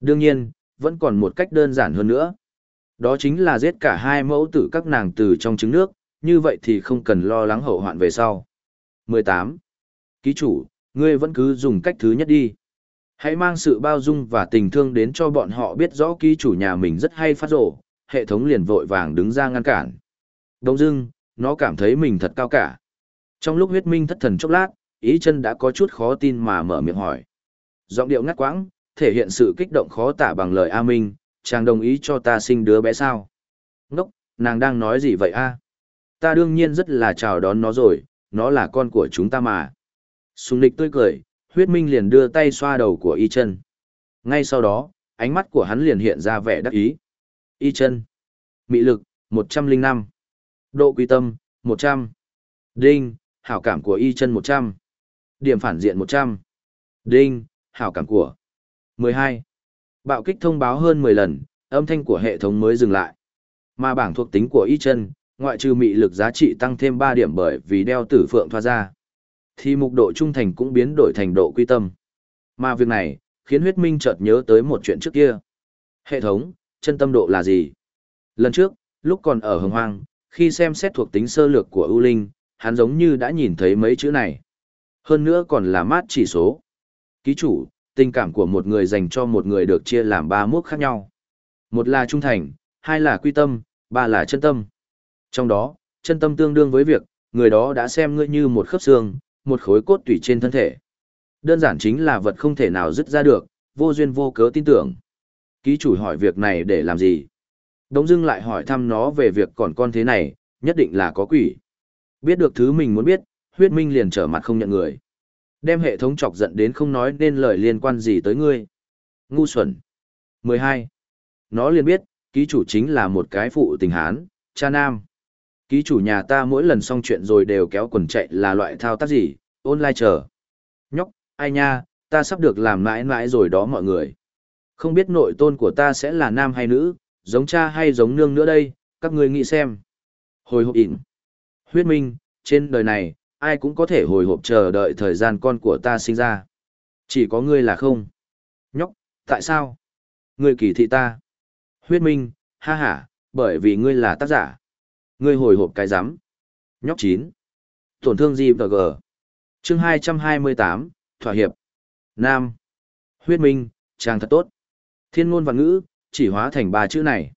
Đương nhiên, vẫn còn một cách đơn giản hơn nữa. Đó chính là giết cả hai mẫu tử các nàng từ trong trứng nước, như vậy thì không cần lo lắng hậu hoạn về sau. 18. Ký chủ, ngươi vẫn cứ dùng cách thứ nhất đi. Hãy mang sự bao dung và tình thương đến cho bọn họ biết rõ ký chủ nhà mình rất hay phát rổ, hệ thống liền vội vàng đứng ra ngăn cản. Đông dưng, nó cảm thấy mình thật cao cả. Trong lúc huyết minh thất thần chốc lát, ý chân đã có chút khó tin mà mở miệng hỏi. Giọng điệu ngắt quãng, thể hiện sự kích động khó tả bằng lời A Minh, chàng đồng ý cho ta sinh đứa bé sao? Ngốc, nàng đang nói gì vậy a? Ta đương nhiên rất là chào đón nó rồi, nó là con của chúng ta mà. Sùng lịch tươi cười, huyết minh liền đưa tay xoa đầu của y chân. Ngay sau đó, ánh mắt của hắn liền hiện ra vẻ đắc ý. Y chân. Mị lực, 105. Độ quy tâm, 100. Đinh, hảo cảm của y chân 100. Điểm phản diện 100. Đinh, hảo cảm của 12. Bạo kích thông báo hơn 10 lần, âm thanh của hệ thống mới dừng lại. Mà bảng thuộc tính của y chân, ngoại trừ mị lực giá trị tăng thêm 3 điểm bởi vì đeo tử phượng thoa ra. Thì mục độ trung thành cũng biến đổi thành độ quy tâm. Mà việc này, khiến huyết minh chợt nhớ tới một chuyện trước kia. Hệ thống, chân tâm độ là gì? Lần trước, lúc còn ở hồng hoang, khi xem xét thuộc tính sơ lược của ưu linh, hắn giống như đã nhìn thấy mấy chữ này. Hơn nữa còn là mát chỉ số. Ký chủ, tình cảm của một người dành cho một người được chia làm ba mức khác nhau. Một là trung thành, hai là quy tâm, ba là chân tâm. Trong đó, chân tâm tương đương với việc, người đó đã xem ngươi như một khớp xương, một khối cốt tủy trên thân thể. Đơn giản chính là vật không thể nào dứt ra được, vô duyên vô cớ tin tưởng. Ký chủ hỏi việc này để làm gì? Đống dưng lại hỏi thăm nó về việc còn con thế này, nhất định là có quỷ. Biết được thứ mình muốn biết, huyết minh liền trở mặt không nhận người. Đem hệ thống chọc giận đến không nói nên lời liên quan gì tới ngươi. Ngu xuẩn. 12. Nó liền biết, ký chủ chính là một cái phụ tình hán, cha nam. Ký chủ nhà ta mỗi lần xong chuyện rồi đều kéo quần chạy là loại thao tác gì, online chờ. Nhóc, ai nha, ta sắp được làm mãi mãi rồi đó mọi người. Không biết nội tôn của ta sẽ là nam hay nữ, giống cha hay giống nương nữa đây, các ngươi nghĩ xem. Hồi hộp ịn. Huyết minh, trên đời này, ai cũng có thể hồi hộp chờ đợi thời gian con của ta sinh ra. Chỉ có ngươi là không. Nhóc, tại sao? Ngươi kỳ thị ta. Huyết minh, ha ha, bởi vì ngươi là tác giả. Ngươi hồi hộp cái rắm Nhóc chín. Tổn thương gì và gờ. Chương 228, Thỏa hiệp. Nam. Huyết minh, chàng thật tốt. Thiên ngôn và ngữ, chỉ hóa thành ba chữ này.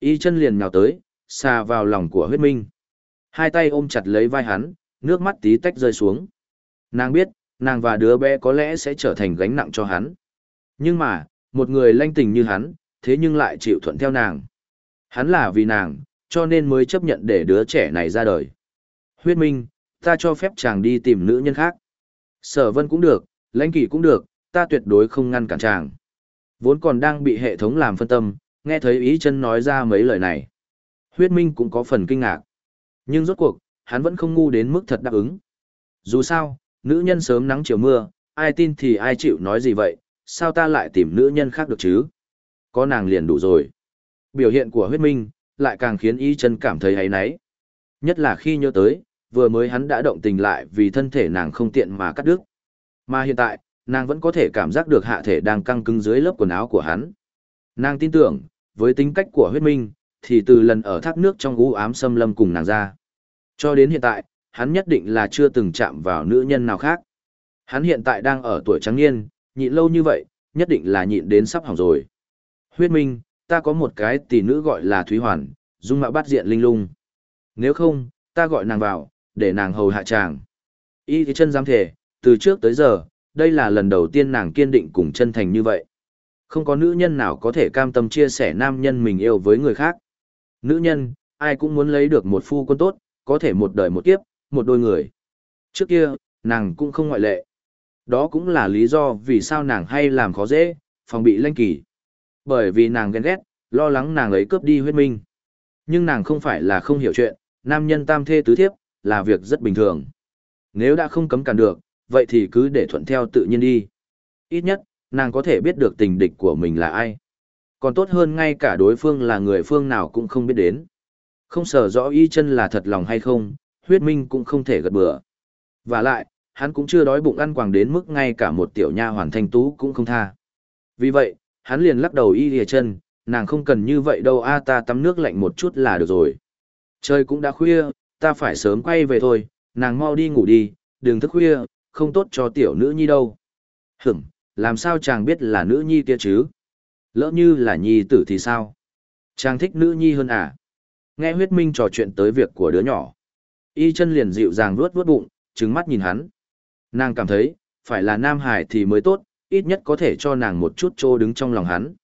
Y chân liền nhào tới, xà vào lòng của huyết minh. Hai tay ôm chặt lấy vai hắn, nước mắt tí tách rơi xuống. Nàng biết, nàng và đứa bé có lẽ sẽ trở thành gánh nặng cho hắn. Nhưng mà, một người lanh tình như hắn, thế nhưng lại chịu thuận theo nàng. Hắn là vì nàng, cho nên mới chấp nhận để đứa trẻ này ra đời. Huyết minh, ta cho phép chàng đi tìm nữ nhân khác. Sở vân cũng được, lãnh kỷ cũng được, ta tuyệt đối không ngăn cản chàng. Vốn còn đang bị hệ thống làm phân tâm, nghe thấy ý chân nói ra mấy lời này. Huyết minh cũng có phần kinh ngạc. Nhưng rốt cuộc, hắn vẫn không ngu đến mức thật đáp ứng. Dù sao, nữ nhân sớm nắng chiều mưa, ai tin thì ai chịu nói gì vậy, sao ta lại tìm nữ nhân khác được chứ? Có nàng liền đủ rồi. Biểu hiện của huyết minh, lại càng khiến y chân cảm thấy hay náy. Nhất là khi nhớ tới, vừa mới hắn đã động tình lại vì thân thể nàng không tiện mà cắt đứt. Mà hiện tại, nàng vẫn có thể cảm giác được hạ thể đang căng cứng dưới lớp quần áo của hắn. Nàng tin tưởng, với tính cách của huyết minh, thì từ lần ở thác nước trong u ám xâm lâm cùng nàng ra. Cho đến hiện tại, hắn nhất định là chưa từng chạm vào nữ nhân nào khác. Hắn hiện tại đang ở tuổi trắng niên, nhịn lâu như vậy, nhất định là nhịn đến sắp hỏng rồi. Huyết minh, ta có một cái tỷ nữ gọi là Thúy Hoàn, dung mạo bắt diện linh lung. Nếu không, ta gọi nàng vào, để nàng hầu hạ chàng. Y thì chân dám thể, từ trước tới giờ, đây là lần đầu tiên nàng kiên định cùng chân thành như vậy. Không có nữ nhân nào có thể cam tâm chia sẻ nam nhân mình yêu với người khác. Nữ nhân, ai cũng muốn lấy được một phu quân tốt, có thể một đời một kiếp, một đôi người. Trước kia, nàng cũng không ngoại lệ. Đó cũng là lý do vì sao nàng hay làm khó dễ, phòng bị lanh kỳ. Bởi vì nàng ghen ghét, lo lắng nàng ấy cướp đi huyết minh. Nhưng nàng không phải là không hiểu chuyện, nam nhân tam thê tứ thiếp, là việc rất bình thường. Nếu đã không cấm cản được, vậy thì cứ để thuận theo tự nhiên đi. Ít nhất, nàng có thể biết được tình địch của mình là ai. Còn tốt hơn ngay cả đối phương là người phương nào cũng không biết đến. Không sở rõ y chân là thật lòng hay không, huyết minh cũng không thể gật bừa. Và lại, hắn cũng chưa đói bụng ăn quàng đến mức ngay cả một tiểu nha hoàn thanh tú cũng không tha. Vì vậy, hắn liền lắc đầu y lìa chân, nàng không cần như vậy đâu a ta tắm nước lạnh một chút là được rồi. Trời cũng đã khuya, ta phải sớm quay về thôi, nàng mau đi ngủ đi, đừng thức khuya, không tốt cho tiểu nữ nhi đâu. Hửm, làm sao chàng biết là nữ nhi kia chứ? Lỡ như là nhi tử thì sao? Chàng thích nữ nhi hơn à? Nghe huyết minh trò chuyện tới việc của đứa nhỏ. Y chân liền dịu dàng vuốt vuốt bụng, trừng mắt nhìn hắn. Nàng cảm thấy, phải là nam hải thì mới tốt, ít nhất có thể cho nàng một chút trô đứng trong lòng hắn.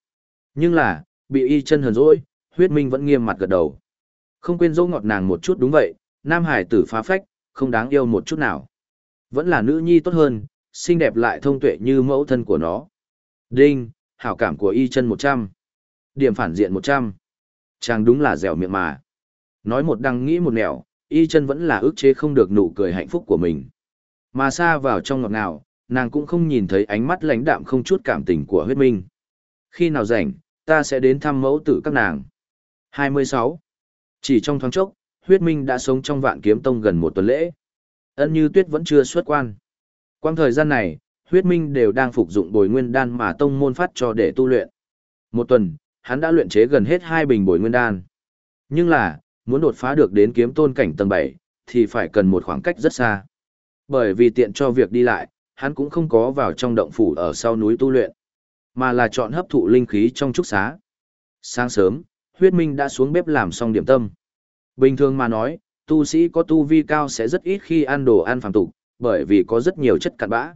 Nhưng là, bị y chân hờn dỗi, huyết minh vẫn nghiêm mặt gật đầu. Không quên dỗ ngọt nàng một chút đúng vậy, nam hải tử phá phách, không đáng yêu một chút nào. Vẫn là nữ nhi tốt hơn, xinh đẹp lại thông tuệ như mẫu thân của nó. Đinh, hảo cảm của y chân 100. Điểm phản diện 100. Chàng đúng là dẻo miệng mà. Nói một đăng nghĩ một nẻo, y chân vẫn là ức chế không được nụ cười hạnh phúc của mình. Mà xa vào trong ngọt ngào, nàng cũng không nhìn thấy ánh mắt lãnh đạm không chút cảm tình của huyết minh. Khi nào rảnh, ta sẽ đến thăm mẫu tử các nàng. 26. Chỉ trong thoáng chốc, huyết minh đã sống trong vạn kiếm tông gần một tuần lễ. Ân như tuyết vẫn chưa xuất quan. Quang thời gian này, huyết minh đều đang phục dụng bồi nguyên đan mà tông môn phát cho để tu luyện. Một tuần, hắn đã luyện chế gần hết hai bình bồi nguyên đan. Nhưng là, muốn đột phá được đến kiếm tôn cảnh tầng 7, thì phải cần một khoảng cách rất xa. Bởi vì tiện cho việc đi lại, hắn cũng không có vào trong động phủ ở sau núi tu luyện, mà là chọn hấp thụ linh khí trong trúc xá. Sáng sớm, huyết minh đã xuống bếp làm xong điểm tâm. Bình thường mà nói, tu sĩ có tu vi cao sẽ rất ít khi ăn đồ ăn phàm tục, bởi vì có rất nhiều chất cặn bã.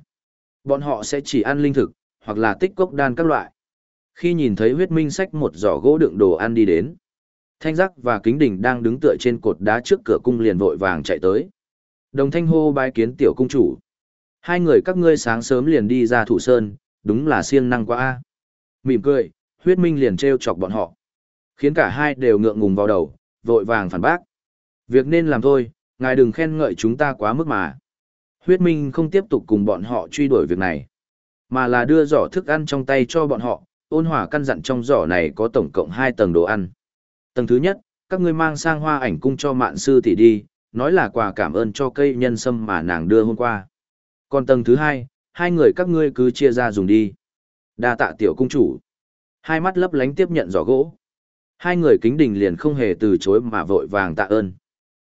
Bọn họ sẽ chỉ ăn linh thực, hoặc là tích cốc đan các loại. Khi nhìn thấy huyết minh sách một giỏ gỗ đựng đồ ăn đi đến, Thanh giác và kính Đình đang đứng tựa trên cột đá trước cửa cung liền vội vàng chạy tới. Đồng thanh hô bái kiến tiểu cung chủ. Hai người các ngươi sáng sớm liền đi ra thủ sơn, đúng là siêng năng quá a. Mỉm cười, huyết minh liền treo chọc bọn họ. Khiến cả hai đều ngượng ngùng vào đầu, vội vàng phản bác. Việc nên làm thôi, ngài đừng khen ngợi chúng ta quá mức mà. Huyết minh không tiếp tục cùng bọn họ truy đuổi việc này, mà là đưa giỏ thức ăn trong tay cho bọn họ, ôn hòa căn dặn trong giỏ này có tổng cộng hai tầng đồ ăn. Tầng thứ nhất, các ngươi mang sang hoa ảnh cung cho mạn sư tỷ đi, nói là quà cảm ơn cho cây nhân sâm mà nàng đưa hôm qua. Còn tầng thứ hai, hai người các ngươi cứ chia ra dùng đi. Đa tạ tiểu cung chủ. Hai mắt lấp lánh tiếp nhận giỏ gỗ. Hai người kính đình liền không hề từ chối mà vội vàng tạ ơn.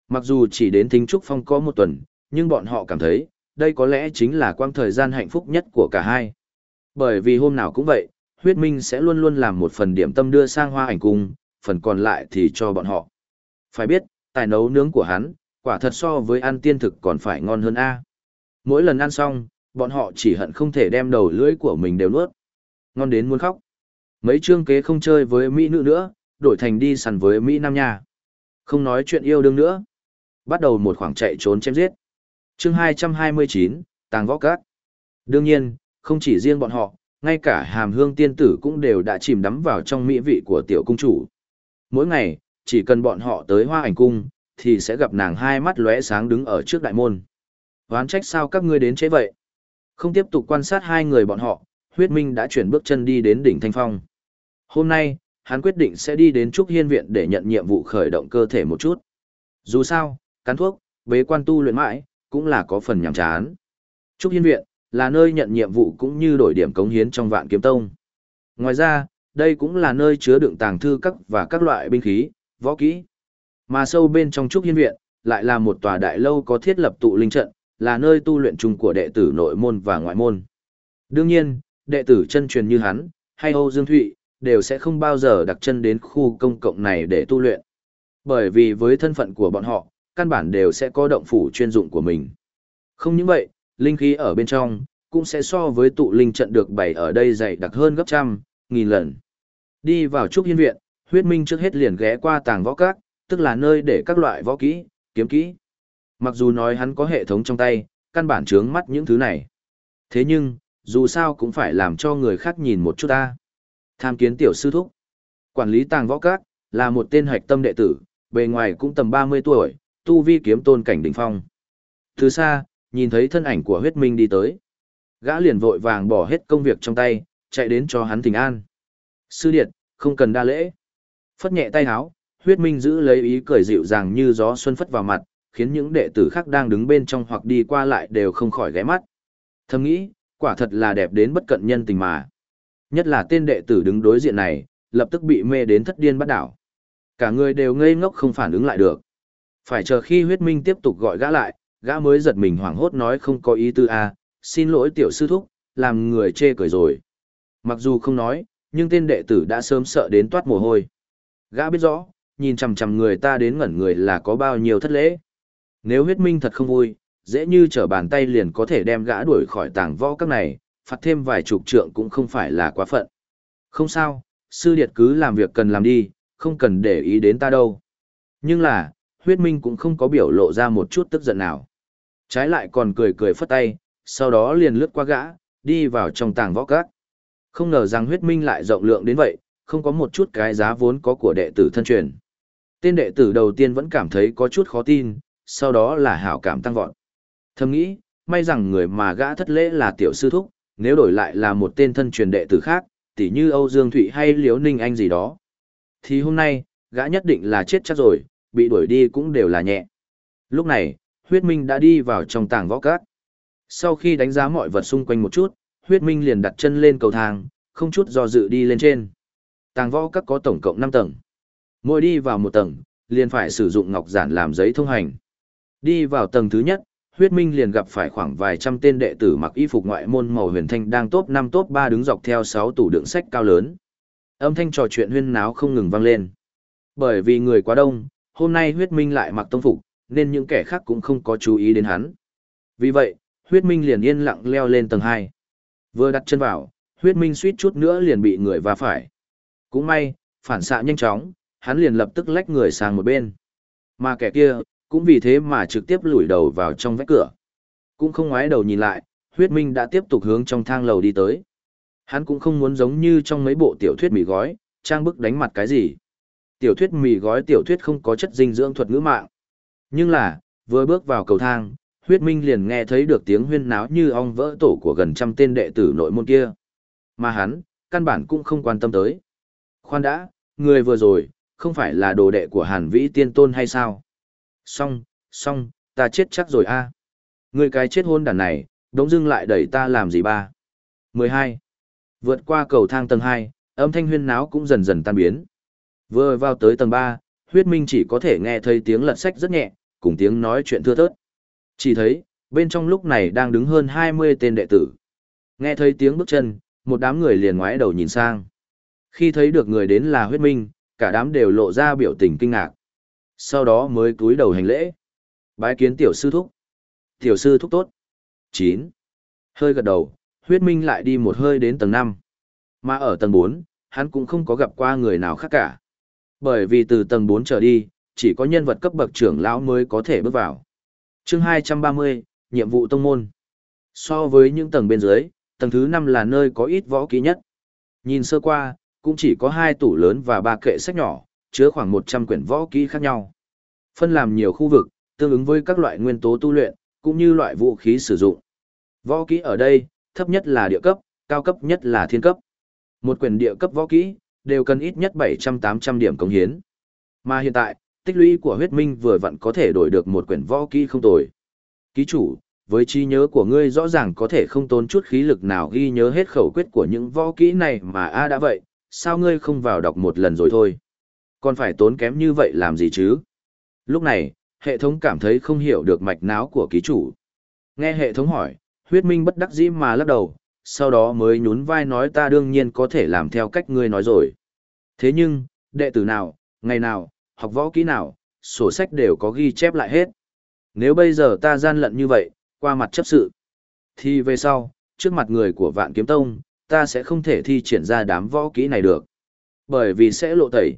Mặc dù chỉ đến thính trúc phong có một tuần, nhưng bọn họ cảm thấy, đây có lẽ chính là quang thời gian hạnh phúc nhất của cả hai. Bởi vì hôm nào cũng vậy, huyết minh sẽ luôn luôn làm một phần điểm tâm đưa sang hoa ảnh cung, phần còn lại thì cho bọn họ. Phải biết, tài nấu nướng của hắn, quả thật so với ăn tiên thực còn phải ngon hơn A. Mỗi lần ăn xong, bọn họ chỉ hận không thể đem đầu lưỡi của mình đều nuốt. Ngon đến muốn khóc. Mấy chương kế không chơi với Mỹ nữ nữa, đổi thành đi săn với Mỹ Nam nha. Không nói chuyện yêu đương nữa. Bắt đầu một khoảng chạy trốn chém giết. Chương 229, Tàng Võ Cát. Đương nhiên, không chỉ riêng bọn họ, ngay cả hàm hương tiên tử cũng đều đã chìm đắm vào trong mỹ vị của tiểu cung chủ mỗi ngày, chỉ cần bọn họ tới hoa ảnh cung, thì sẽ gặp nàng hai mắt lóe sáng đứng ở trước đại môn. Hoán trách sao các ngươi đến chế vậy? Không tiếp tục quan sát hai người bọn họ, huyết minh đã chuyển bước chân đi đến đỉnh Thanh Phong. Hôm nay, hắn quyết định sẽ đi đến Trúc Hiên Viện để nhận nhiệm vụ khởi động cơ thể một chút. Dù sao, cắn thuốc, bế quan tu luyện mãi, cũng là có phần nhàm chán. Trúc Hiên Viện, là nơi nhận nhiệm vụ cũng như đổi điểm cống hiến trong vạn kiếm tông. Ngoài ra, đây cũng là nơi chứa đựng tàng thư các và các loại binh khí, võ kỹ. Mà sâu bên trong trúc hiên viện, lại là một tòa đại lâu có thiết lập tụ linh trận, là nơi tu luyện chung của đệ tử nội môn và ngoại môn. Đương nhiên, đệ tử chân truyền như hắn, hay Âu Dương Thụy, đều sẽ không bao giờ đặt chân đến khu công cộng này để tu luyện. Bởi vì với thân phận của bọn họ, căn bản đều sẽ có động phủ chuyên dụng của mình. Không những vậy, linh khí ở bên trong, cũng sẽ so với tụ linh trận được bày ở đây dày đặc hơn gấp trăm, nghìn lần. Đi vào trúc hiên viện, huyết minh trước hết liền ghé qua tàng võ các, tức là nơi để các loại võ kỹ, kiếm kỹ. Mặc dù nói hắn có hệ thống trong tay, căn bản chướng mắt những thứ này. Thế nhưng, dù sao cũng phải làm cho người khác nhìn một chút ta. Tham kiến tiểu sư thúc. Quản lý tàng võ các, là một tên hạch tâm đệ tử, bề ngoài cũng tầm 30 tuổi, tu vi kiếm tôn cảnh đỉnh phong. Từ xa, nhìn thấy thân ảnh của huyết minh đi tới. Gã liền vội vàng bỏ hết công việc trong tay, chạy đến cho hắn thỉnh an. Sư điệt, không cần đa lễ. Phất nhẹ tay háo, huyết minh giữ lấy ý cười dịu dàng như gió xuân phất vào mặt, khiến những đệ tử khác đang đứng bên trong hoặc đi qua lại đều không khỏi ghé mắt. Thầm nghĩ, quả thật là đẹp đến bất cận nhân tình mà. Nhất là tên đệ tử đứng đối diện này, lập tức bị mê đến thất điên bắt đảo. Cả người đều ngây ngốc không phản ứng lại được. Phải chờ khi huyết minh tiếp tục gọi gã lại, gã mới giật mình hoảng hốt nói không có ý tư a xin lỗi tiểu sư thúc, làm người chê cười rồi. Mặc dù không nói, nhưng tên đệ tử đã sớm sợ đến toát mồ hôi. Gã biết rõ, nhìn chằm chằm người ta đến ngẩn người là có bao nhiêu thất lễ. Nếu huyết minh thật không vui, dễ như trở bàn tay liền có thể đem gã đuổi khỏi tảng võ các này, phạt thêm vài chục trượng cũng không phải là quá phận. Không sao, sư điệt cứ làm việc cần làm đi, không cần để ý đến ta đâu. Nhưng là, huyết minh cũng không có biểu lộ ra một chút tức giận nào. Trái lại còn cười cười phất tay, sau đó liền lướt qua gã, đi vào trong tàng võ các. Không ngờ rằng huyết minh lại rộng lượng đến vậy, không có một chút cái giá vốn có của đệ tử thân truyền. Tên đệ tử đầu tiên vẫn cảm thấy có chút khó tin, sau đó là hảo cảm tăng vọt. Thầm nghĩ, may rằng người mà gã thất lễ là tiểu sư thúc, nếu đổi lại là một tên thân truyền đệ tử khác, tỉ như Âu Dương Thụy hay Liễu Ninh Anh gì đó. Thì hôm nay, gã nhất định là chết chắc rồi, bị đuổi đi cũng đều là nhẹ. Lúc này, huyết minh đã đi vào trong tàng võ cát. Sau khi đánh giá mọi vật xung quanh một chút, huyết minh liền đặt chân lên cầu thang, không chút do dự đi lên trên. Tàng võ các có tổng cộng 5 tầng. Mỗi đi vào một tầng, liền phải sử dụng ngọc giản làm giấy thông hành. Đi vào tầng thứ nhất, huyết minh liền gặp phải khoảng vài trăm tên đệ tử mặc y phục ngoại môn màu huyền thanh đang top 5 top 3 đứng dọc theo 6 tủ đựng sách cao lớn. Âm thanh trò chuyện huyên náo không ngừng vang lên. Bởi vì người quá đông, hôm nay huyết minh lại mặc tông phục, nên những kẻ khác cũng không có chú ý đến hắn. Vì vậy, huyết minh liền yên lặng leo lên tầng 2. Vừa đặt chân vào, huyết minh suýt chút nữa liền bị người va phải. Cũng may, phản xạ nhanh chóng, hắn liền lập tức lách người sang một bên. Mà kẻ kia, cũng vì thế mà trực tiếp lùi đầu vào trong vách cửa. Cũng không ngoái đầu nhìn lại, huyết minh đã tiếp tục hướng trong thang lầu đi tới. Hắn cũng không muốn giống như trong mấy bộ tiểu thuyết mì gói, trang bức đánh mặt cái gì. Tiểu thuyết mì gói tiểu thuyết không có chất dinh dưỡng thuật ngữ mạng. Nhưng là, vừa bước vào cầu thang, huyết minh liền nghe thấy được tiếng huyên náo như ong vỡ tổ của gần trăm tên đệ tử nội môn kia. Mà hắn, căn bản cũng không quan tâm tới. Khoan đã, người vừa rồi, không phải là đồ đệ của Hàn Vĩ Tiên Tôn hay sao? Xong, xong, ta chết chắc rồi a. Người cái chết hôn đàn này, đống dưng lại đẩy ta làm gì ba? 12. Vượt qua cầu thang tầng 2, âm thanh huyên náo cũng dần dần tan biến. Vừa vào tới tầng 3, huyết minh chỉ có thể nghe thấy tiếng lật sách rất nhẹ, cùng tiếng nói chuyện thưa thớt. Chỉ thấy, bên trong lúc này đang đứng hơn 20 tên đệ tử. Nghe thấy tiếng bước chân, một đám người liền ngoái đầu nhìn sang. Khi thấy được người đến là huyết minh, cả đám đều lộ ra biểu tình kinh ngạc. Sau đó mới cúi đầu hành lễ. Bái kiến tiểu sư thúc. Tiểu sư thúc tốt. 9. Hơi gật đầu, huyết minh lại đi một hơi đến tầng 5. Mà ở tầng 4, hắn cũng không có gặp qua người nào khác cả. Bởi vì từ tầng 4 trở đi, chỉ có nhân vật cấp bậc trưởng lão mới có thể bước vào. Chương 230, nhiệm vụ tông môn. So với những tầng bên dưới, tầng thứ 5 là nơi có ít võ kỹ nhất. Nhìn sơ qua, cũng chỉ có hai tủ lớn và ba kệ sách nhỏ, chứa khoảng 100 quyển võ kỹ khác nhau. Phân làm nhiều khu vực, tương ứng với các loại nguyên tố tu luyện, cũng như loại vũ khí sử dụng. Võ kỹ ở đây, thấp nhất là địa cấp, cao cấp nhất là thiên cấp. Một quyển địa cấp võ kỹ, đều cần ít nhất 700-800 điểm cống hiến. Mà hiện tại, tích lũy của huyết minh vừa vặn có thể đổi được một quyển võ kỹ không tồi. Ký chủ, với trí nhớ của ngươi rõ ràng có thể không tốn chút khí lực nào ghi nhớ hết khẩu quyết của những võ kỹ này mà a đã vậy, sao ngươi không vào đọc một lần rồi thôi? Còn phải tốn kém như vậy làm gì chứ? Lúc này, hệ thống cảm thấy không hiểu được mạch não của ký chủ. Nghe hệ thống hỏi, huyết minh bất đắc dĩ mà lắc đầu, sau đó mới nhún vai nói ta đương nhiên có thể làm theo cách ngươi nói rồi. Thế nhưng, đệ tử nào, ngày nào, học võ kỹ nào, sổ sách đều có ghi chép lại hết. Nếu bây giờ ta gian lận như vậy, qua mặt chấp sự, thì về sau, trước mặt người của vạn kiếm tông, ta sẽ không thể thi triển ra đám võ kỹ này được. Bởi vì sẽ lộ tẩy.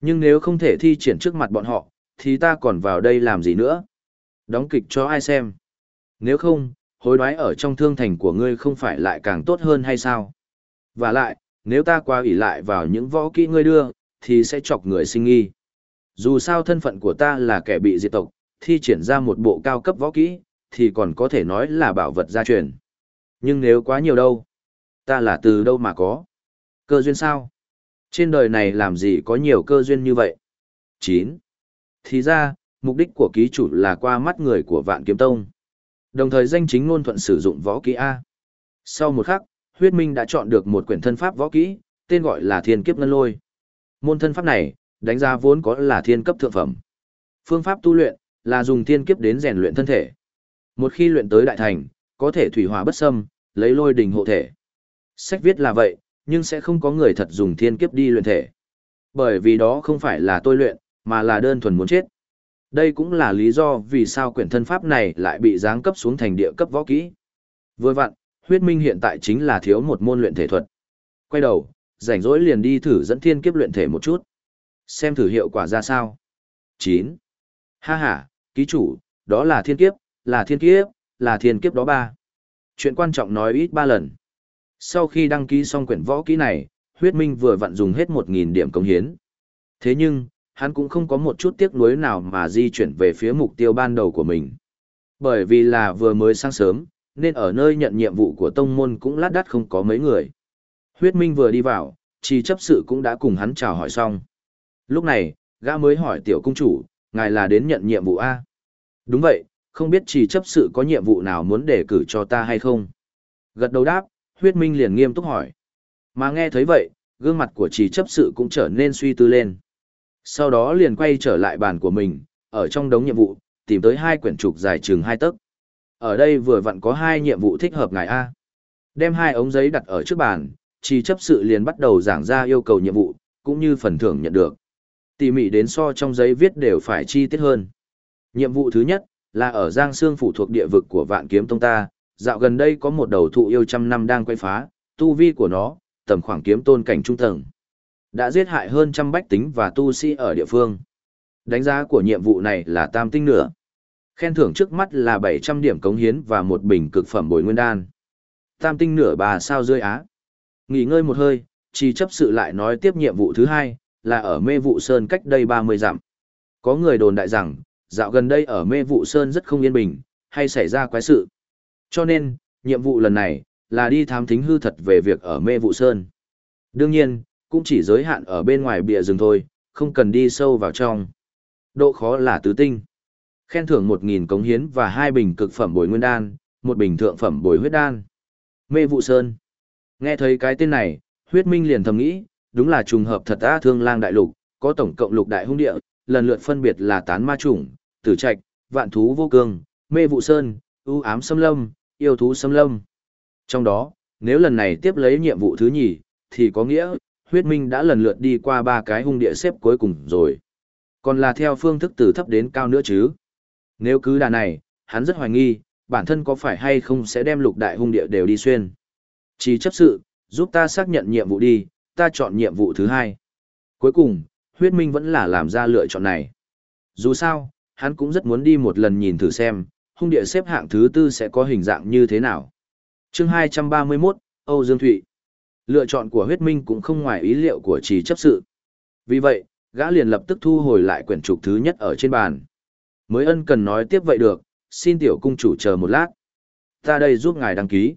Nhưng nếu không thể thi triển trước mặt bọn họ, thì ta còn vào đây làm gì nữa? Đóng kịch cho ai xem? Nếu không, hối đoái ở trong thương thành của ngươi không phải lại càng tốt hơn hay sao? Và lại, nếu ta qua ủy lại vào những võ kỹ ngươi đưa, thì sẽ chọc người sinh nghi. Dù sao thân phận của ta là kẻ bị diệt tộc, thi triển ra một bộ cao cấp võ kỹ, thì còn có thể nói là bảo vật gia truyền. Nhưng nếu quá nhiều đâu? Ta là từ đâu mà có? Cơ duyên sao? Trên đời này làm gì có nhiều cơ duyên như vậy? 9. Thì ra, mục đích của ký chủ là qua mắt người của vạn kiếm tông. Đồng thời danh chính ngôn thuận sử dụng võ kỹ A. Sau một khắc, huyết minh đã chọn được một quyển thân pháp võ kỹ, tên gọi là thiên kiếp ngân lôi. Môn thân pháp này, đánh giá vốn có là thiên cấp thượng phẩm. Phương pháp tu luyện, là dùng thiên kiếp đến rèn luyện thân thể. Một khi luyện tới đại thành, có thể thủy hỏa bất xâm, lấy lôi đình hộ thể. Sách viết là vậy, nhưng sẽ không có người thật dùng thiên kiếp đi luyện thể. Bởi vì đó không phải là tôi luyện, mà là đơn thuần muốn chết. Đây cũng là lý do vì sao quyển thân pháp này lại bị giáng cấp xuống thành địa cấp võ kỹ. Vừa vặn, huyết minh hiện tại chính là thiếu một môn luyện thể thuật. Quay đầu, rảnh rỗi liền đi thử dẫn thiên kiếp luyện thể một chút. Xem thử hiệu quả ra sao. 9. Ha ha, ký chủ, đó là thiên kiếp, là thiên kiếp, là thiên kiếp đó ba. Chuyện quan trọng nói ít ba lần. Sau khi đăng ký xong quyển võ kỹ này, huyết minh vừa vặn dùng hết 1.000 điểm công hiến. Thế nhưng, hắn cũng không có một chút tiếc nuối nào mà di chuyển về phía mục tiêu ban đầu của mình. Bởi vì là vừa mới sáng sớm, nên ở nơi nhận nhiệm vụ của tông môn cũng lát đắt không có mấy người. Huyết Minh vừa đi vào, chỉ chấp sự cũng đã cùng hắn chào hỏi xong. Lúc này, gã mới hỏi tiểu cung chủ, ngài là đến nhận nhiệm vụ A. Đúng vậy, không biết chỉ chấp sự có nhiệm vụ nào muốn đề cử cho ta hay không. Gật đầu đáp, huyết minh liền nghiêm túc hỏi. Mà nghe thấy vậy, gương mặt của chỉ chấp sự cũng trở nên suy tư lên. Sau đó liền quay trở lại bàn của mình, ở trong đống nhiệm vụ, tìm tới hai quyển trục dài chừng hai tấc. Ở đây vừa vặn có hai nhiệm vụ thích hợp ngài A. Đem hai ống giấy đặt ở trước bàn, chỉ chấp sự liền bắt đầu giảng ra yêu cầu nhiệm vụ, cũng như phần thưởng nhận được. Tỉ mỉ đến so trong giấy viết đều phải chi tiết hơn. Nhiệm vụ thứ nhất, là ở Giang Sương phụ thuộc địa vực của vạn kiếm tông ta, dạo gần đây có một đầu thụ yêu trăm năm đang quay phá, tu vi của nó, tầm khoảng kiếm tôn cảnh trung tầng. Đã giết hại hơn trăm bách tính và tu sĩ ở địa phương. Đánh giá của nhiệm vụ này là tam tinh nửa. Khen thưởng trước mắt là 700 điểm cống hiến và một bình cực phẩm bồi nguyên đan. Tam tinh nửa bà sao rơi á. Nghỉ ngơi một hơi, chỉ chấp sự lại nói tiếp nhiệm vụ thứ hai, là ở mê vụ sơn cách đây 30 dặm. Có người đồn đại rằng, dạo gần đây ở mê vụ sơn rất không yên bình, hay xảy ra quái sự. Cho nên, nhiệm vụ lần này, là đi thám thính hư thật về việc ở mê vụ sơn. Đương nhiên, cũng chỉ giới hạn ở bên ngoài bìa rừng thôi, không cần đi sâu vào trong. Độ khó là tứ tinh. Khen thưởng 1.000 cống hiến và hai bình cực phẩm bồi nguyên đan, một bình thượng phẩm bồi huyết đan. Mê vụ sơn. Nghe thấy cái tên này, huyết minh liền thầm nghĩ, đúng là trùng hợp thật ta thương lang đại lục, có tổng cộng lục đại hung địa, lần lượt phân biệt là tán ma chủng, tử trạch, vạn thú vô cương, mê vụ sơn, ưu ám xâm lâm, yêu thú xâm lâm. Trong đó, nếu lần này tiếp lấy nhiệm vụ thứ nhì, thì có nghĩa, huyết minh đã lần lượt đi qua ba cái hung địa xếp cuối cùng rồi. Còn là theo phương thức từ thấp đến cao nữa chứ. Nếu cứ đà này, hắn rất hoài nghi, bản thân có phải hay không sẽ đem lục đại hung địa đều đi xuyên. Chỉ chấp sự, giúp ta xác nhận nhiệm vụ đi, ta chọn nhiệm vụ thứ hai. Cuối cùng, huyết minh vẫn là làm ra lựa chọn này. Dù sao, hắn cũng rất muốn đi một lần nhìn thử xem, hung địa xếp hạng thứ tư sẽ có hình dạng như thế nào. chương 231, Âu Dương Thụy. Lựa chọn của huyết minh cũng không ngoài ý liệu của trì chấp sự. Vì vậy, gã liền lập tức thu hồi lại quyển trục thứ nhất ở trên bàn. Mới ân cần nói tiếp vậy được, xin tiểu cung chủ chờ một lát. Ta đây giúp ngài đăng ký.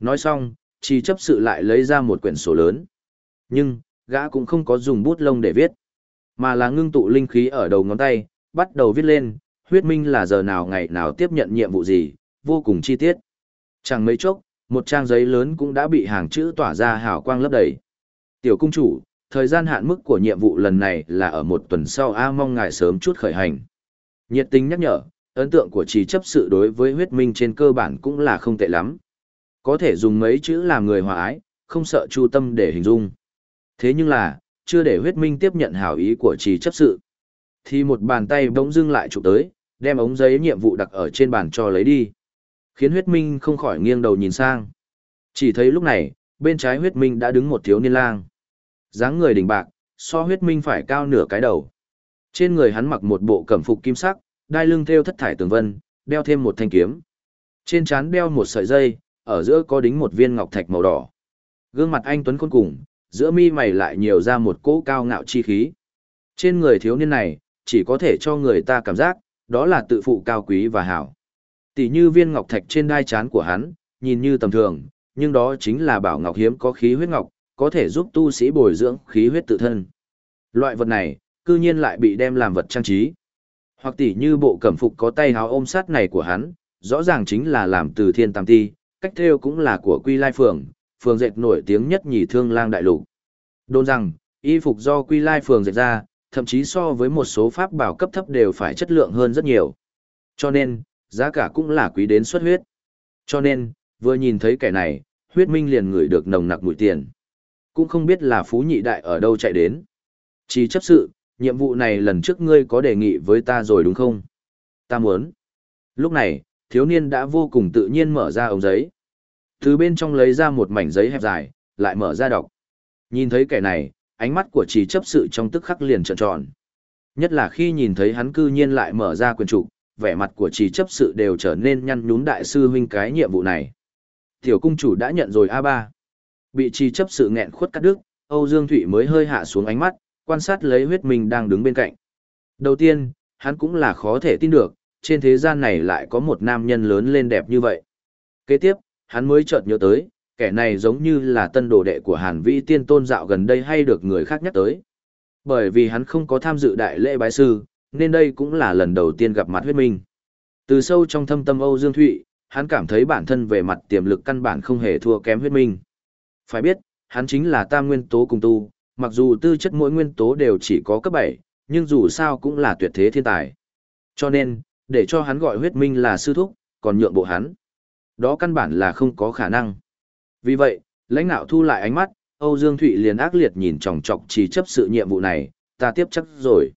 Nói xong, trì chấp sự lại lấy ra một quyển sổ lớn. Nhưng, gã cũng không có dùng bút lông để viết, mà là ngưng tụ linh khí ở đầu ngón tay, bắt đầu viết lên, huyết minh là giờ nào ngày nào tiếp nhận nhiệm vụ gì, vô cùng chi tiết. Chẳng mấy chốc, một trang giấy lớn cũng đã bị hàng chữ tỏa ra hào quang lấp đầy. Tiểu cung chủ, thời gian hạn mức của nhiệm vụ lần này là ở một tuần sau A mong ngài sớm chút khởi hành. Nhiệt tình nhắc nhở, ấn tượng của trì chấp sự đối với huyết minh trên cơ bản cũng là không tệ lắm. Có thể dùng mấy chữ làm người hòa ái, không sợ chu tâm để hình dung. Thế nhưng là, chưa để huyết minh tiếp nhận hảo ý của trì chấp sự. Thì một bàn tay bỗng dưng lại chụp tới, đem ống giấy nhiệm vụ đặt ở trên bàn cho lấy đi. Khiến huyết minh không khỏi nghiêng đầu nhìn sang. Chỉ thấy lúc này, bên trái huyết minh đã đứng một thiếu niên lang. dáng người đỉnh bạc, so huyết minh phải cao nửa cái đầu. Trên người hắn mặc một bộ cẩm phục kim sắc, đai lưng thêu thất thải tường vân, đeo thêm một thanh kiếm. Trên trán đeo một sợi dây, ở giữa có đính một viên ngọc thạch màu đỏ. Gương mặt anh tuấn khôn cùng, giữa mi mày lại nhiều ra một cỗ cao ngạo chi khí. Trên người thiếu niên này, chỉ có thể cho người ta cảm giác, đó là tự phụ cao quý và hảo. Tỷ như viên ngọc thạch trên đai chán của hắn, nhìn như tầm thường, nhưng đó chính là bảo ngọc hiếm có khí huyết ngọc, có thể giúp tu sĩ bồi dưỡng khí huyết tự thân. Loại vật này, cư nhiên lại bị đem làm vật trang trí. Hoặc tỷ như bộ cẩm phục có tay háo ôm sát này của hắn, rõ ràng chính là làm từ thiên tam ti, cách theo cũng là của quy lai phường, phường dệt nổi tiếng nhất nhì thương lang đại lục. Đồn rằng, y phục do quy lai phường dệt ra, thậm chí so với một số pháp bảo cấp thấp đều phải chất lượng hơn rất nhiều. Cho nên, giá cả cũng là quý đến xuất huyết. Cho nên, vừa nhìn thấy kẻ này, huyết minh liền ngửi được nồng nặc mùi tiền. Cũng không biết là phú nhị đại ở đâu chạy đến. Chỉ chấp sự, nhiệm vụ này lần trước ngươi có đề nghị với ta rồi đúng không? Ta muốn. Lúc này, thiếu niên đã vô cùng tự nhiên mở ra ống giấy. Từ bên trong lấy ra một mảnh giấy hẹp dài, lại mở ra đọc. Nhìn thấy kẻ này, ánh mắt của chỉ chấp sự trong tức khắc liền trợn tròn. Nhất là khi nhìn thấy hắn cư nhiên lại mở ra quyền trục, vẻ mặt của chỉ chấp sự đều trở nên nhăn nhún đại sư huynh cái nhiệm vụ này. Tiểu cung chủ đã nhận rồi A3. Bị chỉ chấp sự nghẹn khuất cắt đứt, Âu Dương Thụy mới hơi hạ xuống ánh mắt, quan sát lấy huyết minh đang đứng bên cạnh. Đầu tiên, hắn cũng là khó thể tin được, trên thế gian này lại có một nam nhân lớn lên đẹp như vậy. Kế tiếp, hắn mới chợt nhớ tới, kẻ này giống như là tân đồ đệ của Hàn Vĩ Tiên Tôn dạo gần đây hay được người khác nhắc tới. Bởi vì hắn không có tham dự đại lễ bái sư, nên đây cũng là lần đầu tiên gặp mặt huyết minh. Từ sâu trong thâm tâm Âu Dương Thụy, hắn cảm thấy bản thân về mặt tiềm lực căn bản không hề thua kém huyết minh. Phải biết, hắn chính là tam nguyên tố cùng tu, mặc dù tư chất mỗi nguyên tố đều chỉ có cấp 7, nhưng dù sao cũng là tuyệt thế thiên tài. Cho nên, để cho hắn gọi huyết minh là sư thúc, còn nhượng bộ hắn. Đó căn bản là không có khả năng. Vì vậy, lãnh đạo thu lại ánh mắt, Âu Dương Thụy liền ác liệt nhìn chòng chọc chỉ chấp sự nhiệm vụ này, ta tiếp chắc rồi.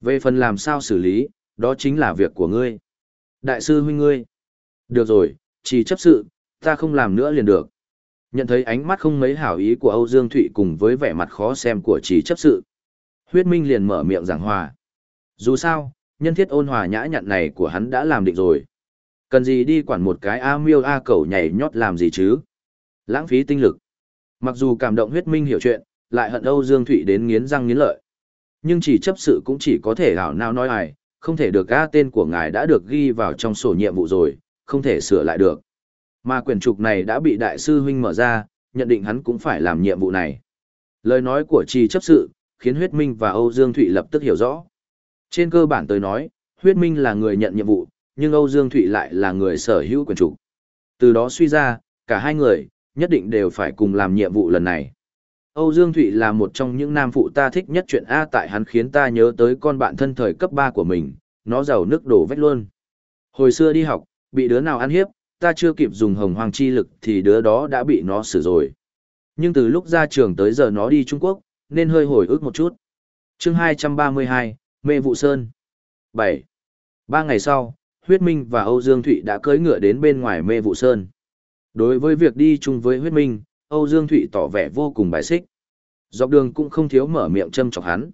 Về phần làm sao xử lý, đó chính là việc của ngươi. Đại sư huynh ngươi. Được rồi, chỉ chấp sự, ta không làm nữa liền được. Nhận thấy ánh mắt không mấy hảo ý của Âu Dương Thụy cùng với vẻ mặt khó xem của chỉ chấp sự. Huyết Minh liền mở miệng giảng hòa. Dù sao, nhân thiết ôn hòa nhã nhặn này của hắn đã làm định rồi. Cần gì đi quản một cái A miêu A cẩu nhảy nhót làm gì chứ? Lãng phí tinh lực. Mặc dù cảm động huyết minh hiểu chuyện, lại hận Âu Dương Thụy đến nghiến răng nghiến lợi. Nhưng chỉ chấp sự cũng chỉ có thể hảo nào nói ai, không thể được A tên của ngài đã được ghi vào trong sổ nhiệm vụ rồi, không thể sửa lại được. Mà quyển trục này đã bị đại sư huynh mở ra, nhận định hắn cũng phải làm nhiệm vụ này. Lời nói của trì chấp sự, khiến huyết minh và Âu Dương Thụy lập tức hiểu rõ. Trên cơ bản tới nói, huyết minh là người nhận nhiệm vụ, nhưng Âu Dương Thụy lại là người sở hữu quyền chủ. Từ đó suy ra, cả hai người, nhất định đều phải cùng làm nhiệm vụ lần này. Âu Dương Thụy là một trong những nam phụ ta thích nhất chuyện A tại hắn khiến ta nhớ tới con bạn thân thời cấp 3 của mình, nó giàu nước đổ vách luôn. Hồi xưa đi học, bị đứa nào ăn hiếp, ta chưa kịp dùng hồng hoàng chi lực thì đứa đó đã bị nó xử rồi. Nhưng từ lúc ra trường tới giờ nó đi Trung Quốc, nên hơi hồi ức một chút. chương 232, Mê Vụ Sơn 7. Ba ngày sau, Huyết Minh và Âu Dương Thụy đã cưỡi ngựa đến bên ngoài Mê Vụ Sơn. Đối với việc đi chung với Huyết Minh, Âu Dương Thụy tỏ vẻ vô cùng bài xích. Dọc đường cũng không thiếu mở miệng châm chọc hắn.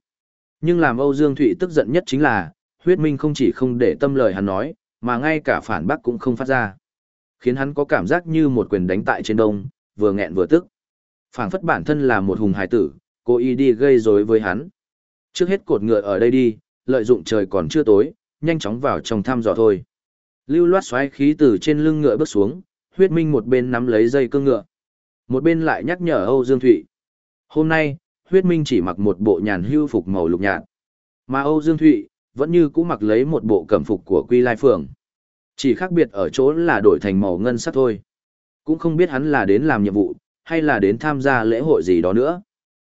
Nhưng làm Âu Dương Thụy tức giận nhất chính là, Huyết Minh không chỉ không để tâm lời hắn nói, mà ngay cả phản bác cũng không phát ra. Khiến hắn có cảm giác như một quyền đánh tại trên đông, vừa nghẹn vừa tức. phảng phất bản thân là một hùng hải tử, cố ý đi gây rối với hắn. Trước hết cột ngựa ở đây đi, lợi dụng trời còn chưa tối, nhanh chóng vào trong thăm dò thôi. Lưu loát xoáy khí từ trên lưng ngựa bước xuống, huyết minh một bên nắm lấy dây cương ngựa. Một bên lại nhắc nhở Âu Dương Thụy. Hôm nay, huyết minh chỉ mặc một bộ nhàn hưu phục màu lục nhạt. Mà Âu Dương Thụy, vẫn như cũ mặc lấy một bộ cẩm phục của Quy Lai Phường. Chỉ khác biệt ở chỗ là đổi thành màu ngân sắc thôi. Cũng không biết hắn là đến làm nhiệm vụ, hay là đến tham gia lễ hội gì đó nữa.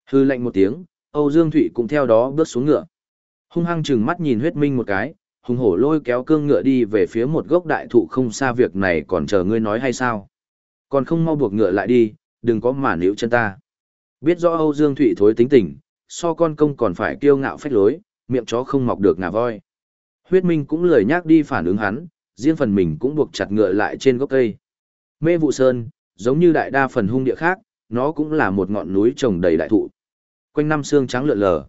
Hư lệnh một tiếng, Âu Dương Thụy cũng theo đó bước xuống ngựa. Hung hăng chừng mắt nhìn huyết minh một cái, hùng hổ lôi kéo cương ngựa đi về phía một gốc đại thụ không xa việc này còn chờ ngươi nói hay sao. Còn không mau buộc ngựa lại đi, đừng có mà níu chân ta. Biết rõ Âu Dương Thụy thối tính tình, so con công còn phải kiêu ngạo phách lối, miệng chó không mọc được ngà voi. Huyết minh cũng lười nhác đi phản ứng hắn, riêng phần mình cũng buộc chặt ngựa lại trên gốc cây. Mê vụ sơn, giống như đại đa phần hung địa khác, nó cũng là một ngọn núi trồng đầy đại thụ. Quanh năm xương trắng lượn lờ.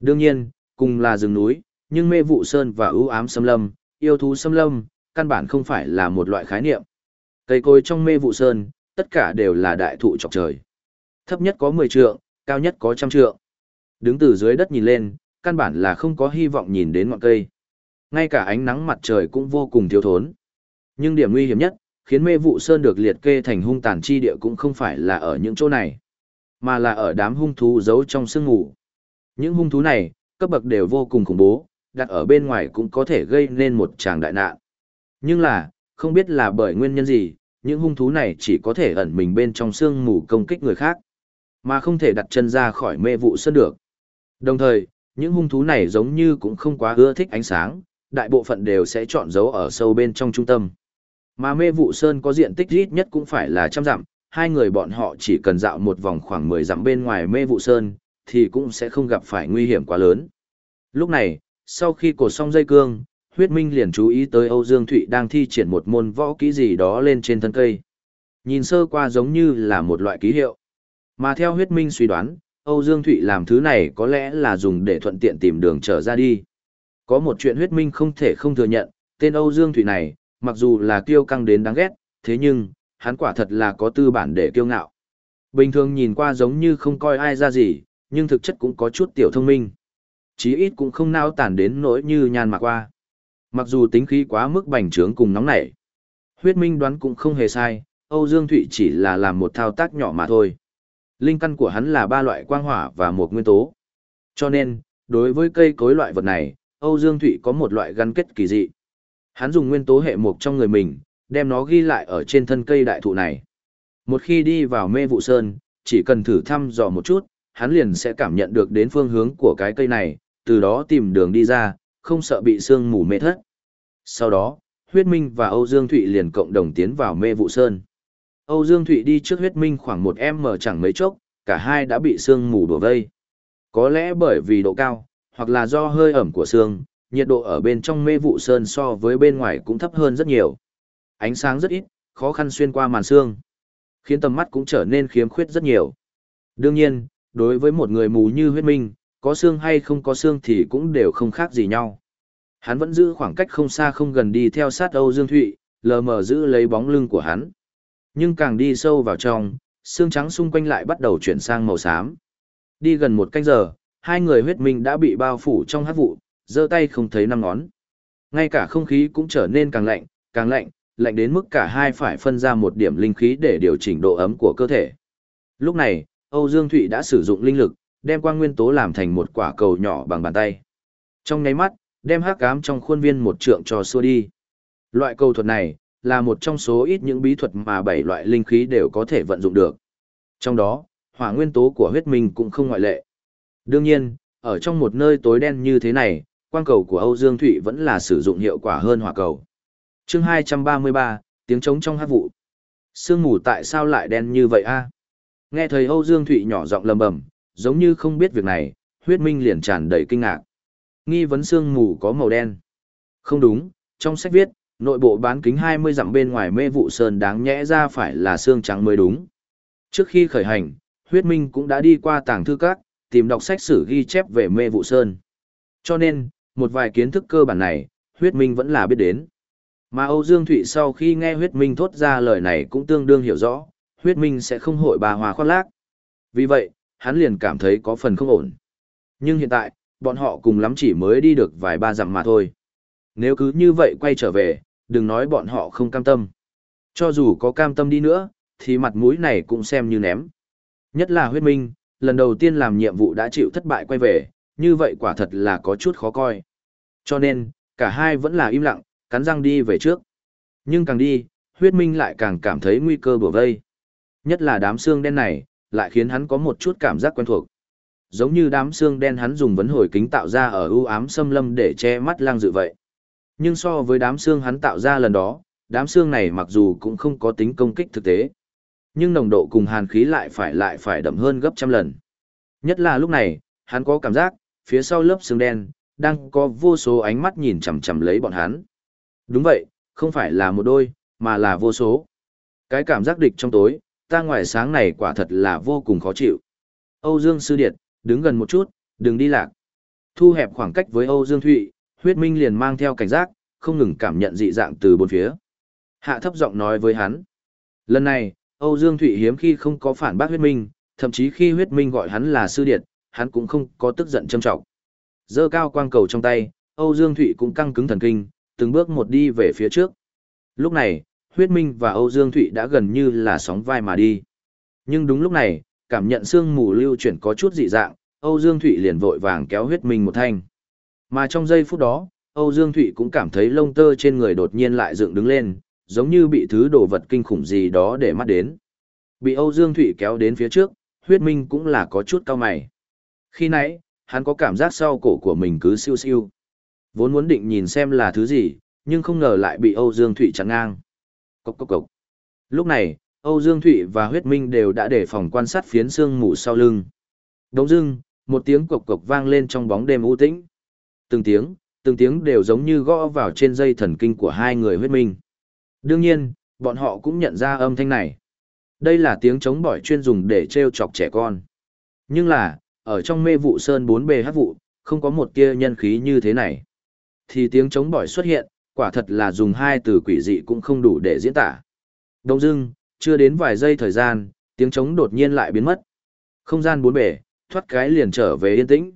Đương nhiên, cùng là rừng núi, nhưng mê vụ sơn và ưu ám xâm lâm, yêu thú xâm lâm, căn bản không phải là một loại khái niệm. Cây cối trong mê vụ sơn, tất cả đều là đại thụ chọc trời. Thấp nhất có 10 trượng, cao nhất có trăm trượng. Đứng từ dưới đất nhìn lên, căn bản là không có hy vọng nhìn đến ngọn cây. Ngay cả ánh nắng mặt trời cũng vô cùng thiếu thốn. Nhưng điểm nguy hiểm nhất, khiến mê vụ sơn được liệt kê thành hung tàn chi địa cũng không phải là ở những chỗ này, mà là ở đám hung thú giấu trong sương ngủ. Những hung thú này, cấp bậc đều vô cùng khủng bố, đặt ở bên ngoài cũng có thể gây nên một tràng đại nạn. Nhưng là, không biết là bởi nguyên nhân gì, những hung thú này chỉ có thể ẩn mình bên trong xương mù công kích người khác, mà không thể đặt chân ra khỏi mê vụ sơn được. Đồng thời, những hung thú này giống như cũng không quá ưa thích ánh sáng, đại bộ phận đều sẽ chọn giấu ở sâu bên trong trung tâm. Mà mê vụ sơn có diện tích ít nhất cũng phải là trăm dặm, hai người bọn họ chỉ cần dạo một vòng khoảng 10 dặm bên ngoài mê vụ sơn, thì cũng sẽ không gặp phải nguy hiểm quá lớn. Lúc này, sau khi cột xong dây cương, huyết minh liền chú ý tới Âu Dương Thụy đang thi triển một môn võ kỹ gì đó lên trên thân cây. Nhìn sơ qua giống như là một loại ký hiệu. Mà theo huyết minh suy đoán, Âu Dương Thụy làm thứ này có lẽ là dùng để thuận tiện tìm đường trở ra đi. Có một chuyện huyết minh không thể không thừa nhận, tên Âu Dương Thụy này, mặc dù là kiêu căng đến đáng ghét, thế nhưng, hắn quả thật là có tư bản để kiêu ngạo. Bình thường nhìn qua giống như không coi ai ra gì, nhưng thực chất cũng có chút tiểu thông minh. Chí ít cũng không nao tản đến nỗi như nhan mạc qua. Mặc dù tính khí quá mức bành trướng cùng nóng nảy. Huyết minh đoán cũng không hề sai, Âu Dương Thụy chỉ là làm một thao tác nhỏ mà thôi. Linh căn của hắn là ba loại quang hỏa và một nguyên tố. Cho nên, đối với cây cối loại vật này, Âu Dương Thụy có một loại gắn kết kỳ dị. Hắn dùng nguyên tố hệ mục trong người mình, đem nó ghi lại ở trên thân cây đại thụ này. Một khi đi vào mê vụ sơn, chỉ cần thử thăm dò một chút, hắn liền sẽ cảm nhận được đến phương hướng của cái cây này, từ đó tìm đường đi ra, không sợ bị sương mù mê thất. Sau đó, huyết minh và Âu Dương Thụy liền cộng đồng tiến vào mê vụ sơn. Âu Dương Thụy đi trước huyết minh khoảng một em mở chẳng mấy chốc, cả hai đã bị sương mù đổ vây. Có lẽ bởi vì độ cao, hoặc là do hơi ẩm của sương, nhiệt độ ở bên trong mê vụ sơn so với bên ngoài cũng thấp hơn rất nhiều. Ánh sáng rất ít, khó khăn xuyên qua màn sương, khiến tầm mắt cũng trở nên khiếm khuyết rất nhiều. Đương nhiên, đối với một người mù như huyết minh, có xương hay không có xương thì cũng đều không khác gì nhau. Hắn vẫn giữ khoảng cách không xa không gần đi theo sát Âu Dương Thụy, lờ mờ giữ lấy bóng lưng của hắn. Nhưng càng đi sâu vào trong, xương trắng xung quanh lại bắt đầu chuyển sang màu xám. Đi gần một canh giờ, hai người huyết minh đã bị bao phủ trong hát vụ, giơ tay không thấy năm ngón. Ngay cả không khí cũng trở nên càng lạnh, càng lạnh, lạnh đến mức cả hai phải phân ra một điểm linh khí để điều chỉnh độ ấm của cơ thể. Lúc này, Âu Dương Thụy đã sử dụng linh lực, đem quang nguyên tố làm thành một quả cầu nhỏ bằng bàn tay. Trong nháy mắt, đem hắc ám trong khuôn viên một trượng cho xua đi. Loại cầu thuật này là một trong số ít những bí thuật mà bảy loại linh khí đều có thể vận dụng được. Trong đó, hỏa nguyên tố của huyết minh cũng không ngoại lệ. Đương nhiên, ở trong một nơi tối đen như thế này, quang cầu của Âu Dương Thụy vẫn là sử dụng hiệu quả hơn hỏa cầu. Chương 233, tiếng trống trong hắc vụ. Sương mù tại sao lại đen như vậy a? Nghe thấy Âu Dương Thụy nhỏ giọng lầm bầm, giống như không biết việc này, huyết minh liền tràn đầy kinh ngạc. Nghi vấn xương mù có màu đen. Không đúng, trong sách viết, nội bộ bán kính 20 dặm bên ngoài mê vụ sơn đáng nhẽ ra phải là xương trắng mới đúng. Trước khi khởi hành, huyết minh cũng đã đi qua tàng thư các, tìm đọc sách sử ghi chép về mê vụ sơn. Cho nên, một vài kiến thức cơ bản này, huyết minh vẫn là biết đến. Mà Âu Dương Thụy sau khi nghe huyết minh thốt ra lời này cũng tương đương hiểu rõ, huyết minh sẽ không hội bà hòa khoác lác. Vì vậy, hắn liền cảm thấy có phần không ổn. Nhưng hiện tại, bọn họ cùng lắm chỉ mới đi được vài ba dặm mà thôi. Nếu cứ như vậy quay trở về, đừng nói bọn họ không cam tâm. Cho dù có cam tâm đi nữa, thì mặt mũi này cũng xem như ném. Nhất là huyết minh, lần đầu tiên làm nhiệm vụ đã chịu thất bại quay về, như vậy quả thật là có chút khó coi. Cho nên, cả hai vẫn là im lặng, cắn răng đi về trước. Nhưng càng đi, huyết minh lại càng cảm thấy nguy cơ bổ vây. Nhất là đám xương đen này, lại khiến hắn có một chút cảm giác quen thuộc. Giống như đám xương đen hắn dùng vấn hồi kính tạo ra ở ưu ám xâm lâm để che mắt lang dự vậy. Nhưng so với đám xương hắn tạo ra lần đó, đám xương này mặc dù cũng không có tính công kích thực tế. Nhưng nồng độ cùng hàn khí lại phải lại phải đậm hơn gấp trăm lần. Nhất là lúc này, hắn có cảm giác, phía sau lớp xương đen, đang có vô số ánh mắt nhìn chằm chằm lấy bọn hắn. Đúng vậy, không phải là một đôi, mà là vô số. Cái cảm giác địch trong tối, ta ngoài sáng này quả thật là vô cùng khó chịu. Âu Dương Sư Điệt, đứng gần một chút, đừng đi lạc. Thu hẹp khoảng cách với Âu Dương Thụy, huyết minh liền mang theo cảnh giác, không ngừng cảm nhận dị dạng từ bốn phía. Hạ thấp giọng nói với hắn. Lần này, Âu Dương Thụy hiếm khi không có phản bác huyết minh, thậm chí khi huyết minh gọi hắn là sư điệt, hắn cũng không có tức giận châm trọng. Dơ cao quang cầu trong tay, Âu Dương Thụy cũng căng cứng thần kinh, từng bước một đi về phía trước. Lúc này, huyết minh và Âu Dương Thụy đã gần như là sóng vai mà đi. Nhưng đúng lúc này, cảm nhận sương mù lưu chuyển có chút dị dạng, Âu Dương Thụy liền vội vàng kéo huyết minh một thanh. Mà trong giây phút đó, Âu Dương Thụy cũng cảm thấy lông tơ trên người đột nhiên lại dựng đứng lên, giống như bị thứ đồ vật kinh khủng gì đó để mắt đến. Bị Âu Dương Thụy kéo đến phía trước, huyết minh cũng là có chút cao mày. Khi nãy, hắn có cảm giác sau cổ của mình cứ siêu siêu. Vốn muốn định nhìn xem là thứ gì, nhưng không ngờ lại bị Âu Dương Thụy chặn ngang. Cốc cốc cốc. Lúc này, Âu Dương Thụy và huyết minh đều đã để phòng quan sát phiến xương mù sau lưng. Đống dưng, một tiếng cộc cộc vang lên trong bóng đêm u tĩnh. Từng tiếng, từng tiếng đều giống như gõ vào trên dây thần kinh của hai người huyết minh. Đương nhiên, bọn họ cũng nhận ra âm thanh này. Đây là tiếng chống bỏi chuyên dùng để treo chọc trẻ con. Nhưng là, ở trong mê vụ sơn bốn bề hát vụ, không có một tia nhân khí như thế này. Thì tiếng chống bỏi xuất hiện, quả thật là dùng hai từ quỷ dị cũng không đủ để diễn tả. Đông dưng, chưa đến vài giây thời gian, tiếng chống đột nhiên lại biến mất. Không gian bốn bề, thoát cái liền trở về yên tĩnh.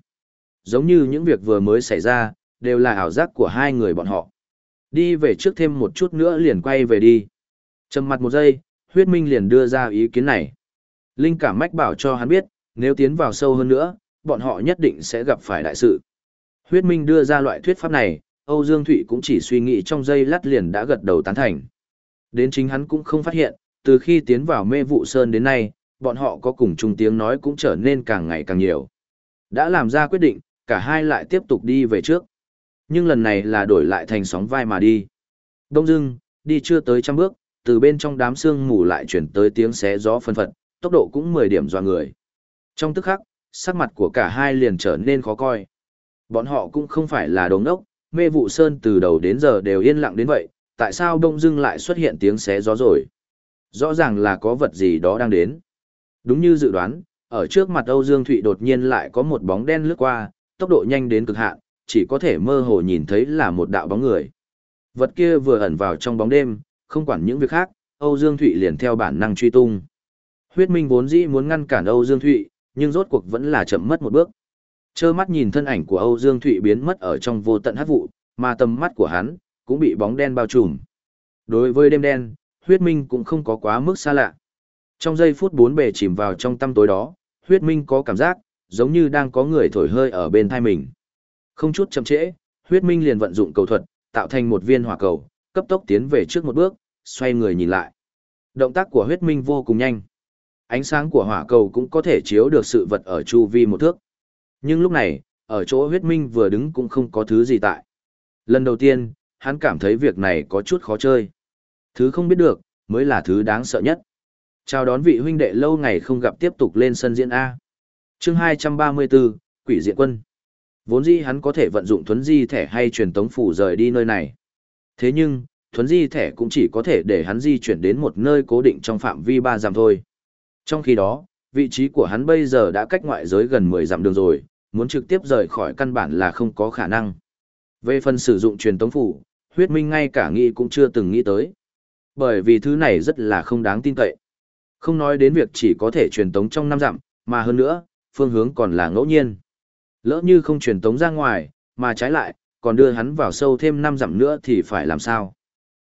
Giống như những việc vừa mới xảy ra, đều là ảo giác của hai người bọn họ. Đi về trước thêm một chút nữa liền quay về đi. Trầm mặt một giây, huyết minh liền đưa ra ý kiến này. Linh cảm mách bảo cho hắn biết, nếu tiến vào sâu hơn nữa, bọn họ nhất định sẽ gặp phải đại sự. Huyết minh đưa ra loại thuyết pháp này, Âu Dương Thụy cũng chỉ suy nghĩ trong giây lát liền đã gật đầu tán thành. Đến chính hắn cũng không phát hiện, từ khi tiến vào mê vụ sơn đến nay, bọn họ có cùng chung tiếng nói cũng trở nên càng ngày càng nhiều. Đã làm ra quyết định, cả hai lại tiếp tục đi về trước. Nhưng lần này là đổi lại thành sóng vai mà đi. Đông dưng, đi chưa tới trăm bước, từ bên trong đám sương mù lại chuyển tới tiếng xé gió phân phật, tốc độ cũng 10 điểm dò người. Trong tức khắc, sắc mặt của cả hai liền trở nên khó coi. Bọn họ cũng không phải là đồng ngốc mê vụ sơn từ đầu đến giờ đều yên lặng đến vậy, tại sao đông dưng lại xuất hiện tiếng xé gió rồi? Rõ ràng là có vật gì đó đang đến. Đúng như dự đoán, ở trước mặt Âu Dương Thụy đột nhiên lại có một bóng đen lướt qua, tốc độ nhanh đến cực hạn, chỉ có thể mơ hồ nhìn thấy là một đạo bóng người. Vật kia vừa ẩn vào trong bóng đêm, không quản những việc khác, Âu Dương Thụy liền theo bản năng truy tung. Huyết Minh vốn dĩ muốn ngăn cản Âu Dương Thụy, nhưng rốt cuộc vẫn là chậm mất một bước. Chơ mắt nhìn thân ảnh của Âu Dương Thụy biến mất ở trong vô tận hát vụ, mà tầm mắt của hắn cũng bị bóng đen bao trùm. Đối với đêm đen, Huyết Minh cũng không có quá mức xa lạ. Trong giây phút bốn bề chìm vào trong tăm tối đó, Huyết Minh có cảm giác giống như đang có người thổi hơi ở bên thai mình. Không chút chậm trễ, Huyết Minh liền vận dụng cầu thuật, tạo thành một viên hỏa cầu, cấp tốc tiến về trước một bước, xoay người nhìn lại. Động tác của huyết minh vô cùng nhanh. Ánh sáng của hỏa cầu cũng có thể chiếu được sự vật ở chu vi một thước. Nhưng lúc này, ở chỗ huyết minh vừa đứng cũng không có thứ gì tại. Lần đầu tiên, hắn cảm thấy việc này có chút khó chơi. Thứ không biết được, mới là thứ đáng sợ nhất. Chào đón vị huynh đệ lâu ngày không gặp tiếp tục lên sân diễn A. chương 234, Quỷ Diện Quân. Vốn dĩ hắn có thể vận dụng thuấn di thẻ hay truyền tống phủ rời đi nơi này. Thế nhưng, thuấn di thẻ cũng chỉ có thể để hắn di chuyển đến một nơi cố định trong phạm vi ba dặm thôi. Trong khi đó, vị trí của hắn bây giờ đã cách ngoại giới gần 10 dặm đường rồi, muốn trực tiếp rời khỏi căn bản là không có khả năng. Về phần sử dụng truyền tống phủ, huyết minh ngay cả nghĩ cũng chưa từng nghĩ tới. Bởi vì thứ này rất là không đáng tin cậy. Không nói đến việc chỉ có thể truyền tống trong năm dặm, mà hơn nữa, phương hướng còn là ngẫu nhiên. Lỡ như không truyền tống ra ngoài, mà trái lại, còn đưa hắn vào sâu thêm năm dặm nữa thì phải làm sao?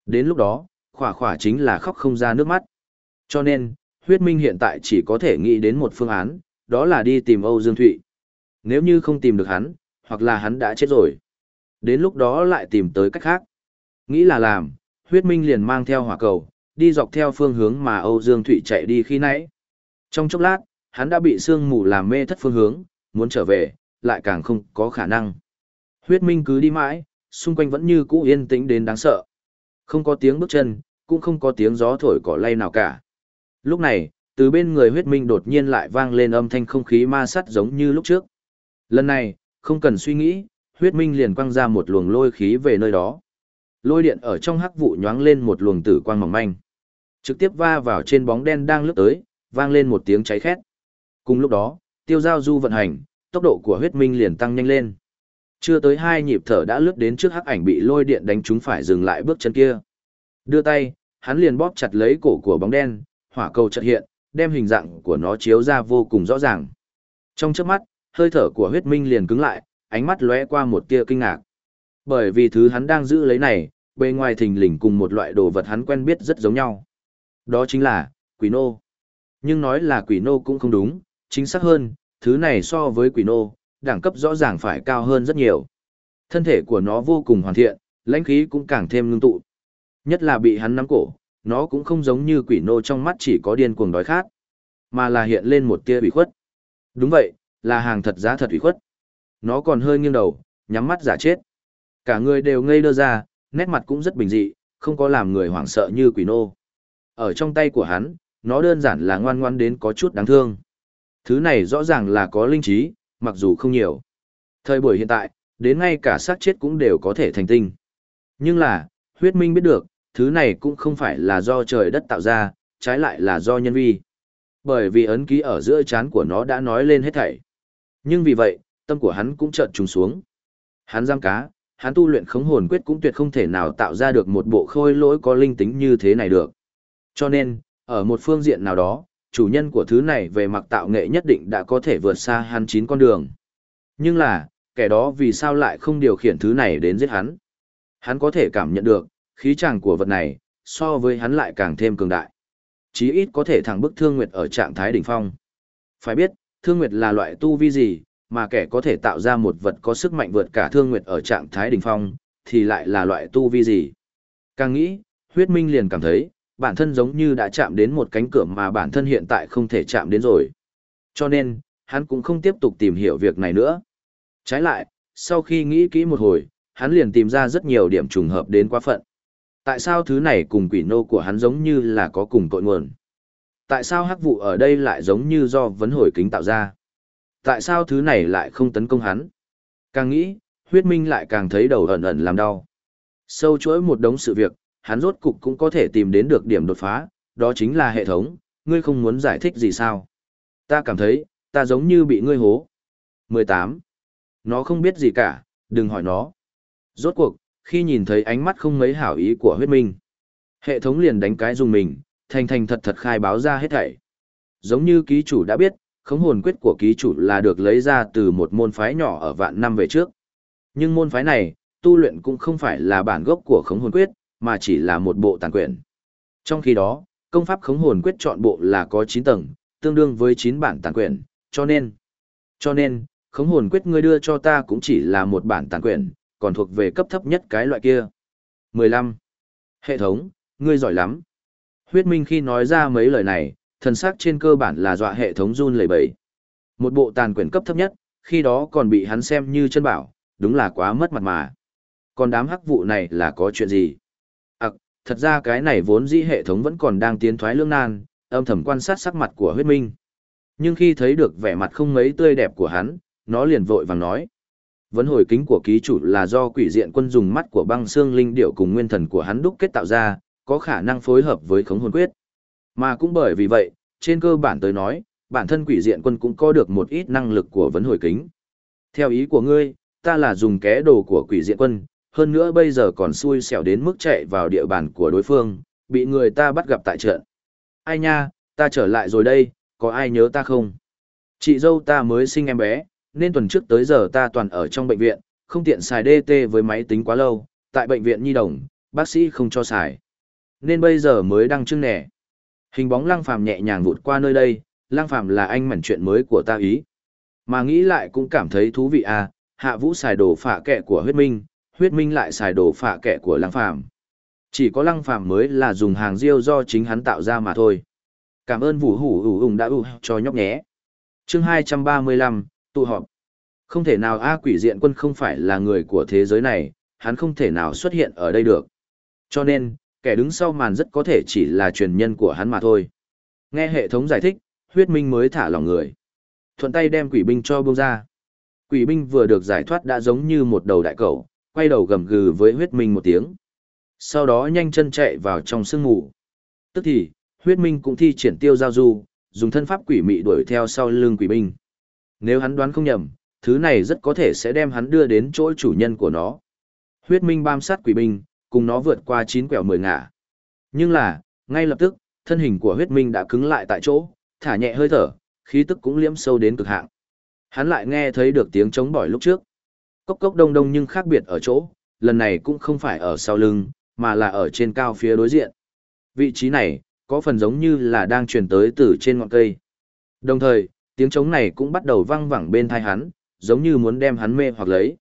Đến lúc đó, khỏa khỏa chính là khóc không ra nước mắt. Cho nên, huyết minh hiện tại chỉ có thể nghĩ đến một phương án, đó là đi tìm Âu Dương Thụy. Nếu như không tìm được hắn, hoặc là hắn đã chết rồi. Đến lúc đó lại tìm tới cách khác. Nghĩ là làm, huyết minh liền mang theo hỏa cầu, đi dọc theo phương hướng mà Âu Dương Thụy chạy đi khi nãy. Trong chốc lát, hắn đã bị sương mù làm mê thất phương hướng, muốn trở về, lại càng không có khả năng. Huyết minh cứ đi mãi, xung quanh vẫn như cũ yên tĩnh đến đáng sợ. Không có tiếng bước chân, cũng không có tiếng gió thổi cỏ lay nào cả. Lúc này, từ bên người huyết minh đột nhiên lại vang lên âm thanh không khí ma sắt giống như lúc trước. Lần này, không cần suy nghĩ, huyết minh liền quăng ra một luồng lôi khí về nơi đó. Lôi điện ở trong hắc vụ nhoáng lên một luồng tử quang mỏng manh. Trực tiếp va vào trên bóng đen đang lướt tới, vang lên một tiếng cháy khét. Cùng lúc đó, tiêu giao du vận hành, tốc độ của huyết minh liền tăng nhanh lên. Chưa tới hai nhịp thở đã lướt đến trước hắc ảnh bị lôi điện đánh trúng phải dừng lại bước chân kia. Đưa tay, hắn liền bóp chặt lấy cổ của bóng đen, hỏa cầu chợt hiện, đem hình dạng của nó chiếu ra vô cùng rõ ràng. Trong chớp mắt, hơi thở của huyết minh liền cứng lại, ánh mắt lóe qua một tia kinh ngạc. Bởi vì thứ hắn đang giữ lấy này, bề ngoài thình lình cùng một loại đồ vật hắn quen biết rất giống nhau. Đó chính là, quỷ nô. Nhưng nói là quỷ nô cũng không đúng, chính xác hơn, thứ này so với quỷ nô, đẳng cấp rõ ràng phải cao hơn rất nhiều. Thân thể của nó vô cùng hoàn thiện, lãnh khí cũng càng thêm ngưng tụ. Nhất là bị hắn nắm cổ, nó cũng không giống như quỷ nô trong mắt chỉ có điên cuồng đói khát, mà là hiện lên một tia ủy khuất. Đúng vậy, là hàng thật giá thật ủy khuất. Nó còn hơi nghiêng đầu, nhắm mắt giả chết. Cả người đều ngây đơ ra, nét mặt cũng rất bình dị, không có làm người hoảng sợ như quỷ nô. Ở trong tay của hắn, nó đơn giản là ngoan ngoan đến có chút đáng thương. Thứ này rõ ràng là có linh trí, mặc dù không nhiều. Thời buổi hiện tại, đến ngay cả xác chết cũng đều có thể thành tinh. Nhưng là, huyết minh biết được, thứ này cũng không phải là do trời đất tạo ra, trái lại là do nhân vi. Bởi vì ấn ký ở giữa chán của nó đã nói lên hết thảy. Nhưng vì vậy, tâm của hắn cũng chợt trùng xuống. Hắn giam cá, hắn tu luyện khống hồn quyết cũng tuyệt không thể nào tạo ra được một bộ khôi lỗi có linh tính như thế này được. Cho nên, ở một phương diện nào đó, chủ nhân của thứ này về mặt tạo nghệ nhất định đã có thể vượt xa hắn chín con đường. Nhưng là, kẻ đó vì sao lại không điều khiển thứ này đến giết hắn? Hắn có thể cảm nhận được, khí chàng của vật này, so với hắn lại càng thêm cường đại. Chí ít có thể thẳng bức Thương Nguyệt ở trạng thái đỉnh phong. Phải biết, Thương Nguyệt là loại tu vi gì, mà kẻ có thể tạo ra một vật có sức mạnh vượt cả Thương Nguyệt ở trạng thái đỉnh phong, thì lại là loại tu vi gì. Càng nghĩ, huyết minh liền cảm thấy, bản thân giống như đã chạm đến một cánh cửa mà bản thân hiện tại không thể chạm đến rồi. Cho nên, hắn cũng không tiếp tục tìm hiểu việc này nữa. Trái lại, sau khi nghĩ kỹ một hồi, hắn liền tìm ra rất nhiều điểm trùng hợp đến quá phận. Tại sao thứ này cùng quỷ nô của hắn giống như là có cùng tội nguồn? Tại sao hắc vụ ở đây lại giống như do vấn hồi kính tạo ra? Tại sao thứ này lại không tấn công hắn? Càng nghĩ, huyết minh lại càng thấy đầu ẩn ẩn làm đau. Sâu chuỗi một đống sự việc, hắn rốt cục cũng có thể tìm đến được điểm đột phá, đó chính là hệ thống, ngươi không muốn giải thích gì sao? Ta cảm thấy, ta giống như bị ngươi hố. 18. Nó không biết gì cả, đừng hỏi nó. Rốt cuộc, khi nhìn thấy ánh mắt không mấy hảo ý của huyết minh. Hệ thống liền đánh cái dùng mình, thành thành thật thật khai báo ra hết thảy. Giống như ký chủ đã biết, khống hồn quyết của ký chủ là được lấy ra từ một môn phái nhỏ ở vạn năm về trước. Nhưng môn phái này, tu luyện cũng không phải là bản gốc của khống hồn quyết, mà chỉ là một bộ tàn quyển. Trong khi đó, công pháp khống hồn quyết chọn bộ là có 9 tầng, tương đương với 9 bản tàn quyển, cho nên, cho nên, khống hồn quyết ngươi đưa cho ta cũng chỉ là một bản tàn quyển, còn thuộc về cấp thấp nhất cái loại kia. 15. Hệ thống, ngươi giỏi lắm. Huyết Minh khi nói ra mấy lời này, thần sắc trên cơ bản là dọa hệ thống run lẩy bẩy. Một bộ tàn quyển cấp thấp nhất, khi đó còn bị hắn xem như chân bảo, đúng là quá mất mặt mà. Còn đám hắc vụ này là có chuyện gì? À, thật ra cái này vốn dĩ hệ thống vẫn còn đang tiến thoái lương nan, âm thầm quan sát sắc mặt của huyết minh. Nhưng khi thấy được vẻ mặt không mấy tươi đẹp của hắn, nó liền vội vàng nói. Vấn hồi kính của ký chủ là do quỷ diện quân dùng mắt của băng xương linh điệu cùng nguyên thần của hắn đúc kết tạo ra, có khả năng phối hợp với khống hồn quyết. Mà cũng bởi vì vậy, trên cơ bản tới nói, bản thân quỷ diện quân cũng có được một ít năng lực của vấn hồi kính. Theo ý của ngươi, ta là dùng ké đồ của quỷ diện quân, hơn nữa bây giờ còn xui xẻo đến mức chạy vào địa bàn của đối phương, bị người ta bắt gặp tại trận. Ai nha, ta trở lại rồi đây, có ai nhớ ta không? Chị dâu ta mới sinh em bé, nên tuần trước tới giờ ta toàn ở trong bệnh viện, không tiện xài DT với máy tính quá lâu, tại bệnh viện Nhi Đồng, bác sĩ không cho xài. Nên bây giờ mới đăng chương nẻ. Hình bóng Lăng Phàm nhẹ nhàng vụt qua nơi đây, Lăng Phàm là anh mẩn chuyện mới của ta ý. Mà nghĩ lại cũng cảm thấy thú vị à, hạ vũ xài đồ phạ kẹ của huyết minh, huyết minh lại xài đồ phạ kẹ của Lăng Phàm. Chỉ có Lăng Phàm mới là dùng hàng riêu do chính hắn tạo ra mà thôi. Cảm ơn Vũ Hủ Hủ ủng đã ủ cho nhóc nhé. Chương 235, tụ họp. Không thể nào A quỷ diện quân không phải là người của thế giới này, hắn không thể nào xuất hiện ở đây được. Cho nên, kẻ đứng sau màn rất có thể chỉ là truyền nhân của hắn mà thôi. Nghe hệ thống giải thích, huyết minh mới thả lòng người. Thuận tay đem quỷ binh cho buông ra. Quỷ binh vừa được giải thoát đã giống như một đầu đại cẩu, quay đầu gầm gừ với huyết minh một tiếng. Sau đó nhanh chân chạy vào trong sương mù. Tức thì, huyết minh cũng thi triển tiêu giao du, dùng thân pháp quỷ mị đuổi theo sau lưng quỷ binh. Nếu hắn đoán không nhầm, thứ này rất có thể sẽ đem hắn đưa đến chỗ chủ nhân của nó. Huyết minh bám sát quỷ binh, cùng nó vượt qua chín quẹo mười ngả. Nhưng là, ngay lập tức, thân hình của huyết minh đã cứng lại tại chỗ, thả nhẹ hơi thở, khí tức cũng liễm sâu đến cực hạn. Hắn lại nghe thấy được tiếng chống bỏi lúc trước. Cốc cốc đông đông nhưng khác biệt ở chỗ, lần này cũng không phải ở sau lưng, mà là ở trên cao phía đối diện. Vị trí này, có phần giống như là đang truyền tới từ trên ngọn cây. Đồng thời, tiếng trống này cũng bắt đầu vang vẳng bên thai hắn, giống như muốn đem hắn mê hoặc lấy.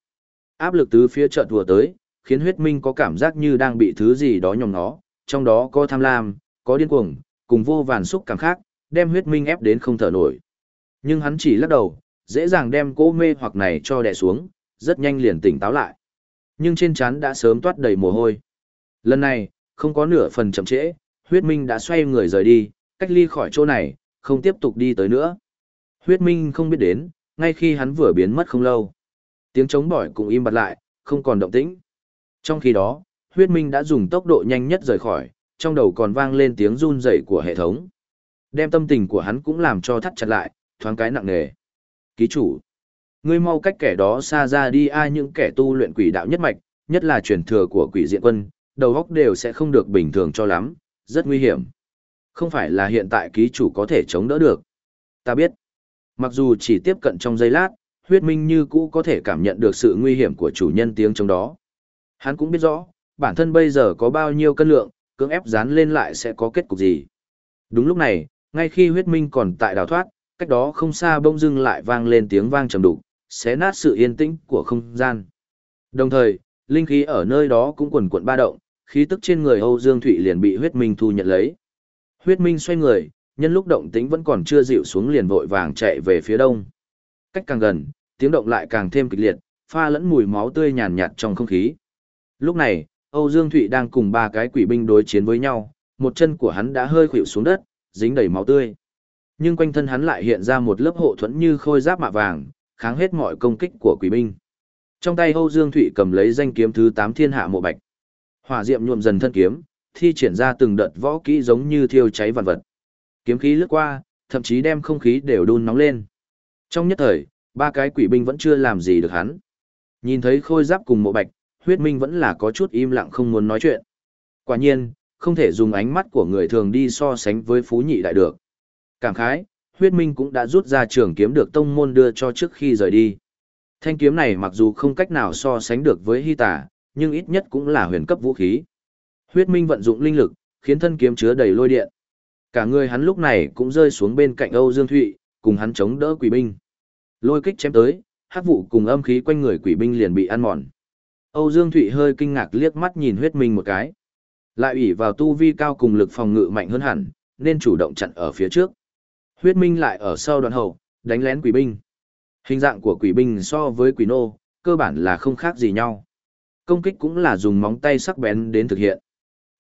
Áp lực tứ phía chợt vừa tới, khiến huyết minh có cảm giác như đang bị thứ gì đó nhòm nó, trong đó có tham lam, có điên cuồng, cùng vô vàn xúc cảm khác, đem huyết minh ép đến không thở nổi. Nhưng hắn chỉ lắc đầu, dễ dàng đem cỗ mê hoặc này cho đè xuống, rất nhanh liền tỉnh táo lại. Nhưng trên trán đã sớm toát đầy mồ hôi. Lần này, không có nửa phần chậm trễ, huyết minh đã xoay người rời đi, cách ly khỏi chỗ này, không tiếp tục đi tới nữa. Huyết minh không biết đến, ngay khi hắn vừa biến mất không lâu. Tiếng chống bỏi cũng im bặt lại, không còn động tĩnh. Trong khi đó, huyết minh đã dùng tốc độ nhanh nhất rời khỏi, trong đầu còn vang lên tiếng run rẩy của hệ thống. Đem tâm tình của hắn cũng làm cho thắt chặt lại, thoáng cái nặng nề. Ký chủ, ngươi mau cách kẻ đó xa ra đi ai những kẻ tu luyện quỷ đạo nhất mạch, nhất là truyền thừa của quỷ diện quân, đầu óc đều sẽ không được bình thường cho lắm, rất nguy hiểm. Không phải là hiện tại ký chủ có thể chống đỡ được. Ta biết, mặc dù chỉ tiếp cận trong giây lát, huyết minh như cũ có thể cảm nhận được sự nguy hiểm của chủ nhân tiếng trong đó. Hắn cũng biết rõ, bản thân bây giờ có bao nhiêu cân lượng, cưỡng ép dán lên lại sẽ có kết cục gì. Đúng lúc này, ngay khi huyết minh còn tại đào thoát, cách đó không xa bông dưng lại vang lên tiếng vang trầm đục, xé nát sự yên tĩnh của không gian. Đồng thời, linh khí ở nơi đó cũng quần cuộn ba động, khí tức trên người Âu Dương Thụy liền bị huyết minh thu nhận lấy. Huyết minh xoay người, nhân lúc động tĩnh vẫn còn chưa dịu xuống liền vội vàng chạy về phía đông. Cách càng gần, tiếng động lại càng thêm kịch liệt, pha lẫn mùi máu tươi nhàn nhạt trong không khí. Lúc này, Âu Dương Thụy đang cùng ba cái quỷ binh đối chiến với nhau, một chân của hắn đã hơi khuỵu xuống đất, dính đầy máu tươi. Nhưng quanh thân hắn lại hiện ra một lớp hộ thuẫn như khôi giáp mạ vàng, kháng hết mọi công kích của quỷ binh. Trong tay Âu Dương Thụy cầm lấy danh kiếm thứ 8 Thiên Hạ Mộ Bạch. Hỏa diệm nhuộm dần thân kiếm, thi triển ra từng đợt võ kỹ giống như thiêu cháy vạn vật. Kiếm khí lướt qua, thậm chí đem không khí đều đun nóng lên. Trong nhất thời, ba cái quỷ binh vẫn chưa làm gì được hắn. Nhìn thấy khôi giáp cùng mộ bạch, huyết minh vẫn là có chút im lặng không muốn nói chuyện. Quả nhiên, không thể dùng ánh mắt của người thường đi so sánh với phú nhị đại được. Cảm khái, huyết minh cũng đã rút ra trường kiếm được tông môn đưa cho trước khi rời đi. Thanh kiếm này mặc dù không cách nào so sánh được với hy tả, nhưng ít nhất cũng là huyền cấp vũ khí. Huyết minh vận dụng linh lực, khiến thân kiếm chứa đầy lôi điện. Cả người hắn lúc này cũng rơi xuống bên cạnh Âu Dương Thụy, cùng hắn chống đỡ quỷ binh. Lôi kích chém tới, hắc vụ cùng âm khí quanh người quỷ binh liền bị ăn mòn. Âu Dương Thụy hơi kinh ngạc liếc mắt nhìn huyết minh một cái. Lại ủy vào tu vi cao cùng lực phòng ngự mạnh hơn hẳn, nên chủ động chặn ở phía trước. Huyết minh lại ở sau đoạn hậu, đánh lén quỷ binh. Hình dạng của quỷ binh so với quỷ nô, cơ bản là không khác gì nhau. Công kích cũng là dùng móng tay sắc bén đến thực hiện.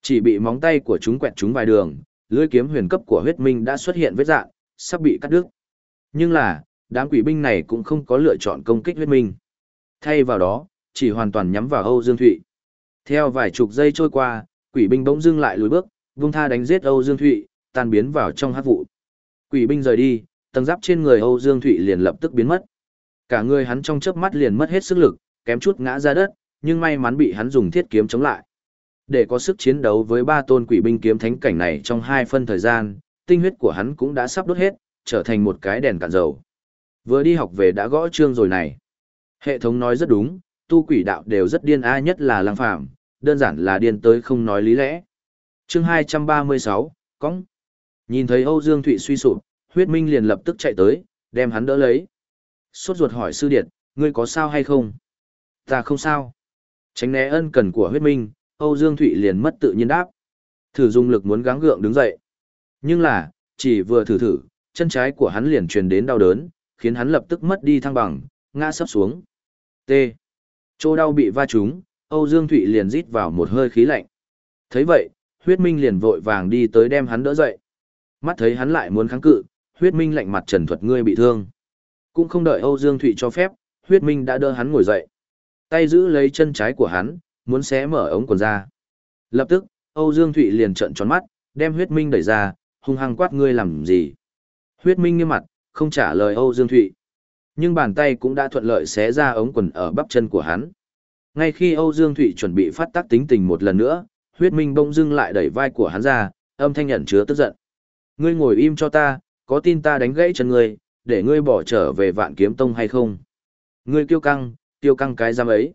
Chỉ bị móng tay của chúng quẹt chúng vài đường, lưỡi kiếm huyền cấp của huyết minh đã xuất hiện vết dạng, sắp bị cắt đứt. Nhưng là, đám quỷ binh này cũng không có lựa chọn công kích huyết minh. Thay vào đó, chỉ hoàn toàn nhắm vào Âu Dương Thụy. Theo vài chục giây trôi qua, quỷ binh bỗng dưng lại lùi bước, vung tha đánh giết Âu Dương Thụy, tan biến vào trong hắc vụ. Quỷ binh rời đi, tầng giáp trên người Âu Dương Thụy liền lập tức biến mất. Cả người hắn trong chớp mắt liền mất hết sức lực, kém chút ngã ra đất, nhưng may mắn bị hắn dùng thiết kiếm chống lại. Để có sức chiến đấu với ba tôn quỷ binh kiếm thánh cảnh này trong hai phân thời gian, tinh huyết của hắn cũng đã sắp đốt hết, trở thành một cái đèn cạn dầu. Vừa đi học về đã gõ chương rồi này. Hệ thống nói rất đúng, tu quỷ đạo đều rất điên a nhất là lang phạm, đơn giản là điên tới không nói lý lẽ. Chương 236, cõng. Nhìn thấy Âu Dương Thụy suy sụp, huyết minh liền lập tức chạy tới, đem hắn đỡ lấy. Sốt ruột hỏi sư điệt, ngươi có sao hay không? Ta không sao. Tránh né ân cần của huyết minh, Âu Dương Thụy liền mất tự nhiên đáp. Thử dùng lực muốn gắng gượng đứng dậy. Nhưng là, chỉ vừa thử thử, chân trái của hắn liền truyền đến đau đớn, khiến hắn lập tức mất đi thăng bằng, ngã sấp xuống. T. Chỗ đau bị va trúng, Âu Dương Thụy liền rít vào một hơi khí lạnh. thấy vậy, huyết minh liền vội vàng đi tới đem hắn đỡ dậy. Mắt thấy hắn lại muốn kháng cự, huyết minh lạnh mặt trần thuật ngươi bị thương. Cũng không đợi Âu Dương Thụy cho phép, huyết minh đã đỡ hắn ngồi dậy. Tay giữ lấy chân trái của hắn, muốn xé mở ống quần ra. Lập tức, Âu Dương Thụy liền trợn tròn mắt, đem huyết minh đẩy ra, hung hăng quát ngươi làm gì. Huyết minh nghiêm mặt, không trả lời Âu Dương Thụy. Nhưng bàn tay cũng đã thuận lợi xé ra ống quần ở bắp chân của hắn. Ngay khi Âu Dương Thụy chuẩn bị phát tác tính tình một lần nữa, huyết minh bỗng dưng lại đẩy vai của hắn ra, âm thanh nhận chứa tức giận. Ngươi ngồi im cho ta, có tin ta đánh gãy chân ngươi, để ngươi bỏ trở về vạn kiếm tông hay không? Ngươi kiêu căng, kiêu căng cái giam ấy.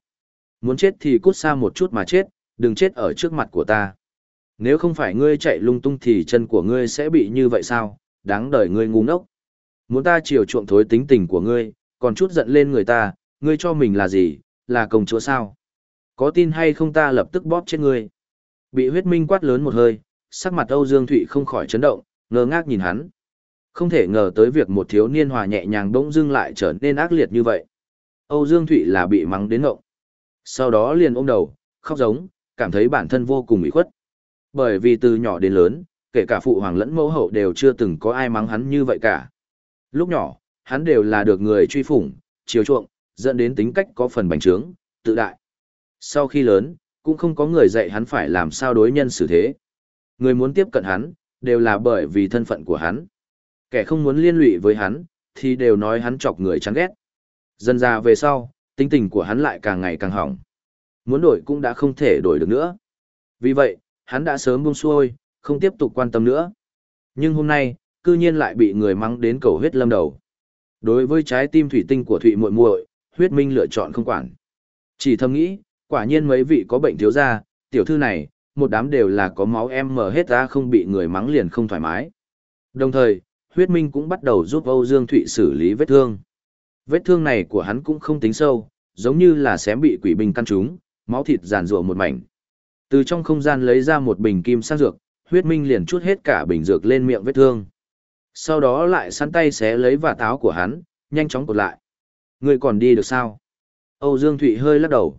Muốn chết thì cút xa một chút mà chết, đừng chết ở trước mặt của ta. Nếu không phải ngươi chạy lung tung thì chân của ngươi sẽ bị như vậy sao, đáng đời ngươi ngu ngốc. Muốn ta chiều chuộng thối tính tình của ngươi, còn chút giận lên người ta, ngươi cho mình là gì, là công chúa sao? Có tin hay không ta lập tức bóp chết ngươi. Bị huyết minh quát lớn một hơi, sắc mặt Âu Dương Thụy không khỏi chấn động, ngơ ngác nhìn hắn. Không thể ngờ tới việc một thiếu niên hòa nhẹ nhàng bỗng dưng lại trở nên ác liệt như vậy. Âu Dương Thụy là bị mắng đến ngộng. Sau đó liền ôm đầu, khóc giống, cảm thấy bản thân vô cùng ủy khuất. Bởi vì từ nhỏ đến lớn, kể cả phụ hoàng lẫn mẫu hậu đều chưa từng có ai mắng hắn như vậy cả. Lúc nhỏ, hắn đều là được người truy phủng, chiều chuộng, dẫn đến tính cách có phần bành trướng, tự đại. Sau khi lớn, cũng không có người dạy hắn phải làm sao đối nhân xử thế. Người muốn tiếp cận hắn, đều là bởi vì thân phận của hắn. Kẻ không muốn liên lụy với hắn, thì đều nói hắn chọc người chán ghét. Dần ra về sau, tính tình của hắn lại càng ngày càng hỏng. Muốn đổi cũng đã không thể đổi được nữa. Vì vậy, hắn đã sớm buông xuôi, không tiếp tục quan tâm nữa. Nhưng hôm nay, cư nhiên lại bị người mắng đến cầu huyết lâm đầu. Đối với trái tim thủy tinh của Thụy muội muội, huyết minh lựa chọn không quản. Chỉ thầm nghĩ, quả nhiên mấy vị có bệnh thiếu gia, tiểu thư này, một đám đều là có máu em mở hết ra không bị người mắng liền không thoải mái. Đồng thời, huyết minh cũng bắt đầu giúp Âu Dương Thụy xử lý vết thương. Vết thương này của hắn cũng không tính sâu, giống như là xém bị quỷ binh căn trúng, máu thịt giàn rủa một mảnh. Từ trong không gian lấy ra một bình kim sang dược, huyết minh liền chút hết cả bình dược lên miệng vết thương. Sau đó lại săn tay xé lấy và táo của hắn, nhanh chóng cột lại. Người còn đi được sao? Âu Dương Thụy hơi lắc đầu.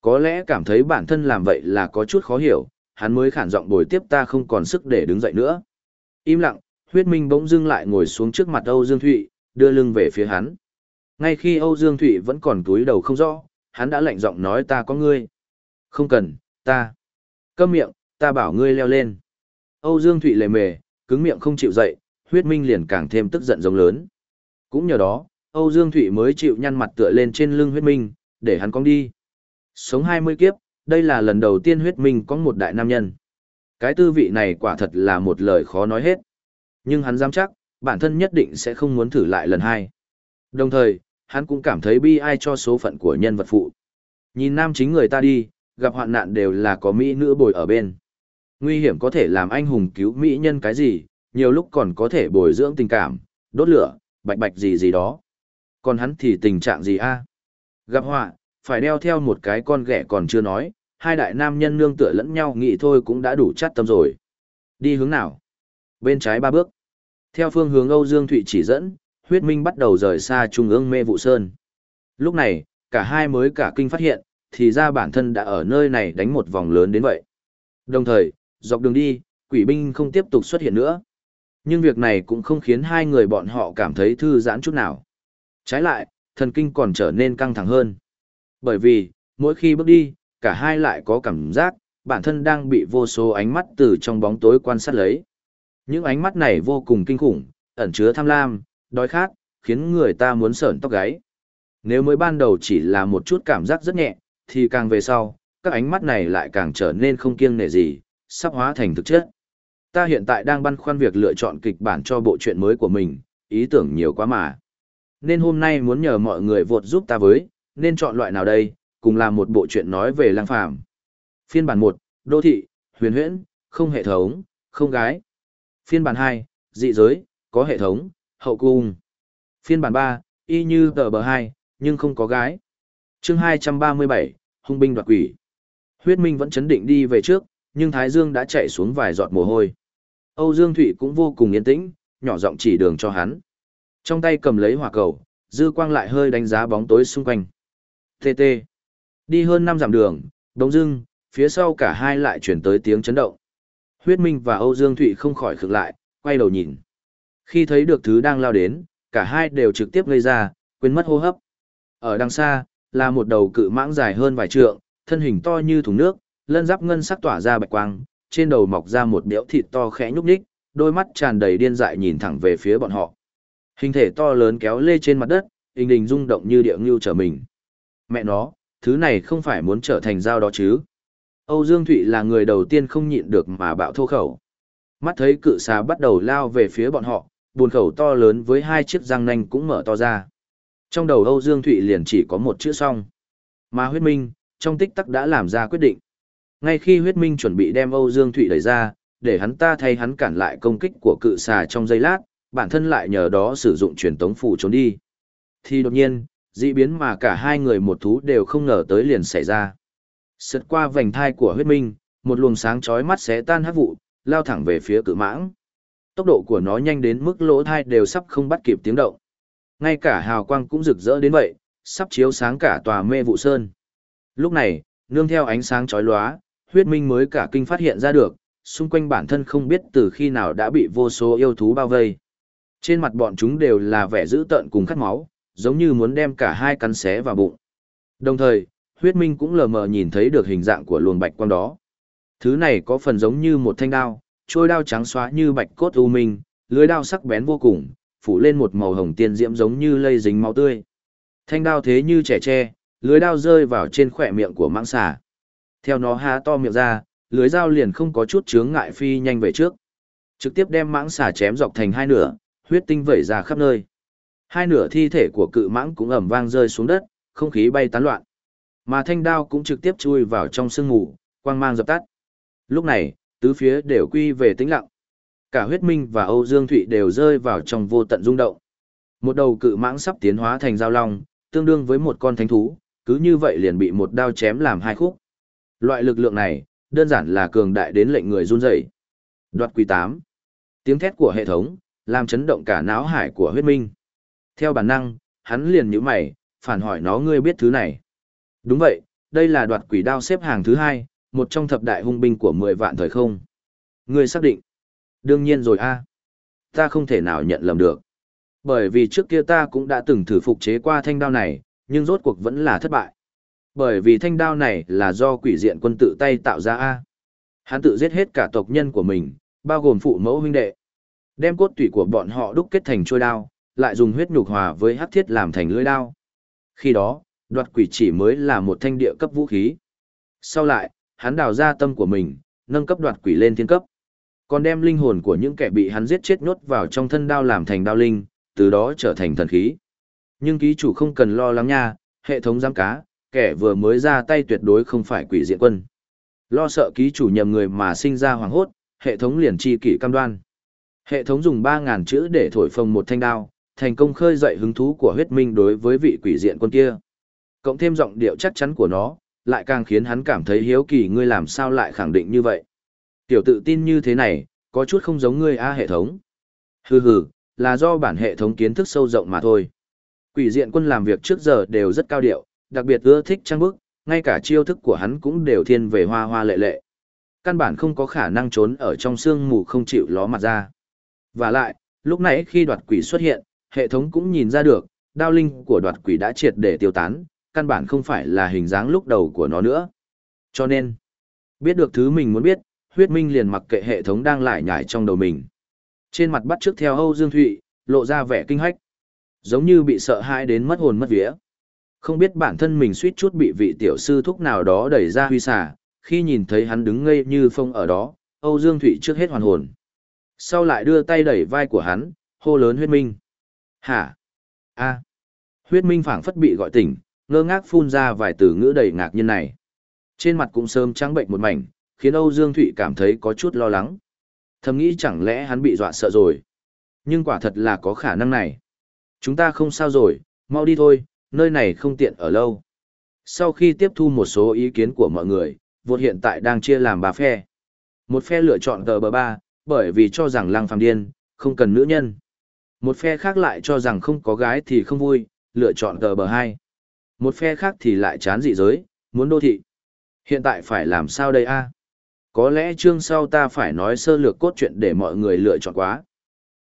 Có lẽ cảm thấy bản thân làm vậy là có chút khó hiểu, hắn mới khản giọng bồi tiếp ta không còn sức để đứng dậy nữa. Im lặng, huyết minh bỗng dưng lại ngồi xuống trước mặt Âu Dương Thụy, đưa lưng về phía hắn. Ngay khi Âu Dương Thụy vẫn còn túi đầu không rõ, hắn đã lạnh giọng nói ta có ngươi. Không cần, ta. Câm miệng, ta bảo ngươi leo lên. Âu Dương Thụy lề mề, cứng miệng không chịu dậy, huyết minh liền càng thêm tức giận giống lớn. Cũng nhờ đó, Âu Dương Thụy mới chịu nhăn mặt tựa lên trên lưng huyết minh, để hắn cong đi. Sống 20 kiếp, đây là lần đầu tiên huyết minh có một đại nam nhân. Cái tư vị này quả thật là một lời khó nói hết. Nhưng hắn dám chắc, bản thân nhất định sẽ không muốn thử lại lần hai. Đồng thời, hắn cũng cảm thấy bi ai cho số phận của nhân vật phụ. Nhìn nam chính người ta đi, gặp hoạn nạn đều là có mỹ nữ bồi ở bên. Nguy hiểm có thể làm anh hùng cứu mỹ nhân cái gì, nhiều lúc còn có thể bồi dưỡng tình cảm, đốt lửa, bạch bạch gì gì đó. Còn hắn thì tình trạng gì a? Gặp họa, phải đeo theo một cái con ghẻ còn chưa nói, hai đại nam nhân nương tựa lẫn nhau nghĩ thôi cũng đã đủ chát tâm rồi. Đi hướng nào? Bên trái ba bước. Theo phương hướng Âu Dương Thụy chỉ dẫn, huyết minh bắt đầu rời xa trung ương mê vụ sơn. Lúc này, cả hai mới cả kinh phát hiện, thì ra bản thân đã ở nơi này đánh một vòng lớn đến vậy. Đồng thời, dọc đường đi, quỷ binh không tiếp tục xuất hiện nữa. Nhưng việc này cũng không khiến hai người bọn họ cảm thấy thư giãn chút nào. Trái lại, thần kinh còn trở nên căng thẳng hơn. Bởi vì, mỗi khi bước đi, cả hai lại có cảm giác, bản thân đang bị vô số ánh mắt từ trong bóng tối quan sát lấy. Những ánh mắt này vô cùng kinh khủng, ẩn chứa tham lam, đói khát, khiến người ta muốn sởn tóc gáy. Nếu mới ban đầu chỉ là một chút cảm giác rất nhẹ, thì càng về sau, các ánh mắt này lại càng trở nên không kiêng nể gì, sắp hóa thành thực chất. Ta hiện tại đang băn khoăn việc lựa chọn kịch bản cho bộ truyện mới của mình, ý tưởng nhiều quá mà. Nên hôm nay muốn nhờ mọi người vột giúp ta với, nên chọn loại nào đây, cùng làm một bộ truyện nói về lang phàm. Phiên bản 1, đô thị, huyền huyễn, không hệ thống, không gái. Phiên bản 2, dị giới, có hệ thống, hậu cung. Phiên bản 3, y như tờ bờ 2, nhưng không có gái. chương 237, hung binh đoạt quỷ. Huyết Minh vẫn chấn định đi về trước, nhưng Thái Dương đã chạy xuống vài giọt mồ hôi. Âu Dương Thụy cũng vô cùng yên tĩnh, nhỏ giọng chỉ đường cho hắn. Trong tay cầm lấy hỏa cầu, dư quang lại hơi đánh giá bóng tối xung quanh. TT. Đi hơn 5 dặm đường, đống dưng, phía sau cả hai lại chuyển tới tiếng chấn động. Huyết Minh và Âu Dương Thụy không khỏi khựng lại, quay đầu nhìn. Khi thấy được thứ đang lao đến, cả hai đều trực tiếp gây ra, quên mất hô hấp. Ở đằng xa, là một đầu cự mãng dài hơn vài trượng, thân hình to như thùng nước, lân giáp ngân sắc tỏa ra bạch quang, trên đầu mọc ra một béo thịt to khẽ nhúc nhích, đôi mắt tràn đầy điên dại nhìn thẳng về phía bọn họ. Hình thể to lớn kéo lê trên mặt đất, hình đình rung động như địa ngưu trở mình. Mẹ nó, thứ này không phải muốn trở thành dao đó chứ. Âu Dương Thụy là người đầu tiên không nhịn được mà bạo thô khẩu. Mắt thấy cự xà bắt đầu lao về phía bọn họ, buồn khẩu to lớn với hai chiếc răng nanh cũng mở to ra. Trong đầu Âu Dương Thụy liền chỉ có một chữ song. Mà huyết minh, trong tích tắc đã làm ra quyết định. Ngay khi huyết minh chuẩn bị đem Âu Dương Thụy đẩy ra, để hắn ta thay hắn cản lại công kích của cự xà trong giây lát, bản thân lại nhờ đó sử dụng truyền tống phủ trốn đi. Thì đột nhiên, dị biến mà cả hai người một thú đều không ngờ tới liền xảy ra. Sượt qua vành thai của huyết minh, một luồng sáng chói mắt xé tan hắc vụ, lao thẳng về phía cự mãng. Tốc độ của nó nhanh đến mức lỗ thai đều sắp không bắt kịp tiếng động. Ngay cả hào quang cũng rực rỡ đến vậy, sắp chiếu sáng cả tòa mê vụ sơn. Lúc này, nương theo ánh sáng chói lóa, huyết minh mới cả kinh phát hiện ra được, xung quanh bản thân không biết từ khi nào đã bị vô số yêu thú bao vây. Trên mặt bọn chúng đều là vẻ dữ tợn cùng khát máu, giống như muốn đem cả hai cắn xé vào bụng. Đồng thời, huyết minh cũng lờ mờ nhìn thấy được hình dạng của luồng bạch quang đó. Thứ này có phần giống như một thanh đao, trôi đao trắng xóa như bạch cốt u minh, lưới đao sắc bén vô cùng, phủ lên một màu hồng tiên diễm giống như lây dính máu tươi. Thanh đao thế như trẻ tre, lưới đao rơi vào trên khỏe miệng của mãng xà. Theo nó há to miệng ra, lưới dao liền không có chút chướng ngại phi nhanh về trước. Trực tiếp đem mãng xà chém dọc thành hai nửa, huyết tinh vẩy ra khắp nơi. Hai nửa thi thể của cự mãng cũng ẩm vang rơi xuống đất, không khí bay tán loạn. Mà thanh đao cũng trực tiếp chui vào trong sương ngủ, quang mang dập tắt. Lúc này, tứ phía đều quy về tĩnh lặng. Cả huyết minh và Âu Dương Thụy đều rơi vào trong vô tận rung động. Một đầu cự mãng sắp tiến hóa thành giao long, tương đương với một con thánh thú, cứ như vậy liền bị một đao chém làm hai khúc. Loại lực lượng này, đơn giản là cường đại đến lệnh người run rẩy. Đoạt quý 8. Tiếng thét của hệ thống, làm chấn động cả náo hải của huyết minh. Theo bản năng, hắn liền nhíu mày, phản hỏi nó ngươi biết thứ này. Đúng vậy, đây là đoạt quỷ đao xếp hàng thứ hai, một trong thập đại hung binh của 10 vạn thời không. Ngươi xác định. Đương nhiên rồi a. Ta không thể nào nhận lầm được. Bởi vì trước kia ta cũng đã từng thử phục chế qua thanh đao này, nhưng rốt cuộc vẫn là thất bại. Bởi vì thanh đao này là do quỷ diện quân tự tay tạo ra a. Hắn tự giết hết cả tộc nhân của mình, bao gồm phụ mẫu huynh đệ. Đem cốt tủy của bọn họ đúc kết thành trôi đao, lại dùng huyết nhục hòa với hắc thiết làm thành lưỡi đao. Khi đó, đoạt quỷ chỉ mới là một thanh địa cấp vũ khí. Sau lại, hắn đào ra tâm của mình, nâng cấp đoạt quỷ lên thiên cấp. Còn đem linh hồn của những kẻ bị hắn giết chết nhốt vào trong thân đao làm thành đao linh, từ đó trở thành thần khí. Nhưng ký chủ không cần lo lắng nha, hệ thống giám cá, kẻ vừa mới ra tay tuyệt đối không phải quỷ diện quân. Lo sợ ký chủ nhầm người mà sinh ra hoàng hốt, hệ thống liền chi kỷ cam đoan. Hệ thống dùng 3.000 chữ để thổi phồng một thanh đao, thành công khơi dậy hứng thú của huyết minh đối với vị quỷ diện quân kia. Cộng thêm giọng điệu chắc chắn của nó, lại càng khiến hắn cảm thấy hiếu kỳ ngươi làm sao lại khẳng định như vậy. Tiểu tự tin như thế này, có chút không giống ngươi A hệ thống. Hừ hừ, là do bản hệ thống kiến thức sâu rộng mà thôi. Quỷ diện quân làm việc trước giờ đều rất cao điệu, đặc biệt ưa thích trang bức, ngay cả chiêu thức của hắn cũng đều thiên về hoa hoa lệ lệ. Căn bản không có khả năng trốn ở trong sương mù không chịu ló mặt ra. Và lại, lúc nãy khi đoạt quỷ xuất hiện, hệ thống cũng nhìn ra được, đao linh của đoạt quỷ đã triệt để tiêu tán, căn bản không phải là hình dáng lúc đầu của nó nữa. Cho nên, biết được thứ mình muốn biết, huyết minh liền mặc kệ hệ thống đang lại nhải trong đầu mình. Trên mặt bắt trước theo Âu Dương Thụy, lộ ra vẻ kinh hách. Giống như bị sợ hãi đến mất hồn mất vía. Không biết bản thân mình suýt chút bị vị tiểu sư thúc nào đó đẩy ra huy xả, khi nhìn thấy hắn đứng ngây như phong ở đó, Âu Dương Thụy trước hết hoàn hồn. Sau lại đưa tay đẩy vai của hắn, hô lớn huyết minh. Hả? a Huyết minh phảng phất bị gọi tỉnh, ngơ ngác phun ra vài từ ngữ đầy ngạc nhiên này. Trên mặt cũng sớm trắng bệnh một mảnh, khiến Âu Dương Thụy cảm thấy có chút lo lắng. Thầm nghĩ chẳng lẽ hắn bị dọa sợ rồi. Nhưng quả thật là có khả năng này. Chúng ta không sao rồi, mau đi thôi, nơi này không tiện ở lâu. Sau khi tiếp thu một số ý kiến của mọi người, vột hiện tại đang chia làm ba phe. Một phe lựa chọn tờ bờ ba, bởi vì cho rằng lăng phàm điên, không cần nữ nhân. Một phe khác lại cho rằng không có gái thì không vui, lựa chọn tờ bờ hai. Một phe khác thì lại chán dị giới, muốn đô thị. Hiện tại phải làm sao đây a? Có lẽ chương sau ta phải nói sơ lược cốt truyện để mọi người lựa chọn quá.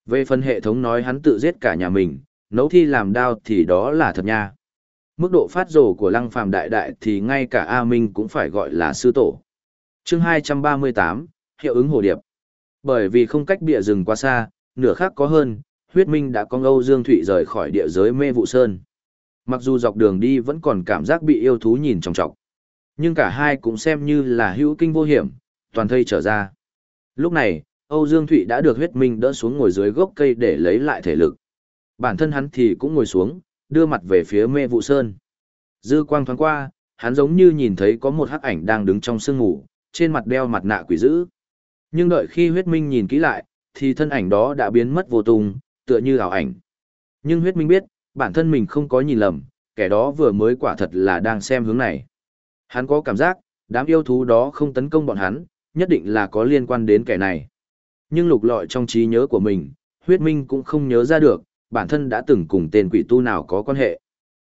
Về phần hệ thống nói hắn tự giết cả nhà mình, nấu thi làm đao thì đó là thật nha. Mức độ phát rồ của lăng phàm đại đại thì ngay cả A Minh cũng phải gọi là sư tổ. Chương 238, hiệu ứng hồ điệp. Bởi vì không cách bịa rừng quá xa, nửa khác có hơn, huyết minh đã con Âu Dương Thụy rời khỏi địa giới mê vụ sơn. Mặc dù dọc đường đi vẫn còn cảm giác bị yêu thú nhìn trọng trọng, nhưng cả hai cũng xem như là hữu kinh vô hiểm, toàn thây trở ra. Lúc này, Âu Dương Thụy đã được huyết minh đỡ xuống ngồi dưới gốc cây để lấy lại thể lực. Bản thân hắn thì cũng ngồi xuống, đưa mặt về phía mê vụ sơn. Dư quang thoáng qua, hắn giống như nhìn thấy có một hắc ảnh đang đứng trong sương ngủ, trên mặt đeo mặt nạ quỷ dữ. Nhưng đợi khi huyết minh nhìn kỹ lại, thì thân ảnh đó đã biến mất vô tung, tựa như ảo ảnh. Nhưng huyết minh biết, bản thân mình không có nhìn lầm, kẻ đó vừa mới quả thật là đang xem hướng này. Hắn có cảm giác, Đám yêu thú đó không tấn công bọn hắn, nhất định là có liên quan đến kẻ này. Nhưng lục lọi trong trí nhớ của mình, huyết minh cũng không nhớ ra được, bản thân đã từng cùng tên quỷ tu nào có quan hệ.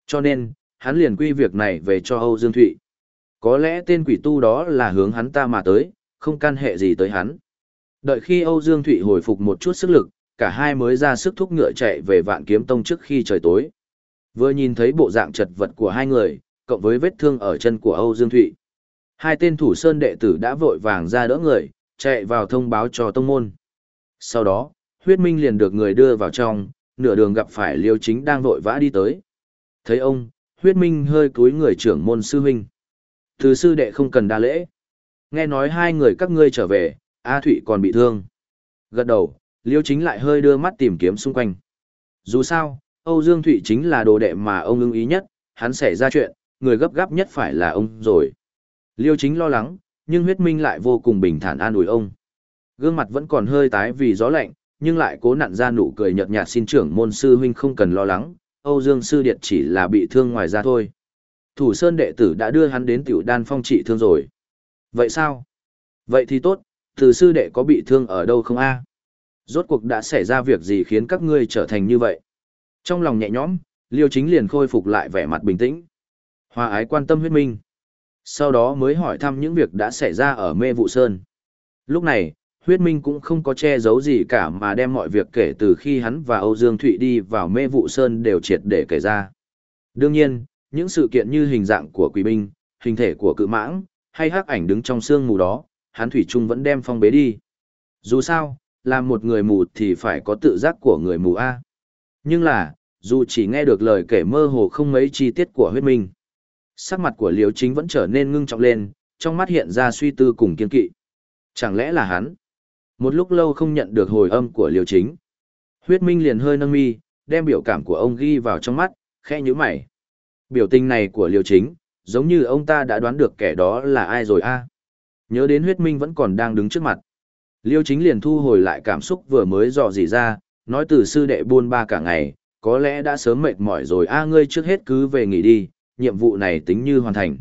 Cho nên, hắn liền quy việc này về cho Âu Dương Thụy. Có lẽ tên quỷ tu đó là hướng hắn ta mà tới, không can hệ gì tới hắn. Đợi khi Âu Dương Thụy hồi phục một chút sức lực, cả hai mới ra sức thúc ngựa chạy về vạn kiếm tông trước khi trời tối. Vừa nhìn thấy bộ dạng chật vật của hai người, cộng với vết thương ở chân của Âu Dương Thụy. Hai tên thủ sơn đệ tử đã vội vàng ra đỡ người, chạy vào thông báo cho tông môn. Sau đó, huyết minh liền được người đưa vào trong, nửa đường gặp phải liêu chính đang vội vã đi tới. Thấy ông, huyết minh hơi cúi người trưởng môn sư huynh. Từ sư đệ không cần đa lễ. Nghe nói hai người các ngươi trở về, A Thụy còn bị thương. Gật đầu, liêu chính lại hơi đưa mắt tìm kiếm xung quanh. Dù sao, Âu Dương Thụy chính là đồ đệ mà ông ưng ý nhất, hắn xảy ra chuyện, người gấp gáp nhất phải là ông rồi. Liêu chính lo lắng, nhưng huyết minh lại vô cùng bình thản an ủi ông. Gương mặt vẫn còn hơi tái vì gió lạnh, nhưng lại cố nặn ra nụ cười nhợt nhạt xin trưởng môn sư huynh không cần lo lắng, Âu Dương sư điệt chỉ là bị thương ngoài ra thôi. Thủ Sơn đệ tử đã đưa hắn đến tiểu đan phong trị thương rồi. Vậy sao? Vậy thì tốt, từ sư đệ có bị thương ở đâu không a? Rốt cuộc đã xảy ra việc gì khiến các ngươi trở thành như vậy? Trong lòng nhẹ nhõm, Liêu Chính liền khôi phục lại vẻ mặt bình tĩnh. Hòa ái quan tâm huyết minh. Sau đó mới hỏi thăm những việc đã xảy ra ở mê vụ sơn. Lúc này, huyết minh cũng không có che giấu gì cả mà đem mọi việc kể từ khi hắn và Âu Dương Thụy đi vào mê vụ sơn đều triệt để kể ra. Đương nhiên, những sự kiện như hình dạng của quỷ binh, hình thể của cự mãng, hay hắc ảnh đứng trong sương mù đó, hắn Thủy Trung vẫn đem phong bế đi. Dù sao, làm một người mù thì phải có tự giác của người mù A. Nhưng là, dù chỉ nghe được lời kể mơ hồ không mấy chi tiết của huyết minh. Sắc mặt của Liễu Chính vẫn trở nên ngưng trọng lên, trong mắt hiện ra suy tư cùng kiên kỵ. Chẳng lẽ là hắn? Một lúc lâu không nhận được hồi âm của Liễu Chính. Huyết Minh liền hơi nâng mi, đem biểu cảm của ông ghi vào trong mắt, khẽ nhíu mày. Biểu tình này của Liễu Chính, giống như ông ta đã đoán được kẻ đó là ai rồi a. Nhớ đến Huyết Minh vẫn còn đang đứng trước mặt. Liêu Chính liền thu hồi lại cảm xúc vừa mới dò dỉ ra, nói từ sư đệ buôn ba cả ngày, có lẽ đã sớm mệt mỏi rồi a ngươi trước hết cứ về nghỉ đi, nhiệm vụ này tính như hoàn thành.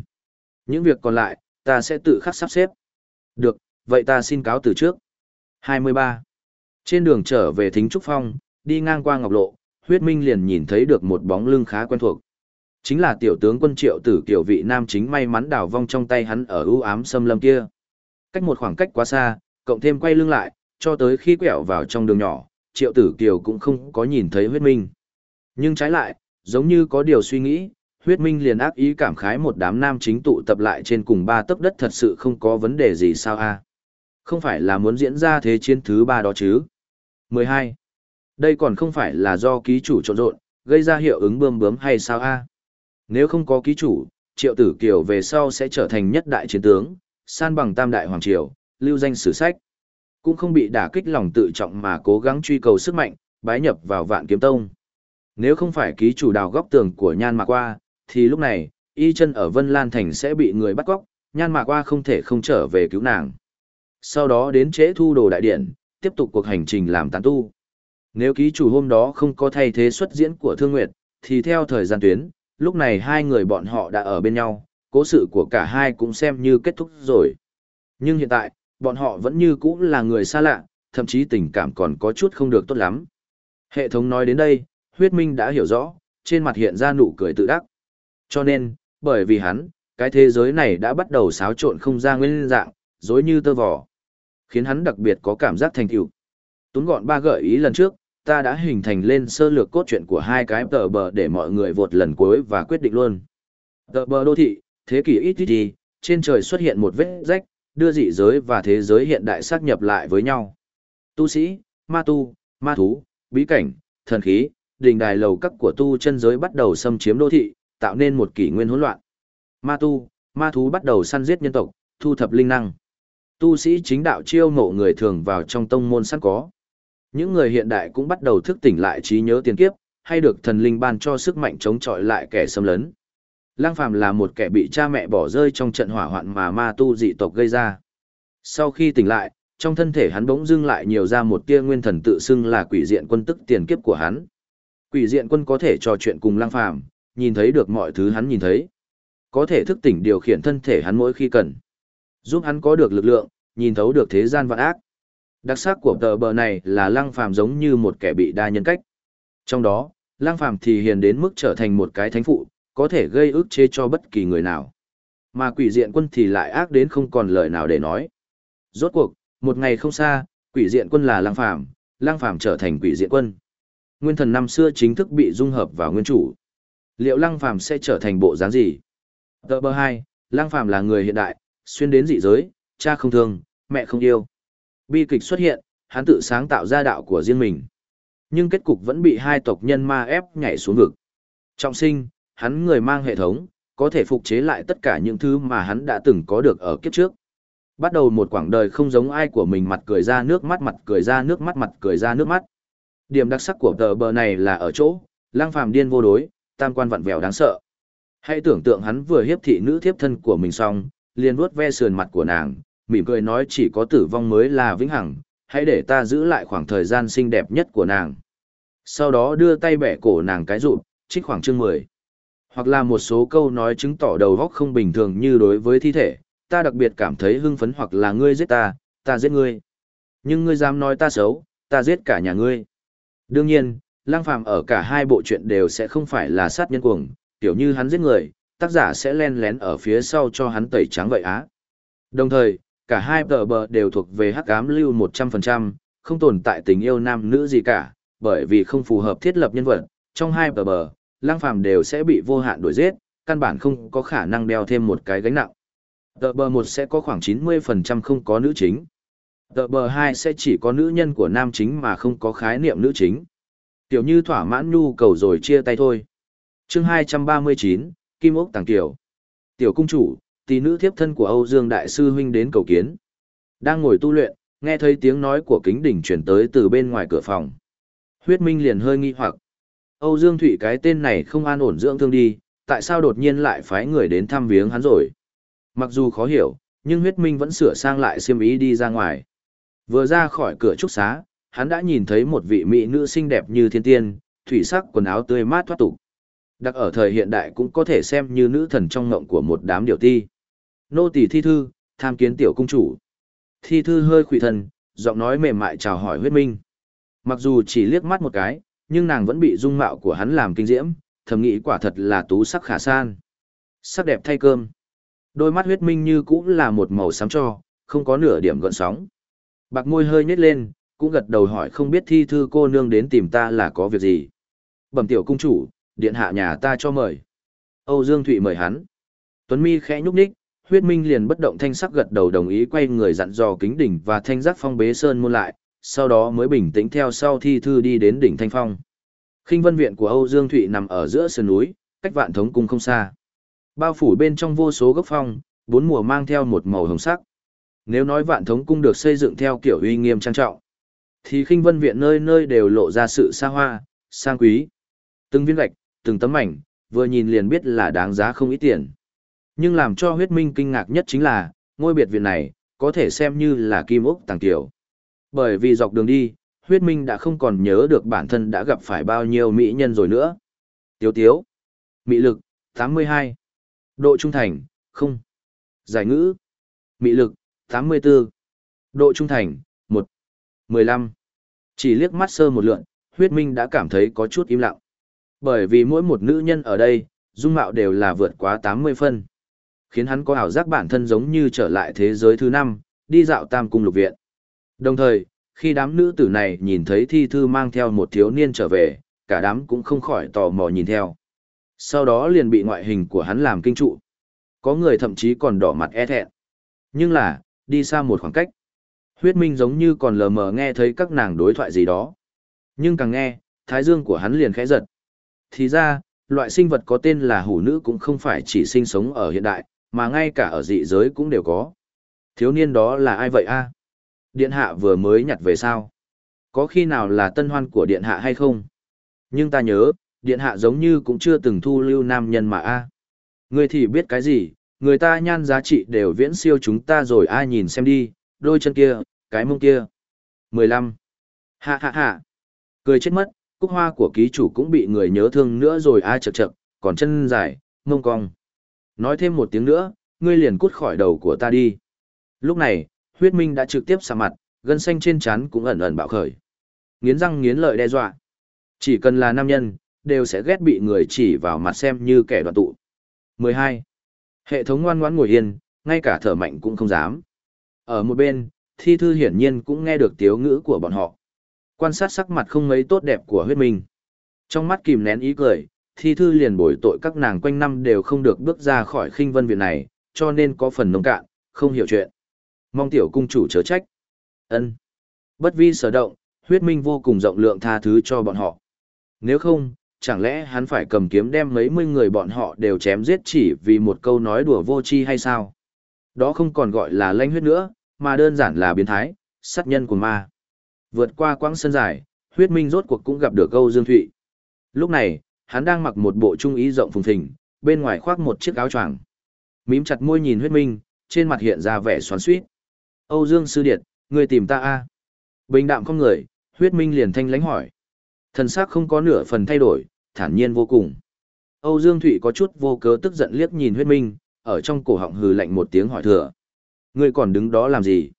Những việc còn lại, ta sẽ tự khắc sắp xếp. Được, vậy ta xin cáo từ trước. 23. Trên đường trở về Thính Trúc Phong, đi ngang qua Ngọc Lộ, huyết minh liền nhìn thấy được một bóng lưng khá quen thuộc. Chính là tiểu tướng quân triệu tử kiểu vị nam chính may mắn đào vong trong tay hắn ở ưu ám xâm lâm kia. Cách một khoảng cách quá xa, cộng thêm quay lưng lại, cho tới khi quẹo vào trong đường nhỏ, triệu tử kiều cũng không có nhìn thấy huyết minh. Nhưng trái lại, giống như có điều suy nghĩ, huyết minh liền ác ý cảm khái một đám nam chính tụ tập lại trên cùng ba tấc đất thật sự không có vấn đề gì sao a Không phải là muốn diễn ra thế chiến thứ ba đó chứ. 12. Đây còn không phải là do ký chủ trộn rộn, gây ra hiệu ứng bơm bướm hay sao a Nếu không có ký chủ, triệu tử kiều về sau sẽ trở thành nhất đại chiến tướng, san bằng tam đại hoàng triều, lưu danh sử sách. Cũng không bị đả kích lòng tự trọng mà cố gắng truy cầu sức mạnh, bái nhập vào vạn kiếm tông. Nếu không phải ký chủ đào góc tường của nhan mạc qua, thì lúc này, y chân ở Vân Lan Thành sẽ bị người bắt cóc, nhan mạc qua không thể không trở về cứu nàng. Sau đó đến trễ thu đồ đại điện, tiếp tục cuộc hành trình làm tán tu. Nếu ký chủ hôm đó không có thay thế xuất diễn của Thương Nguyệt, thì theo thời gian tuyến, lúc này hai người bọn họ đã ở bên nhau, cố sự của cả hai cũng xem như kết thúc rồi. Nhưng hiện tại, bọn họ vẫn như cũ là người xa lạ, thậm chí tình cảm còn có chút không được tốt lắm. Hệ thống nói đến đây, huyết minh đã hiểu rõ, trên mặt hiện ra nụ cười tự đắc. Cho nên, bởi vì hắn, cái thế giới này đã bắt đầu xáo trộn không ra nguyên dạng, dối như tơ vò. Khiến hắn đặc biệt có cảm giác thành tựu. Tún gọn ba gợi ý lần trước, ta đã hình thành lên sơ lược cốt truyện của hai cái tờ bờ để mọi người vột lần cuối và quyết định luôn. Tờ bờ đô thị, thế kỷ ít ít đi, trên trời xuất hiện một vết rách, đưa dị giới và thế giới hiện đại xác nhập lại với nhau. Tu sĩ, ma tu, ma thú, bí cảnh, thần khí, đình đài lầu các của tu chân giới bắt đầu xâm chiếm đô thị, tạo nên một kỷ nguyên hỗn loạn. Ma tu, ma thú bắt đầu săn giết nhân tộc, thu thập linh năng. Tu sĩ chính đạo chiêu mộ người thường vào trong tông môn sẵn có. Những người hiện đại cũng bắt đầu thức tỉnh lại trí nhớ tiền kiếp, hay được thần linh ban cho sức mạnh chống chọi lại kẻ xâm lấn. Lang Phàm là một kẻ bị cha mẹ bỏ rơi trong trận hỏa hoạn mà ma tu dị tộc gây ra. Sau khi tỉnh lại, trong thân thể hắn bỗng dưng lại nhiều ra một tia nguyên thần tự xưng là quỷ diện quân tức tiền kiếp của hắn. Quỷ diện quân có thể trò chuyện cùng Lang Phàm, nhìn thấy được mọi thứ hắn nhìn thấy. Có thể thức tỉnh điều khiển thân thể hắn mỗi khi cần. Giúp hắn có được lực lượng, nhìn thấu được thế gian vạn ác. Đặc sắc của tờ bờ này là lăng phàm giống như một kẻ bị đa nhân cách. Trong đó, lăng phàm thì hiền đến mức trở thành một cái thánh phụ, có thể gây ức chế cho bất kỳ người nào. Mà quỷ diện quân thì lại ác đến không còn lời nào để nói. Rốt cuộc, một ngày không xa, quỷ diện quân là lang phàm, lang phàm trở thành quỷ diện quân. Nguyên thần năm xưa chính thức bị dung hợp vào nguyên chủ. Liệu lang phàm sẽ trở thành bộ dáng gì? Tờ bờ 2, lang phàm là người hiện đại, xuyên đến dị giới, cha không thương, mẹ không yêu. Bi kịch xuất hiện, hắn tự sáng tạo ra đạo của riêng mình. Nhưng kết cục vẫn bị hai tộc nhân ma ép nhảy xuống vực. Trọng sinh, hắn người mang hệ thống, có thể phục chế lại tất cả những thứ mà hắn đã từng có được ở kiếp trước. Bắt đầu một quãng đời không giống ai của mình mặt cười ra nước mắt mặt cười ra nước mắt mặt cười ra nước mắt. Điểm đặc sắc của tờ bờ này là ở chỗ, lang phàm điên vô đối, tam quan vặn vẹo đáng sợ. Hãy tưởng tượng hắn vừa hiếp thị nữ thiếp thân của mình xong, liền vuốt ve sườn mặt của nàng, mỉm cười nói chỉ có tử vong mới là vĩnh hằng, hãy để ta giữ lại khoảng thời gian xinh đẹp nhất của nàng. Sau đó đưa tay bẻ cổ nàng cái rụt, trích khoảng chương 10. Hoặc là một số câu nói chứng tỏ đầu góc không bình thường như đối với thi thể, ta đặc biệt cảm thấy hưng phấn hoặc là ngươi giết ta, ta giết ngươi. Nhưng ngươi dám nói ta xấu, ta giết cả nhà ngươi. Đương nhiên, lang phàm ở cả hai bộ truyện đều sẽ không phải là sát nhân cuồng, kiểu như hắn giết người, tác giả sẽ len lén ở phía sau cho hắn tẩy trắng vậy á. Đồng thời, cả hai tờ bờ đều thuộc về hắc ám lưu 100%, không tồn tại tình yêu nam nữ gì cả, bởi vì không phù hợp thiết lập nhân vật, trong hai tờ bờ, lang phàm đều sẽ bị vô hạn đuổi giết, căn bản không có khả năng đeo thêm một cái gánh nặng. Tờ bờ 1 sẽ có khoảng 90% không có nữ chính. Tờ bờ 2 sẽ chỉ có nữ nhân của nam chính mà không có khái niệm nữ chính. Tiểu như thỏa mãn nhu cầu rồi chia tay thôi. chương 239, Kim Ốc Tàng Tiểu. Tiểu cung chủ, tỷ nữ thiếp thân của Âu Dương Đại Sư Huynh đến cầu kiến. Đang ngồi tu luyện, nghe thấy tiếng nói của kính đỉnh chuyển tới từ bên ngoài cửa phòng. Huyết Minh liền hơi nghi hoặc. Âu Dương Thụy cái tên này không an ổn dưỡng thương đi, tại sao đột nhiên lại phái người đến thăm viếng hắn rồi? Mặc dù khó hiểu, nhưng huyết minh vẫn sửa sang lại xiêm ý đi ra ngoài. Vừa ra khỏi cửa trúc xá, hắn đã nhìn thấy một vị mỹ nữ xinh đẹp như thiên tiên, thủy sắc quần áo tươi mát thoát tục. Đặc ở thời hiện đại cũng có thể xem như nữ thần trong ngộng của một đám điều ti. Nô tỳ thi thư, tham kiến tiểu cung chủ. Thi thư hơi khủy thần, giọng nói mềm mại chào hỏi huyết minh. Mặc dù chỉ liếc mắt một cái, nhưng nàng vẫn bị dung mạo của hắn làm kinh diễm, thầm nghĩ quả thật là tú sắc khả san. Sắc đẹp thay cơm. Đôi mắt huyết minh như cũng là một màu xám cho, không có nửa điểm gợn sóng. Bạc môi hơi nhếch lên, cũng gật đầu hỏi không biết thi thư cô nương đến tìm ta là có việc gì. Bẩm tiểu cung chủ, điện hạ nhà ta cho mời. Âu Dương Thụy mời hắn. Tuấn Mi khẽ nhúc nhích, huyết minh liền bất động thanh sắc gật đầu đồng ý quay người dặn dò kính đỉnh và thanh giác phong bế sơn môn lại, sau đó mới bình tĩnh theo sau thi thư đi đến đỉnh thanh phong. Khinh vân viện của Âu Dương Thụy nằm ở giữa sườn núi, cách vạn thống cung không xa. Bao phủ bên trong vô số gốc phong, bốn mùa mang theo một màu hồng sắc. Nếu nói vạn thống cung được xây dựng theo kiểu uy nghiêm trang trọng, thì khinh vân viện nơi nơi đều lộ ra sự xa hoa, sang quý. Từng viên gạch, từng tấm ảnh vừa nhìn liền biết là đáng giá không ít tiền. Nhưng làm cho huyết minh kinh ngạc nhất chính là, ngôi biệt viện này, có thể xem như là kim ốc tàng tiểu. Bởi vì dọc đường đi, huyết minh đã không còn nhớ được bản thân đã gặp phải bao nhiêu mỹ nhân rồi nữa. Tiếu tiếu. Mỹ lực, 82. Độ trung thành, không. Giải ngữ. Mị lực, 84. Độ trung thành, 1. 15. Chỉ liếc mắt sơ một lượn, huyết minh đã cảm thấy có chút im lặng. Bởi vì mỗi một nữ nhân ở đây, dung mạo đều là vượt quá 80 phân. Khiến hắn có ảo giác bản thân giống như trở lại thế giới thứ năm, đi dạo tam cung lục viện. Đồng thời, khi đám nữ tử này nhìn thấy thi thư mang theo một thiếu niên trở về, cả đám cũng không khỏi tò mò nhìn theo. Sau đó liền bị ngoại hình của hắn làm kinh trụ. Có người thậm chí còn đỏ mặt e thẹn. Nhưng là, đi xa một khoảng cách. Huyết minh giống như còn lờ mờ nghe thấy các nàng đối thoại gì đó. Nhưng càng nghe, thái dương của hắn liền khẽ giật. Thì ra, loại sinh vật có tên là hủ nữ cũng không phải chỉ sinh sống ở hiện đại, mà ngay cả ở dị giới cũng đều có. Thiếu niên đó là ai vậy a? Điện hạ vừa mới nhặt về sao? Có khi nào là tân hoan của điện hạ hay không? Nhưng ta nhớ, điện hạ giống như cũng chưa từng thu lưu nam nhân mà a. À. Ngươi thì biết cái gì, người ta nhan giá trị đều viễn siêu chúng ta rồi ai nhìn xem đi, đôi chân kia, cái mông kia. 15. Hạ hạ hạ. Cười chết mất, cúc hoa của ký chủ cũng bị người nhớ thương nữa rồi ai chật chật, còn chân dài, mông cong. Nói thêm một tiếng nữa, ngươi liền cút khỏi đầu của ta đi. Lúc này, huyết minh đã trực tiếp xả mặt, gân xanh trên trán cũng ẩn ẩn bạo khởi. Nghiến răng nghiến lợi đe dọa. Chỉ cần là nam nhân, đều sẽ ghét bị người chỉ vào mặt xem như kẻ đoạn tụ. 12. Hệ thống ngoan ngoãn ngồi yên, ngay cả thở mạnh cũng không dám. Ở một bên, thi thư hiển nhiên cũng nghe được tiếu ngữ của bọn họ. Quan sát sắc mặt không mấy tốt đẹp của huyết minh. Trong mắt kìm nén ý cười, thi thư liền bồi tội các nàng quanh năm đều không được bước ra khỏi khinh vân viện này, cho nên có phần nông cạn, không hiểu chuyện. Mong tiểu cung chủ chớ trách. ân Bất vi sở động, huyết minh vô cùng rộng lượng tha thứ cho bọn họ. Nếu không, chẳng lẽ hắn phải cầm kiếm đem mấy mươi người bọn họ đều chém giết chỉ vì một câu nói đùa vô tri hay sao? Đó không còn gọi là lanh huyết nữa, mà đơn giản là biến thái, sát nhân của ma. Vượt qua quãng sân dài, huyết minh rốt cuộc cũng gặp được câu Dương Thụy. Lúc này, hắn đang mặc một bộ trung ý rộng phùng thình, bên ngoài khoác một chiếc áo choàng. Mím chặt môi nhìn huyết minh, trên mặt hiện ra vẻ xoắn xuýt. Âu Dương Sư Điệt, người tìm ta a Bình đạm không người, huyết minh liền thanh lánh hỏi. Thần sắc không có nửa phần thay đổi, thản nhiên vô cùng. Âu Dương Thụy có chút vô cớ tức giận liếc nhìn huyết minh, ở trong cổ họng hừ lạnh một tiếng hỏi thừa. Ngươi còn đứng đó làm gì?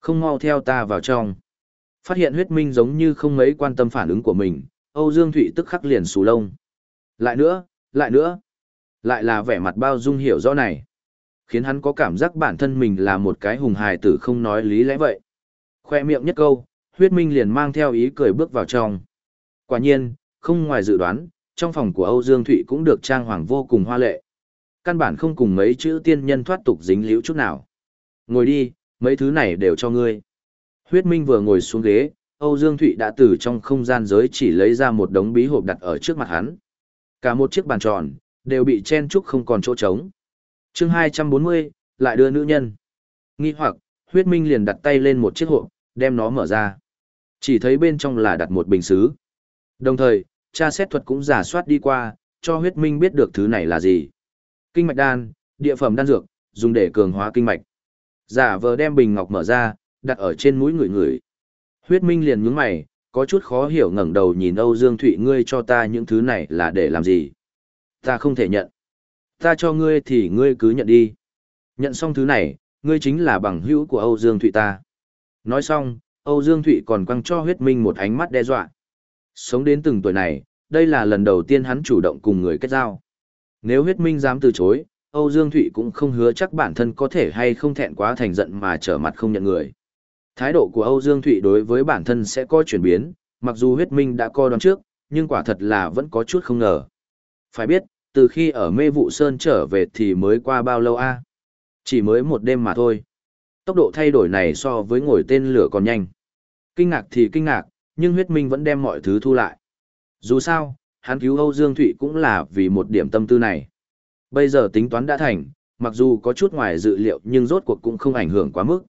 Không mau theo ta vào trong. Phát hiện huyết minh giống như không mấy quan tâm phản ứng của mình, Âu Dương Thụy tức khắc liền xù lông. Lại nữa, lại nữa. Lại là vẻ mặt bao dung hiểu rõ này. Khiến hắn có cảm giác bản thân mình là một cái hùng hài tử không nói lý lẽ vậy. Khoe miệng nhất câu, huyết minh liền mang theo ý cười bước vào trong. Quả nhiên, không ngoài dự đoán, trong phòng của Âu Dương Thụy cũng được trang hoàng vô cùng hoa lệ. Căn bản không cùng mấy chữ tiên nhân thoát tục dính liễu chút nào. Ngồi đi, mấy thứ này đều cho ngươi. Huyết Minh vừa ngồi xuống ghế, Âu Dương Thụy đã từ trong không gian giới chỉ lấy ra một đống bí hộp đặt ở trước mặt hắn. Cả một chiếc bàn tròn, đều bị chen chúc không còn chỗ trống chương 240, lại đưa nữ nhân. Nghi hoặc, Huyết Minh liền đặt tay lên một chiếc hộp, đem nó mở ra. Chỉ thấy bên trong là đặt một bình xứ. Đồng thời, tra xét thuật cũng giả soát đi qua, cho huyết minh biết được thứ này là gì. Kinh mạch đan, địa phẩm đan dược, dùng để cường hóa kinh mạch. Giả vờ đem bình ngọc mở ra, đặt ở trên mũi người người. Huyết minh liền nhướng mày, có chút khó hiểu ngẩng đầu nhìn Âu Dương Thụy ngươi cho ta những thứ này là để làm gì? Ta không thể nhận. Ta cho ngươi thì ngươi cứ nhận đi. Nhận xong thứ này, ngươi chính là bằng hữu của Âu Dương Thụy ta. Nói xong, Âu Dương Thụy còn quăng cho huyết minh một ánh mắt đe dọa. Sống đến từng tuổi này, đây là lần đầu tiên hắn chủ động cùng người kết giao. Nếu huyết minh dám từ chối, Âu Dương Thụy cũng không hứa chắc bản thân có thể hay không thẹn quá thành giận mà trở mặt không nhận người. Thái độ của Âu Dương Thụy đối với bản thân sẽ có chuyển biến, mặc dù huyết minh đã co đoán trước, nhưng quả thật là vẫn có chút không ngờ. Phải biết, từ khi ở mê vụ sơn trở về thì mới qua bao lâu a? Chỉ mới một đêm mà thôi. Tốc độ thay đổi này so với ngồi tên lửa còn nhanh. Kinh ngạc thì kinh ngạc, nhưng huyết minh vẫn đem mọi thứ thu lại. Dù sao, hắn cứu Âu Dương Thụy cũng là vì một điểm tâm tư này. Bây giờ tính toán đã thành, mặc dù có chút ngoài dự liệu nhưng rốt cuộc cũng không ảnh hưởng quá mức.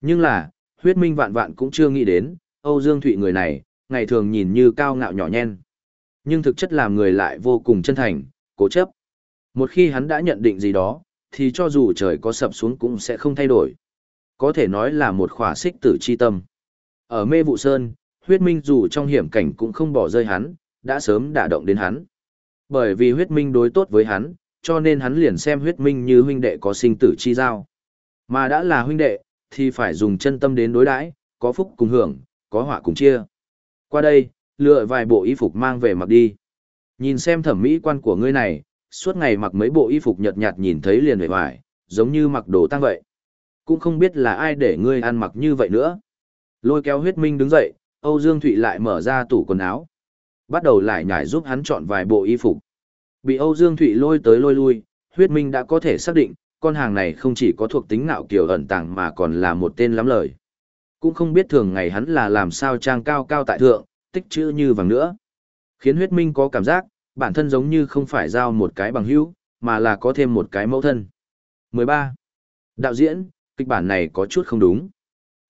Nhưng là, huyết minh vạn vạn cũng chưa nghĩ đến, Âu Dương Thụy người này, ngày thường nhìn như cao ngạo nhỏ nhen. Nhưng thực chất làm người lại vô cùng chân thành, cố chấp. Một khi hắn đã nhận định gì đó, thì cho dù trời có sập xuống cũng sẽ không thay đổi. Có thể nói là một khỏa xích tử chi tâm. Ở mê vụ sơn, huyết minh dù trong hiểm cảnh cũng không bỏ rơi hắn, đã sớm đả động đến hắn. Bởi vì huyết minh đối tốt với hắn, cho nên hắn liền xem huyết minh như huynh đệ có sinh tử chi giao. Mà đã là huynh đệ, thì phải dùng chân tâm đến đối đãi, có phúc cùng hưởng, có họa cùng chia. Qua đây, lựa vài bộ y phục mang về mặc đi. Nhìn xem thẩm mỹ quan của ngươi này, suốt ngày mặc mấy bộ y phục nhợt nhạt nhìn thấy liền vẻ vải, giống như mặc đồ tăng vậy. Cũng không biết là ai để ngươi ăn mặc như vậy nữa. Lôi kéo huyết minh đứng dậy, Âu Dương Thụy lại mở ra tủ quần áo. Bắt đầu lại nhảy giúp hắn chọn vài bộ y phục. Bị Âu Dương Thụy lôi tới lôi lui, huyết minh đã có thể xác định, con hàng này không chỉ có thuộc tính nạo kiều ẩn tàng mà còn là một tên lắm lời. Cũng không biết thường ngày hắn là làm sao trang cao cao tại thượng, tích chữ như vàng nữa. Khiến huyết minh có cảm giác, bản thân giống như không phải giao một cái bằng hữu, mà là có thêm một cái mẫu thân. 13. Đạo diễn, kịch bản này có chút không đúng.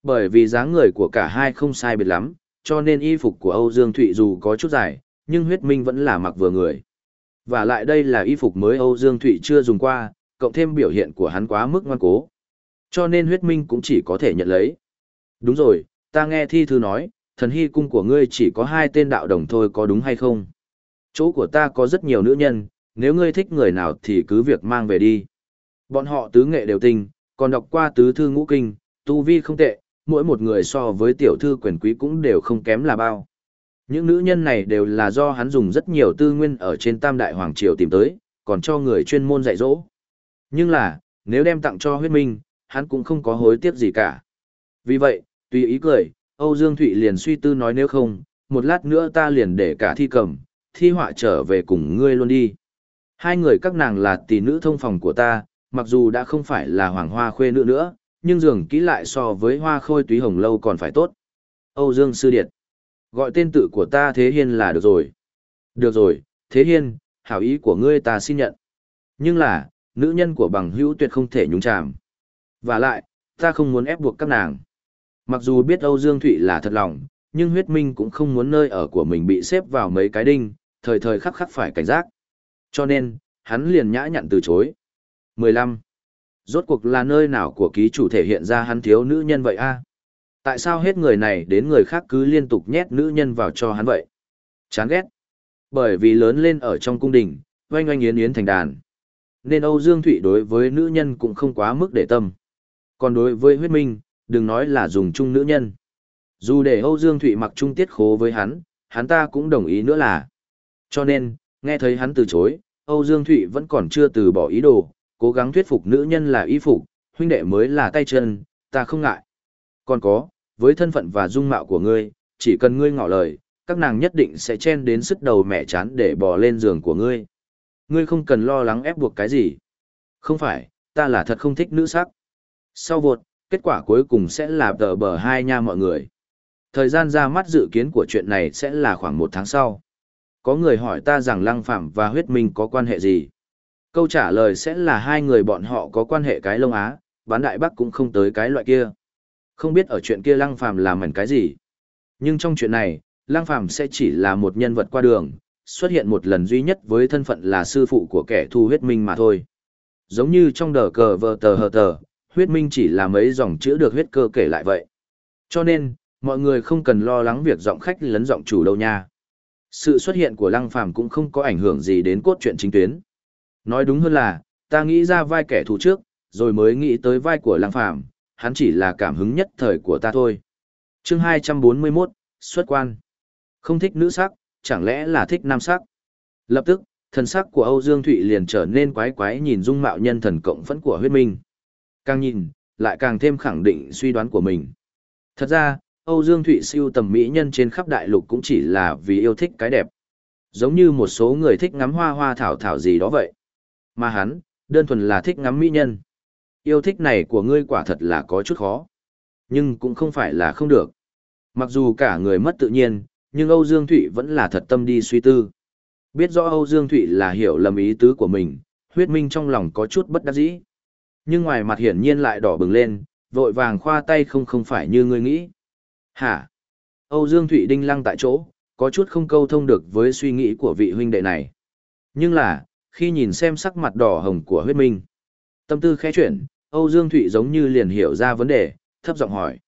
Bởi vì dáng người của cả hai không sai biệt lắm, cho nên y phục của Âu Dương Thụy dù có chút dài, nhưng huyết minh vẫn là mặc vừa người. Và lại đây là y phục mới Âu Dương Thụy chưa dùng qua, cộng thêm biểu hiện của hắn quá mức ngoan cố. Cho nên huyết minh cũng chỉ có thể nhận lấy. Đúng rồi, ta nghe thi thư nói, thần hy cung của ngươi chỉ có hai tên đạo đồng thôi có đúng hay không? Chỗ của ta có rất nhiều nữ nhân, nếu ngươi thích người nào thì cứ việc mang về đi. Bọn họ tứ nghệ đều tinh, còn đọc qua tứ thư ngũ kinh, tu vi không tệ, mỗi một người so với tiểu thư quyền quý cũng đều không kém là bao. Những nữ nhân này đều là do hắn dùng rất nhiều tư nguyên ở trên Tam Đại Hoàng Triều tìm tới, còn cho người chuyên môn dạy dỗ. Nhưng là, nếu đem tặng cho huyết minh, hắn cũng không có hối tiếc gì cả. Vì vậy, tùy ý cười, Âu Dương Thụy liền suy tư nói nếu không, một lát nữa ta liền để cả thi cầm, thi họa trở về cùng ngươi luôn đi. Hai người các nàng là tỷ nữ thông phòng của ta, mặc dù đã không phải là hoàng hoa khuê nữ nữa, nhưng dường kỹ lại so với hoa khôi túy hồng lâu còn phải tốt. Âu Dương Sư Điệt. Gọi tên tự của ta Thế Hiên là được rồi. Được rồi, Thế Hiên, hảo ý của ngươi ta xin nhận. Nhưng là, nữ nhân của bằng hữu tuyệt không thể nhúng chàm. Và lại, ta không muốn ép buộc các nàng. Mặc dù biết Âu Dương Thụy là thật lòng, nhưng huyết minh cũng không muốn nơi ở của mình bị xếp vào mấy cái đinh, thời thời khắc khắc phải cảnh giác. Cho nên, hắn liền nhã nhặn từ chối. 15. Rốt cuộc là nơi nào của ký chủ thể hiện ra hắn thiếu nữ nhân vậy a? Tại sao hết người này đến người khác cứ liên tục nhét nữ nhân vào cho hắn vậy? Chán ghét. Bởi vì lớn lên ở trong cung đình, oanh oanh yến yến thành đàn. Nên Âu Dương Thụy đối với nữ nhân cũng không quá mức để tâm. Còn đối với huyết minh, đừng nói là dùng chung nữ nhân. Dù để Âu Dương Thụy mặc chung tiết khố với hắn, hắn ta cũng đồng ý nữa là. Cho nên, nghe thấy hắn từ chối, Âu Dương Thụy vẫn còn chưa từ bỏ ý đồ, cố gắng thuyết phục nữ nhân là y phục, huynh đệ mới là tay chân, ta không ngại. Còn có, với thân phận và dung mạo của ngươi, chỉ cần ngươi ngỏ lời, các nàng nhất định sẽ chen đến sức đầu mẹ chán để bò lên giường của ngươi. Ngươi không cần lo lắng ép buộc cái gì. Không phải, ta là thật không thích nữ sắc. Sau vột, kết quả cuối cùng sẽ là tờ bờ hai nha mọi người. Thời gian ra mắt dự kiến của chuyện này sẽ là khoảng một tháng sau. Có người hỏi ta rằng Lăng Phạm và huyết minh có quan hệ gì? Câu trả lời sẽ là hai người bọn họ có quan hệ cái lông á, bán đại bắc cũng không tới cái loại kia. Không biết ở chuyện kia Lăng Phàm làm mẩn cái gì. Nhưng trong chuyện này, Lăng Phàm sẽ chỉ là một nhân vật qua đường, xuất hiện một lần duy nhất với thân phận là sư phụ của kẻ thu huyết minh mà thôi. Giống như trong đờ cờ vờ tờ hờ tờ, huyết minh chỉ là mấy dòng chữ được huyết cơ kể lại vậy. Cho nên, mọi người không cần lo lắng việc giọng khách lấn giọng chủ đâu nha. Sự xuất hiện của Lăng Phàm cũng không có ảnh hưởng gì đến cốt truyện chính tuyến. Nói đúng hơn là, ta nghĩ ra vai kẻ thù trước, rồi mới nghĩ tới vai của Lăng Phàm, hắn chỉ là cảm hứng nhất thời của ta thôi. Chương 241, xuất quan. Không thích nữ sắc, chẳng lẽ là thích nam sắc? Lập tức, thần sắc của Âu Dương Thụy liền trở nên quái quái nhìn dung mạo nhân thần cộng phẫn của huyết minh. Càng nhìn, lại càng thêm khẳng định suy đoán của mình. Thật ra, Âu Dương Thụy siêu tầm mỹ nhân trên khắp đại lục cũng chỉ là vì yêu thích cái đẹp. Giống như một số người thích ngắm hoa hoa thảo thảo gì đó vậy. Mà hắn, đơn thuần là thích ngắm mỹ nhân. Yêu thích này của ngươi quả thật là có chút khó. Nhưng cũng không phải là không được. Mặc dù cả người mất tự nhiên, nhưng Âu Dương Thụy vẫn là thật tâm đi suy tư. Biết rõ Âu Dương Thụy là hiểu lầm ý tứ của mình, huyết minh trong lòng có chút bất đắc dĩ. Nhưng ngoài mặt hiển nhiên lại đỏ bừng lên, vội vàng khoa tay không không phải như ngươi nghĩ. Hả? Âu Dương Thụy đinh lăng tại chỗ, có chút không câu thông được với suy nghĩ của vị huynh đệ này. Nhưng là, khi nhìn xem sắc mặt đỏ hồng của huyết minh, tâm tư khẽ chuyển, Âu Dương Thụy giống như liền hiểu ra vấn đề, thấp giọng hỏi.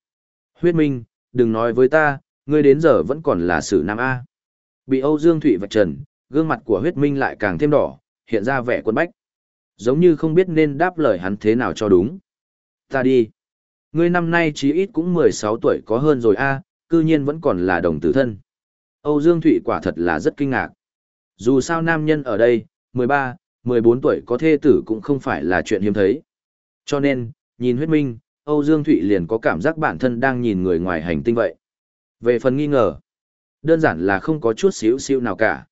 Huyết minh, đừng nói với ta, ngươi đến giờ vẫn còn là sử nam A. Bị Âu Dương Thụy vạch trần, gương mặt của huyết minh lại càng thêm đỏ, hiện ra vẻ quân bách. Giống như không biết nên đáp lời hắn thế nào cho đúng. Ta đi. Ngươi năm nay chí ít cũng 16 tuổi có hơn rồi A, cư nhiên vẫn còn là đồng tử thân. Âu Dương Thụy quả thật là rất kinh ngạc. Dù sao nam nhân ở đây, 13, 14 tuổi có thê tử cũng không phải là chuyện hiếm thấy. Cho nên, nhìn huyết minh, Âu Dương Thụy liền có cảm giác bản thân đang nhìn người ngoài hành tinh vậy. Về phần nghi ngờ, đơn giản là không có chút xíu xíu nào cả.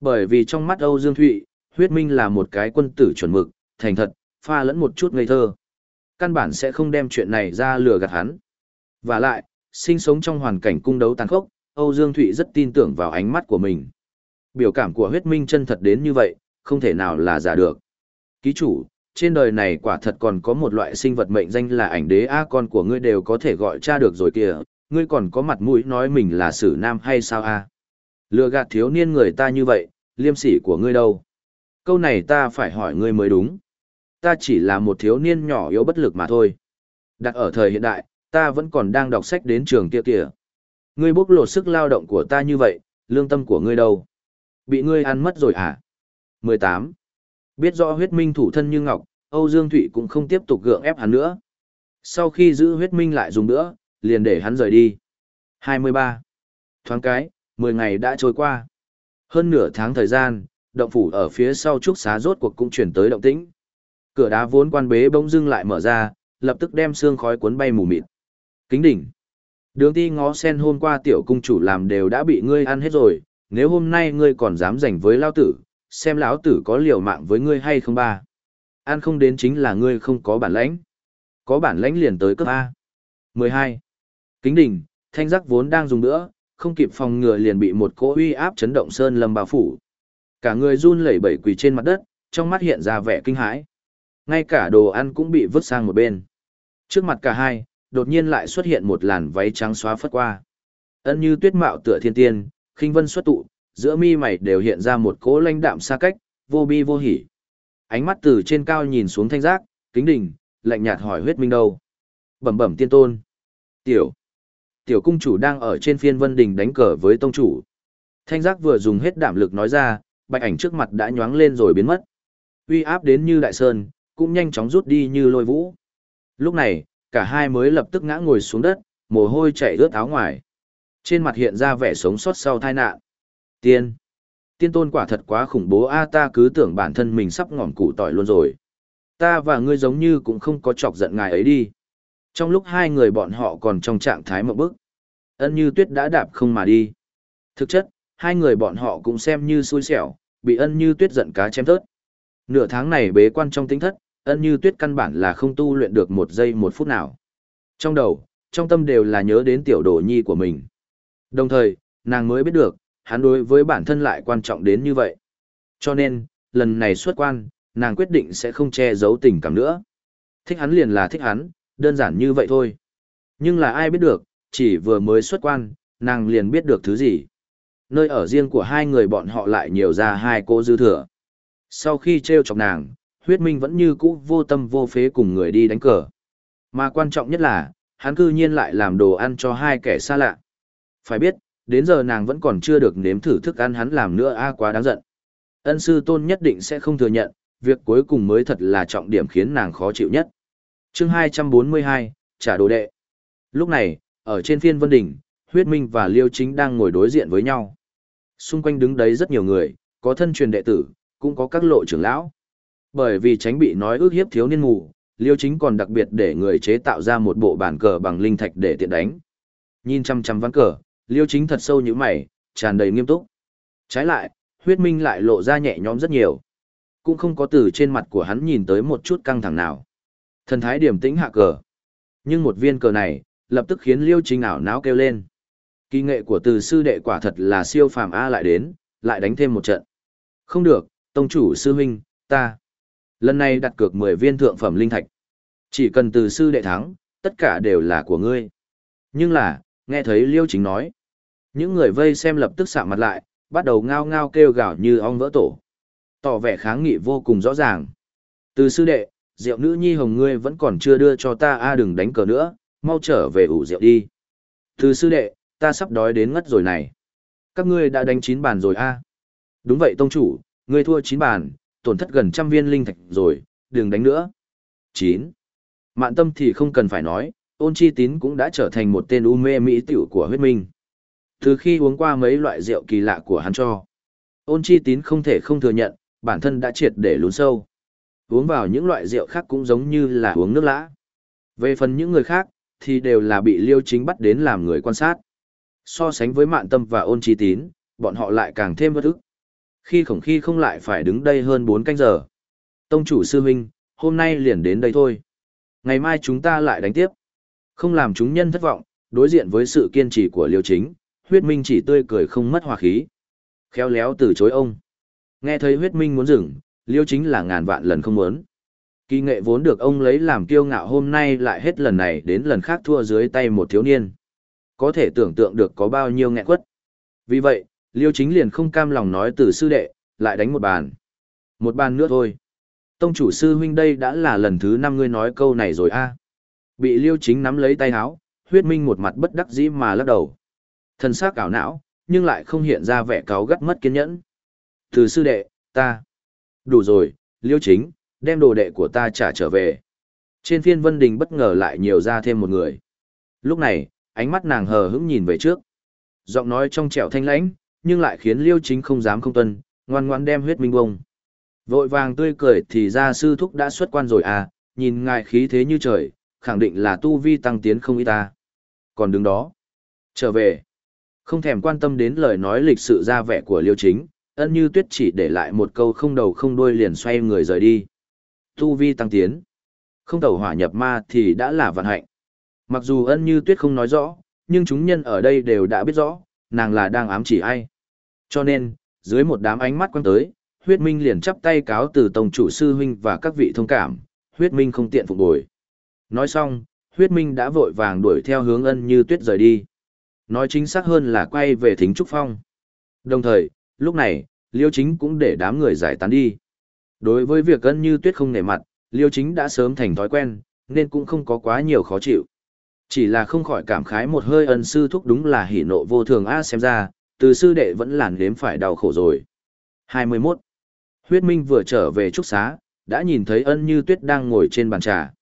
Bởi vì trong mắt Âu Dương Thụy, huyết minh là một cái quân tử chuẩn mực, thành thật, pha lẫn một chút ngây thơ. Căn bản sẽ không đem chuyện này ra lừa gạt hắn. Và lại, sinh sống trong hoàn cảnh cung đấu tàn khốc, Âu Dương Thụy rất tin tưởng vào ánh mắt của mình. Biểu cảm của huyết minh chân thật đến như vậy, không thể nào là giả được. Ký chủ, trên đời này quả thật còn có một loại sinh vật mệnh danh là ảnh đế a con của ngươi đều có thể gọi cha được rồi kìa, ngươi còn có mặt mũi nói mình là sử nam hay sao a? Lừa gạt thiếu niên người ta như vậy, liêm sỉ của ngươi đâu? Câu này ta phải hỏi ngươi mới đúng. Ta chỉ là một thiếu niên nhỏ yếu bất lực mà thôi. Đặt ở thời hiện đại, ta vẫn còn đang đọc sách đến trường kia kìa. Ngươi bốc lột sức lao động của ta như vậy, lương tâm của ngươi đâu? Bị ngươi ăn mất rồi à? 18. Biết rõ huyết minh thủ thân như ngọc, Âu Dương Thụy cũng không tiếp tục gượng ép hắn nữa. Sau khi giữ huyết minh lại dùng nữa, liền để hắn rời đi. 23. Thoáng cái, 10 ngày đã trôi qua. Hơn nửa tháng thời gian, động phủ ở phía sau trúc xá rốt cuộc cũng chuyển tới động tĩnh. Cửa đá vốn quan bế bỗng dưng lại mở ra, lập tức đem xương khói cuốn bay mù mịt. Kính đỉnh. Đường ti ngó sen hôm qua tiểu cung chủ làm đều đã bị ngươi ăn hết rồi, nếu hôm nay ngươi còn dám giành với lao tử, xem lão tử có liều mạng với ngươi hay không ba. Ăn không đến chính là ngươi không có bản lãnh. Có bản lãnh liền tới cấp A. 12. Kính đỉnh, thanh giác vốn đang dùng nữa, không kịp phòng ngừa liền bị một cỗ uy áp chấn động sơn lâm bao phủ. Cả người run lẩy bẩy quỳ trên mặt đất, trong mắt hiện ra vẻ kinh hãi. Ngay cả đồ ăn cũng bị vứt sang một bên. Trước mặt cả hai, đột nhiên lại xuất hiện một làn váy trắng xóa phất qua. Ân như tuyết mạo tựa thiên tiên, khinh vân xuất tụ, giữa mi mày đều hiện ra một cỗ lãnh đạm xa cách, vô bi vô hỉ. Ánh mắt từ trên cao nhìn xuống thanh giác, kính đỉnh, lạnh nhạt hỏi huyết minh đâu. Bẩm bẩm tiên tôn. Tiểu. Tiểu cung chủ đang ở trên phiên vân đình đánh cờ với tông chủ. Thanh giác vừa dùng hết đảm lực nói ra, bạch ảnh trước mặt đã nhoáng lên rồi biến mất. Uy áp đến như đại sơn, cũng nhanh chóng rút đi như lôi vũ. Lúc này, cả hai mới lập tức ngã ngồi xuống đất, mồ hôi chảy ướt áo ngoài. Trên mặt hiện ra vẻ sống sót sau tai nạn. Tiên. Tiên tôn quả thật quá khủng bố a ta cứ tưởng bản thân mình sắp ngỏm củ tỏi luôn rồi. Ta và ngươi giống như cũng không có chọc giận ngài ấy đi. Trong lúc hai người bọn họ còn trong trạng thái mộng bức. Ân như tuyết đã đạp không mà đi. Thực chất, hai người bọn họ cũng xem như xui xẻo, bị ân như tuyết giận cá chém thớt. Nửa tháng này bế quan trong tính thất, ân như tuyết căn bản là không tu luyện được một giây một phút nào. Trong đầu, trong tâm đều là nhớ đến tiểu đồ nhi của mình. Đồng thời, nàng mới biết được, hắn đối với bản thân lại quan trọng đến như vậy. Cho nên, lần này xuất quan, nàng quyết định sẽ không che giấu tình cảm nữa. Thích hắn liền là thích hắn, đơn giản như vậy thôi. Nhưng là ai biết được, chỉ vừa mới xuất quan, nàng liền biết được thứ gì. Nơi ở riêng của hai người bọn họ lại nhiều ra hai cô dư thừa. Sau khi treo chọc nàng, huyết minh vẫn như cũ vô tâm vô phế cùng người đi đánh cờ. Mà quan trọng nhất là, hắn cư nhiên lại làm đồ ăn cho hai kẻ xa lạ. Phải biết, đến giờ nàng vẫn còn chưa được nếm thử thức ăn hắn làm nữa a à, quá đáng giận. Ân sư tôn nhất định sẽ không thừa nhận, việc cuối cùng mới thật là trọng điểm khiến nàng khó chịu nhất. chương 242, trả đồ đệ. Lúc này, ở trên phiên vân đỉnh, huyết minh và liêu chính đang ngồi đối diện với nhau. Xung quanh đứng đấy rất nhiều người, có thân truyền đệ tử, cũng có các lộ trưởng lão. Bởi vì tránh bị nói ước hiếp thiếu niên ngủ, liêu chính còn đặc biệt để người chế tạo ra một bộ bản cờ bằng linh thạch để tiện đánh. Nhìn chăm chăm ván cờ, liêu chính thật sâu như mày, tràn đầy nghiêm túc. Trái lại, huyết minh lại lộ ra nhẹ nhõm rất nhiều. Cũng không có từ trên mặt của hắn nhìn tới một chút căng thẳng nào. Thần thái điểm tĩnh hạ cờ. Nhưng một viên cờ này, lập tức khiến liêu chính ảo náo kêu lên. Kỳ nghệ của từ sư đệ quả thật là siêu phàm A lại đến, lại đánh thêm một trận. Không được, tông chủ sư huynh, ta. Lần này đặt cược 10 viên thượng phẩm linh thạch. Chỉ cần từ sư đệ thắng, tất cả đều là của ngươi. Nhưng là, nghe thấy Liêu Chính nói. Những người vây xem lập tức sạm mặt lại, bắt đầu ngao ngao kêu gào như ong vỡ tổ. Tỏ vẻ kháng nghị vô cùng rõ ràng. Từ sư đệ, rượu nữ nhi hồng ngươi vẫn còn chưa đưa cho ta a đừng đánh cờ nữa, mau trở về ủ rượu đi. Từ sư đệ, ta sắp đói đến ngất rồi này. Các ngươi đã đánh chín bàn rồi a Đúng vậy tông chủ, ngươi thua chín bàn, tổn thất gần trăm viên linh thạch rồi, đừng đánh nữa. 9. Mạn tâm thì không cần phải nói, ôn chi tín cũng đã trở thành một tên u mê mỹ tiểu của huyết minh. Từ khi uống qua mấy loại rượu kỳ lạ của hắn cho, ôn chi tín không thể không thừa nhận, bản thân đã triệt để lún sâu. Uống vào những loại rượu khác cũng giống như là uống nước lã. Về phần những người khác, thì đều là bị liêu chính bắt đến làm người quan sát. So sánh với mạn tâm và ôn trí tín, bọn họ lại càng thêm bất ức. Khi khổng khi không lại phải đứng đây hơn 4 canh giờ. Tông chủ sư huynh, hôm nay liền đến đây thôi. Ngày mai chúng ta lại đánh tiếp. Không làm chúng nhân thất vọng, đối diện với sự kiên trì của liêu chính, huyết minh chỉ tươi cười không mất hòa khí. Khéo léo từ chối ông. Nghe thấy huyết minh muốn dừng, liêu chính là ngàn vạn lần không muốn. Kỳ nghệ vốn được ông lấy làm kiêu ngạo hôm nay lại hết lần này đến lần khác thua dưới tay một thiếu niên. Có thể tưởng tượng được có bao nhiêu nghẹn quất. Vì vậy, Liêu chính liền không cam lòng nói từ sư đệ, lại đánh một bàn. Một bàn nữa thôi. Tông chủ sư huynh đây đã là lần thứ năm ngươi nói câu này rồi a. Bị liêu chính nắm lấy tay háo, huyết minh một mặt bất đắc dĩ mà lắc đầu. Thần sắc ảo não, nhưng lại không hiện ra vẻ cáu gắt mất kiên nhẫn. Từ sư đệ, ta. Đủ rồi, liêu chính, đem đồ đệ của ta trả trở về. Trên phiên vân đình bất ngờ lại nhiều ra thêm một người. Lúc này, ánh mắt nàng hờ hững nhìn về trước. Giọng nói trong trẻo thanh lãnh, nhưng lại khiến liêu chính không dám không tuân, ngoan ngoãn đem huyết minh bông. Vội vàng tươi cười thì ra sư thúc đã xuất quan rồi à, nhìn ngài khí thế như trời, khẳng định là tu vi tăng tiến không ít ta. Còn đứng đó, trở về, không thèm quan tâm đến lời nói lịch sự ra vẻ của liêu chính, ân như tuyết chỉ để lại một câu không đầu không đuôi liền xoay người rời đi. Tu vi tăng tiến, không tẩu hỏa nhập ma thì đã là vận hạnh. Mặc dù ân như tuyết không nói rõ, nhưng chúng nhân ở đây đều đã biết rõ, nàng là đang ám chỉ ai. Cho nên, dưới một đám ánh mắt quan tới, huyết minh liền chắp tay cáo từ tổng chủ sư huynh và các vị thông cảm, huyết minh không tiện phục bồi. Nói xong, huyết minh đã vội vàng đuổi theo hướng ân như tuyết rời đi. Nói chính xác hơn là quay về thính trúc phong. Đồng thời, lúc này, liêu chính cũng để đám người giải tán đi. Đối với việc ân như tuyết không nể mặt, liêu chính đã sớm thành thói quen, nên cũng không có quá nhiều khó chịu. Chỉ là không khỏi cảm khái một hơi ân sư thúc đúng là hỉ nộ vô thường a xem ra, từ sư đệ vẫn làn đếm phải đau khổ rồi. 21. Huyết Minh vừa trở về trúc xá, đã nhìn thấy ân như tuyết đang ngồi trên bàn trà.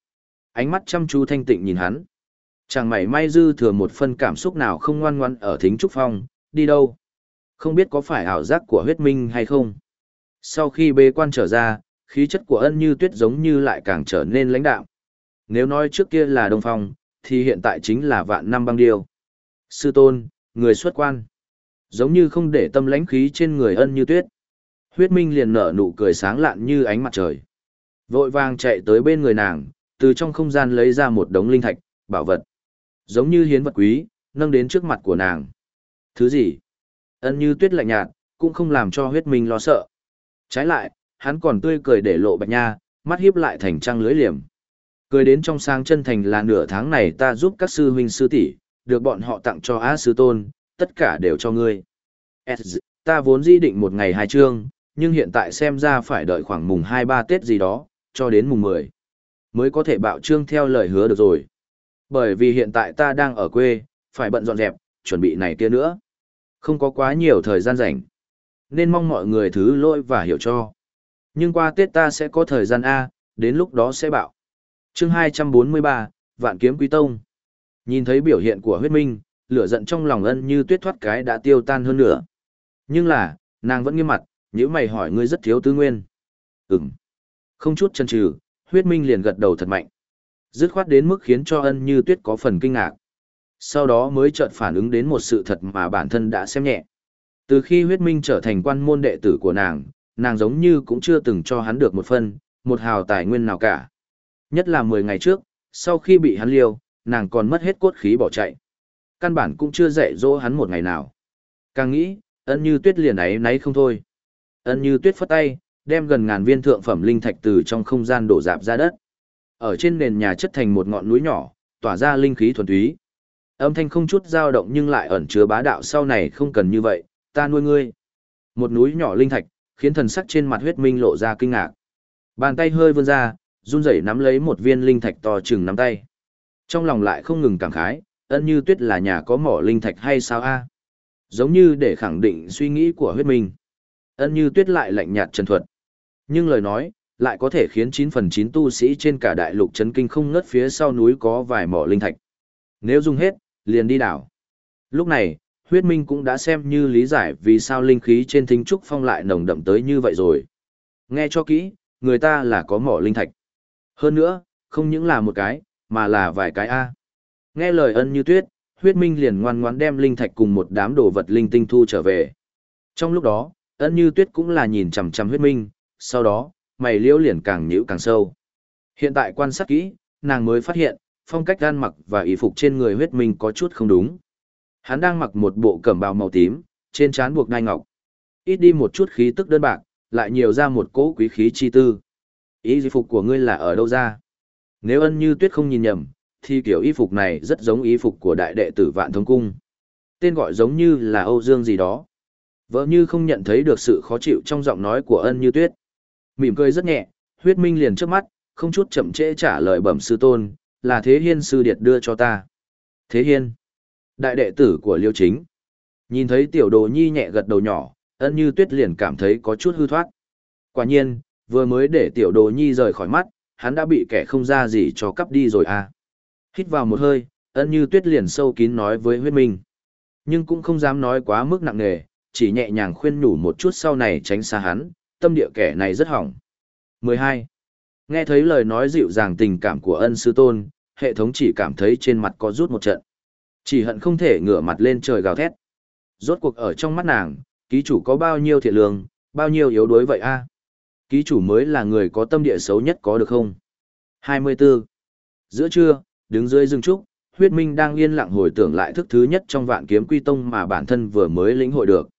Ánh mắt chăm chú thanh tịnh nhìn hắn. Chàng mảy may dư thừa một phân cảm xúc nào không ngoan ngoan ở thính trúc phong, đi đâu. Không biết có phải ảo giác của huyết minh hay không. Sau khi bê quan trở ra, khí chất của ân như tuyết giống như lại càng trở nên lãnh đạo. Nếu nói trước kia là đông phong, thì hiện tại chính là vạn năm băng điêu. Sư tôn, người xuất quan. Giống như không để tâm lãnh khí trên người ân như tuyết. Huyết Minh liền nở nụ cười sáng lạn như ánh mặt trời. Vội vàng chạy tới bên người nàng, từ trong không gian lấy ra một đống linh thạch, bảo vật. Giống như hiến vật quý, nâng đến trước mặt của nàng. Thứ gì? Ân như tuyết lạnh nhạt, cũng không làm cho huyết minh lo sợ. Trái lại, hắn còn tươi cười để lộ bạch nha, mắt hiếp lại thành trăng lưới liềm. Cười đến trong sang chân thành là nửa tháng này ta giúp các sư huynh sư tỷ, được bọn họ tặng cho á sư tôn, tất cả đều cho ngươi. Ta vốn di định một ngày hai chương, nhưng hiện tại xem ra phải đợi khoảng mùng 2-3 Tết gì đó, cho đến mùng 10. Mới có thể bạo trương theo lời hứa được rồi. Bởi vì hiện tại ta đang ở quê, phải bận dọn dẹp, chuẩn bị này kia nữa. Không có quá nhiều thời gian rảnh. Nên mong mọi người thứ lỗi và hiểu cho. Nhưng qua Tết ta sẽ có thời gian A, đến lúc đó sẽ bạo chương 243, Vạn Kiếm Quý Tông. Nhìn thấy biểu hiện của huyết minh, lửa giận trong lòng ân như tuyết thoát cái đã tiêu tan hơn nữa. Nhưng là, nàng vẫn nghiêm mặt, nhữ mày hỏi ngươi rất thiếu tư nguyên. Ừm. Không chút chần trừ, huyết minh liền gật đầu thật mạnh. Dứt khoát đến mức khiến cho ân như tuyết có phần kinh ngạc. Sau đó mới chợt phản ứng đến một sự thật mà bản thân đã xem nhẹ. Từ khi huyết minh trở thành quan môn đệ tử của nàng, nàng giống như cũng chưa từng cho hắn được một phân, một hào tài nguyên nào cả. Nhất là 10 ngày trước, sau khi bị hắn liêu, nàng còn mất hết cốt khí bỏ chạy. Căn bản cũng chưa dạy dỗ hắn một ngày nào. Càng nghĩ, ân như tuyết liền ấy nấy không thôi. Ân như tuyết phất tay, đem gần ngàn viên thượng phẩm linh thạch từ trong không gian đổ dạp ra đất. Ở trên nền nhà chất thành một ngọn núi nhỏ, tỏa ra linh khí thuần túy. Âm thanh không chút dao động nhưng lại ẩn chứa bá đạo sau này không cần như vậy, ta nuôi ngươi. Một núi nhỏ linh thạch, khiến thần sắc trên mặt huyết minh lộ ra kinh ngạc. Bàn tay hơi vươn ra, run rẩy nắm lấy một viên linh thạch to chừng nắm tay. Trong lòng lại không ngừng cảm khái, ân như tuyết là nhà có mỏ linh thạch hay sao a? Giống như để khẳng định suy nghĩ của huyết minh. Ân như tuyết lại lạnh nhạt trần thuật. Nhưng lời nói, lại có thể khiến 9 phần 9 tu sĩ trên cả đại lục chấn kinh không ngớt phía sau núi có vài mỏ linh thạch. Nếu dùng hết, liền đi đảo. Lúc này, huyết minh cũng đã xem như lý giải vì sao linh khí trên thính trúc phong lại nồng đậm tới như vậy rồi. Nghe cho kỹ, người ta là có mỏ linh thạch. Hơn nữa, không những là một cái, mà là vài cái A. Nghe lời ân như tuyết, huyết minh liền ngoan ngoãn đem linh thạch cùng một đám đồ vật linh tinh thu trở về. Trong lúc đó, ân như tuyết cũng là nhìn chằm chằm huyết minh, sau đó, mày liễu liền càng nhíu càng sâu. Hiện tại quan sát kỹ, nàng mới phát hiện, phong cách gan mặc và y phục trên người huyết minh có chút không đúng. Hắn đang mặc một bộ cẩm bào màu tím, trên trán buộc đai ngọc. Ít đi một chút khí tức đơn bạc, lại nhiều ra một cỗ quý khí chi tư. Y phục của ngươi là ở đâu ra? Nếu ân như tuyết không nhìn nhầm, thì kiểu y phục này rất giống y phục của đại đệ tử Vạn Thông Cung. Tên gọi giống như là Âu Dương gì đó. Vợ như không nhận thấy được sự khó chịu trong giọng nói của ân như tuyết. Mỉm cười rất nhẹ, huyết minh liền trước mắt, không chút chậm trễ trả lời bẩm sư tôn, là Thế Hiên sư điệt đưa cho ta. Thế Hiên, đại đệ tử của Liêu Chính. Nhìn thấy tiểu đồ nhi nhẹ gật đầu nhỏ, ân như tuyết liền cảm thấy có chút hư thoát. Quả nhiên, vừa mới để tiểu đồ nhi rời khỏi mắt, hắn đã bị kẻ không ra gì cho cắp đi rồi à. Hít vào một hơi, ân như tuyết liền sâu kín nói với huyết minh. Nhưng cũng không dám nói quá mức nặng nề, chỉ nhẹ nhàng khuyên nhủ một chút sau này tránh xa hắn, tâm địa kẻ này rất hỏng. 12. Nghe thấy lời nói dịu dàng tình cảm của ân sư tôn, hệ thống chỉ cảm thấy trên mặt có rút một trận. Chỉ hận không thể ngửa mặt lên trời gào thét. Rốt cuộc ở trong mắt nàng, ký chủ có bao nhiêu thiện lương, bao nhiêu yếu đuối vậy a? Ký chủ mới là người có tâm địa xấu nhất có được không? 24. Giữa trưa, đứng dưới rừng trúc, huyết minh đang yên lặng hồi tưởng lại thức thứ nhất trong vạn kiếm quy tông mà bản thân vừa mới lĩnh hội được.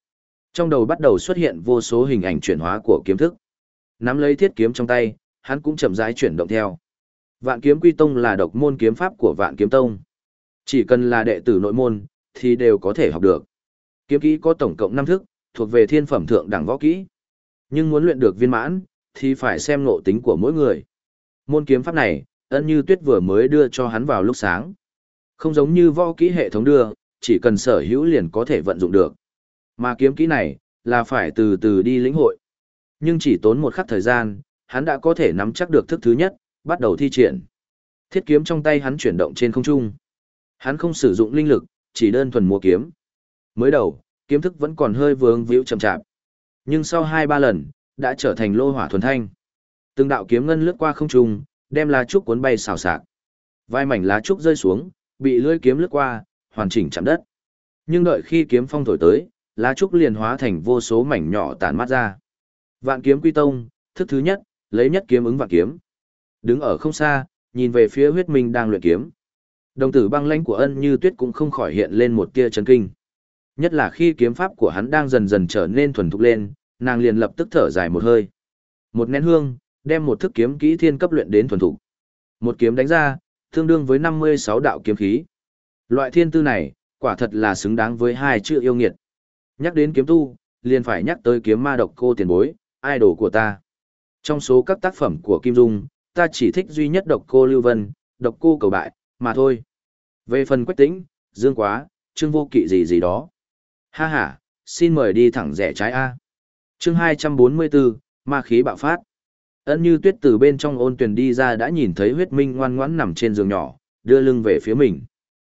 Trong đầu bắt đầu xuất hiện vô số hình ảnh chuyển hóa của kiếm thức. Nắm lấy thiết kiếm trong tay, hắn cũng chậm rãi chuyển động theo. Vạn kiếm quy tông là độc môn kiếm pháp của vạn kiếm tông. Chỉ cần là đệ tử nội môn, thì đều có thể học được. Kiếm kỹ có tổng cộng 5 thức, thuộc về thiên phẩm thượng đẳng võ kỹ. Nhưng muốn luyện được viên mãn, thì phải xem ngộ tính của mỗi người. Môn kiếm pháp này, ân như tuyết vừa mới đưa cho hắn vào lúc sáng. Không giống như võ kỹ hệ thống đưa, chỉ cần sở hữu liền có thể vận dụng được. Mà kiếm kỹ này, là phải từ từ đi lĩnh hội. Nhưng chỉ tốn một khắc thời gian, hắn đã có thể nắm chắc được thức thứ nhất, bắt đầu thi triển. Thiết kiếm trong tay hắn chuyển động trên không trung. Hắn không sử dụng linh lực, chỉ đơn thuần mua kiếm. Mới đầu, kiếm thức vẫn còn hơi vướng víu chậm chạp. Nhưng sau hai ba lần, đã trở thành lô hỏa thuần thanh. Từng đạo kiếm ngân lướt qua không trung, đem lá trúc cuốn bay xào xạc. Vai mảnh lá trúc rơi xuống, bị lưỡi kiếm lướt qua, hoàn chỉnh chạm đất. Nhưng đợi khi kiếm phong thổi tới, lá trúc liền hóa thành vô số mảnh nhỏ tản mát ra. Vạn kiếm quy tông, thức thứ nhất, lấy nhất kiếm ứng vạn kiếm. Đứng ở không xa, nhìn về phía huyết minh đang luyện kiếm. Đồng tử băng lãnh của ân như tuyết cũng không khỏi hiện lên một tia chấn kinh. Nhất là khi kiếm pháp của hắn đang dần dần trở nên thuần thục lên, nàng liền lập tức thở dài một hơi. Một nén hương, đem một thức kiếm kỹ thiên cấp luyện đến thuần thục. Một kiếm đánh ra, tương đương với 56 đạo kiếm khí. Loại thiên tư này, quả thật là xứng đáng với hai chữ yêu nghiệt. Nhắc đến kiếm tu, liền phải nhắc tới kiếm ma độc cô tiền bối, idol của ta. Trong số các tác phẩm của Kim Dung, ta chỉ thích duy nhất độc cô Lưu Vân, độc cô cầu bại, mà thôi. Về phần quách tĩnh, dương quá, trương vô kỵ gì gì đó. Ha ha, xin mời đi thẳng rẻ trái A. chương 244, ma khí bạo phát. Ân như tuyết từ bên trong ôn tuyển đi ra đã nhìn thấy huyết minh ngoan ngoãn nằm trên giường nhỏ, đưa lưng về phía mình.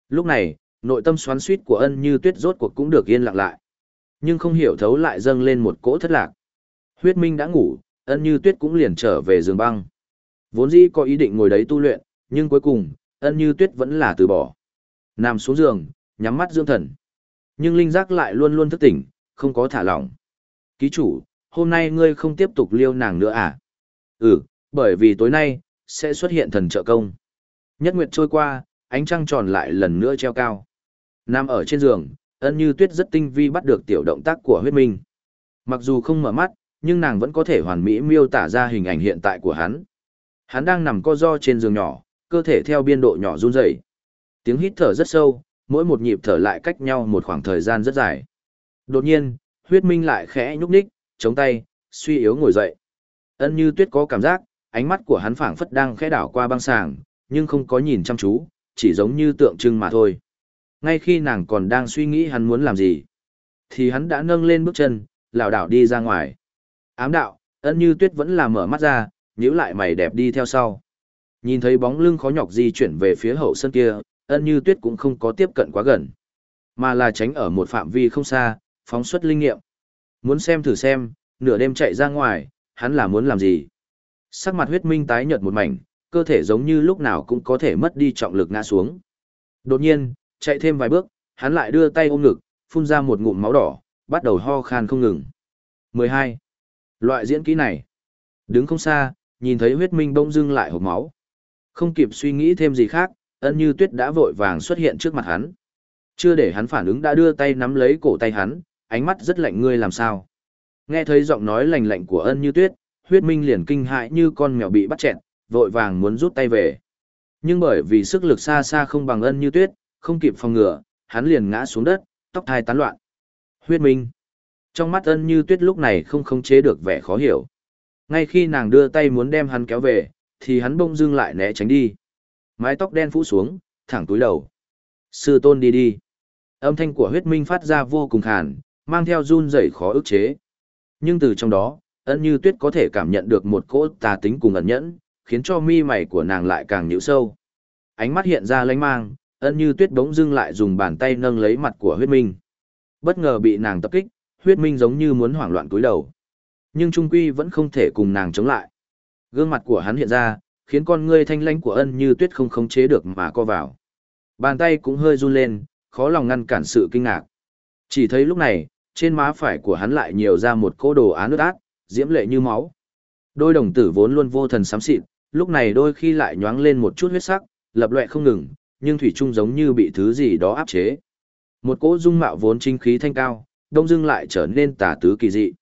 Lúc này, nội tâm xoắn suýt của ân như tuyết rốt cuộc cũng được yên lặng lại. Nhưng không hiểu thấu lại dâng lên một cỗ thất lạc. Huyết minh đã ngủ, ân như tuyết cũng liền trở về giường băng. Vốn dĩ có ý định ngồi đấy tu luyện, nhưng cuối cùng, ân như tuyết vẫn là từ bỏ. Nằm xuống giường, nhắm mắt dưỡng thần. Nhưng linh giác lại luôn luôn thức tỉnh, không có thả lỏng. Ký chủ, hôm nay ngươi không tiếp tục liêu nàng nữa à? Ừ, bởi vì tối nay, sẽ xuất hiện thần trợ công. Nhất nguyệt trôi qua, ánh trăng tròn lại lần nữa treo cao. nam ở trên giường, ân như tuyết rất tinh vi bắt được tiểu động tác của huyết minh. Mặc dù không mở mắt, nhưng nàng vẫn có thể hoàn mỹ miêu tả ra hình ảnh hiện tại của hắn. Hắn đang nằm co ro trên giường nhỏ, cơ thể theo biên độ nhỏ run rẩy. Tiếng hít thở rất sâu, mỗi một nhịp thở lại cách nhau một khoảng thời gian rất dài. Đột nhiên, huyết minh lại khẽ nhúc nhích, chống tay, suy yếu ngồi dậy. Ân như tuyết có cảm giác, ánh mắt của hắn phảng phất đang khẽ đảo qua băng sàng, nhưng không có nhìn chăm chú, chỉ giống như tượng trưng mà thôi. Ngay khi nàng còn đang suy nghĩ hắn muốn làm gì, thì hắn đã nâng lên bước chân, lảo đảo đi ra ngoài. Ám đạo, ân như tuyết vẫn là mở mắt ra, nhíu lại mày đẹp đi theo sau. Nhìn thấy bóng lưng khó nhọc di chuyển về phía hậu sân kia, ân như tuyết cũng không có tiếp cận quá gần, mà là tránh ở một phạm vi không xa, phóng xuất linh nghiệm. Muốn xem thử xem, nửa đêm chạy ra ngoài, hắn là muốn làm gì? Sắc mặt huyết minh tái nhợt một mảnh, cơ thể giống như lúc nào cũng có thể mất đi trọng lực ngã xuống. Đột nhiên, chạy thêm vài bước, hắn lại đưa tay ôm ngực, phun ra một ngụm máu đỏ, bắt đầu ho khan không ngừng. 12. Loại diễn kỹ này. Đứng không xa, nhìn thấy huyết minh bỗng dưng lại hộp máu. Không kịp suy nghĩ thêm gì khác, ân như tuyết đã vội vàng xuất hiện trước mặt hắn. Chưa để hắn phản ứng đã đưa tay nắm lấy cổ tay hắn, ánh mắt rất lạnh ngươi làm sao. Nghe thấy giọng nói lạnh lạnh của ân như tuyết, huyết minh liền kinh hãi như con mèo bị bắt chẹn, vội vàng muốn rút tay về. Nhưng bởi vì sức lực xa xa không bằng ân như tuyết, không kịp phòng ngừa, hắn liền ngã xuống đất, tóc thai tán loạn. Huyết minh. Trong mắt ân như tuyết lúc này không khống chế được vẻ khó hiểu. Ngay khi nàng đưa tay muốn đem hắn kéo về, thì hắn bông dưng lại né tránh đi. Mái tóc đen phủ xuống, thẳng túi đầu. Sư tôn đi đi. Âm thanh của huyết minh phát ra vô cùng khàn, mang theo run rẩy khó ức chế. Nhưng từ trong đó, ân như tuyết có thể cảm nhận được một cỗ tà tính cùng ẩn nhẫn, khiến cho mi mày của nàng lại càng nhíu sâu. Ánh mắt hiện ra lánh mang, ân như tuyết bỗng dưng lại dùng bàn tay nâng lấy mặt của huyết minh. Bất ngờ bị nàng tập kích, huyết minh giống như muốn hoảng loạn cúi đầu. Nhưng trung quy vẫn không thể cùng nàng chống lại. Gương mặt của hắn hiện ra, khiến con ngươi thanh lãnh của ân như tuyết không khống chế được mà co vào. Bàn tay cũng hơi run lên, khó lòng ngăn cản sự kinh ngạc. Chỉ thấy lúc này, trên má phải của hắn lại nhiều ra một cỗ đồ án ướt át, diễm lệ như máu. Đôi đồng tử vốn luôn vô thần xám xịt, lúc này đôi khi lại nhoáng lên một chút huyết sắc, lập loè không ngừng, nhưng thủy trung giống như bị thứ gì đó áp chế. Một cỗ dung mạo vốn chính khí thanh cao, đông dưng lại trở nên tà tứ kỳ dị.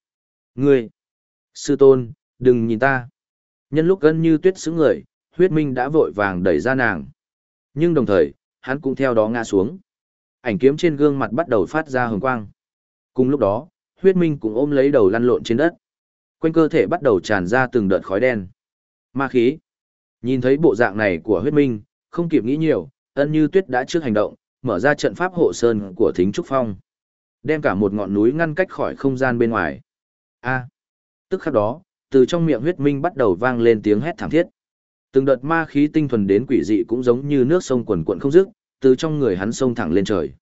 Ngươi! Sư tôn, đừng nhìn ta! Nhân lúc gân như tuyết xứng người, huyết minh đã vội vàng đẩy ra nàng. Nhưng đồng thời, hắn cũng theo đó ngã xuống. Ảnh kiếm trên gương mặt bắt đầu phát ra hồng quang. Cùng lúc đó, huyết minh cũng ôm lấy đầu lăn lộn trên đất. Quanh cơ thể bắt đầu tràn ra từng đợt khói đen. Ma khí. Nhìn thấy bộ dạng này của huyết minh, không kịp nghĩ nhiều, ân như tuyết đã trước hành động, mở ra trận pháp hộ sơn của thính trúc phong. Đem cả một ngọn núi ngăn cách khỏi không gian bên ngoài. A. Tức khắc đó, từ trong miệng huyết minh bắt đầu vang lên tiếng hét thảm thiết. Từng đợt ma khí tinh thuần đến quỷ dị cũng giống như nước sông quần quận không dứt, từ trong người hắn sông thẳng lên trời.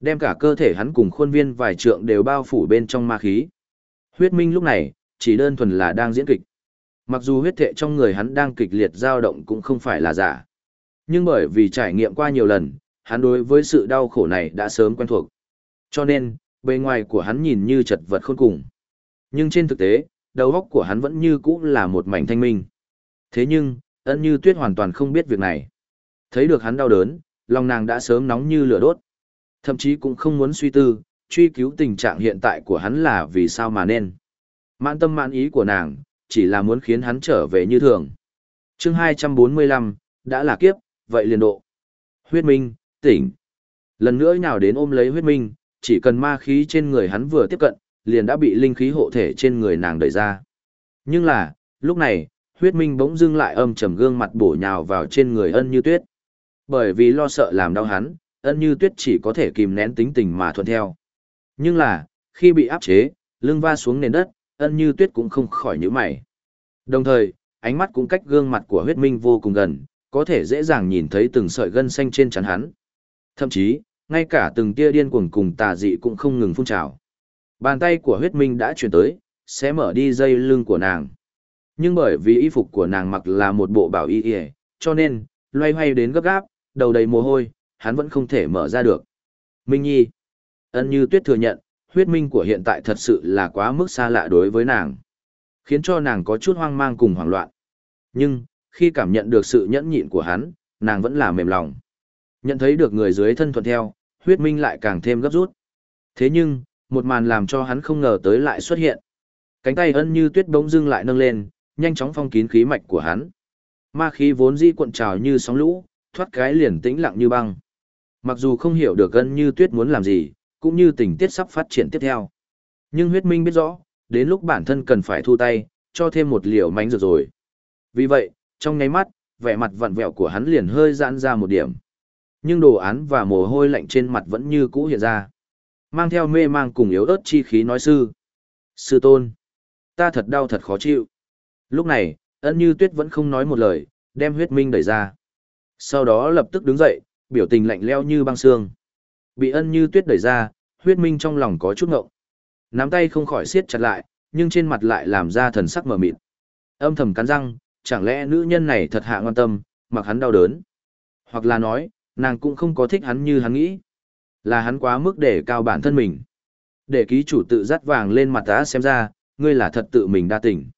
Đem cả cơ thể hắn cùng khuôn viên vài trượng đều bao phủ bên trong ma khí. Huyết minh lúc này, chỉ đơn thuần là đang diễn kịch. Mặc dù huyết thệ trong người hắn đang kịch liệt dao động cũng không phải là giả. Nhưng bởi vì trải nghiệm qua nhiều lần, hắn đối với sự đau khổ này đã sớm quen thuộc. Cho nên, bề ngoài của hắn nhìn như chật vật khôn cùng. Nhưng trên thực tế, đầu óc của hắn vẫn như cũ là một mảnh thanh minh. Thế nhưng, ân như tuyết hoàn toàn không biết việc này. Thấy được hắn đau đớn, lòng nàng đã sớm nóng như lửa đốt. Thậm chí cũng không muốn suy tư, truy cứu tình trạng hiện tại của hắn là vì sao mà nên. Mãn tâm mãn ý của nàng, chỉ là muốn khiến hắn trở về như thường. chương 245, đã là kiếp, vậy liền độ. Huyết minh, tỉnh. Lần nữa nhào đến ôm lấy huyết minh, chỉ cần ma khí trên người hắn vừa tiếp cận, liền đã bị linh khí hộ thể trên người nàng đẩy ra. Nhưng là, lúc này, huyết minh bỗng dưng lại âm trầm gương mặt bổ nhào vào trên người ân như tuyết. Bởi vì lo sợ làm đau hắn, ân như tuyết chỉ có thể kìm nén tính tình mà thuận theo. Nhưng là, khi bị áp chế, lưng va xuống nền đất, ân như tuyết cũng không khỏi nhíu mày. Đồng thời, ánh mắt cũng cách gương mặt của huyết minh vô cùng gần, có thể dễ dàng nhìn thấy từng sợi gân xanh trên trán hắn. Thậm chí, ngay cả từng tia điên cuồng cùng tà dị cũng không ngừng phun trào. Bàn tay của huyết minh đã chuyển tới, sẽ mở đi dây lưng của nàng. Nhưng bởi vì y phục của nàng mặc là một bộ bảo y y, cho nên, loay hoay đến gấp gáp, đầu đầy mồ hôi, hắn vẫn không thể mở ra được. Minh Nhi. Ân như tuyết thừa nhận, huyết minh của hiện tại thật sự là quá mức xa lạ đối với nàng. Khiến cho nàng có chút hoang mang cùng hoảng loạn. Nhưng, khi cảm nhận được sự nhẫn nhịn của hắn, nàng vẫn là mềm lòng. Nhận thấy được người dưới thân thuận theo, huyết minh lại càng thêm gấp rút. Thế nhưng, một màn làm cho hắn không ngờ tới lại xuất hiện. Cánh tay ân như tuyết bỗng dưng lại nâng lên, nhanh chóng phong kín khí mạch của hắn. Ma khí vốn di cuộn trào như sóng lũ, thoát cái liền tĩnh lặng như băng. Mặc dù không hiểu được ân như tuyết muốn làm gì, cũng như tình tiết sắp phát triển tiếp theo. Nhưng huyết minh biết rõ, đến lúc bản thân cần phải thu tay, cho thêm một liều mánh rồi rồi. Vì vậy, trong nháy mắt, vẻ mặt vặn vẹo của hắn liền hơi giãn ra một điểm. Nhưng đồ án và mồ hôi lạnh trên mặt vẫn như cũ hiện ra. Mang theo mê mang cùng yếu ớt chi khí nói sư. Sư tôn. Ta thật đau thật khó chịu. Lúc này, ân như tuyết vẫn không nói một lời, đem huyết minh đẩy ra. Sau đó lập tức đứng dậy, biểu tình lạnh leo như băng xương. Bị ân như tuyết đẩy ra, huyết minh trong lòng có chút ngộng. Nắm tay không khỏi siết chặt lại, nhưng trên mặt lại làm ra thần sắc mở mịt. Âm thầm cắn răng, chẳng lẽ nữ nhân này thật hạ ngoan tâm, mặc hắn đau đớn. Hoặc là nói, nàng cũng không có thích hắn như hắn nghĩ. Là hắn quá mức để cao bản thân mình. Để ký chủ tự dắt vàng lên mặt ta xem ra, ngươi là thật tự mình đa tình.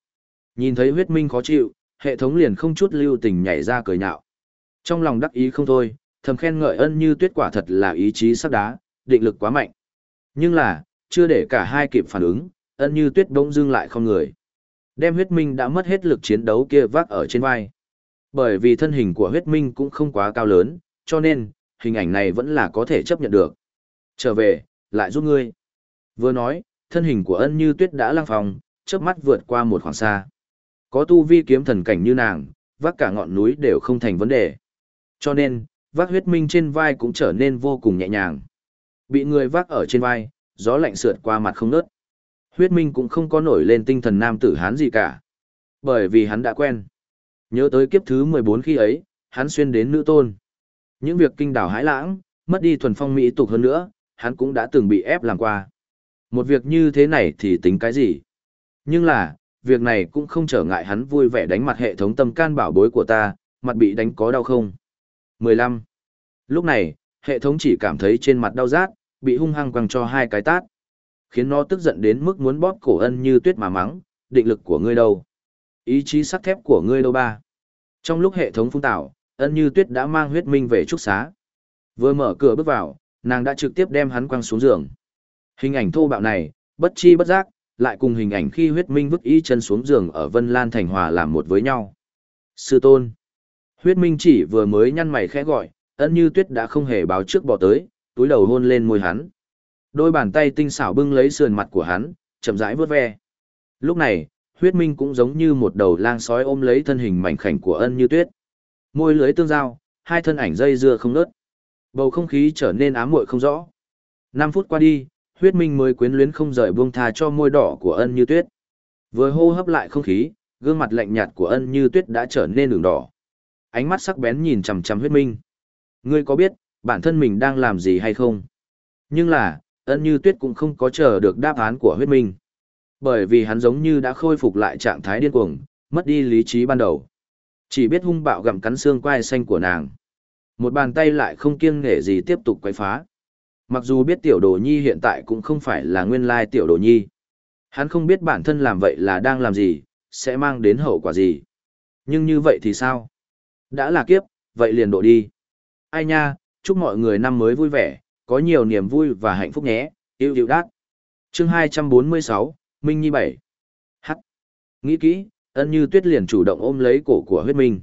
Nhìn thấy huyết minh khó chịu, hệ thống liền không chút lưu tình nhảy ra cười nhạo. Trong lòng đắc ý không thôi, thầm khen ngợi ân như tuyết quả thật là ý chí sắt đá, định lực quá mạnh. Nhưng là, chưa để cả hai kịp phản ứng, ân như tuyết bỗng dưng lại không người. Đem huyết minh đã mất hết lực chiến đấu kia vác ở trên vai. Bởi vì thân hình của huyết minh cũng không quá cao lớn, cho nên, hình ảnh này vẫn là có thể chấp nhận được. Trở về, lại giúp ngươi. Vừa nói, thân hình của ân như tuyết đã lang phòng, chớp mắt vượt qua một khoảng xa. Có tu vi kiếm thần cảnh như nàng, vác cả ngọn núi đều không thành vấn đề. Cho nên, vác huyết minh trên vai cũng trở nên vô cùng nhẹ nhàng. Bị người vác ở trên vai, gió lạnh sượt qua mặt không nớt. Huyết Minh cũng không có nổi lên tinh thần nam tử hán gì cả. Bởi vì hắn đã quen. Nhớ tới kiếp thứ 14 khi ấy, hắn xuyên đến nữ tôn. Những việc kinh đảo hãi lãng, mất đi thuần phong mỹ tục hơn nữa, hắn cũng đã từng bị ép làm qua. Một việc như thế này thì tính cái gì? Nhưng là, việc này cũng không trở ngại hắn vui vẻ đánh mặt hệ thống tâm can bảo bối của ta, mặt bị đánh có đau không? 15. Lúc này, hệ thống chỉ cảm thấy trên mặt đau rát, bị hung hăng quăng cho hai cái tát. Khiến nó tức giận đến mức muốn bóp cổ ân như tuyết mà mắng, định lực của ngươi đâu? Ý chí sắt thép của ngươi đâu ba? Trong lúc hệ thống phung tạo, ân như tuyết đã mang huyết minh về trúc xá. Vừa mở cửa bước vào, nàng đã trực tiếp đem hắn quăng xuống giường. Hình ảnh thô bạo này, bất chi bất giác, lại cùng hình ảnh khi huyết minh vứt y chân xuống giường ở Vân Lan Thành Hòa làm một với nhau. Sư tôn. Huyết minh chỉ vừa mới nhăn mày khẽ gọi, ân như tuyết đã không hề báo trước bỏ tới, túi đầu hôn lên môi hắn. Đôi bàn tay tinh xảo bưng lấy sườn mặt của hắn, chậm rãi vớt ve. Lúc này, huyết minh cũng giống như một đầu lang sói ôm lấy thân hình mảnh khảnh của ân như tuyết. Môi lưới tương giao, hai thân ảnh dây dưa không nớt. Bầu không khí trở nên ám muội không rõ. Năm phút qua đi, huyết minh mới quyến luyến không rời buông tha cho môi đỏ của ân như tuyết. Vừa hô hấp lại không khí, gương mặt lạnh nhạt của ân như tuyết đã trở nên đường đỏ. Ánh mắt sắc bén nhìn chằm chằm huyết minh. Ngươi có biết, bản thân mình đang làm gì hay không? Nhưng là, ân như tuyết cũng không có chờ được đáp án của huyết minh. Bởi vì hắn giống như đã khôi phục lại trạng thái điên cuồng, mất đi lý trí ban đầu. Chỉ biết hung bạo gặm cắn xương quai xanh của nàng. Một bàn tay lại không kiêng nể gì tiếp tục quay phá. Mặc dù biết tiểu đồ nhi hiện tại cũng không phải là nguyên lai tiểu đồ nhi. Hắn không biết bản thân làm vậy là đang làm gì, sẽ mang đến hậu quả gì. Nhưng như vậy thì sao? Đã là kiếp, vậy liền độ đi. Ai nha, chúc mọi người năm mới vui vẻ, có nhiều niềm vui và hạnh phúc nhé, yêu yêu đát. Chương 246, Minh Nhi 7. H. Nghĩ kỹ, ân như tuyết liền chủ động ôm lấy cổ của huyết minh.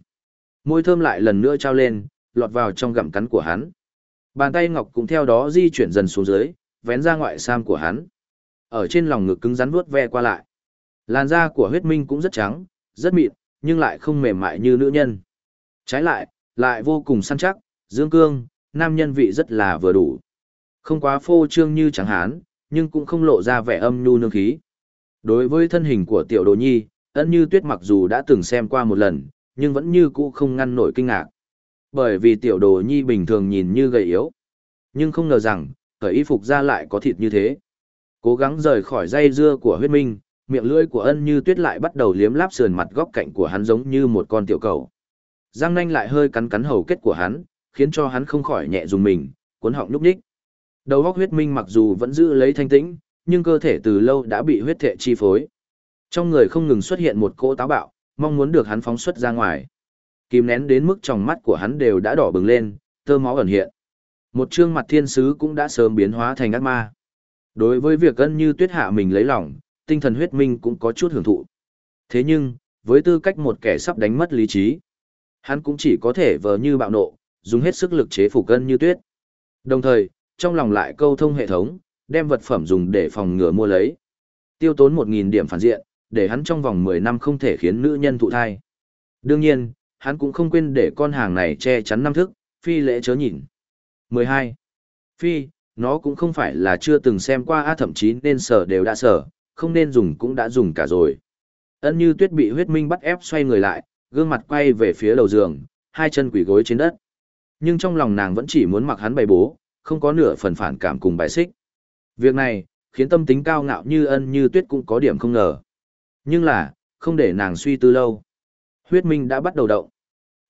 Môi thơm lại lần nữa trao lên, lọt vào trong gặm cắn của hắn. Bàn tay ngọc cũng theo đó di chuyển dần xuống dưới, vén ra ngoại sam của hắn. Ở trên lòng ngực cứng rắn vuốt ve qua lại. Làn da của huyết minh cũng rất trắng, rất mịn, nhưng lại không mềm mại như nữ nhân. Trái lại, lại vô cùng săn chắc, dương cương, nam nhân vị rất là vừa đủ. Không quá phô trương như chẳng hán, nhưng cũng không lộ ra vẻ âm nhu nương khí. Đối với thân hình của tiểu đồ nhi, ân như tuyết mặc dù đã từng xem qua một lần, nhưng vẫn như cũ không ngăn nổi kinh ngạc. Bởi vì tiểu đồ nhi bình thường nhìn như gầy yếu. Nhưng không ngờ rằng, cởi y phục ra lại có thịt như thế. Cố gắng rời khỏi dây dưa của huyết minh, miệng lưỡi của ân như tuyết lại bắt đầu liếm láp sườn mặt góc cạnh của hắn giống như một con tiểu cầu. Giang nanh lại hơi cắn cắn hầu kết của hắn, khiến cho hắn không khỏi nhẹ dùng mình, cuốn họng nhúc nhích. Đầu góc huyết minh mặc dù vẫn giữ lấy thanh tĩnh, nhưng cơ thể từ lâu đã bị huyết thệ chi phối. Trong người không ngừng xuất hiện một cỗ táo bạo, mong muốn được hắn phóng xuất ra ngoài. Kìm nén đến mức trong mắt của hắn đều đã đỏ bừng lên, tơ máu ẩn hiện. Một trương mặt thiên sứ cũng đã sớm biến hóa thành ác ma. Đối với việc ân như tuyết hạ mình lấy lòng, tinh thần huyết minh cũng có chút hưởng thụ. Thế nhưng, với tư cách một kẻ sắp đánh mất lý trí, hắn cũng chỉ có thể vờ như bạo nộ, dùng hết sức lực chế phục ân như tuyết. Đồng thời, trong lòng lại câu thông hệ thống, đem vật phẩm dùng để phòng ngừa mua lấy. Tiêu tốn 1.000 điểm phản diện, để hắn trong vòng 10 năm không thể khiến nữ nhân thụ thai. Đương nhiên, hắn cũng không quên để con hàng này che chắn năm thức, phi lễ chớ nhìn. 12. Phi, nó cũng không phải là chưa từng xem qua a thậm chí nên sở đều đã sở, không nên dùng cũng đã dùng cả rồi. Ân như tuyết bị huyết minh bắt ép xoay người lại, gương mặt quay về phía đầu giường, hai chân quỷ gối trên đất. Nhưng trong lòng nàng vẫn chỉ muốn mặc hắn bày bố, không có nửa phần phản cảm cùng bài xích. Việc này, khiến tâm tính cao ngạo như ân như tuyết cũng có điểm không ngờ. Nhưng là, không để nàng suy tư lâu. Huyết minh đã bắt đầu động.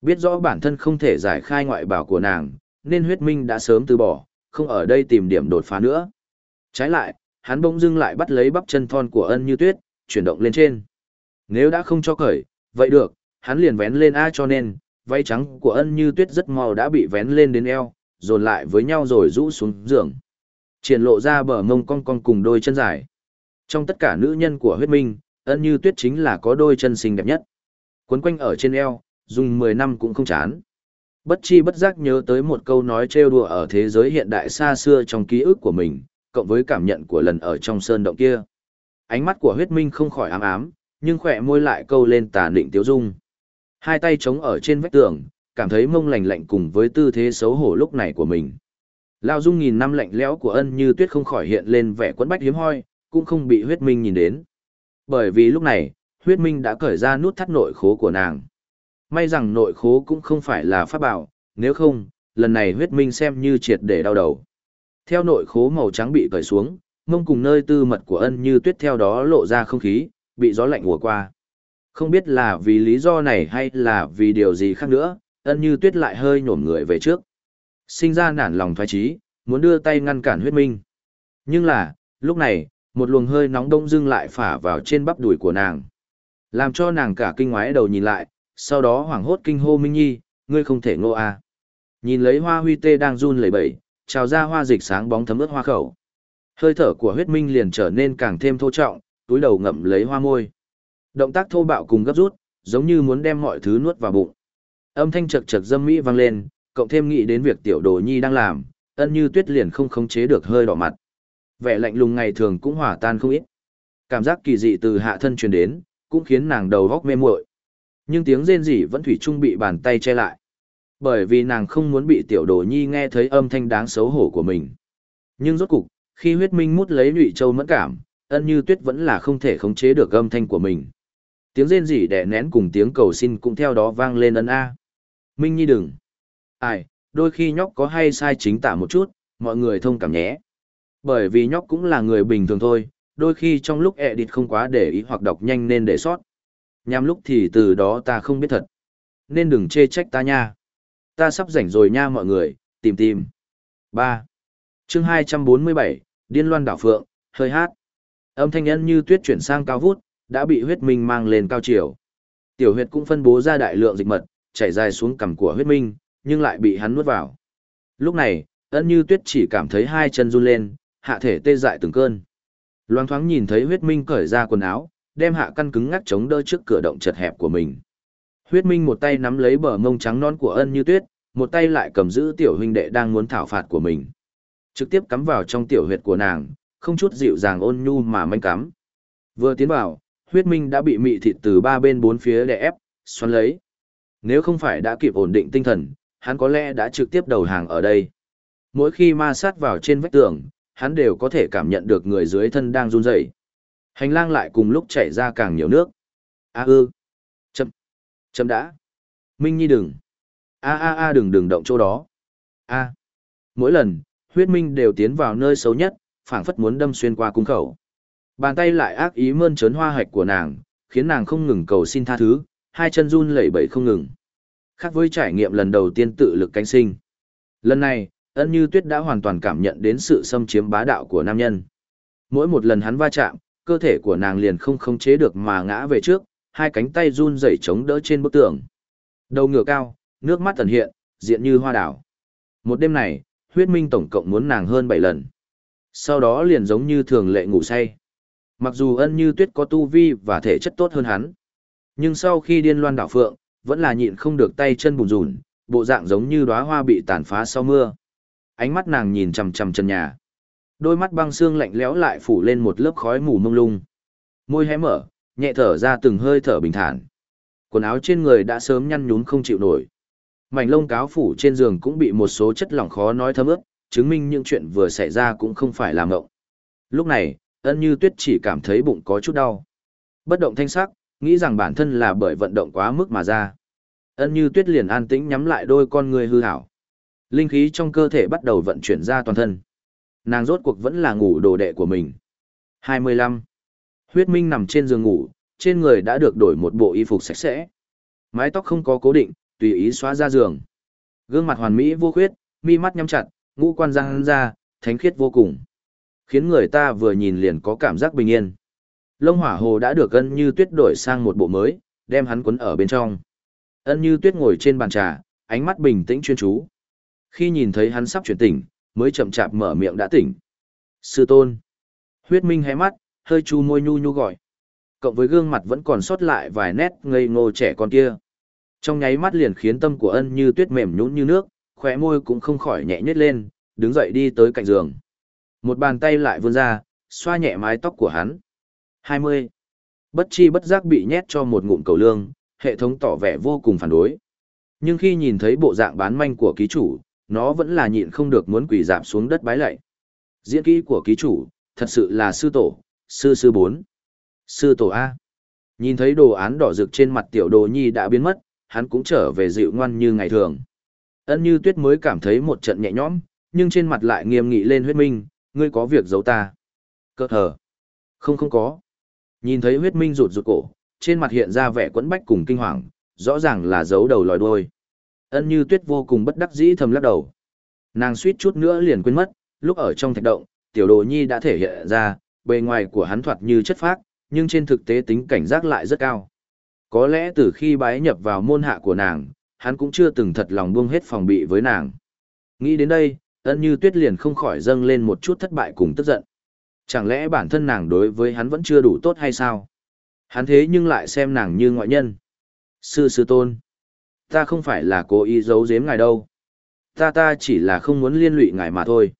Biết rõ bản thân không thể giải khai ngoại bảo của nàng, nên huyết minh đã sớm từ bỏ, không ở đây tìm điểm đột phá nữa. Trái lại, hắn bỗng dưng lại bắt lấy bắp chân thon của ân như tuyết, chuyển động lên trên. Nếu đã không cho cởi, vậy được, hắn liền vén lên A cho nên, váy trắng của ân như tuyết rất mau đã bị vén lên đến eo, dồn lại với nhau rồi rũ xuống giường. Triển lộ ra bờ mông cong cong cùng đôi chân dài. Trong tất cả nữ nhân của huyết minh, ân như tuyết chính là có đôi chân xinh đẹp nhất. Quấn quanh ở trên eo, dùng 10 năm cũng không chán. Bất chi bất giác nhớ tới một câu nói trêu đùa ở thế giới hiện đại xa xưa trong ký ức của mình, cộng với cảm nhận của lần ở trong sơn động kia. Ánh mắt của huyết minh không khỏi ám ám, nhưng khỏe môi lại câu lên tà định tiếu dung. Hai tay chống ở trên vách tường, cảm thấy mông lạnh lạnh cùng với tư thế xấu hổ lúc này của mình. Lao dung nghìn năm lạnh lẽo của ân như tuyết không khỏi hiện lên vẻ quẫn bách hiếm hoi, cũng không bị huyết minh nhìn đến. Bởi vì lúc này, huyết minh đã cởi ra nút thắt nội khố của nàng. May rằng nội khố cũng không phải là pháp bảo, nếu không, lần này huyết minh xem như triệt để đau đầu. Theo nội khố màu trắng bị cởi xuống, mông cùng nơi tư mật của ân như tuyết theo đó lộ ra không khí, bị gió lạnh ùa qua. Không biết là vì lý do này hay là vì điều gì khác nữa, ân như tuyết lại hơi nhổm người về trước. Sinh ra nản lòng thoái trí, muốn đưa tay ngăn cản huyết minh. Nhưng là, lúc này, một luồng hơi nóng đông dưng lại phả vào trên bắp đùi của nàng. Làm cho nàng cả kinh ngoái đầu nhìn lại, sau đó hoảng hốt kinh hô Minh Nhi, ngươi không thể ngô à. Nhìn lấy hoa huy tê đang run lẩy bẩy, trào ra hoa dịch sáng bóng thấm ướt hoa khẩu. Hơi thở của huyết minh liền trở nên càng thêm thô trọng, túi đầu ngậm lấy hoa môi. Động tác thô bạo cùng gấp rút, giống như muốn đem mọi thứ nuốt vào bụng. Âm thanh chật chật dâm mỹ vang lên, cộng thêm nghĩ đến việc tiểu đồ nhi đang làm, ân như tuyết liền không khống chế được hơi đỏ mặt. Vẻ lạnh lùng ngày thường cũng hỏa tan không ít. Cảm giác kỳ dị từ hạ thân truyền đến, cũng khiến nàng đầu góc mê muội. Nhưng tiếng rên rỉ vẫn thủy chung bị bàn tay che lại. Bởi vì nàng không muốn bị tiểu đồ nhi nghe thấy âm thanh đáng xấu hổ của mình. Nhưng rốt cục, khi huyết minh mút lấy nhụy châu mẫn cảm, ân như tuyết vẫn là không thể khống chế được âm thanh của mình. Tiếng rên rỉ đẻ nén cùng tiếng cầu xin cũng theo đó vang lên ân a. Minh nhi đừng. Ai, đôi khi nhóc có hay sai chính tả một chút, mọi người thông cảm nhé. Bởi vì nhóc cũng là người bình thường thôi, đôi khi trong lúc ẹ địt không quá để ý hoặc đọc nhanh nên để sót. Nhằm lúc thì từ đó ta không biết thật. Nên đừng chê trách ta nha. Ta sắp rảnh rồi nha mọi người, tìm tìm. 3. chương 247, Điên loan đảo phượng, hơi hát. Âm thanh nhân như tuyết chuyển sang cao vút, đã bị huyết minh mang lên cao chiều. Tiểu huyệt cũng phân bố ra đại lượng dịch mật, chảy dài xuống cằm của huyết minh, nhưng lại bị hắn nuốt vào. Lúc này, ân như tuyết chỉ cảm thấy hai chân run lên, hạ thể tê dại từng cơn. Loáng thoáng nhìn thấy huyết minh cởi ra quần áo, đem hạ căn cứng ngắc chống đỡ trước cửa động chật hẹp của mình. Huyết minh một tay nắm lấy bờ mông trắng non của ân như tuyết, một tay lại cầm giữ tiểu huynh đệ đang muốn thảo phạt của mình. Trực tiếp cắm vào trong tiểu huyệt của nàng, không chút dịu dàng ôn nhu mà manh cắm. Vừa tiến vào, huyết minh đã bị mị thịt từ ba bên bốn phía đè ép, xoắn lấy. Nếu không phải đã kịp ổn định tinh thần, hắn có lẽ đã trực tiếp đầu hàng ở đây. Mỗi khi ma sát vào trên vách tường, hắn đều có thể cảm nhận được người dưới thân đang run rẩy. Hành lang lại cùng lúc chảy ra càng nhiều nước. A ư. Chậm. Chậm đã. Minh Nhi đừng. A a a đừng đừng động chỗ đó. A. Mỗi lần, huyết minh đều tiến vào nơi xấu nhất, phảng phất muốn đâm xuyên qua cung khẩu. Bàn tay lại ác ý mơn trớn hoa hạch của nàng, khiến nàng không ngừng cầu xin tha thứ, hai chân run lẩy bẩy không ngừng. Khác với trải nghiệm lần đầu tiên tự lực cánh sinh. Lần này, ân như tuyết đã hoàn toàn cảm nhận đến sự xâm chiếm bá đạo của nam nhân. Mỗi một lần hắn va chạm, cơ thể của nàng liền không khống chế được mà ngã về trước, hai cánh tay run rẩy chống đỡ trên bức tường. Đầu ngửa cao, nước mắt tần hiện, diện như hoa đảo. Một đêm này, huyết minh tổng cộng muốn nàng hơn 7 lần. Sau đó liền giống như thường lệ ngủ say. Mặc dù ân như tuyết có tu vi và thể chất tốt hơn hắn. Nhưng sau khi điên loan đảo phượng, vẫn là nhịn không được tay chân bùn rùn, bộ dạng giống như đóa hoa bị tàn phá sau mưa. Ánh mắt nàng nhìn chằm chằm trần nhà. Đôi mắt băng xương lạnh lẽo lại phủ lên một lớp khói mù mông lung. Môi hé mở, nhẹ thở ra từng hơi thở bình thản. Quần áo trên người đã sớm nhăn nhún không chịu nổi. Mảnh lông cáo phủ trên giường cũng bị một số chất lỏng khó nói thấm ướt, chứng minh những chuyện vừa xảy ra cũng không phải là mộng Lúc này, ân như tuyết chỉ cảm thấy bụng có chút đau. Bất động thanh sắc, nghĩ rằng bản thân là bởi vận động quá mức mà ra. Ân như tuyết liền an tĩnh nhắm lại đôi con người hư hảo. Linh khí trong cơ thể bắt đầu vận chuyển ra toàn thân. Nàng rốt cuộc vẫn là ngủ đồ đệ của mình. 25. Huyết Minh nằm trên giường ngủ, trên người đã được đổi một bộ y phục sạch sẽ. Mái tóc không có cố định, tùy ý xóa ra giường. Gương mặt hoàn mỹ vô khuyết, mi mắt nhắm chặt, ngũ quan răng ra, thánh khiết vô cùng. Khiến người ta vừa nhìn liền có cảm giác bình yên. Lông hỏa hồ đã được ân như tuyết đổi sang một bộ mới, đem hắn quấn ở bên trong. Ân như tuyết ngồi trên bàn trà, ánh mắt bình tĩnh chuyên chú. Khi nhìn thấy hắn sắp chuyển tỉnh, mới chậm chạp mở miệng đã tỉnh. Sư tôn. Huyết minh hé mắt, hơi chu môi nhu nhu gọi. Cộng với gương mặt vẫn còn sót lại vài nét ngây ngô trẻ con kia. Trong nháy mắt liền khiến tâm của ân như tuyết mềm nhũn như nước, khóe môi cũng không khỏi nhẹ nhếch lên, đứng dậy đi tới cạnh giường. Một bàn tay lại vươn ra, xoa nhẹ mái tóc của hắn. 20. Bất chi bất giác bị nhét cho một ngụm cầu lương, hệ thống tỏ vẻ vô cùng phản đối. Nhưng khi nhìn thấy bộ dạng bán manh của ký chủ, nó vẫn là nhịn không được muốn quỳ dạp xuống đất bái lạy. Diễn kỹ của ký chủ, thật sự là sư tổ, Sư sư bốn Sư tổ A. Nhìn thấy đồ án đỏ rực trên mặt tiểu đồ nhi đã biến mất, hắn cũng trở về dịu ngoan như ngày thường. Ân như tuyết mới cảm thấy một trận nhẹ nhõm, nhưng trên mặt lại nghiêm nghị lên huyết minh, ngươi có việc giấu ta. Cơ hờ Không không có. Nhìn thấy huyết minh rụt rụt cổ, trên mặt hiện ra vẻ quẫn bách cùng kinh hoàng, rõ ràng là giấu đầu lòi đuôi. Ân như tuyết vô cùng bất đắc dĩ thầm lắc đầu. Nàng suýt chút nữa liền quên mất, lúc ở trong thạch động, tiểu đồ nhi đã thể hiện ra, bề ngoài của hắn thoạt như chất phác, nhưng trên thực tế tính cảnh giác lại rất cao. Có lẽ từ khi bái nhập vào môn hạ của nàng, hắn cũng chưa từng thật lòng buông hết phòng bị với nàng. Nghĩ đến đây, ân như tuyết liền không khỏi dâng lên một chút thất bại cùng tức giận. Chẳng lẽ bản thân nàng đối với hắn vẫn chưa đủ tốt hay sao? Hắn thế nhưng lại xem nàng như ngoại nhân. Sư sư tôn. Ta không phải là cố ý giấu giếm ngài đâu. Ta ta chỉ là không muốn liên lụy ngài mà thôi.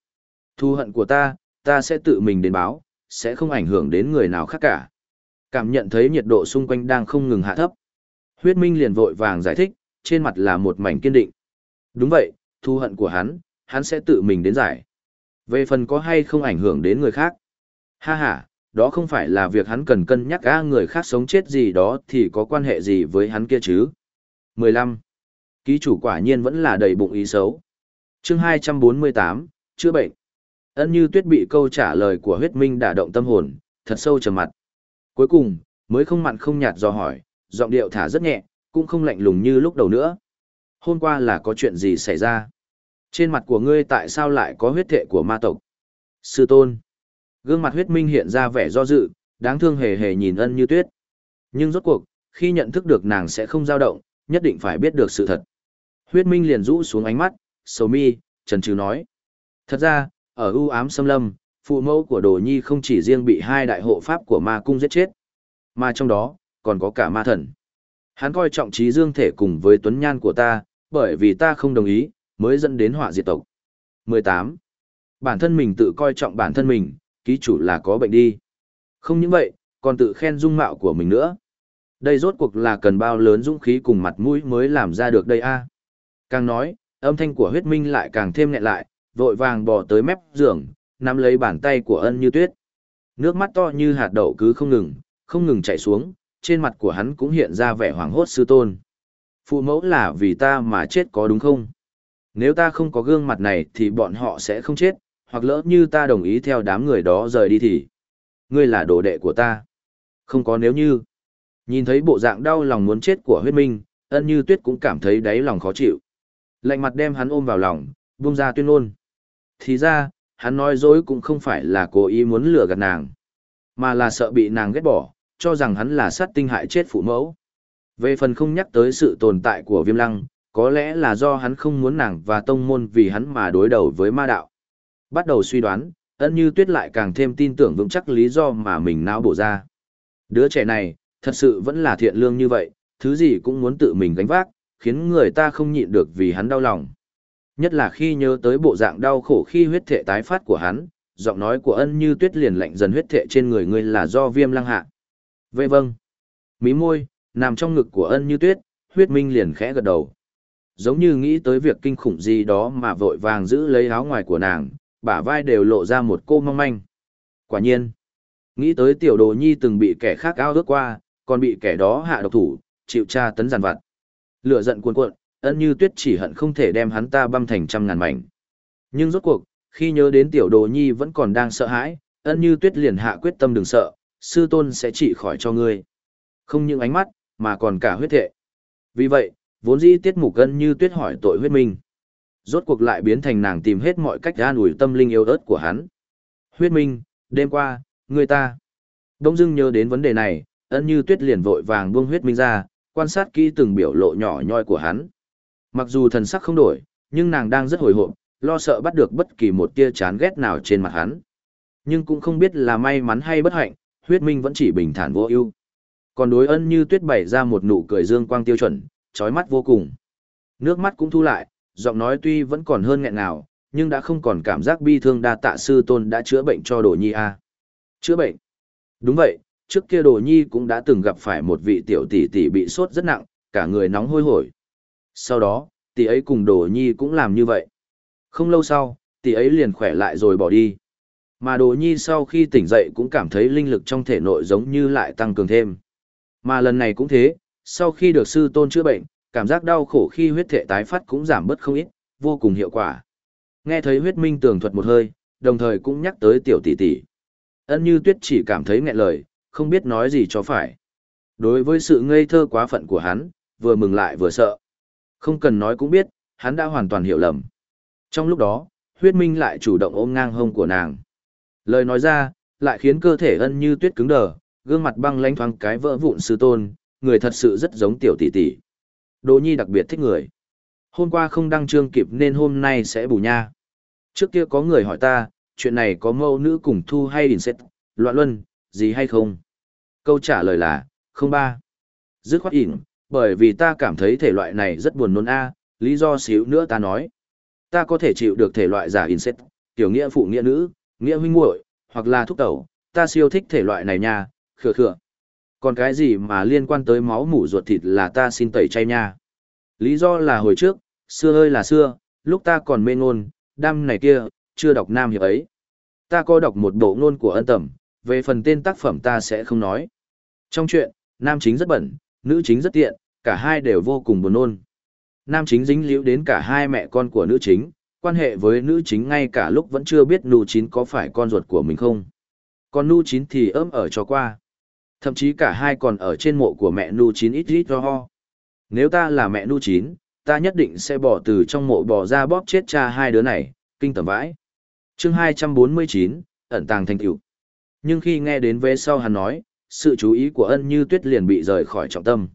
Thu hận của ta, ta sẽ tự mình đến báo, sẽ không ảnh hưởng đến người nào khác cả. Cảm nhận thấy nhiệt độ xung quanh đang không ngừng hạ thấp. Huyết Minh liền vội vàng giải thích, trên mặt là một mảnh kiên định. Đúng vậy, thu hận của hắn, hắn sẽ tự mình đến giải. Về phần có hay không ảnh hưởng đến người khác. Ha ha, đó không phải là việc hắn cần cân nhắc a người khác sống chết gì đó thì có quan hệ gì với hắn kia chứ. 15. Ký chủ quả nhiên vẫn là đầy bụng ý xấu. chương 248, chữa bệnh. Ân như tuyết bị câu trả lời của huyết minh đả động tâm hồn, thật sâu trầm mặt. Cuối cùng, mới không mặn không nhạt do hỏi, giọng điệu thả rất nhẹ, cũng không lạnh lùng như lúc đầu nữa. Hôm qua là có chuyện gì xảy ra? Trên mặt của ngươi tại sao lại có huyết thệ của ma tộc? Sư tôn. Gương mặt huyết minh hiện ra vẻ do dự, đáng thương hề hề nhìn ân như tuyết. Nhưng rốt cuộc, khi nhận thức được nàng sẽ không dao động, nhất định phải biết được sự thật. Huyết minh liền rũ xuống ánh mắt, sầu mi, trần trừ nói. Thật ra, ở ưu ám xâm lâm, phụ mẫu của đồ nhi không chỉ riêng bị hai đại hộ pháp của ma cung giết chết, mà trong đó, còn có cả ma thần. Hắn coi trọng trí dương thể cùng với tuấn nhan của ta, bởi vì ta không đồng ý, mới dẫn đến họa diệt tộc. 18. Bản thân mình tự coi trọng bản thân mình, ký chủ là có bệnh đi. Không những vậy, còn tự khen dung mạo của mình nữa. Đây rốt cuộc là cần bao lớn dũng khí cùng mặt mũi mới làm ra được đây a. Càng nói, âm thanh của huyết minh lại càng thêm nghẹn lại, vội vàng bò tới mép giường, nắm lấy bàn tay của ân như tuyết. Nước mắt to như hạt đậu cứ không ngừng, không ngừng chảy xuống, trên mặt của hắn cũng hiện ra vẻ hoảng hốt sư tôn. Phụ mẫu là vì ta mà chết có đúng không? Nếu ta không có gương mặt này thì bọn họ sẽ không chết, hoặc lỡ như ta đồng ý theo đám người đó rời đi thì ngươi là đồ đệ của ta. Không có nếu như. Nhìn thấy bộ dạng đau lòng muốn chết của huyết minh, ân như tuyết cũng cảm thấy đáy lòng khó chịu. Lạnh mặt đem hắn ôm vào lòng, buông ra tuyên ôn. Thì ra, hắn nói dối cũng không phải là cố ý muốn lừa gạt nàng, mà là sợ bị nàng ghét bỏ, cho rằng hắn là sát tinh hại chết phụ mẫu. Về phần không nhắc tới sự tồn tại của viêm lăng, có lẽ là do hắn không muốn nàng và tông môn vì hắn mà đối đầu với ma đạo. Bắt đầu suy đoán, ân như tuyết lại càng thêm tin tưởng vững chắc lý do mà mình não bổ ra. Đứa trẻ này, thật sự vẫn là thiện lương như vậy, thứ gì cũng muốn tự mình gánh vác, khiến người ta không nhịn được vì hắn đau lòng. Nhất là khi nhớ tới bộ dạng đau khổ khi huyết thể tái phát của hắn, giọng nói của ân như tuyết liền lạnh dần huyết thể trên người ngươi là do viêm lăng hạ. Vậy vâng. Mí môi, nằm trong ngực của ân như tuyết, huyết minh liền khẽ gật đầu. Giống như nghĩ tới việc kinh khủng gì đó mà vội vàng giữ lấy áo ngoài của nàng, bả vai đều lộ ra một cô mong manh. Quả nhiên, nghĩ tới tiểu đồ nhi từng bị kẻ khác ao ước qua, còn bị kẻ đó hạ độc thủ, chịu tra tấn giàn vặt. Lửa giận cuồn cuộn, ân như tuyết chỉ hận không thể đem hắn ta băm thành trăm ngàn mảnh. Nhưng rốt cuộc, khi nhớ đến tiểu đồ nhi vẫn còn đang sợ hãi, ân như tuyết liền hạ quyết tâm đừng sợ, sư tôn sẽ trị khỏi cho ngươi. Không những ánh mắt, mà còn cả huyết thệ. Vì vậy, vốn dĩ tiết mục ân như tuyết hỏi tội huyết minh. Rốt cuộc lại biến thành nàng tìm hết mọi cách an ủi tâm linh yếu ớt của hắn. Huyết minh, đêm qua, người ta. Đông dưng nhớ đến vấn đề này, ân như tuyết liền vội vàng buông huyết minh ra, quan sát kỹ từng biểu lộ nhỏ nhoi của hắn. Mặc dù thần sắc không đổi, nhưng nàng đang rất hồi hộp, lo sợ bắt được bất kỳ một tia chán ghét nào trên mặt hắn. Nhưng cũng không biết là may mắn hay bất hạnh, huyết minh vẫn chỉ bình thản vô ưu. Còn đối ân như tuyết bày ra một nụ cười dương quang tiêu chuẩn, trói mắt vô cùng. Nước mắt cũng thu lại, giọng nói tuy vẫn còn hơn nghẹn nào, nhưng đã không còn cảm giác bi thương đa tạ sư tôn đã chữa bệnh cho đồ nhi a. Chữa bệnh? Đúng vậy, trước kia đồ nhi cũng đã từng gặp phải một vị tiểu tỷ tỷ bị sốt rất nặng, cả người nóng hôi hổi. Sau đó, tỷ ấy cùng đồ nhi cũng làm như vậy. Không lâu sau, tỷ ấy liền khỏe lại rồi bỏ đi. Mà Đồ Nhi sau khi tỉnh dậy cũng cảm thấy linh lực trong thể nội giống như lại tăng cường thêm. Mà lần này cũng thế, sau khi được sư tôn chữa bệnh, cảm giác đau khổ khi huyết thể tái phát cũng giảm bớt không ít, vô cùng hiệu quả. Nghe thấy huyết minh tường thuật một hơi, đồng thời cũng nhắc tới tiểu tỷ tỷ. Ân như tuyết chỉ cảm thấy nghẹn lời, không biết nói gì cho phải. Đối với sự ngây thơ quá phận của hắn, vừa mừng lại vừa sợ. Không cần nói cũng biết, hắn đã hoàn toàn hiểu lầm. Trong lúc đó, huyết minh lại chủ động ôm ngang hông của nàng. Lời nói ra, lại khiến cơ thể ân như tuyết cứng đờ, gương mặt băng lánh thoáng cái vỡ vụn sư tôn, người thật sự rất giống tiểu tỷ tỷ. Đỗ Nhi đặc biệt thích người. Hôm qua không đăng trương kịp nên hôm nay sẽ bù nha. Trước kia có người hỏi ta, chuyện này có mâu nữ cùng thu hay đình xét, loạn luân, gì hay không? Câu trả lời là, không ba. Dứt khoát ỉn, bởi vì ta cảm thấy thể loại này rất buồn nôn a, lý do xíu nữa ta nói. Ta có thể chịu được thể loại giả incest, tiểu nghĩa phụ nghĩa nữ, nghĩa huynh muội, hoặc là thúc tẩu, ta siêu thích thể loại này nha, khừa khừa. Còn cái gì mà liên quan tới máu mủ ruột thịt là ta xin tẩy chay nha. Lý do là hồi trước, xưa ơi là xưa, lúc ta còn mê ngôn, đam này kia, chưa đọc nam hiệp ấy. Ta có đọc một bộ ngôn của ân tẩm, về phần tên tác phẩm ta sẽ không nói. Trong chuyện, nam chính rất bẩn, nữ chính rất tiện, cả hai đều vô cùng buồn nôn. Nam chính dính liễu đến cả hai mẹ con của nữ chính, quan hệ với nữ chính ngay cả lúc vẫn chưa biết Nu Chín có phải con ruột của mình không. Còn Nu Chín thì ấm ở cho qua. Thậm chí cả hai còn ở trên mộ của mẹ Nu Chín ít ít ho ho. Nếu ta là mẹ Nu Chín, ta nhất định sẽ bỏ từ trong mộ bò ra bóp chết cha hai đứa này, kinh tầm vãi. chương 249, ẩn tàng thành tựu. Nhưng khi nghe đến về sau hắn nói, sự chú ý của ân như tuyết liền bị rời khỏi trọng tâm.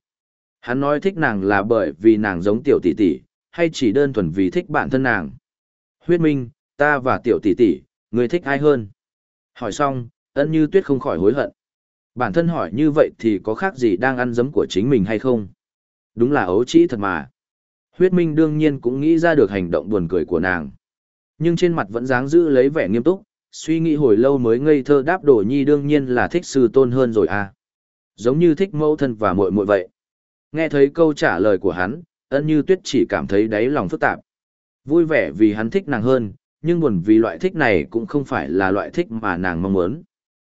Hắn nói thích nàng là bởi vì nàng giống tiểu tỷ tỷ, hay chỉ đơn thuần vì thích bản thân nàng. Huyết minh, ta và tiểu tỷ tỷ, người thích ai hơn? Hỏi xong, ân như tuyết không khỏi hối hận. Bản thân hỏi như vậy thì có khác gì đang ăn dấm của chính mình hay không? Đúng là ấu trĩ thật mà. Huyết minh đương nhiên cũng nghĩ ra được hành động buồn cười của nàng. Nhưng trên mặt vẫn dáng giữ lấy vẻ nghiêm túc, suy nghĩ hồi lâu mới ngây thơ đáp đổ nhi đương nhiên là thích sư tôn hơn rồi à. Giống như thích mẫu thân và muội muội vậy. Nghe thấy câu trả lời của hắn, ân như tuyết chỉ cảm thấy đáy lòng phức tạp. Vui vẻ vì hắn thích nàng hơn, nhưng buồn vì loại thích này cũng không phải là loại thích mà nàng mong muốn.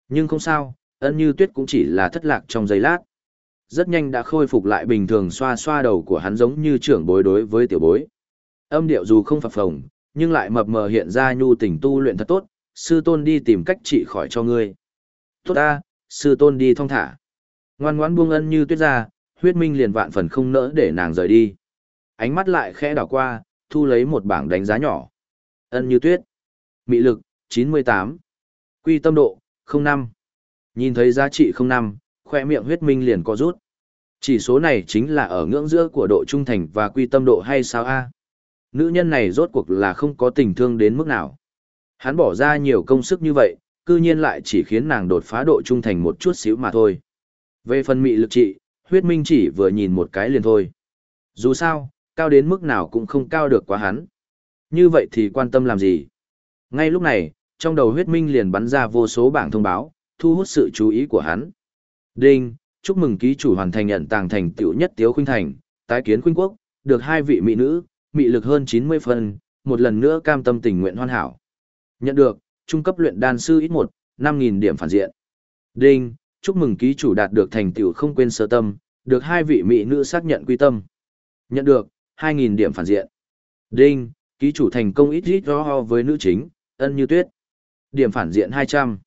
Nhưng không sao, ân như tuyết cũng chỉ là thất lạc trong giây lát. Rất nhanh đã khôi phục lại bình thường xoa xoa đầu của hắn giống như trưởng bối đối với tiểu bối. Âm điệu dù không phập phồng, nhưng lại mập mờ hiện ra nhu tình tu luyện thật tốt, sư tôn đi tìm cách trị khỏi cho ngươi. Tốt ta, sư tôn đi thong thả. Ngoan ngoãn buông ân như tuyết ra, huyết minh liền vạn phần không nỡ để nàng rời đi. Ánh mắt lại khẽ đảo qua, thu lấy một bảng đánh giá nhỏ. Ân như tuyết. Mị lực, 98. Quy tâm độ, 05. Nhìn thấy giá trị 05, khoe miệng huyết minh liền có rút. Chỉ số này chính là ở ngưỡng giữa của độ trung thành và quy tâm độ hay sao a? Nữ nhân này rốt cuộc là không có tình thương đến mức nào. Hắn bỏ ra nhiều công sức như vậy, cư nhiên lại chỉ khiến nàng đột phá độ trung thành một chút xíu mà thôi. Về phần mị lực trị, huyết minh chỉ vừa nhìn một cái liền thôi. Dù sao, cao đến mức nào cũng không cao được quá hắn. Như vậy thì quan tâm làm gì? Ngay lúc này, trong đầu huyết minh liền bắn ra vô số bảng thông báo, thu hút sự chú ý của hắn. Đinh, chúc mừng ký chủ hoàn thành nhận tàng thành tựu nhất tiếu khuynh thành, tái kiến khuynh quốc, được hai vị mỹ nữ, mị lực hơn 90 phần, một lần nữa cam tâm tình nguyện hoàn hảo. Nhận được, trung cấp luyện đan sư ít một, 5.000 điểm phản diện. Đinh, chúc mừng ký chủ đạt được thành tựu không quên sơ tâm, được hai vị mỹ nữ xác nhận quy tâm. Nhận được, 2.000 điểm phản diện. Đinh, ký chủ thành công ít ít ho với nữ chính, ân như tuyết. Điểm phản diện 200.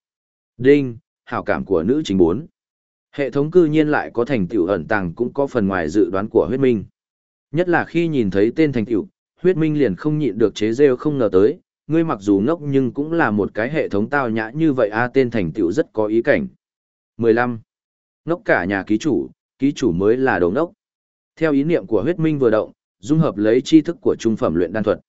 Đinh, hảo cảm của nữ chính bốn. Hệ thống cư nhiên lại có thành tựu ẩn tàng cũng có phần ngoài dự đoán của huyết minh. Nhất là khi nhìn thấy tên thành tựu, huyết minh liền không nhịn được chế rêu không ngờ tới, ngươi mặc dù ngốc nhưng cũng là một cái hệ thống tao nhã như vậy a tên thành tựu rất có ý cảnh. 15. Ngốc cả nhà ký chủ, ký chủ mới là đồ ngốc. Theo ý niệm của huyết minh vừa động, dung hợp lấy tri thức của trung phẩm luyện đan thuật.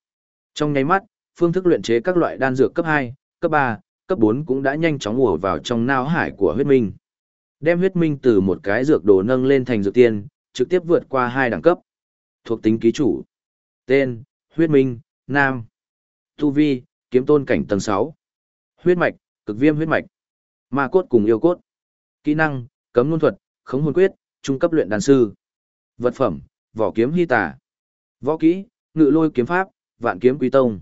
Trong nháy mắt, phương thức luyện chế các loại đan dược cấp 2, cấp 3, cấp 4 cũng đã nhanh chóng ùa vào trong não hải của huyết minh. Đem huyết minh từ một cái dược đồ nâng lên thành dược tiên, trực tiếp vượt qua hai đẳng cấp. Thuộc tính ký chủ. Tên, huyết minh, nam. Tu vi, kiếm tôn cảnh tầng 6. Huyết mạch, cực viêm huyết mạch. Ma cốt cùng yêu cốt. Kỹ năng, cấm luân thuật, khống hồn quyết, trung cấp luyện đan sư. Vật phẩm, vỏ kiếm hy tà. Võ kỹ, ngự lôi kiếm pháp, vạn kiếm quý tông.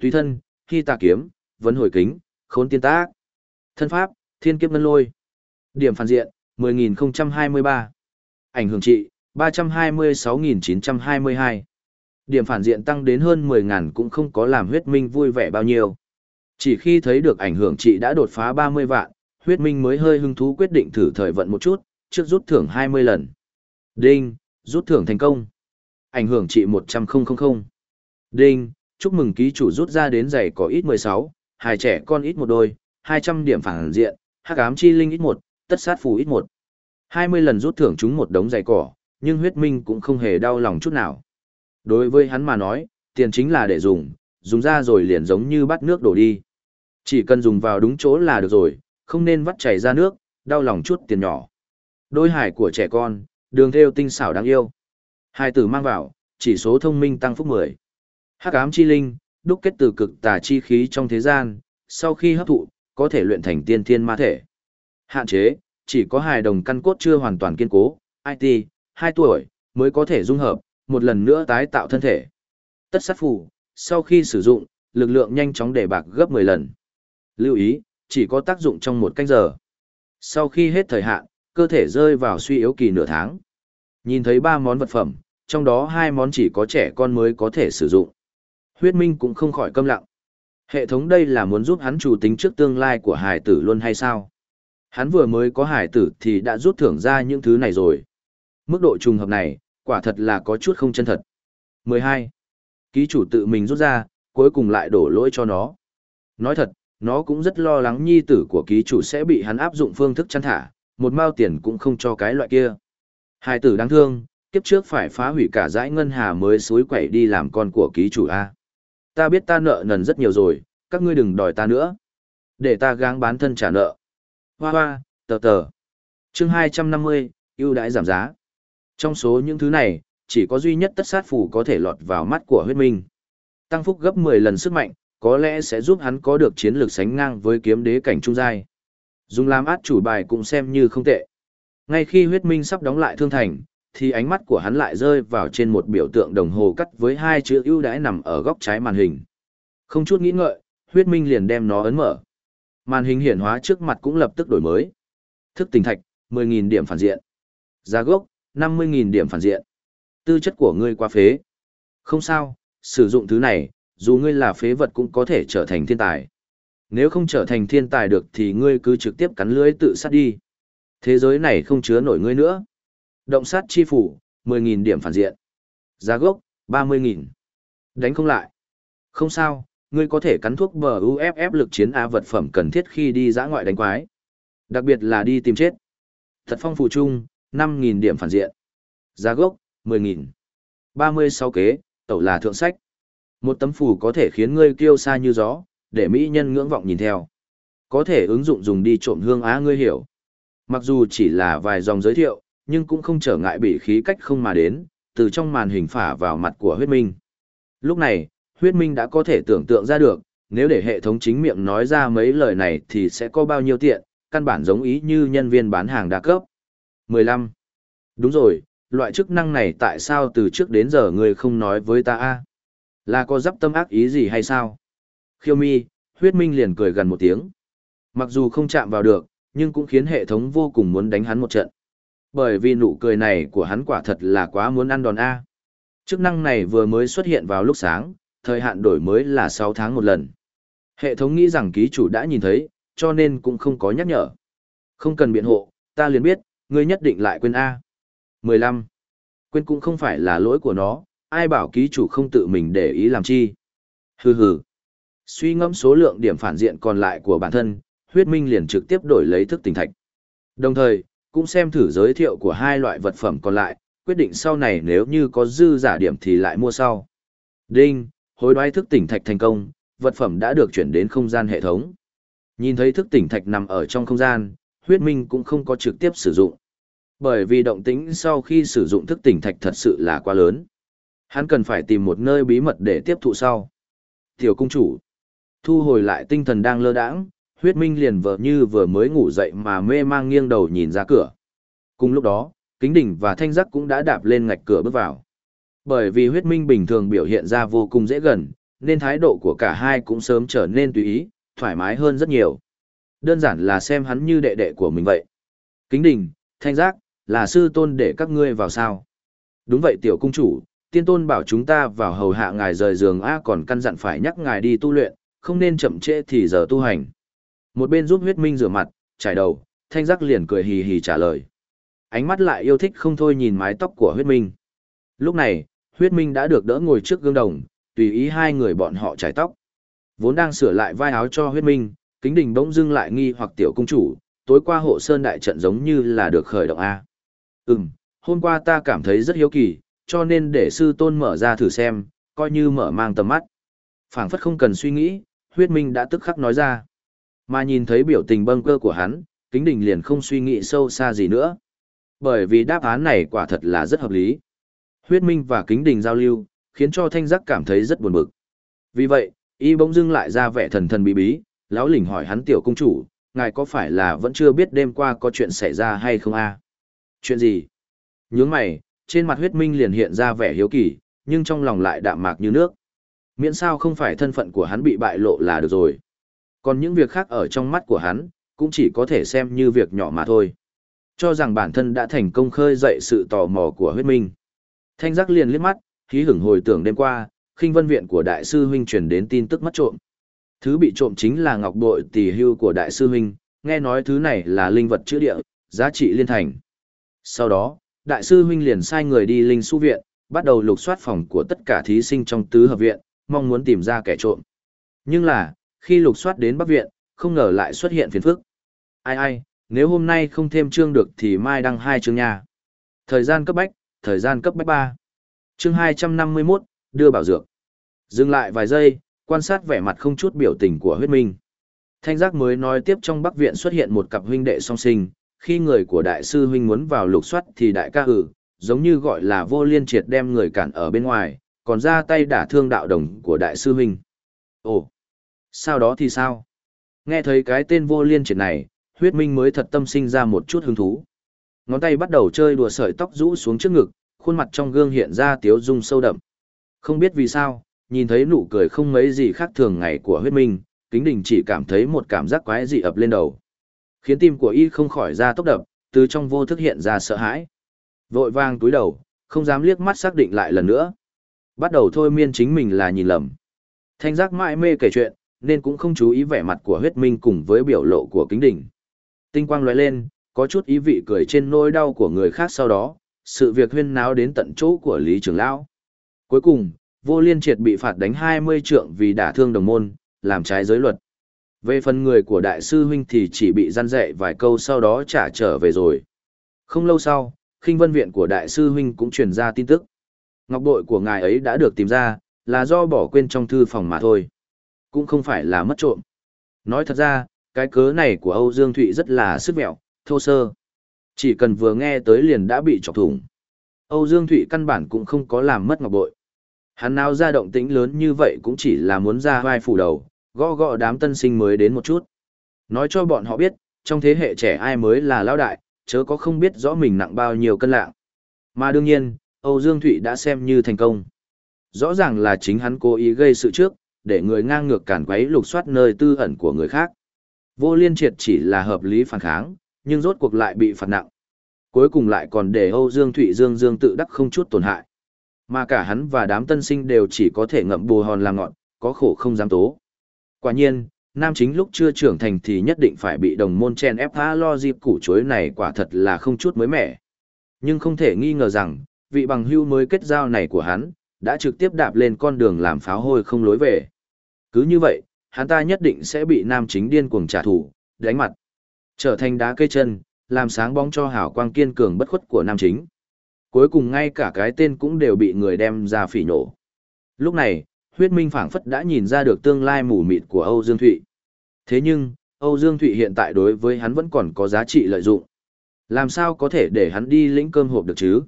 Tùy thân, hy tà kiếm, vấn hồi kính, khốn tiên tác. Thân pháp, thiên kiếp ngân lôi. Điểm phản diện, 10.023. Ảnh hưởng trị, 326.922. Điểm phản diện tăng đến hơn 10.000 cũng không có làm huyết minh vui vẻ bao nhiêu. Chỉ khi thấy được ảnh hưởng chị đã đột phá 30 vạn, huyết minh mới hơi hứng thú quyết định thử thời vận một chút, trước rút thưởng 20 lần. Đinh, rút thưởng thành công. Ảnh hưởng chị 100.000. Đinh, chúc mừng ký chủ rút ra đến giày có ít 16, hài trẻ con ít một đôi, 200 điểm phản diện, hắc ám chi linh ít một, tất sát phù ít một. 20 lần rút thưởng chúng một đống giày cỏ, nhưng huyết minh cũng không hề đau lòng chút nào. Đối với hắn mà nói, tiền chính là để dùng, dùng ra rồi liền giống như bắt nước đổ đi. Chỉ cần dùng vào đúng chỗ là được rồi, không nên vắt chảy ra nước, đau lòng chút tiền nhỏ. Đôi hải của trẻ con, đường theo tinh xảo đáng yêu. Hai tử mang vào, chỉ số thông minh tăng phúc 10. Hắc ám chi linh, đúc kết từ cực tà chi khí trong thế gian, sau khi hấp thụ, có thể luyện thành tiên thiên ma thể. Hạn chế, chỉ có hài đồng căn cốt chưa hoàn toàn kiên cố, IT, 2 tuổi, mới có thể dung hợp, một lần nữa tái tạo thân thể. Tất sát phù, sau khi sử dụng, lực lượng nhanh chóng để bạc gấp 10 lần. Lưu ý, chỉ có tác dụng trong một canh giờ. Sau khi hết thời hạn, cơ thể rơi vào suy yếu kỳ nửa tháng. Nhìn thấy ba món vật phẩm, trong đó hai món chỉ có trẻ con mới có thể sử dụng. Huyết Minh cũng không khỏi câm lặng. Hệ thống đây là muốn giúp hắn chủ tính trước tương lai của hải tử luôn hay sao? Hắn vừa mới có hải tử thì đã rút thưởng ra những thứ này rồi. Mức độ trùng hợp này, quả thật là có chút không chân thật. 12. Ký chủ tự mình rút ra, cuối cùng lại đổ lỗi cho nó. Nói thật, nó cũng rất lo lắng nhi tử của ký chủ sẽ bị hắn áp dụng phương thức chăn thả, một mao tiền cũng không cho cái loại kia. Hai tử đáng thương, kiếp trước phải phá hủy cả dãy ngân hà mới suối quẩy đi làm con của ký chủ A. Ta biết ta nợ nần rất nhiều rồi, các ngươi đừng đòi ta nữa. Để ta gắng bán thân trả nợ. Hoa hoa, tờ tờ. chương 250, ưu đãi giảm giá. Trong số những thứ này, chỉ có duy nhất tất sát phù có thể lọt vào mắt của huyết minh. Tăng phúc gấp 10 lần sức mạnh, có lẽ sẽ giúp hắn có được chiến lược sánh ngang với kiếm đế cảnh trung giai. Dùng làm át chủ bài cũng xem như không tệ. Ngay khi huyết minh sắp đóng lại thương thành, thì ánh mắt của hắn lại rơi vào trên một biểu tượng đồng hồ cắt với hai chữ ưu đãi nằm ở góc trái màn hình. Không chút nghĩ ngợi, huyết minh liền đem nó ấn mở. Màn hình hiển hóa trước mặt cũng lập tức đổi mới. Thức tỉnh thạch, 10.000 điểm phản diện. Giá gốc, 50.000 điểm phản diện. Tư chất của ngươi quá phế. Không sao, sử dụng thứ này, dù ngươi là phế vật cũng có thể trở thành thiên tài. Nếu không trở thành thiên tài được thì ngươi cứ trực tiếp cắn lưới tự sát đi. Thế giới này không chứa nổi ngươi nữa. Động sát chi phủ, 10.000 điểm phản diện. Giá gốc, 30.000. Đánh không lại. Không sao, ngươi có thể cắn thuốc bờ UFF lực chiến A vật phẩm cần thiết khi đi dã ngoại đánh quái. Đặc biệt là đi tìm chết. Thật phong phù chung, 5.000 điểm phản diện. Giá gốc, 10.000. 36 kế, tẩu là thượng sách. Một tấm phù có thể khiến ngươi kiêu xa như gió, để mỹ nhân ngưỡng vọng nhìn theo. Có thể ứng dụng dùng đi trộm hương á ngươi hiểu. Mặc dù chỉ là vài dòng giới thiệu, nhưng cũng không trở ngại bị khí cách không mà đến, từ trong màn hình phả vào mặt của huyết minh. Lúc này, huyết minh đã có thể tưởng tượng ra được, nếu để hệ thống chính miệng nói ra mấy lời này thì sẽ có bao nhiêu tiện, căn bản giống ý như nhân viên bán hàng đa cấp. 15. Đúng rồi, loại chức năng này tại sao từ trước đến giờ người không nói với ta a Là có dắp tâm ác ý gì hay sao? Khiêu mi, huyết minh liền cười gần một tiếng. Mặc dù không chạm vào được, nhưng cũng khiến hệ thống vô cùng muốn đánh hắn một trận. Bởi vì nụ cười này của hắn quả thật là quá muốn ăn đòn A. Chức năng này vừa mới xuất hiện vào lúc sáng, thời hạn đổi mới là 6 tháng một lần. Hệ thống nghĩ rằng ký chủ đã nhìn thấy, cho nên cũng không có nhắc nhở. Không cần biện hộ, ta liền biết, ngươi nhất định lại quên A. 15. Quên cũng không phải là lỗi của nó, ai bảo ký chủ không tự mình để ý làm chi. Hừ hừ. Suy ngẫm số lượng điểm phản diện còn lại của bản thân, huyết minh liền trực tiếp đổi lấy thức tỉnh thạch. Đồng thời, cũng xem thử giới thiệu của hai loại vật phẩm còn lại, quyết định sau này nếu như có dư giả điểm thì lại mua sau. Đinh, hối đoái thức tỉnh thạch thành công, vật phẩm đã được chuyển đến không gian hệ thống. Nhìn thấy thức tỉnh thạch nằm ở trong không gian, huyết minh cũng không có trực tiếp sử dụng. Bởi vì động tĩnh sau khi sử dụng thức tỉnh thạch thật sự là quá lớn. Hắn cần phải tìm một nơi bí mật để tiếp thụ sau. Tiểu cung chủ, thu hồi lại tinh thần đang lơ đãng, huyết minh liền vợ như vừa mới ngủ dậy mà mê mang nghiêng đầu nhìn ra cửa. Cùng lúc đó, kính đỉnh và thanh giác cũng đã đạp lên ngạch cửa bước vào. Bởi vì huyết minh bình thường biểu hiện ra vô cùng dễ gần, nên thái độ của cả hai cũng sớm trở nên tùy ý, thoải mái hơn rất nhiều. Đơn giản là xem hắn như đệ đệ của mình vậy. Kính đình, thanh giác, là sư tôn để các ngươi vào sao. Đúng vậy tiểu cung chủ, tiên tôn bảo chúng ta vào hầu hạ ngài rời giường A còn căn dặn phải nhắc ngài đi tu luyện, không nên chậm trễ thì giờ tu hành. Một bên giúp huyết minh rửa mặt, trải đầu, thanh giác liền cười hì hì trả lời. Ánh mắt lại yêu thích không thôi nhìn mái tóc của huyết minh. Lúc này, huyết minh đã được đỡ ngồi trước gương đồng, tùy ý hai người bọn họ trải tóc. Vốn đang sửa lại vai áo cho huyết minh, kính đình bỗng dưng lại nghi hoặc tiểu cung chủ, tối qua hộ sơn đại trận giống như là được khởi động A. Ừm, hôm qua ta cảm thấy rất hiếu kỳ, cho nên để sư tôn mở ra thử xem, coi như mở mang tầm mắt. phảng phất không cần suy nghĩ, huyết minh đã tức khắc nói ra. Mà nhìn thấy biểu tình bâng cơ của hắn, kính đình liền không suy nghĩ sâu xa gì nữa. Bởi vì đáp án này quả thật là rất hợp lý. Huyết minh và kính đình giao lưu, khiến cho thanh giác cảm thấy rất buồn bực. Vì vậy, y bỗng dưng lại ra vẻ thần thần bí bí, lão lỉnh hỏi hắn tiểu công chủ, ngài có phải là vẫn chưa biết đêm qua có chuyện xảy ra hay không a? Chuyện gì? Nhướng mày, trên mặt huyết minh liền hiện ra vẻ hiếu kỳ, nhưng trong lòng lại đạm mạc như nước. Miễn sao không phải thân phận của hắn bị bại lộ là được rồi. Còn những việc khác ở trong mắt của hắn, cũng chỉ có thể xem như việc nhỏ mà thôi. Cho rằng bản thân đã thành công khơi dậy sự tò mò của huyết minh. Thanh giác liền liếc mắt, khí hửng hồi tưởng đêm qua, khinh vân viện của đại sư huynh truyền đến tin tức mất trộm. Thứ bị trộm chính là ngọc bội tỷ hưu của đại sư huynh, nghe nói thứ này là linh vật chữ địa, giá trị liên thành. Sau đó, đại sư huynh liền sai người đi linh su viện, bắt đầu lục soát phòng của tất cả thí sinh trong tứ hợp viện, mong muốn tìm ra kẻ trộm. Nhưng là, khi lục soát đến bắc viện, không ngờ lại xuất hiện phiền phức. Ai ai, nếu hôm nay không thêm chương được thì mai đăng hai chương nha. Thời gian cấp bách, thời gian cấp bách ba. Chương hai trăm năm mươi 251, đưa bảo dược. Dừng lại vài giây, quan sát vẻ mặt không chút biểu tình của huyết minh. Thanh giác mới nói tiếp trong bắc viện xuất hiện một cặp huynh đệ song sinh, khi người của đại sư huynh muốn vào lục soát thì đại ca hử, giống như gọi là vô liên triệt đem người cản ở bên ngoài, còn ra tay đả thương đạo đồng của đại sư huynh. Ồ, sau đó thì sao? Nghe thấy cái tên vô liên triệt này, huyết minh mới thật tâm sinh ra một chút hứng thú. Ngón tay bắt đầu chơi đùa sợi tóc rũ xuống trước ngực, khuôn mặt trong gương hiện ra tiếu dung sâu đậm. Không biết vì sao, nhìn thấy nụ cười không mấy gì khác thường ngày của huyết minh, kính đình chỉ cảm thấy một cảm giác quái dị ập lên đầu. Khiến tim của y không khỏi ra tốc đập, từ trong vô thức hiện ra sợ hãi. Vội vang túi đầu, không dám liếc mắt xác định lại lần nữa. Bắt đầu thôi miên chính mình là nhìn lầm. Thanh giác mãi mê kể chuyện, nên cũng không chú ý vẻ mặt của huyết minh cùng với biểu lộ của kính đỉnh. Tinh quang lóe lên, có chút ý vị cười trên nỗi đau của người khác sau đó, sự việc huyên náo đến tận chỗ của Lý Trường Lão. Cuối cùng, vô liên triệt bị phạt đánh 20 trượng vì đả thương đồng môn, làm trái giới luật. Về phần người của đại sư huynh thì chỉ bị gian dạy vài câu sau đó trả trở về rồi. Không lâu sau, khinh vân viện của đại sư huynh cũng truyền ra tin tức. Ngọc bội của ngài ấy đã được tìm ra, là do bỏ quên trong thư phòng mà thôi. Cũng không phải là mất trộm. Nói thật ra, cái cớ này của Âu Dương Thụy rất là sức mẹo, thô sơ. Chỉ cần vừa nghe tới liền đã bị chọc thủng. Âu Dương Thụy căn bản cũng không có làm mất ngọc bội. Hắn nào ra động tĩnh lớn như vậy cũng chỉ là muốn ra vai phủ đầu, gõ gõ đám tân sinh mới đến một chút. Nói cho bọn họ biết, trong thế hệ trẻ ai mới là lão đại, chớ có không biết rõ mình nặng bao nhiêu cân lạng. Mà đương nhiên, Âu Dương Thụy đã xem như thành công. Rõ ràng là chính hắn cố ý gây sự trước, để người ngang ngược cản quấy lục soát nơi tư ẩn của người khác. Vô liên triệt chỉ là hợp lý phản kháng, nhưng rốt cuộc lại bị phạt nặng. Cuối cùng lại còn để Âu Dương Thụy Dương Dương tự đắc không chút tổn hại. Mà cả hắn và đám tân sinh đều chỉ có thể ngậm bù hòn làm ngọn, có khổ không dám tố. Quả nhiên, nam chính lúc chưa trưởng thành thì nhất định phải bị đồng môn chen ép tha lo dịp củ chuối này quả thật là không chút mới mẻ. Nhưng không thể nghi ngờ rằng, vị bằng hưu mới kết giao này của hắn, đã trực tiếp đạp lên con đường làm pháo hôi không lối về. Cứ như vậy, hắn ta nhất định sẽ bị nam chính điên cuồng trả thù, đánh mặt, trở thành đá cây chân, làm sáng bóng cho hảo quang kiên cường bất khuất của nam chính. Cuối cùng ngay cả cái tên cũng đều bị người đem ra phỉ nổ. Lúc này, huyết minh phảng phất đã nhìn ra được tương lai mù mịt của Âu Dương Thụy. Thế nhưng, Âu Dương Thụy hiện tại đối với hắn vẫn còn có giá trị lợi dụng. Làm sao có thể để hắn đi lĩnh cơm hộp được chứ?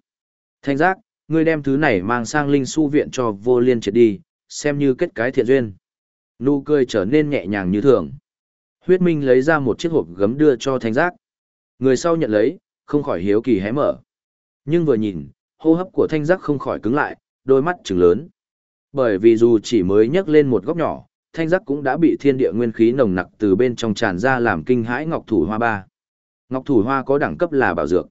Thanh giác, ngươi đem thứ này mang sang linh su viện cho vô liên triệt đi, xem như kết cái thiện duyên. Nụ cười trở nên nhẹ nhàng như thường. Huyết Minh lấy ra một chiếc hộp gấm đưa cho thanh giác. Người sau nhận lấy, không khỏi hiếu kỳ hé mở. Nhưng vừa nhìn, hô hấp của thanh giác không khỏi cứng lại, đôi mắt trừng lớn. Bởi vì dù chỉ mới nhấc lên một góc nhỏ, thanh giác cũng đã bị thiên địa nguyên khí nồng nặc từ bên trong tràn ra làm kinh hãi ngọc thủ hoa ba. Ngọc thủ hoa có đẳng cấp là bảo dược.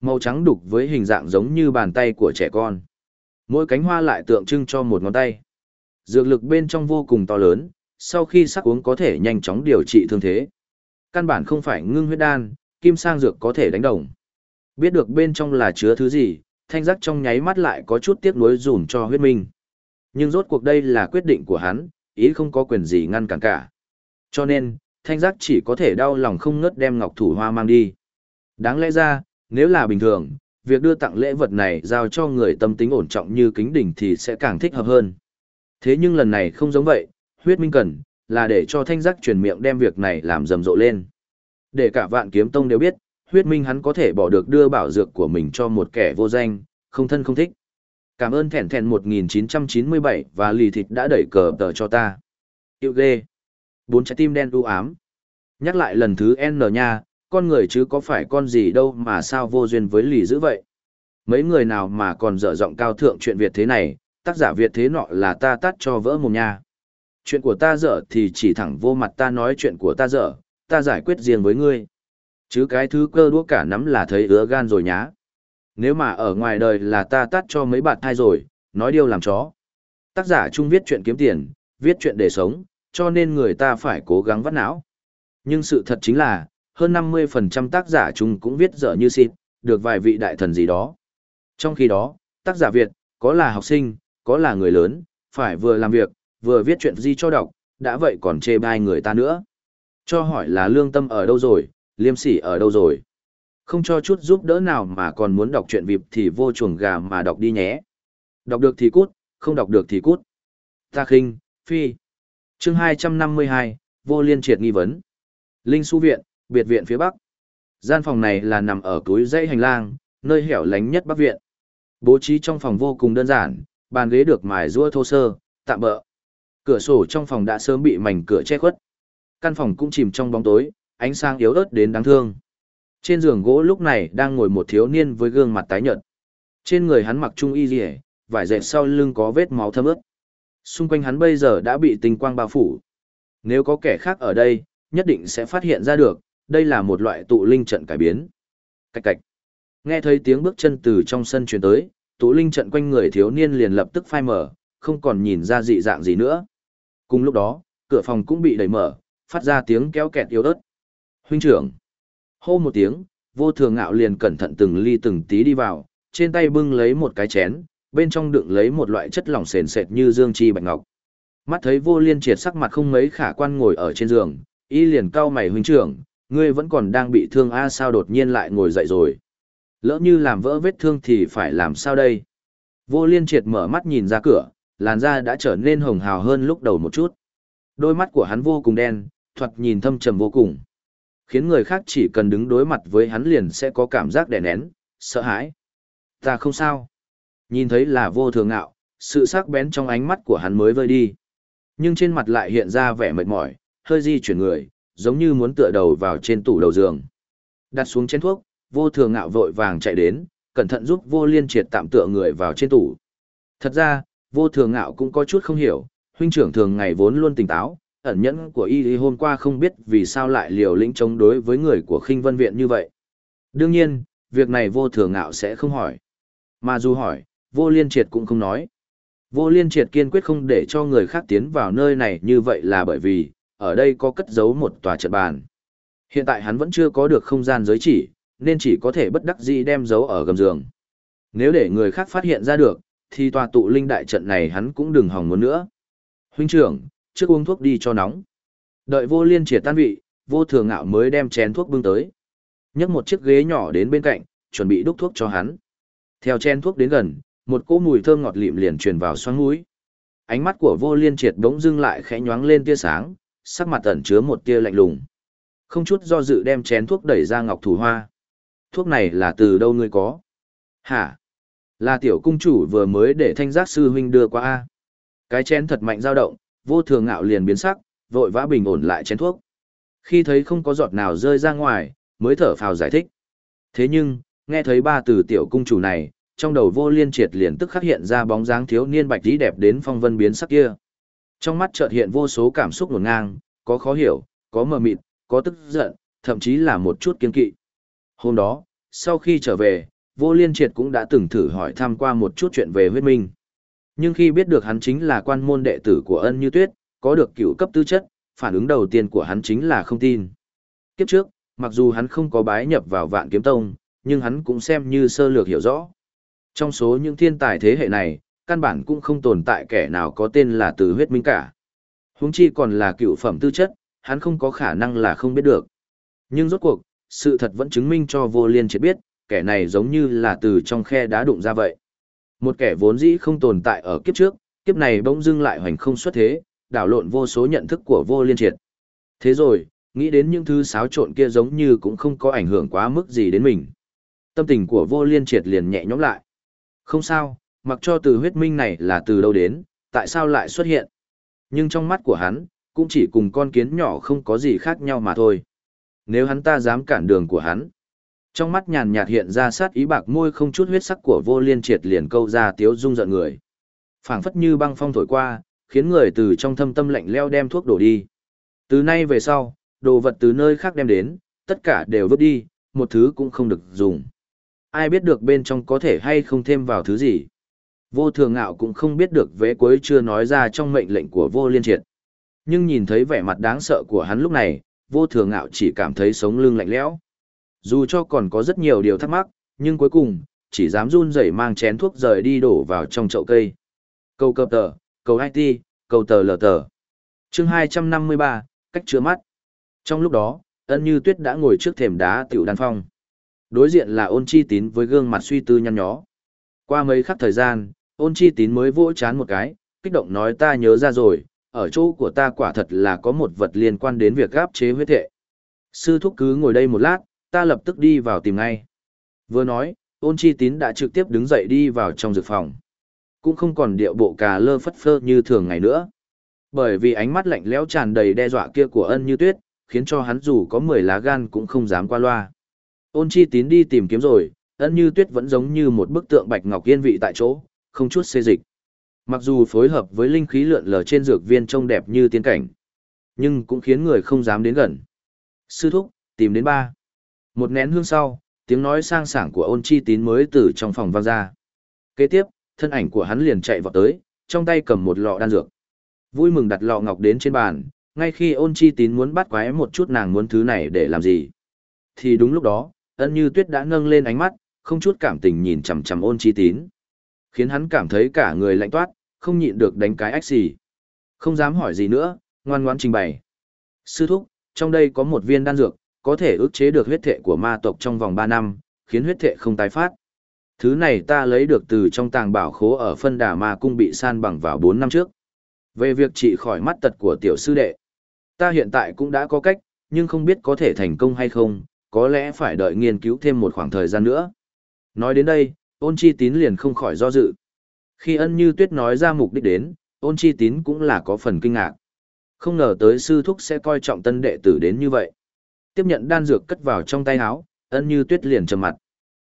Màu trắng đục với hình dạng giống như bàn tay của trẻ con. Mỗi cánh hoa lại tượng trưng cho một ngón tay. Dược lực bên trong vô cùng to lớn, sau khi sắc uống có thể nhanh chóng điều trị thương thế. Căn bản không phải ngưng huyết đan, kim sang dược có thể đánh đồng. Biết được bên trong là chứa thứ gì, thanh giác trong nháy mắt lại có chút tiếc nuối dùn cho huyết minh. Nhưng rốt cuộc đây là quyết định của hắn, ý không có quyền gì ngăn cản cả. Cho nên, thanh giác chỉ có thể đau lòng không ngớt đem ngọc thủ hoa mang đi. Đáng lẽ ra, nếu là bình thường, việc đưa tặng lễ vật này giao cho người tâm tính ổn trọng như kính đỉnh thì sẽ càng thích hợp hơn. Thế nhưng lần này không giống vậy, huyết minh cần, là để cho thanh giác truyền miệng đem việc này làm rầm rộ lên. Để cả vạn kiếm tông đều biết, huyết minh hắn có thể bỏ được đưa bảo dược của mình cho một kẻ vô danh, không thân không thích. Cảm ơn thẹn thẹn 1997 và lì thịt đã đẩy cờ tờ cho ta. Yêu ghê. Bốn trái tim đen u ám. Nhắc lại lần thứ N nha, con người chứ có phải con gì đâu mà sao vô duyên với lì dữ vậy. Mấy người nào mà còn dở giọng cao thượng chuyện Việt thế này, tác giả Việt thế nọ là ta tắt cho vỡ mồm nha. Chuyện của ta dở thì chỉ thẳng vô mặt ta nói chuyện của ta dở, ta giải quyết riêng với ngươi. Chứ cái thứ cơ đũa cả nắm là thấy ứa gan rồi nhá. Nếu mà ở ngoài đời là ta tắt cho mấy bạn thai rồi, nói điều làm chó. Tác giả chung viết chuyện kiếm tiền, viết chuyện để sống, cho nên người ta phải cố gắng vắt não. Nhưng sự thật chính là, hơn 50% tác giả chung cũng viết dở như xịt, được vài vị đại thần gì đó. Trong khi đó, tác giả Việt, có là học sinh, có là người lớn, phải vừa làm việc, vừa viết chuyện gì cho đọc, đã vậy còn chê bai người ta nữa. Cho hỏi là lương tâm ở đâu rồi, liêm sỉ ở đâu rồi. Không cho chút giúp đỡ nào mà còn muốn đọc chuyện vịp thì vô chuồng gà mà đọc đi nhé. Đọc được thì cút, không đọc được thì cút. Ta khinh, phi. chương 252, vô liên triệt nghi vấn. Linh su viện, biệt viện phía bắc. Gian phòng này là nằm ở cuối dãy hành lang, nơi hẻo lánh nhất bắc viện. Bố trí trong phòng vô cùng đơn giản, bàn ghế được mài rũa thô sơ, tạm bỡ. Cửa sổ trong phòng đã sớm bị mảnh cửa che khuất. Căn phòng cũng chìm trong bóng tối, ánh sáng yếu ớt đến đáng thương. Trên giường gỗ lúc này đang ngồi một thiếu niên với gương mặt tái nhợt. Trên người hắn mặc trung y rỉa, vải dệt sau lưng có vết máu thấm ướt. Xung quanh hắn bây giờ đã bị tinh quang bao phủ. Nếu có kẻ khác ở đây, nhất định sẽ phát hiện ra được, đây là một loại tụ linh trận cải biến. Cạch cạch. Nghe thấy tiếng bước chân từ trong sân truyền tới, tụ linh trận quanh người thiếu niên liền lập tức phai mở, không còn nhìn ra dị dạng gì nữa. Cùng lúc đó, cửa phòng cũng bị đẩy mở, phát ra tiếng kéo kẹt yếu ớt. Huynh trưởng. Hô một tiếng, vô thường ngạo liền cẩn thận từng ly từng tí đi vào, trên tay bưng lấy một cái chén, bên trong đựng lấy một loại chất lỏng sền sệt như dương chi bạch ngọc. Mắt thấy vô liên triệt sắc mặt không mấy khả quan ngồi ở trên giường, y liền cau mày huynh trưởng, ngươi vẫn còn đang bị thương a sao đột nhiên lại ngồi dậy rồi. Lỡ như làm vỡ vết thương thì phải làm sao đây? Vô liên triệt mở mắt nhìn ra cửa, làn da đã trở nên hồng hào hơn lúc đầu một chút. Đôi mắt của hắn vô cùng đen, thoạt nhìn thâm trầm vô cùng. Khiến người khác chỉ cần đứng đối mặt với hắn liền sẽ có cảm giác đè nén, sợ hãi. Ta không sao. Nhìn thấy là vô thường ngạo, sự sắc bén trong ánh mắt của hắn mới vơi đi. Nhưng trên mặt lại hiện ra vẻ mệt mỏi, hơi di chuyển người, giống như muốn tựa đầu vào trên tủ đầu giường. Đặt xuống chén thuốc, vô thường ngạo vội vàng chạy đến, cẩn thận giúp vô liên triệt tạm tựa người vào trên tủ. Thật ra, vô thường ngạo cũng có chút không hiểu, huynh trưởng thường ngày vốn luôn tỉnh táo, ẩn nhẫn của y hôm qua không biết vì sao lại liều lĩnh chống đối với người của khinh vân viện như vậy. Đương nhiên, việc này vô thường ngạo sẽ không hỏi. Mà dù hỏi, vô liên triệt cũng không nói. Vô liên triệt kiên quyết không để cho người khác tiến vào nơi này như vậy là bởi vì, ở đây có cất giấu một tòa trận bàn. Hiện tại hắn vẫn chưa có được không gian giới chỉ, nên chỉ có thể bất đắc dĩ đem giấu ở gầm giường. Nếu để người khác phát hiện ra được, thì tòa tụ linh đại trận này hắn cũng đừng hòng muốn nữa. Huynh trưởng, trước uống thuốc đi cho nóng. Đợi vô liên triệt tan vị, vô thường ngạo mới đem chén thuốc bưng tới. nhấc một chiếc ghế nhỏ đến bên cạnh, chuẩn bị đúc thuốc cho hắn. Theo chén thuốc đến gần, một cỗ mùi thơm ngọt lịm liền truyền vào xoang mũi. Ánh mắt của vô liên triệt bỗng dưng lại khẽ nhoáng lên tia sáng, sắc mặt ẩn chứa một tia lạnh lùng. Không chút do dự đem chén thuốc đẩy ra ngọc thủ hoa. Thuốc này là từ đâu ngươi có? Hả? Là tiểu cung chủ vừa mới để thanh giác sư huynh đưa qua A. Cái chén thật mạnh dao động, vô thường ngạo liền biến sắc, vội vã bình ổn lại chén thuốc. Khi thấy không có giọt nào rơi ra ngoài, mới thở phào giải thích. Thế nhưng, nghe thấy ba từ tiểu cung chủ này, trong đầu vô liên triệt liền tức khắc hiện ra bóng dáng thiếu niên bạch tí đẹp đến phong vân biến sắc kia. Trong mắt chợt hiện vô số cảm xúc ngổn ngang, có khó hiểu, có mờ mịt, có tức giận, thậm chí là một chút kiên kỵ. Hôm đó, sau khi trở về, vô liên triệt cũng đã từng thử hỏi thăm qua một chút chuyện về huyết minh. Nhưng khi biết được hắn chính là quan môn đệ tử của ân như tuyết, có được cựu cấp tư chất, phản ứng đầu tiên của hắn chính là không tin. Kiếp trước, mặc dù hắn không có bái nhập vào vạn kiếm tông, nhưng hắn cũng xem như sơ lược hiểu rõ. Trong số những thiên tài thế hệ này, căn bản cũng không tồn tại kẻ nào có tên là từ huyết minh cả. Huống chi còn là cựu phẩm tư chất, hắn không có khả năng là không biết được. Nhưng rốt cuộc, sự thật vẫn chứng minh cho vô liên triệt biết, kẻ này giống như là từ trong khe đá đụng ra vậy. Một kẻ vốn dĩ không tồn tại ở kiếp trước, kiếp này bỗng dưng lại hoành không xuất thế, đảo lộn vô số nhận thức của vô liên triệt. Thế rồi, nghĩ đến những thứ xáo trộn kia giống như cũng không có ảnh hưởng quá mức gì đến mình. Tâm tình của vô liên triệt liền nhẹ nhõm lại. Không sao, mặc cho từ huyết minh này là từ đâu đến, tại sao lại xuất hiện. Nhưng trong mắt của hắn, cũng chỉ cùng con kiến nhỏ không có gì khác nhau mà thôi. Nếu hắn ta dám cản đường của hắn. Trong mắt nhàn nhạt hiện ra sát ý bạc môi không chút huyết sắc của vô liên triệt liền câu ra tiếu dung giận người. phảng phất như băng phong thổi qua, khiến người từ trong thâm tâm lạnh leo đem thuốc đổ đi. Từ nay về sau, đồ vật từ nơi khác đem đến, tất cả đều vứt đi, một thứ cũng không được dùng. Ai biết được bên trong có thể hay không thêm vào thứ gì. Vô thường ngạo cũng không biết được vế cuối chưa nói ra trong mệnh lệnh của vô liên triệt. Nhưng nhìn thấy vẻ mặt đáng sợ của hắn lúc này, vô thường ngạo chỉ cảm thấy sống lưng lạnh lẽo. Dù cho còn có rất nhiều điều thắc mắc, nhưng cuối cùng, chỉ dám run rẩy mang chén thuốc rời đi đổ vào trong chậu cây. Câu cập tờ, cầu IT, cầu tờ lờ tờ. Chương 253, cách chữa mắt. Trong lúc đó, ân như tuyết đã ngồi trước thềm đá tiểu đan phong. Đối diện là ôn chi tín với gương mặt suy tư nhăn nhó. Qua mấy khắc thời gian, ôn chi tín mới vỗ chán một cái, kích động nói ta nhớ ra rồi, ở chỗ của ta quả thật là có một vật liên quan đến việc gáp chế huyết thệ. Sư thúc cứ ngồi đây một lát, ta lập tức đi vào tìm ngay. Vừa nói, ôn chi tín đã trực tiếp đứng dậy đi vào trong dược phòng. Cũng không còn điệu bộ cà lơ phất phơ như thường ngày nữa. Bởi vì ánh mắt lạnh lẽo tràn đầy đe dọa kia của ân như tuyết, khiến cho hắn dù có 10 lá gan cũng không dám qua loa. Ôn chi tín đi tìm kiếm rồi, ân như tuyết vẫn giống như một bức tượng bạch ngọc yên vị tại chỗ, không chút xê dịch. Mặc dù phối hợp với linh khí lượn lờ trên dược viên trông đẹp như tiên cảnh, nhưng cũng khiến người không dám đến gần. Sư thúc, tìm đến ba. Một nén hương sau, tiếng nói sang sảng của ôn chi tín mới từ trong phòng vang ra. Kế tiếp, thân ảnh của hắn liền chạy vào tới, trong tay cầm một lọ đan dược. Vui mừng đặt lọ ngọc đến trên bàn, ngay khi ôn chi tín muốn bắt quái một chút nàng muốn thứ này để làm gì. Thì đúng lúc đó, ân như tuyết đã nâng lên ánh mắt, không chút cảm tình nhìn chằm chằm ôn chi tín. Khiến hắn cảm thấy cả người lạnh toát, không nhịn được đánh cái ách xì. Không dám hỏi gì nữa, ngoan ngoãn trình bày. Sư thúc, trong đây có một viên đan dược, có thể ức chế được huyết thệ của ma tộc trong vòng 3 năm, khiến huyết thệ không tái phát. Thứ này ta lấy được từ trong tàng bảo khố ở phân đà ma cung bị san bằng vào 4 năm trước. Về việc trị khỏi mắt tật của tiểu sư đệ, ta hiện tại cũng đã có cách, nhưng không biết có thể thành công hay không, có lẽ phải đợi nghiên cứu thêm một khoảng thời gian nữa. Nói đến đây, ôn chi tín liền không khỏi do dự. Khi ân như tuyết nói ra mục đích đến, ôn chi tín cũng là có phần kinh ngạc. Không ngờ tới sư thúc sẽ coi trọng tân đệ tử đến như vậy. Tiếp nhận đan dược cất vào trong tay áo, ân như tuyết liền trầm mặt.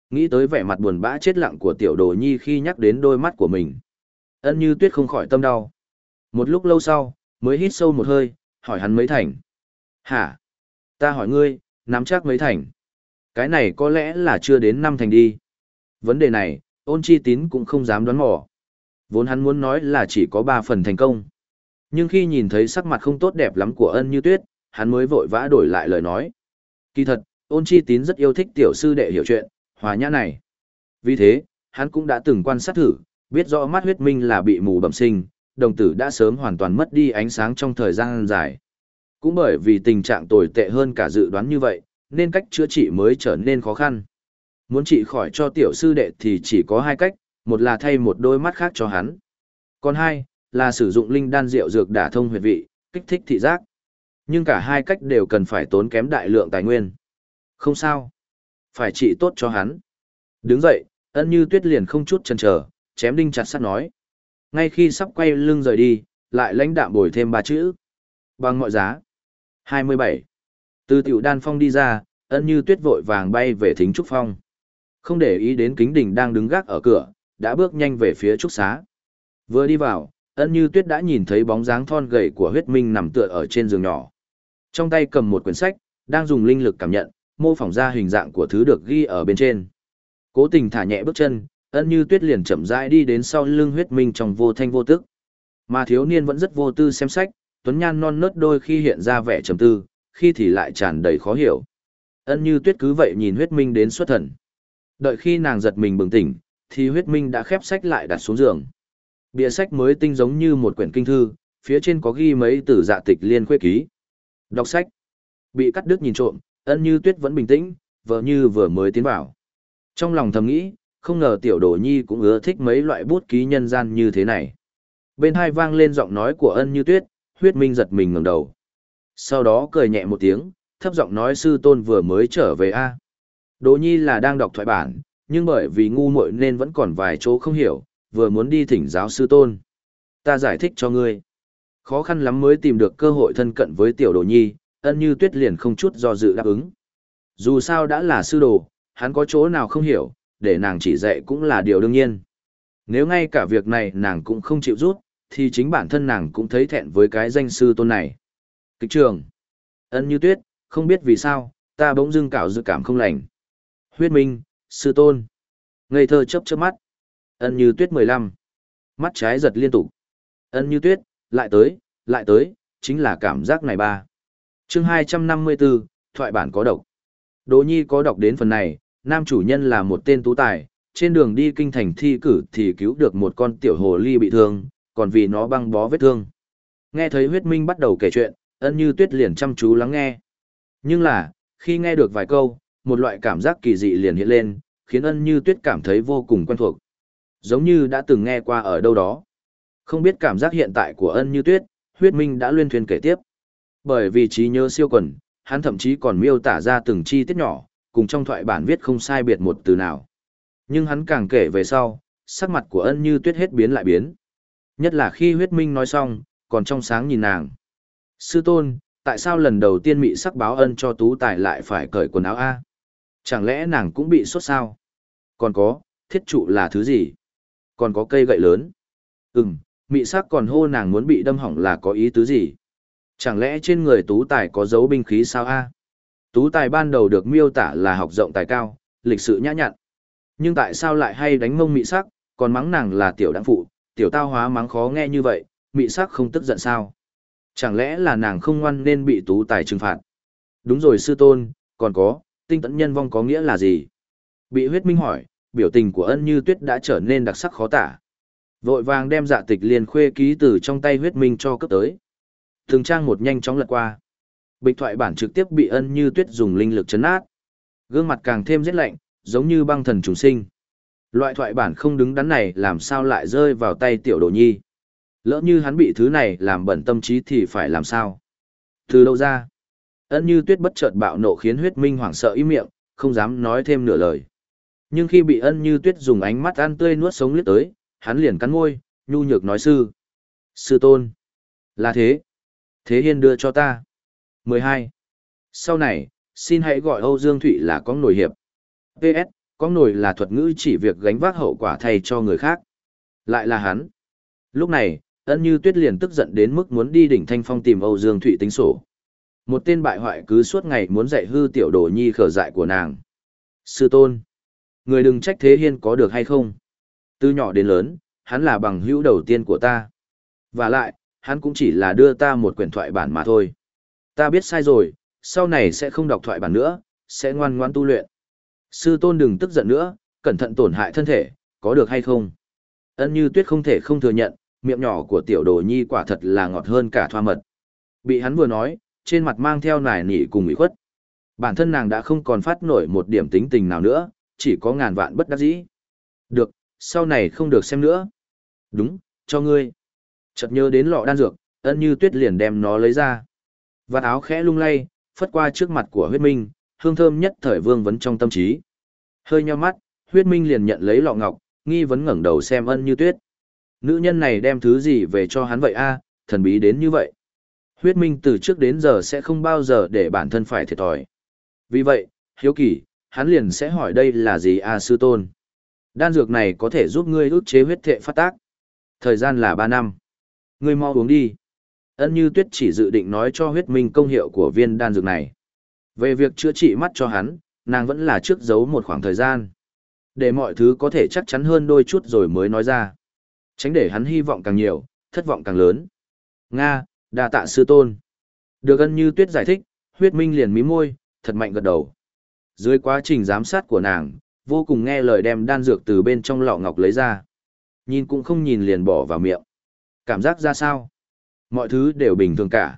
Nghĩ tới vẻ mặt buồn bã chết lặng của tiểu đồ nhi khi nhắc đến đôi mắt của mình. Ân như tuyết không khỏi tâm đau. Một lúc lâu sau, mới hít sâu một hơi, hỏi hắn mấy thành. Hả? Ta hỏi ngươi, nắm chắc mấy thành. Cái này có lẽ là chưa đến năm thành đi. Vấn đề này, ôn chi tín cũng không dám đoán mò. Vốn hắn muốn nói là chỉ có ba phần thành công. Nhưng khi nhìn thấy sắc mặt không tốt đẹp lắm của ân như tuyết, hắn mới vội vã đổi lại lời nói. Kỳ thật, ôn chi tín rất yêu thích tiểu sư đệ hiểu chuyện, hòa nhã này. Vì thế, hắn cũng đã từng quan sát thử, biết rõ mắt huyết minh là bị mù bẩm sinh, đồng tử đã sớm hoàn toàn mất đi ánh sáng trong thời gian dài. Cũng bởi vì tình trạng tồi tệ hơn cả dự đoán như vậy, nên cách chữa trị mới trở nên khó khăn. Muốn trị khỏi cho tiểu sư đệ thì chỉ có hai cách, một là thay một đôi mắt khác cho hắn. Còn hai, là sử dụng linh đan rượu dược đả thông huyệt vị, kích thích thị giác. Nhưng cả hai cách đều cần phải tốn kém đại lượng tài nguyên. Không sao. Phải trị tốt cho hắn. Đứng dậy, ân như tuyết liền không chút chần chờ, chém đinh chặt sắt nói. Ngay khi sắp quay lưng rời đi, lại lãnh đạm bồi thêm ba chữ. Bằng mọi giá. 27. Từ tiểu đan phong đi ra, ân như tuyết vội vàng bay về thính trúc phong. Không để ý đến kính đình đang đứng gác ở cửa, đã bước nhanh về phía trúc xá. Vừa đi vào, ân như tuyết đã nhìn thấy bóng dáng thon gầy của huyết minh nằm tựa ở trên giường nhỏ. Trong tay cầm một quyển sách, đang dùng linh lực cảm nhận, mô phỏng ra hình dạng của thứ được ghi ở bên trên. Cố tình thả nhẹ bước chân, ân như tuyết liền chậm rãi đi đến sau lưng huyết minh trong vô thanh vô tức. Mà thiếu niên vẫn rất vô tư xem sách, tuấn nhan non nớt đôi khi hiện ra vẻ trầm tư, khi thì lại tràn đầy khó hiểu. Ân như tuyết cứ vậy nhìn huyết minh đến xuất thần. Đợi khi nàng giật mình bừng tỉnh, thì huyết minh đã khép sách lại đặt xuống giường. Bìa sách mới tinh giống như một quyển kinh thư, phía trên có ghi mấy từ dạ tịch liên khuê ký. Đọc sách. Bị cắt đứt nhìn trộm, ân như tuyết vẫn bình tĩnh, vợ như vừa mới tiến vào. Trong lòng thầm nghĩ, không ngờ tiểu đồ nhi cũng ưa thích mấy loại bút ký nhân gian như thế này. Bên hai vang lên giọng nói của ân như tuyết, huyết minh giật mình ngẩng đầu. Sau đó cười nhẹ một tiếng, thấp giọng nói sư tôn vừa mới trở về a. Đồ nhi là đang đọc thoại bản, nhưng bởi vì ngu muội nên vẫn còn vài chỗ không hiểu, vừa muốn đi thỉnh giáo sư tôn. Ta giải thích cho ngươi. Khó khăn lắm mới tìm được cơ hội thân cận với tiểu đồ nhi, ân như tuyết liền không chút do dự đáp ứng. Dù sao đã là sư đồ, hắn có chỗ nào không hiểu, để nàng chỉ dạy cũng là điều đương nhiên. Nếu ngay cả việc này nàng cũng không chịu rút, thì chính bản thân nàng cũng thấy thẹn với cái danh sư tôn này. Kịch trường. Ân như tuyết, không biết vì sao, ta bỗng dưng cảo dự cảm không lành. Huyết minh, sư tôn. Ngây thơ chớp chớp mắt. Ân như tuyết mười lăm Mắt trái giật liên tục. Ân như tuyết, lại tới, lại tới, chính là cảm giác này ba. chương hai trăm năm mươi 254, thoại bản có độc. Đỗ Nhi có đọc đến phần này, nam chủ nhân là một tên tú tài, trên đường đi kinh thành thi cử thì cứu được một con tiểu hồ ly bị thương, còn vì nó băng bó vết thương. Nghe thấy huyết minh bắt đầu kể chuyện, ân như tuyết liền chăm chú lắng nghe. Nhưng là, khi nghe được vài câu, một loại cảm giác kỳ dị liền hiện lên, khiến ân như tuyết cảm thấy vô cùng quen thuộc. Giống như đã từng nghe qua ở đâu đó. Không biết cảm giác hiện tại của ân như tuyết, huyết minh đã luyên thuyền kể tiếp. Bởi vì trí nhớ siêu quần, hắn thậm chí còn miêu tả ra từng chi tiết nhỏ, cùng trong thoại bản viết không sai biệt một từ nào. Nhưng hắn càng kể về sau, sắc mặt của ân như tuyết hết biến lại biến. Nhất là khi huyết minh nói xong, còn trong sáng nhìn nàng. Sư tôn, tại sao lần đầu tiên mị sắc báo ân cho tú tài lại phải cởi quần áo A? Chẳng lẽ nàng cũng bị sốt sao? Còn có, thiết trụ là thứ gì? Còn có cây gậy lớn? Ừm, mị sắc còn hô nàng muốn bị đâm hỏng là có ý tứ gì? Chẳng lẽ trên người tú tài có dấu binh khí sao A? Tú tài ban đầu được miêu tả là học rộng tài cao, lịch sự nhã nhặn. Nhưng tại sao lại hay đánh mông mị sắc, còn mắng nàng là tiểu đăng phụ, tiểu tao hóa mắng khó nghe như vậy, mị sắc không tức giận sao? Chẳng lẽ là nàng không ngoan nên bị tú tài trừng phạt? Đúng rồi sư tôn, còn có, tinh tận nhân vong có nghĩa là gì? Bị huyết minh hỏi, biểu tình của ân như tuyết đã trở nên đặc sắc khó tả. Vội vàng đem dạ tịch liền khuê ký từ trong tay huyết minh cho cấp tới. Thường trang một nhanh chóng lật qua. Bịch thoại bản trực tiếp bị ân như tuyết dùng linh lực chấn át. Gương mặt càng thêm rét lạnh, giống như băng thần trùng sinh. Loại thoại bản không đứng đắn này làm sao lại rơi vào tay tiểu đồ nhi. Lỡ như hắn bị thứ này làm bẩn tâm trí thì phải làm sao? Từ đâu ra? Ân như tuyết bất chợt bạo nộ khiến huyết minh hoảng sợ im miệng, không dám nói thêm nửa lời. Nhưng khi bị ân như tuyết dùng ánh mắt ăn tươi nuốt sống liếc tới, hắn liền cắn môi, nhu nhược nói sư. Sư tôn. Là thế. Thế hiên đưa cho ta. 12. Sau này, xin hãy gọi Âu Dương Thụy là con nổi hiệp. PS, con nổi là thuật ngữ chỉ việc gánh vác hậu quả thay cho người khác. Lại là hắn. Lúc này, ân như tuyết liền tức giận đến mức muốn đi đỉnh thanh phong tìm Âu Dương Thụy tính sổ. Một tên bại hoại cứ suốt ngày muốn dạy hư tiểu đồ nhi khở dại của nàng. Sư tôn. Người đừng trách thế hiên có được hay không. Từ nhỏ đến lớn, hắn là bằng hữu đầu tiên của ta. Và lại, hắn cũng chỉ là đưa ta một quyển thoại bản mà thôi. Ta biết sai rồi, sau này sẽ không đọc thoại bản nữa, sẽ ngoan ngoan tu luyện. Sư tôn đừng tức giận nữa, cẩn thận tổn hại thân thể, có được hay không? Ân như tuyết không thể không thừa nhận, miệng nhỏ của tiểu đồ nhi quả thật là ngọt hơn cả thoa mật. Bị hắn vừa nói, trên mặt mang theo nải nỉ cùng ủy khuất. Bản thân nàng đã không còn phát nổi một điểm tính tình nào nữa, chỉ có ngàn vạn bất đắc dĩ. Được, sau này không được xem nữa. Đúng, cho ngươi. Chợt nhớ đến lọ đan dược, ân như tuyết liền đem nó lấy ra. Vạt áo khẽ lung lay, phất qua trước mặt của huyết minh, hương thơm nhất thời vương vấn trong tâm trí. Hơi nheo mắt, huyết minh liền nhận lấy lọ ngọc, nghi vấn ngẩng đầu xem ân như tuyết. Nữ nhân này đem thứ gì về cho hắn vậy a thần bí đến như vậy. Huyết minh từ trước đến giờ sẽ không bao giờ để bản thân phải thiệt thòi. Vì vậy, hiếu kỳ, hắn liền sẽ hỏi đây là gì a sư tôn. Đan dược này có thể giúp ngươi ức chế huyết thệ phát tác. Thời gian là ba năm. Ngươi mau uống đi. Ân như tuyết chỉ dự định nói cho huyết minh công hiệu của viên đan dược này. Về việc chữa trị mắt cho hắn, nàng vẫn là trước giấu một khoảng thời gian. Để mọi thứ có thể chắc chắn hơn đôi chút rồi mới nói ra. Tránh để hắn hy vọng càng nhiều, thất vọng càng lớn. Nga, đa tạ sư tôn. Được ân như tuyết giải thích, huyết minh liền mí môi, thật mạnh gật đầu. Dưới quá trình giám sát của nàng, vô cùng nghe lời đem đan dược từ bên trong lọ ngọc lấy ra. Nhìn cũng không nhìn liền bỏ vào miệng. Cảm giác ra sao? Mọi thứ đều bình thường cả.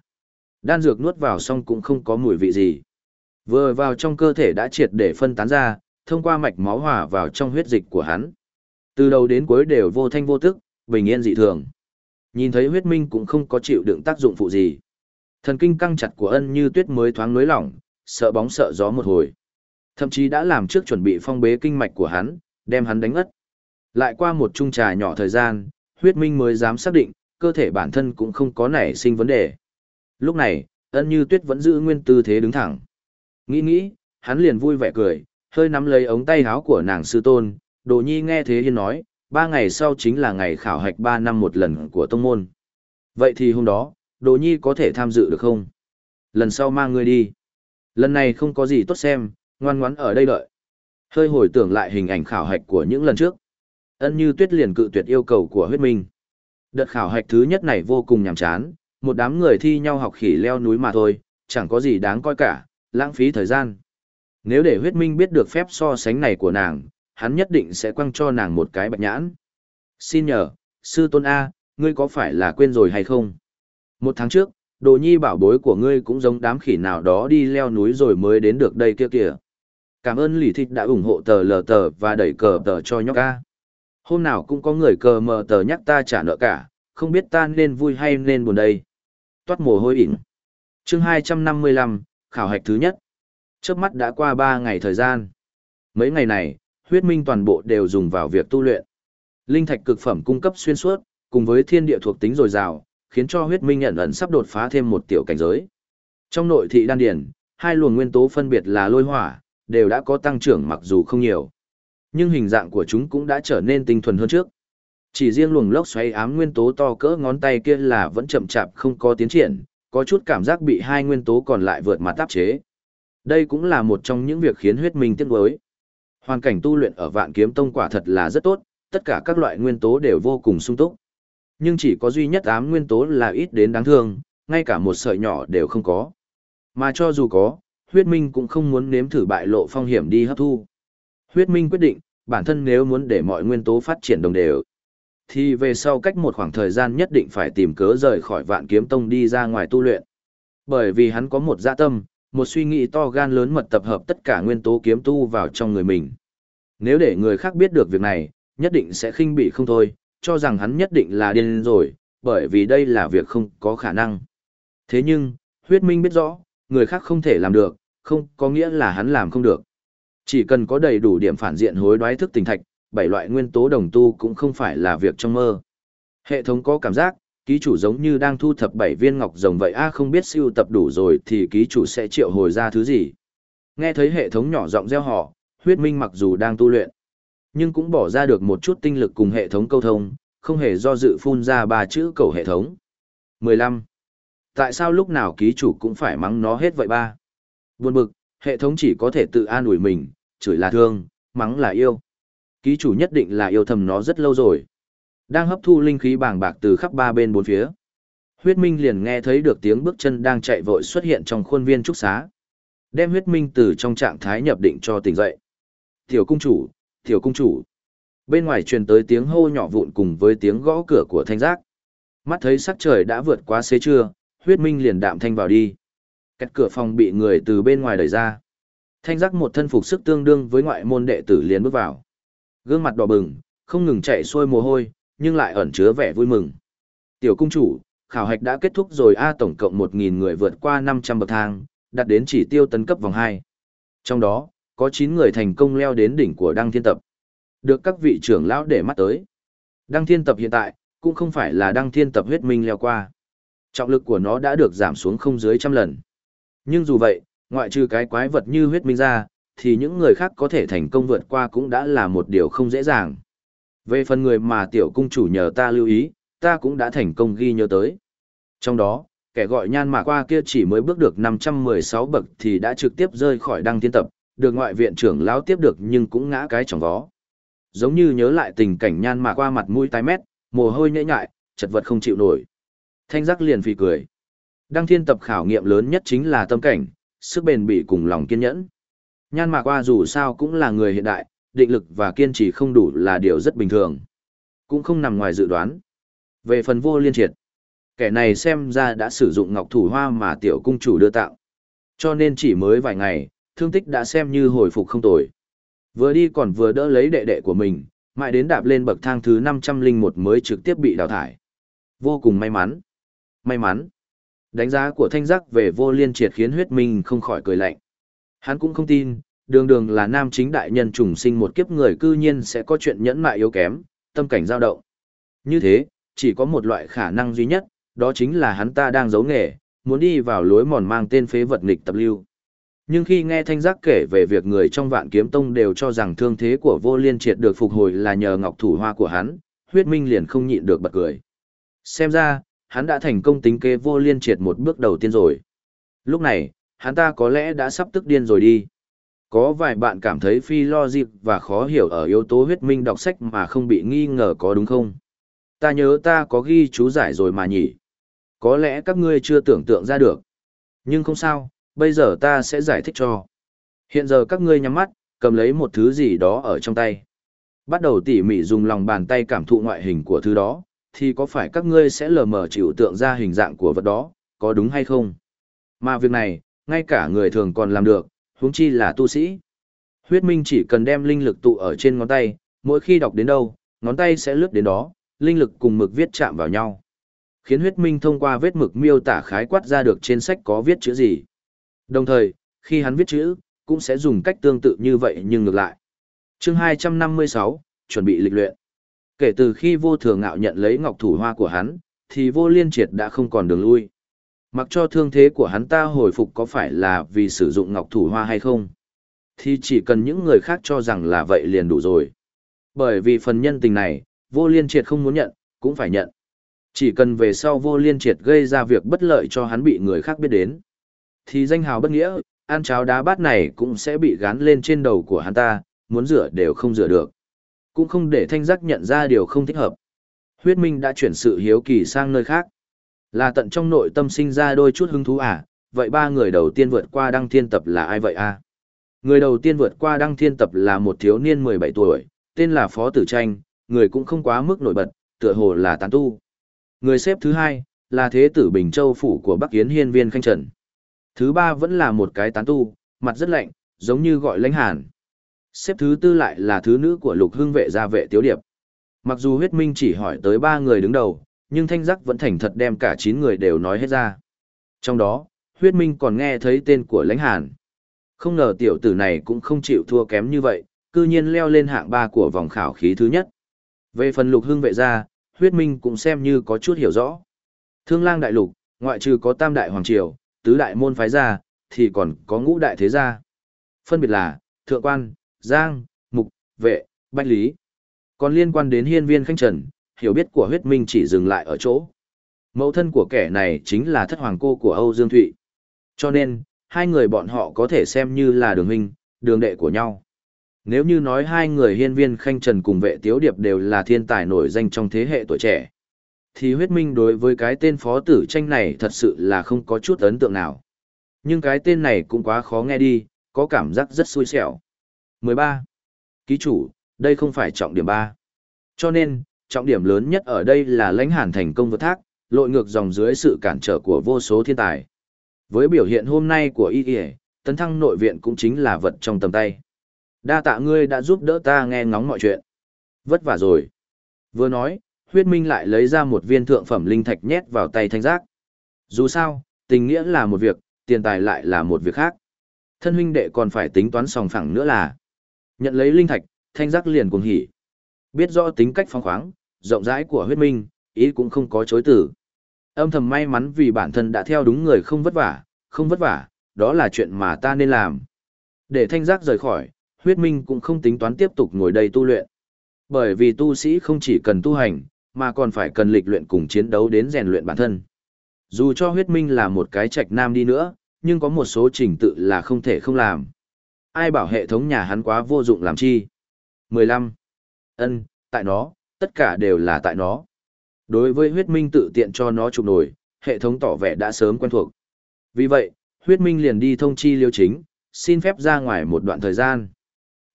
Đan dược nuốt vào xong cũng không có mùi vị gì. Vừa vào trong cơ thể đã triệt để phân tán ra, thông qua mạch máu hòa vào trong huyết dịch của hắn. Từ đầu đến cuối đều vô thanh vô tức, bình yên dị thường. Nhìn thấy huyết minh cũng không có chịu đựng tác dụng phụ gì. Thần kinh căng chặt của ân như tuyết mới thoáng nới lỏng, sợ bóng sợ gió một hồi. Thậm chí đã làm trước chuẩn bị phong bế kinh mạch của hắn, đem hắn đánh ngất. Lại qua một chung trà nhỏ thời gian, huyết minh mới dám xác định, cơ thể bản thân cũng không có nảy sinh vấn đề. Lúc này, ân như tuyết vẫn giữ nguyên tư thế đứng thẳng. Nghĩ nghĩ, hắn liền vui vẻ cười, hơi nắm lấy ống tay áo của nàng sư tôn, đồ nhi nghe thế hiên nói, ba ngày sau chính là ngày khảo hạch ba năm một lần của tông môn. Vậy thì hôm đó, đồ nhi có thể tham dự được không? Lần sau mang ngươi đi. Lần này không có gì tốt xem, ngoan ngoãn ở đây đợi. Hơi hồi tưởng lại hình ảnh khảo hạch của những lần trước. Ân như tuyết liền cự tuyệt yêu cầu của huyết minh. Đợt khảo hạch thứ nhất này vô cùng nhàm chán, một đám người thi nhau học khỉ leo núi mà thôi, chẳng có gì đáng coi cả, lãng phí thời gian. Nếu để huyết minh biết được phép so sánh này của nàng, hắn nhất định sẽ quăng cho nàng một cái bạch nhãn. Xin nhờ, sư tôn A, ngươi có phải là quên rồi hay không? Một tháng trước, đồ nhi bảo bối của ngươi cũng giống đám khỉ nào đó đi leo núi rồi mới đến được đây kia kìa. Cảm ơn lì thịt đã ủng hộ tờ lờ tờ và đẩy cờ tờ cho nhóc ca Hôm nào cũng có người cờ mờ tờ nhắc ta trả nợ cả, không biết ta nên vui hay nên buồn đây. Toát mồ hôi ỉn. chương 255, khảo hạch thứ nhất. Trước mắt đã qua 3 ngày thời gian. Mấy ngày này, huyết minh toàn bộ đều dùng vào việc tu luyện. Linh thạch cực phẩm cung cấp xuyên suốt, cùng với thiên địa thuộc tính dồi dào, khiến cho huyết minh nhận ẩn sắp đột phá thêm một tiểu cảnh giới. Trong nội thị đan điển, hai luồng nguyên tố phân biệt là lôi hỏa, đều đã có tăng trưởng mặc dù không nhiều. Nhưng hình dạng của chúng cũng đã trở nên tinh thuần hơn trước. Chỉ riêng luồng lốc xoáy ám nguyên tố to cỡ ngón tay kia là vẫn chậm chạp không có tiến triển, có chút cảm giác bị hai nguyên tố còn lại vượt mặt áp chế. Đây cũng là một trong những việc khiến huyết minh tiếc nuối. Hoàn cảnh tu luyện ở Vạn Kiếm Tông quả thật là rất tốt, tất cả các loại nguyên tố đều vô cùng sung túc. Nhưng chỉ có duy nhất ám nguyên tố là ít đến đáng thương, ngay cả một sợi nhỏ đều không có. Mà cho dù có, huyết minh cũng không muốn nếm thử bại lộ phong hiểm đi hấp thu. Huyết minh quyết định, bản thân nếu muốn để mọi nguyên tố phát triển đồng đều, thì về sau cách một khoảng thời gian nhất định phải tìm cớ rời khỏi vạn kiếm tông đi ra ngoài tu luyện. Bởi vì hắn có một dạ tâm, một suy nghĩ to gan lớn mật tập hợp tất cả nguyên tố kiếm tu vào trong người mình. Nếu để người khác biết được việc này, nhất định sẽ khinh bị không thôi, cho rằng hắn nhất định là điên rồi, bởi vì đây là việc không có khả năng. Thế nhưng, huyết minh biết rõ, người khác không thể làm được, không có nghĩa là hắn làm không được. Chỉ cần có đầy đủ điểm phản diện hối đoái thức tình thạch, bảy loại nguyên tố đồng tu cũng không phải là việc trong mơ. Hệ thống có cảm giác, ký chủ giống như đang thu thập bảy viên ngọc rồng vậy a không biết siêu tập đủ rồi thì ký chủ sẽ triệu hồi ra thứ gì. Nghe thấy hệ thống nhỏ giọng reo họ, huyết minh mặc dù đang tu luyện, nhưng cũng bỏ ra được một chút tinh lực cùng hệ thống câu thông, không hề do dự phun ra ba chữ cầu hệ thống. 15. Tại sao lúc nào ký chủ cũng phải mắng nó hết vậy ba? Buồn bực, hệ thống chỉ có thể tự an ủi mình, chửi là thương, mắng là yêu. Ký chủ nhất định là yêu thầm nó rất lâu rồi. Đang hấp thu linh khí bàng bạc từ khắp ba bên bốn phía. Huyết Minh liền nghe thấy được tiếng bước chân đang chạy vội xuất hiện trong khuôn viên trúc xá. Đem huyết minh từ trong trạng thái nhập định cho tỉnh dậy. Tiểu cung chủ, tiểu cung chủ. Bên ngoài truyền tới tiếng hô nhỏ vụn cùng với tiếng gõ cửa của thanh giác. Mắt thấy sắc trời đã vượt quá xế trưa, huyết minh liền đạm thanh vào đi. Cách cửa phòng bị người từ bên ngoài đẩy ra. Thanh giác một thân phục sức tương đương với ngoại môn đệ tử liền bước vào. Gương mặt đỏ bừng, không ngừng chạy xuôi mồ hôi, nhưng lại ẩn chứa vẻ vui mừng. Tiểu cung chủ, khảo hạch đã kết thúc rồi A tổng cộng 1.000 người vượt qua 500 bậc thang, đạt đến chỉ tiêu tấn cấp vòng 2. Trong đó, có 9 người thành công leo đến đỉnh của Đăng Thiên Tập. Được các vị trưởng lão để mắt tới. Đăng Thiên Tập hiện tại, cũng không phải là Đăng Thiên Tập huyết minh leo qua. Trọng lực của nó đã được giảm xuống không dưới trăm lần. Nhưng dù vậy, ngoại trừ cái quái vật như huyết minh ra, thì những người khác có thể thành công vượt qua cũng đã là một điều không dễ dàng. Về phần người mà tiểu cung chủ nhờ ta lưu ý, ta cũng đã thành công ghi nhớ tới. Trong đó, kẻ gọi nhan mạc qua kia chỉ mới bước được 516 bậc thì đã trực tiếp rơi khỏi đăng thiên tập, được ngoại viện trưởng lão tiếp được nhưng cũng ngã cái trong vó. Giống như nhớ lại tình cảnh nhan mạc qua mặt mũi tái mét, mồ hôi nhễ nhại, chật vật không chịu nổi. Thanh giác liền phì cười. Đăng thiên tập khảo nghiệm lớn nhất chính là tâm cảnh, sức bền bỉ cùng lòng kiên nhẫn. Nhan mạc qua dù sao cũng là người hiện đại, định lực và kiên trì không đủ là điều rất bình thường. Cũng không nằm ngoài dự đoán. Về phần vô liên triệt, kẻ này xem ra đã sử dụng ngọc thủ hoa mà tiểu cung chủ đưa tạo. Cho nên chỉ mới vài ngày, thương tích đã xem như hồi phục không tồi. Vừa đi còn vừa đỡ lấy đệ đệ của mình, mãi đến đạp lên bậc thang thứ 501 mới trực tiếp bị đào thải. Vô cùng may mắn. May mắn. Đánh giá của thanh giác về vô liên triệt khiến huyết minh không khỏi cười lạnh. Hắn cũng không tin, đường đường là nam chính đại nhân trùng sinh một kiếp người cư nhiên sẽ có chuyện nhẫn mại yếu kém, tâm cảnh dao động. Như thế, chỉ có một loại khả năng duy nhất, đó chính là hắn ta đang giấu nghề, muốn đi vào lối mòn mang tên phế vật nghịch tập lưu. Nhưng khi nghe thanh giác kể về việc người trong vạn kiếm tông đều cho rằng thương thế của vô liên triệt được phục hồi là nhờ ngọc thủ hoa của hắn, huyết minh liền không nhịn được bật cười. Xem ra, hắn đã thành công tính kế vô liên triệt một bước đầu tiên rồi. Lúc này, hắn ta có lẽ đã sắp tức điên rồi đi. Có vài bạn cảm thấy phi lo dịp và khó hiểu ở yếu tố huyết minh đọc sách mà không bị nghi ngờ có đúng không? Ta nhớ ta có ghi chú giải rồi mà nhỉ? Có lẽ các ngươi chưa tưởng tượng ra được. Nhưng không sao, bây giờ ta sẽ giải thích cho. Hiện giờ các ngươi nhắm mắt, cầm lấy một thứ gì đó ở trong tay. Bắt đầu tỉ mỉ dùng lòng bàn tay cảm thụ ngoại hình của thứ đó, thì có phải các ngươi sẽ lờ mờ chịu tượng ra hình dạng của vật đó, có đúng hay không? Mà việc này, ngay cả người thường còn làm được, huống chi là tu sĩ. Huyết Minh chỉ cần đem linh lực tụ ở trên ngón tay, mỗi khi đọc đến đâu, ngón tay sẽ lướt đến đó, linh lực cùng mực viết chạm vào nhau. Khiến huyết minh thông qua vết mực miêu tả khái quát ra được trên sách có viết chữ gì. Đồng thời, khi hắn viết chữ, cũng sẽ dùng cách tương tự như vậy nhưng ngược lại. chương 256, chuẩn bị lịch luyện. Kể từ khi vô thường ngạo nhận lấy ngọc thủ hoa của hắn, thì vô liên triệt đã không còn đường lui. Mặc cho thương thế của hắn ta hồi phục có phải là vì sử dụng ngọc thủ hoa hay không, thì chỉ cần những người khác cho rằng là vậy liền đủ rồi. Bởi vì phần nhân tình này, vô liên triệt không muốn nhận, cũng phải nhận. Chỉ cần về sau vô liên triệt gây ra việc bất lợi cho hắn bị người khác biết đến. Thì danh hào bất nghĩa, ăn cháo đá bát này cũng sẽ bị gán lên trên đầu của hắn ta, muốn rửa đều không rửa được. Cũng không để thanh giác nhận ra điều không thích hợp. Huyết Minh đã chuyển sự hiếu kỳ sang nơi khác. Là tận trong nội tâm sinh ra đôi chút hứng thú à, vậy ba người đầu tiên vượt qua đăng thiên tập là ai vậy à? Người đầu tiên vượt qua đăng thiên tập là một thiếu niên 17 tuổi, tên là Phó Tử Tranh, người cũng không quá mức nổi bật, tựa hồ là tán tu. Người xếp thứ hai, là thế tử Bình Châu phủ của Bắc Yến Hiên Viên Khanh Trần. Thứ ba vẫn là một cái tán tu, mặt rất lạnh, giống như gọi lãnh hàn. Xếp thứ tư lại là thứ nữ của lục hương vệ gia vệ tiếu điệp. Mặc dù huyết minh chỉ hỏi tới ba người đứng đầu, nhưng thanh giác vẫn thành thật đem cả chín người đều nói hết ra. Trong đó, huyết minh còn nghe thấy tên của lãnh hàn. Không ngờ tiểu tử này cũng không chịu thua kém như vậy, cư nhiên leo lên hạng ba của vòng khảo khí thứ nhất. Về phần lục hương vệ gia, huyết minh cũng xem như có chút hiểu rõ. Thương lang đại lục, ngoại trừ có tam đại hoàng triều, tứ đại môn phái gia, thì còn có ngũ đại thế gia. Phân biệt là, thượng quan, giang, mục, vệ, bách lý. Còn liên quan đến hiên viên khanh trần, hiểu biết của huyết minh chỉ dừng lại ở chỗ. Mẫu thân của kẻ này chính là thất hoàng cô của Âu Dương Thụy. Cho nên, hai người bọn họ có thể xem như là đường huynh, đường đệ của nhau. Nếu như nói hai người hiên viên khanh trần cùng vệ tiếu điệp đều là thiên tài nổi danh trong thế hệ tuổi trẻ, thì huyết minh đối với cái tên phó tử tranh này thật sự là không có chút ấn tượng nào. Nhưng cái tên này cũng quá khó nghe đi, có cảm giác rất xui xẻo. 13. Ký chủ, đây không phải trọng điểm 3. Cho nên, trọng điểm lớn nhất ở đây là lãnh hàn thành công vượt thác, lội ngược dòng dưới sự cản trở của vô số thiên tài. Với biểu hiện hôm nay của y y, tấn thăng nội viện cũng chính là vật trong tầm tay. Đa tạ ngươi đã giúp đỡ ta nghe ngóng mọi chuyện. Vất vả rồi. Vừa nói, huyết minh lại lấy ra một viên thượng phẩm linh thạch nhét vào tay thanh giác. Dù sao, tình nghĩa là một việc, tiền tài lại là một việc khác. Thân huynh đệ còn phải tính toán sòng phẳng nữa là. Nhận lấy linh thạch, thanh giác liền cuồng hỉ. Biết rõ tính cách phong khoáng, rộng rãi của huyết minh, ý cũng không có chối từ Âm thầm may mắn vì bản thân đã theo đúng người không vất vả, không vất vả, đó là chuyện mà ta nên làm. Để thanh giác rời khỏi, huyết minh cũng không tính toán tiếp tục ngồi đây tu luyện. Bởi vì tu sĩ không chỉ cần tu hành, mà còn phải cần lịch luyện cùng chiến đấu đến rèn luyện bản thân. Dù cho huyết minh là một cái trạch nam đi nữa, nhưng có một số trình tự là không thể không làm. Ai bảo hệ thống nhà hắn quá vô dụng làm chi? 15. Ân, tại nó, tất cả đều là tại nó. Đối với huyết minh tự tiện cho nó chụp nổi, hệ thống tỏ vẻ đã sớm quen thuộc. Vì vậy, huyết minh liền đi thông chi liêu chính, xin phép ra ngoài một đoạn thời gian.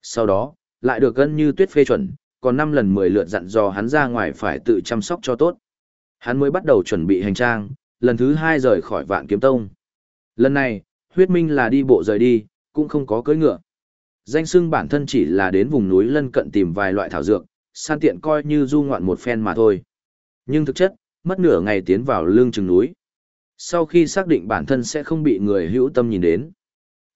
Sau đó, lại được gân như tuyết phê chuẩn, còn 5 lần 10 lượt dặn dò hắn ra ngoài phải tự chăm sóc cho tốt. Hắn mới bắt đầu chuẩn bị hành trang, lần thứ hai rời khỏi vạn kiếm tông. Lần này, huyết minh là đi bộ rời đi, cũng không có cưỡi ngựa. Danh xưng bản thân chỉ là đến vùng núi lân cận tìm vài loại thảo dược, san tiện coi như du ngoạn một phen mà thôi. Nhưng thực chất, mất nửa ngày tiến vào lương chừng núi. Sau khi xác định bản thân sẽ không bị người hữu tâm nhìn đến,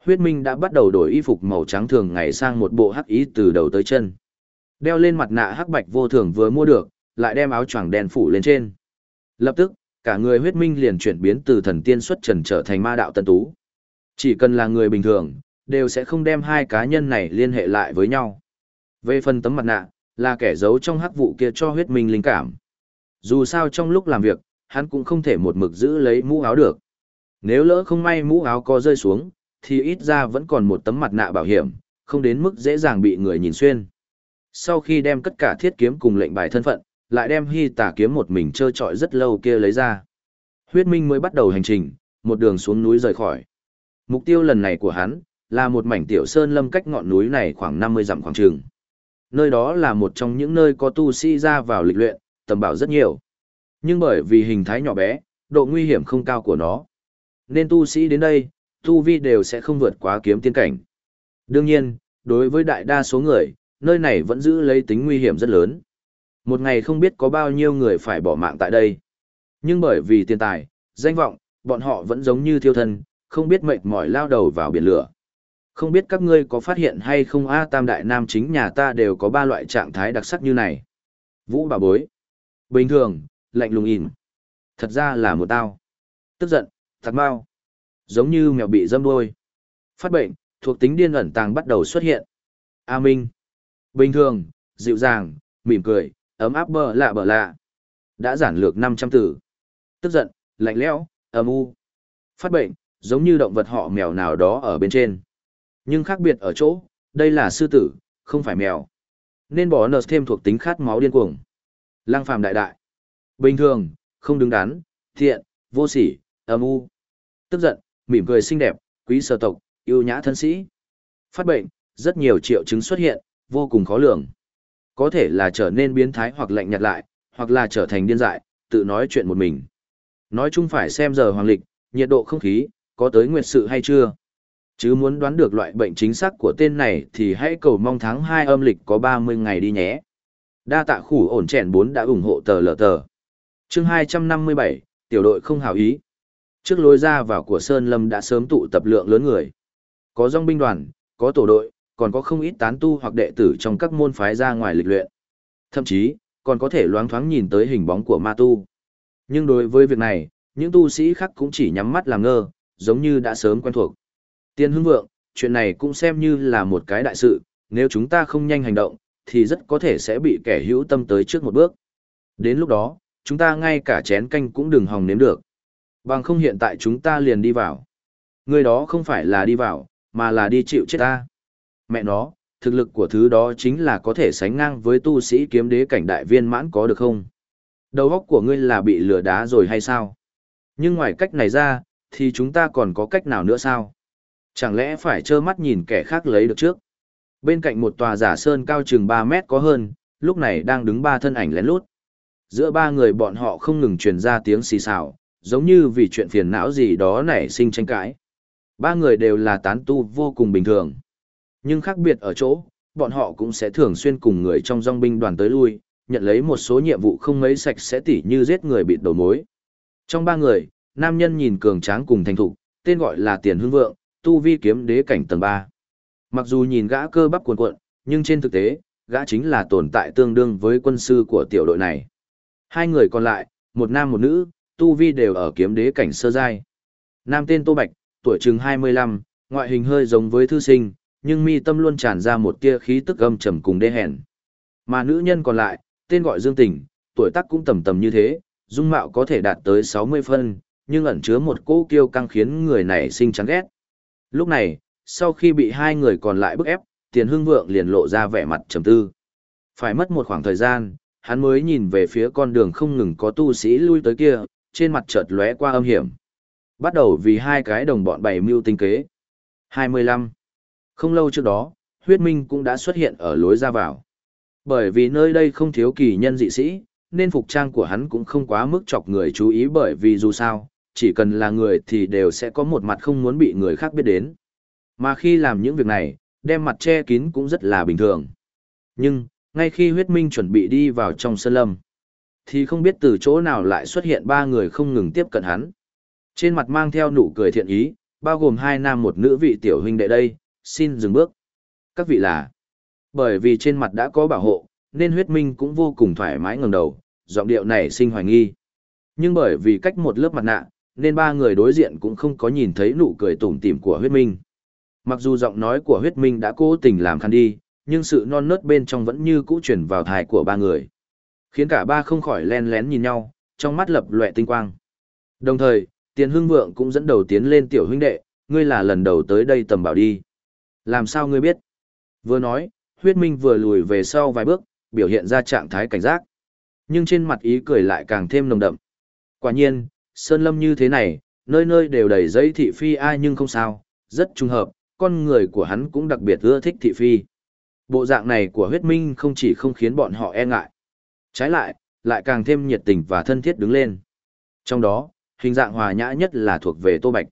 huyết minh đã bắt đầu đổi y phục màu trắng thường ngày sang một bộ hắc ý từ đầu tới chân. Đeo lên mặt nạ hắc bạch vô thường vừa mua được, lại đem áo choàng đen phủ lên trên. Lập tức, cả người huyết minh liền chuyển biến từ thần tiên xuất trần trở thành ma đạo tân tú. Chỉ cần là người bình thường, đều sẽ không đem hai cá nhân này liên hệ lại với nhau. Về phần tấm mặt nạ, là kẻ giấu trong hắc vụ kia cho huyết minh linh cảm. Dù sao trong lúc làm việc, hắn cũng không thể một mực giữ lấy mũ áo được. Nếu lỡ không may mũ áo có rơi xuống, thì ít ra vẫn còn một tấm mặt nạ bảo hiểm, không đến mức dễ dàng bị người nhìn xuyên. Sau khi đem tất cả thiết kiếm cùng lệnh bài thân phận, lại đem hy tà kiếm một mình chơi trọi rất lâu kia lấy ra. Huyết Minh mới bắt đầu hành trình, một đường xuống núi rời khỏi. Mục tiêu lần này của hắn, là một mảnh tiểu sơn lâm cách ngọn núi này khoảng 50 dặm khoảng trường. Nơi đó là một trong những nơi có tu sĩ ra vào lịch luyện, tầm bảo rất nhiều. Nhưng bởi vì hình thái nhỏ bé, độ nguy hiểm không cao của nó. Nên tu sĩ đến đây, tu vi đều sẽ không vượt quá kiếm tiên cảnh. Đương nhiên, đối với đại đa số người, nơi này vẫn giữ lấy tính nguy hiểm rất lớn. Một ngày không biết có bao nhiêu người phải bỏ mạng tại đây. Nhưng bởi vì tiền tài, danh vọng, bọn họ vẫn giống như thiêu thân, không biết mệt mỏi lao đầu vào biển lửa. Không biết các ngươi có phát hiện hay không A Tam Đại Nam chính nhà ta đều có ba loại trạng thái đặc sắc như này. Vũ bà bối. Bình thường, lạnh lùng ỉn. Thật ra là một tao. Tức giận, thật mau. Giống như mèo bị dâm đuôi. Phát bệnh, thuộc tính điên ẩn tàng bắt đầu xuất hiện. A Minh. Bình thường, dịu dàng, mỉm cười, ấm áp bờ lạ bờ lạ. Đã giản lược 500 từ. Tức giận, lạnh lẽo, âm u. Phát bệnh, giống như động vật họ mèo nào đó ở bên trên. Nhưng khác biệt ở chỗ, đây là sư tử, không phải mèo. Nên bỏ nợ thêm thuộc tính khát máu điên cuồng. Lang phàm đại đại. Bình thường, không đứng đắn, thiện, vô sỉ, âm u. Tức giận, mỉm cười xinh đẹp, quý sở tộc, yêu nhã thân sĩ. Phát bệnh, rất nhiều triệu chứng xuất hiện, vô cùng khó lường. Có thể là trở nên biến thái hoặc lạnh nhạt lại, hoặc là trở thành điên dại, tự nói chuyện một mình. Nói chung phải xem giờ hoàng lịch, nhiệt độ không khí, có tới nguyệt sự hay chưa. Chứ muốn đoán được loại bệnh chính xác của tên này thì hãy cầu mong tháng 2 âm lịch có 30 ngày đi nhé. Đa tạ khủ ổn chèn 4 đã ủng hộ tờ lờ tờ. chương 257, tiểu đội không hào ý. Trước lối ra vào của Sơn Lâm đã sớm tụ tập lượng lớn người. Có dòng binh đoàn, có tổ đội, còn có không ít tán tu hoặc đệ tử trong các môn phái ra ngoài lịch luyện. Thậm chí, còn có thể loáng thoáng nhìn tới hình bóng của ma tu. Nhưng đối với việc này, những tu sĩ khác cũng chỉ nhắm mắt làm ngơ, giống như đã sớm quen thuộc. Tiên hưng vượng, chuyện này cũng xem như là một cái đại sự, nếu chúng ta không nhanh hành động, thì rất có thể sẽ bị kẻ hữu tâm tới trước một bước. Đến lúc đó, chúng ta ngay cả chén canh cũng đừng hòng nếm được. Bằng không hiện tại chúng ta liền đi vào. Người đó không phải là đi vào, mà là đi chịu chết ta. Mẹ nó, thực lực của thứ đó chính là có thể sánh ngang với tu sĩ kiếm đế cảnh đại viên mãn có được không? Đầu óc của ngươi là bị lừa đá rồi hay sao? Nhưng ngoài cách này ra, thì chúng ta còn có cách nào nữa sao? Chẳng lẽ phải trơ mắt nhìn kẻ khác lấy được trước? Bên cạnh một tòa giả sơn cao chừng 3 mét có hơn, lúc này đang đứng ba thân ảnh lén lút. Giữa ba người bọn họ không ngừng truyền ra tiếng xì xào, giống như vì chuyện phiền não gì đó nảy sinh tranh cãi. Ba người đều là tán tu vô cùng bình thường. Nhưng khác biệt ở chỗ, bọn họ cũng sẽ thường xuyên cùng người trong dòng binh đoàn tới lui, nhận lấy một số nhiệm vụ không mấy sạch sẽ tỉ như giết người bị đầu mối. Trong ba người, nam nhân nhìn cường tráng cùng thành thục, tên gọi là Tiền Hưng Vượng, tu vi kiếm đế cảnh tầng 3. Mặc dù nhìn gã cơ bắp cuồn cuộn, nhưng trên thực tế, gã chính là tồn tại tương đương với quân sư của tiểu đội này. Hai người còn lại, một nam một nữ, tu vi đều ở kiếm đế cảnh sơ giai. Nam tên Tô Bạch, tuổi chừng 25, ngoại hình hơi giống với thư sinh, nhưng mi tâm luôn tràn ra một tia khí tức âm trầm cùng đê hèn. Mà nữ nhân còn lại, tên gọi Dương Tình, tuổi tác cũng tầm tầm như thế, dung mạo có thể đạt tới 60 phân, nhưng ẩn chứa một cỗ kiêu căng khiến người này sinh chán ghét. Lúc này, sau khi bị hai người còn lại bức ép, tiền hưng vượng liền lộ ra vẻ mặt trầm tư. Phải mất một khoảng thời gian, hắn mới nhìn về phía con đường không ngừng có tu sĩ lui tới kia, trên mặt chợt lóe qua âm hiểm. Bắt đầu vì hai cái đồng bọn bày mưu tinh kế. 25. Không lâu trước đó, huyết minh cũng đã xuất hiện ở lối ra vào. Bởi vì nơi đây không thiếu kỳ nhân dị sĩ, nên phục trang của hắn cũng không quá mức chọc người chú ý bởi vì dù sao, chỉ cần là người thì đều sẽ có một mặt không muốn bị người khác biết đến. Mà khi làm những việc này, đem mặt che kín cũng rất là bình thường. Nhưng, ngay khi huyết minh chuẩn bị đi vào trong sân lâm, thì không biết từ chỗ nào lại xuất hiện ba người không ngừng tiếp cận hắn. Trên mặt mang theo nụ cười thiện ý, bao gồm hai nam một nữ vị tiểu huynh đệ đây, xin dừng bước. Các vị là, bởi vì trên mặt đã có bảo hộ, nên huyết minh cũng vô cùng thoải mái ngẩng đầu, giọng điệu này sinh hoài nghi. Nhưng bởi vì cách một lớp mặt nạ, nên ba người đối diện cũng không có nhìn thấy nụ cười tủm tỉm của huyết minh. Mặc dù giọng nói của huyết minh đã cố tình làm khăn đi, nhưng sự non nớt bên trong vẫn như cũ chuyển vào thai của ba người. Khiến cả ba không khỏi len lén nhìn nhau, trong mắt lập lệ tinh quang. Đồng thời, tiền hương vượng cũng dẫn đầu tiến lên tiểu huynh đệ, ngươi là lần đầu tới đây tầm bảo đi. Làm sao ngươi biết? Vừa nói, huyết minh vừa lùi về sau vài bước, biểu hiện ra trạng thái cảnh giác. Nhưng trên mặt ý cười lại càng thêm nồng đậm. Quả nhiên, sơn lâm như thế này, nơi nơi đều đầy giấy thị phi ai nhưng không sao, rất trùng hợp, con người của hắn cũng đặc biệt ưa thích thị phi. Bộ dạng này của huyết minh không chỉ không khiến bọn họ e ngại. Trái lại, lại càng thêm nhiệt tình và thân thiết đứng lên. Trong đó, hình dạng hòa nhã nhất là thuộc về Tô Bạch.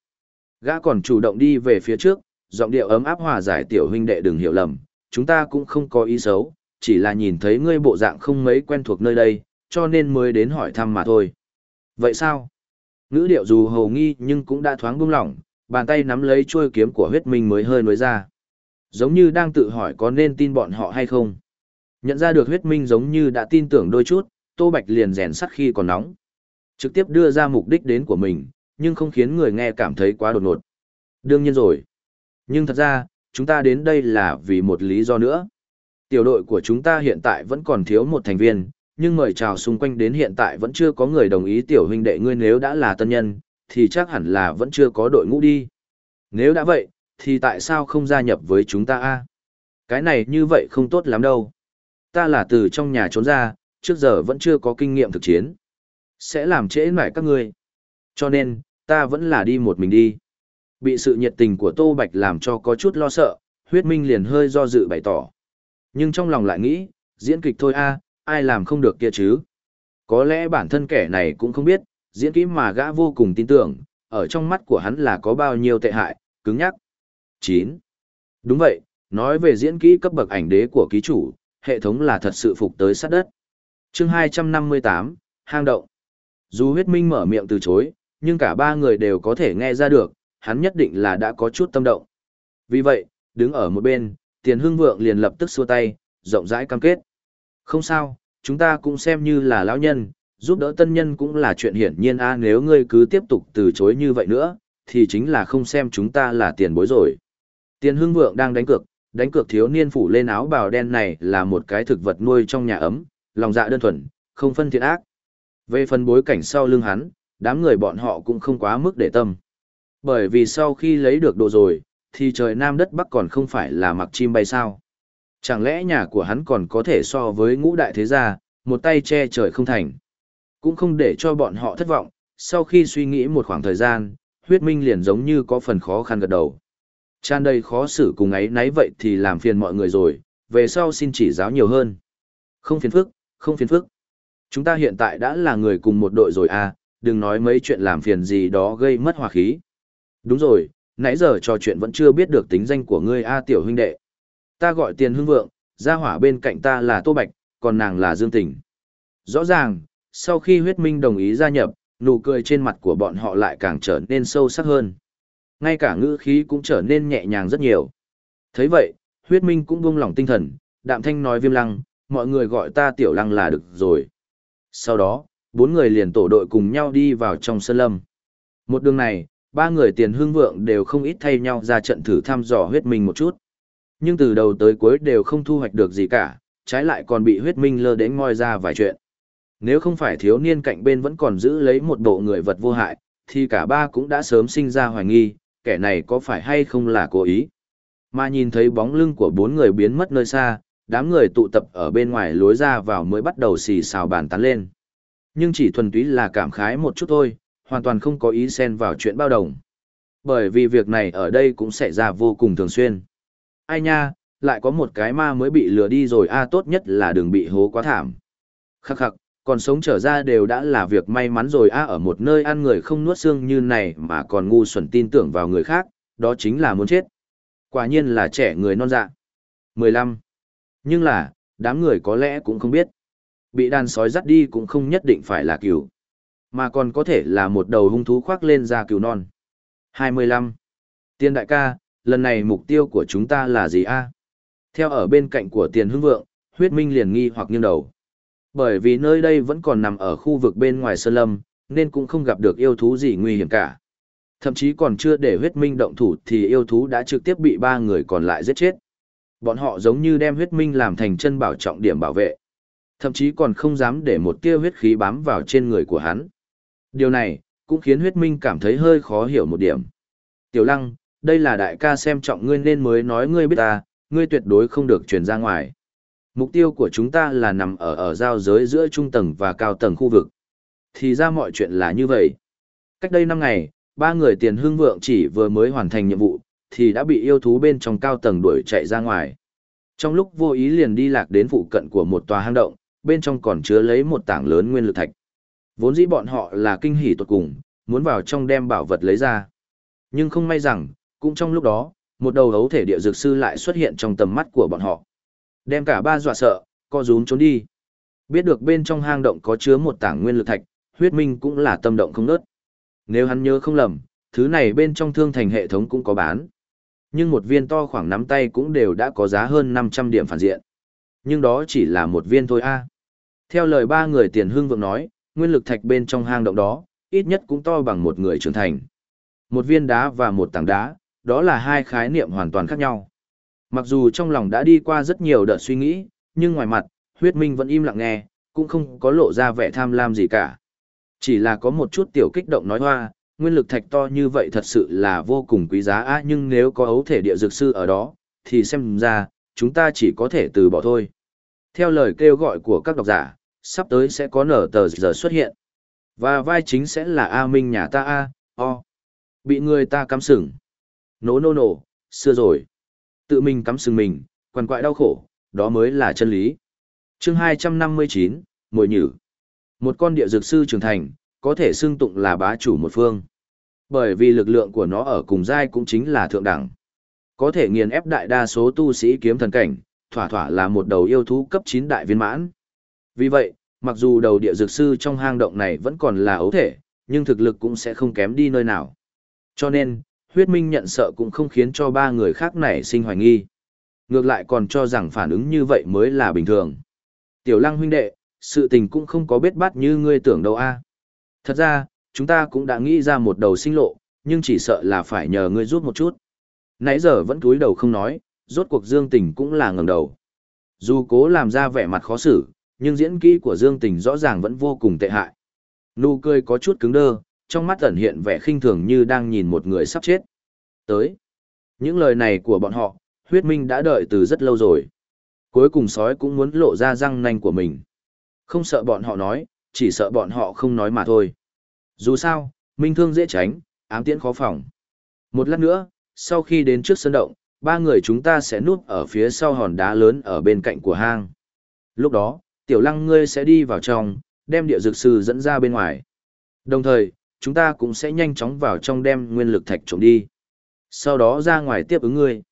Gã còn chủ động đi về phía trước, giọng điệu ấm áp hòa giải tiểu huynh đệ đừng hiểu lầm, chúng ta cũng không có ý xấu, chỉ là nhìn thấy ngươi bộ dạng không mấy quen thuộc nơi đây, cho nên mới đến hỏi thăm mà thôi. Vậy sao? Ngữ điệu dù hầu nghi nhưng cũng đã thoáng buông lỏng, bàn tay nắm lấy chuôi kiếm của huyết minh mới hơi nối ra. Giống như đang tự hỏi có nên tin bọn họ hay không. Nhận ra được huyết minh giống như đã tin tưởng đôi chút, Tô Bạch liền rèn sắt khi còn nóng. Trực tiếp đưa ra mục đích đến của mình, nhưng không khiến người nghe cảm thấy quá đột ngột. Đương nhiên rồi. Nhưng thật ra, chúng ta đến đây là vì một lý do nữa. Tiểu đội của chúng ta hiện tại vẫn còn thiếu một thành viên, nhưng mời chào xung quanh đến hiện tại vẫn chưa có người đồng ý tiểu huynh đệ ngươi nếu đã là tân nhân, thì chắc hẳn là vẫn chưa có đội ngũ đi. Nếu đã vậy, thì tại sao không gia nhập với chúng ta a? Cái này như vậy không tốt lắm đâu. Ta là từ trong nhà trốn ra, trước giờ vẫn chưa có kinh nghiệm thực chiến. Sẽ làm trễ nải các ngươi. Cho nên, ta vẫn là đi một mình đi. Bị sự nhiệt tình của Tô Bạch làm cho có chút lo sợ, huyết minh liền hơi do dự bày tỏ. Nhưng trong lòng lại nghĩ, diễn kịch thôi a, ai làm không được kia chứ. Có lẽ bản thân kẻ này cũng không biết, diễn kỹ mà gã vô cùng tin tưởng, ở trong mắt của hắn là có bao nhiêu tệ hại, cứng nhắc. 9. Đúng vậy, nói về diễn kỹ cấp bậc ảnh đế của ký chủ, hệ thống là thật sự phục tới sát đất. chương 258, hang động. Dù huyết minh mở miệng từ chối, nhưng cả ba người đều có thể nghe ra được, hắn nhất định là đã có chút tâm động. Vì vậy, đứng ở một bên, tiền hương vượng liền lập tức xua tay, rộng rãi cam kết. Không sao, chúng ta cũng xem như là lão nhân, giúp đỡ tân nhân cũng là chuyện hiển nhiên a nếu ngươi cứ tiếp tục từ chối như vậy nữa, thì chính là không xem chúng ta là tiền bối rồi. Tiền Hưng vượng đang đánh cược, đánh cược thiếu niên phủ lên áo bào đen này là một cái thực vật nuôi trong nhà ấm, lòng dạ đơn thuần, không phân thiện ác. Về phần bối cảnh sau lưng hắn, đám người bọn họ cũng không quá mức để tâm. Bởi vì sau khi lấy được đồ rồi, thì trời nam đất bắc còn không phải là mặc chim bay sao. Chẳng lẽ nhà của hắn còn có thể so với ngũ đại thế gia, một tay che trời không thành. Cũng không để cho bọn họ thất vọng, sau khi suy nghĩ một khoảng thời gian, huyết minh liền giống như có phần khó khăn gật đầu. Chan đây khó xử cùng ấy nấy vậy thì làm phiền mọi người rồi, về sau xin chỉ giáo nhiều hơn. Không phiền phức, không phiền phức. Chúng ta hiện tại đã là người cùng một đội rồi à, đừng nói mấy chuyện làm phiền gì đó gây mất hòa khí. Đúng rồi, nãy giờ trò chuyện vẫn chưa biết được tính danh của ngươi A tiểu huynh đệ. Ta gọi tiền hưng vượng, gia hỏa bên cạnh ta là Tô Bạch, còn nàng là Dương Tình. Rõ ràng, sau khi huyết minh đồng ý gia nhập, nụ cười trên mặt của bọn họ lại càng trở nên sâu sắc hơn. Ngay cả ngữ khí cũng trở nên nhẹ nhàng rất nhiều. thấy vậy, huyết minh cũng buông lỏng tinh thần, đạm thanh nói viêm lăng, mọi người gọi ta tiểu lăng là được rồi. Sau đó, bốn người liền tổ đội cùng nhau đi vào trong sân lâm. Một đường này, ba người tiền hương vượng đều không ít thay nhau ra trận thử thăm dò huyết minh một chút. Nhưng từ đầu tới cuối đều không thu hoạch được gì cả, trái lại còn bị huyết minh lơ đến ngoi ra vài chuyện. Nếu không phải thiếu niên cạnh bên vẫn còn giữ lấy một bộ người vật vô hại, thì cả ba cũng đã sớm sinh ra hoài nghi, kẻ này có phải hay không là cố ý. Mà nhìn thấy bóng lưng của bốn người biến mất nơi xa, đám người tụ tập ở bên ngoài lối ra vào mới bắt đầu xì xào bàn tán lên. Nhưng chỉ thuần túy là cảm khái một chút thôi, hoàn toàn không có ý xen vào chuyện bao đồng. Bởi vì việc này ở đây cũng xảy ra vô cùng thường xuyên. Ai nha, lại có một cái ma mới bị lừa đi rồi a tốt nhất là đừng bị hố quá thảm. Khắc khắc, còn sống trở ra đều đã là việc may mắn rồi a ở một nơi ăn người không nuốt xương như này mà còn ngu xuẩn tin tưởng vào người khác, đó chính là muốn chết. Quả nhiên là trẻ người non dạ. 15. Nhưng là, đám người có lẽ cũng không biết. Bị đàn sói dắt đi cũng không nhất định phải là cừu, mà còn có thể là một đầu hung thú khoác lên da cừu non. 25. Tiên đại ca, lần này mục tiêu của chúng ta là gì a? Theo ở bên cạnh của tiền hưng vượng, huyết minh liền nghi hoặc nghiêng đầu. Bởi vì nơi đây vẫn còn nằm ở khu vực bên ngoài sơn lâm, nên cũng không gặp được yêu thú gì nguy hiểm cả. Thậm chí còn chưa để huyết minh động thủ thì yêu thú đã trực tiếp bị ba người còn lại giết chết. Bọn họ giống như đem huyết minh làm thành chân bảo trọng điểm bảo vệ. Thậm chí còn không dám để một tia huyết khí bám vào trên người của hắn. Điều này, cũng khiến huyết minh cảm thấy hơi khó hiểu một điểm. Tiểu lăng, đây là đại ca xem trọng ngươi nên mới nói ngươi biết ta, ngươi tuyệt đối không được truyền ra ngoài. Mục tiêu của chúng ta là nằm ở ở giao giới giữa trung tầng và cao tầng khu vực. Thì ra mọi chuyện là như vậy. Cách đây 5 ngày, ba người tiền hương vượng chỉ vừa mới hoàn thành nhiệm vụ, thì đã bị yêu thú bên trong cao tầng đuổi chạy ra ngoài. Trong lúc vô ý liền đi lạc đến phụ cận của một tòa hang động, bên trong còn chứa lấy một tảng lớn nguyên lực thạch. Vốn dĩ bọn họ là kinh hỉ tột cùng, muốn vào trong đem bảo vật lấy ra. Nhưng không may rằng, cũng trong lúc đó, một đầu hấu thể địa dược sư lại xuất hiện trong tầm mắt của bọn họ. Đem cả ba dọa sợ, co rúm trốn đi. Biết được bên trong hang động có chứa một tảng nguyên lực thạch, huyết minh cũng là tâm động không nớt. Nếu hắn nhớ không lầm, thứ này bên trong thương thành hệ thống cũng có bán. Nhưng một viên to khoảng nắm tay cũng đều đã có giá hơn 500 điểm phản diện. Nhưng đó chỉ là một viên thôi a. Theo lời ba người tiền hương vượng nói, nguyên lực thạch bên trong hang động đó, ít nhất cũng to bằng một người trưởng thành. Một viên đá và một tảng đá, đó là hai khái niệm hoàn toàn khác nhau. Mặc dù trong lòng đã đi qua rất nhiều đợt suy nghĩ, nhưng ngoài mặt, huyết minh vẫn im lặng nghe, cũng không có lộ ra vẻ tham lam gì cả. Chỉ là có một chút tiểu kích động nói hoa, nguyên lực thạch to như vậy thật sự là vô cùng quý giá á nhưng nếu có ấu thể địa dược sư ở đó, thì xem ra, chúng ta chỉ có thể từ bỏ thôi. Theo lời kêu gọi của các độc giả, sắp tới sẽ có nở tờ giờ xuất hiện. Và vai chính sẽ là A Minh nhà ta A, O. Bị người ta cắm sừng. Nổ nô nổ, xưa rồi. Tự mình cắm sừng mình, quằn quại đau khổ, đó mới là chân lý. chương 259, Mồi Nhử. Một con địa dược sư trưởng thành, có thể xưng tụng là bá chủ một phương. Bởi vì lực lượng của nó ở cùng giai cũng chính là thượng đẳng. Có thể nghiền ép đại đa số tu sĩ kiếm thần cảnh, thỏa thỏa là một đầu yêu thú cấp 9 đại viên mãn. Vì vậy, mặc dù đầu địa dược sư trong hang động này vẫn còn là ấu thể, nhưng thực lực cũng sẽ không kém đi nơi nào. Cho nên, huyết minh nhận sợ cũng không khiến cho ba người khác nảy sinh hoài nghi. Ngược lại còn cho rằng phản ứng như vậy mới là bình thường. Tiểu lăng huynh đệ, sự tình cũng không có biết bát như ngươi tưởng đâu a. Thật ra, chúng ta cũng đã nghĩ ra một đầu sinh lộ, nhưng chỉ sợ là phải nhờ ngươi giúp một chút. Nãy giờ vẫn cúi đầu không nói, rốt cuộc Dương Tình cũng là ngẩng đầu. Dù cố làm ra vẻ mặt khó xử, nhưng diễn kỹ của Dương Tình rõ ràng vẫn vô cùng tệ hại. Nụ cười có chút cứng đơ, trong mắt ẩn hiện vẻ khinh thường như đang nhìn một người sắp chết. Tới. Những lời này của bọn họ, huyết minh đã đợi từ rất lâu rồi. Cuối cùng sói cũng muốn lộ ra răng nanh của mình. Không sợ bọn họ nói, chỉ sợ bọn họ không nói mà thôi. Dù sao, minh thương dễ tránh, ám tiễn khó phòng. Một lát nữa, sau khi đến trước sân động, ba người chúng ta sẽ núp ở phía sau hòn đá lớn ở bên cạnh của hang. Lúc đó, tiểu lăng ngươi sẽ đi vào trong, đem địa dược sư dẫn ra bên ngoài. Đồng thời, chúng ta cũng sẽ nhanh chóng vào trong đem nguyên lực thạch trộm đi. Sau đó ra ngoài tiếp ứng ngươi.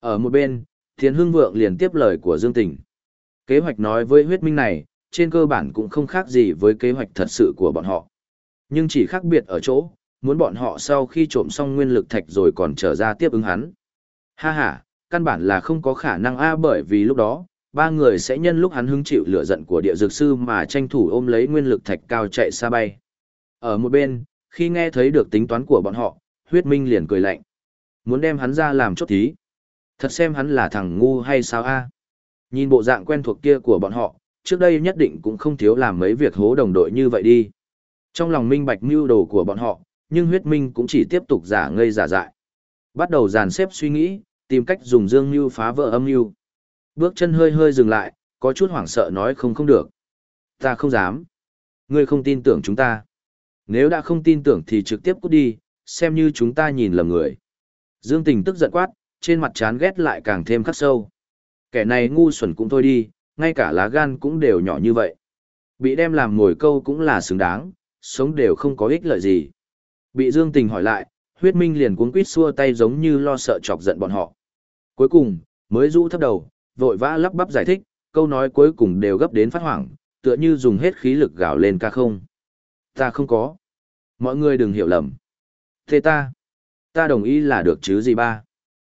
Ở một bên, thiên Hưng Vượng liền tiếp lời của Dương Tình. Kế hoạch nói với huyết minh này, trên cơ bản cũng không khác gì với kế hoạch thật sự của bọn họ. Nhưng chỉ khác biệt ở chỗ, muốn bọn họ sau khi trộm xong nguyên lực thạch rồi còn trở ra tiếp ứng hắn. Ha ha, căn bản là không có khả năng a bởi vì lúc đó, ba người sẽ nhân lúc hắn hứng chịu lửa giận của địa dược sư mà tranh thủ ôm lấy nguyên lực thạch cao chạy xa bay. Ở một bên, khi nghe thấy được tính toán của bọn họ, huyết minh liền cười lạnh. Muốn đem hắn ra làm chốt thí. Thật xem hắn là thằng ngu hay sao a? Nhìn bộ dạng quen thuộc kia của bọn họ, trước đây nhất định cũng không thiếu làm mấy việc hố đồng đội như vậy đi. Trong lòng minh bạch mưu đồ của bọn họ, nhưng huyết minh cũng chỉ tiếp tục giả ngây giả dại. Bắt đầu dàn xếp suy nghĩ, tìm cách dùng dương mưu phá vỡ âm mưu. Bước chân hơi hơi dừng lại, có chút hoảng sợ nói không không được. Ta không dám. Ngươi không tin tưởng chúng ta. Nếu đã không tin tưởng thì trực tiếp cút đi, xem như chúng ta nhìn lầm người. Dương Tình tức giận quát, trên mặt chán ghét lại càng thêm khắc sâu. Kẻ này ngu xuẩn cũng thôi đi, ngay cả lá gan cũng đều nhỏ như vậy. Bị đem làm ngồi câu cũng là xứng đáng, sống đều không có ích lợi gì. Bị Dương Tình hỏi lại, huyết minh liền cuống quýt xua tay giống như lo sợ chọc giận bọn họ. Cuối cùng, mới rũ thấp đầu, vội vã lắp bắp giải thích, câu nói cuối cùng đều gấp đến phát hoảng, tựa như dùng hết khí lực gào lên ca không. Ta không có. Mọi người đừng hiểu lầm. Thế ta, ta đồng ý là được chứ gì ba.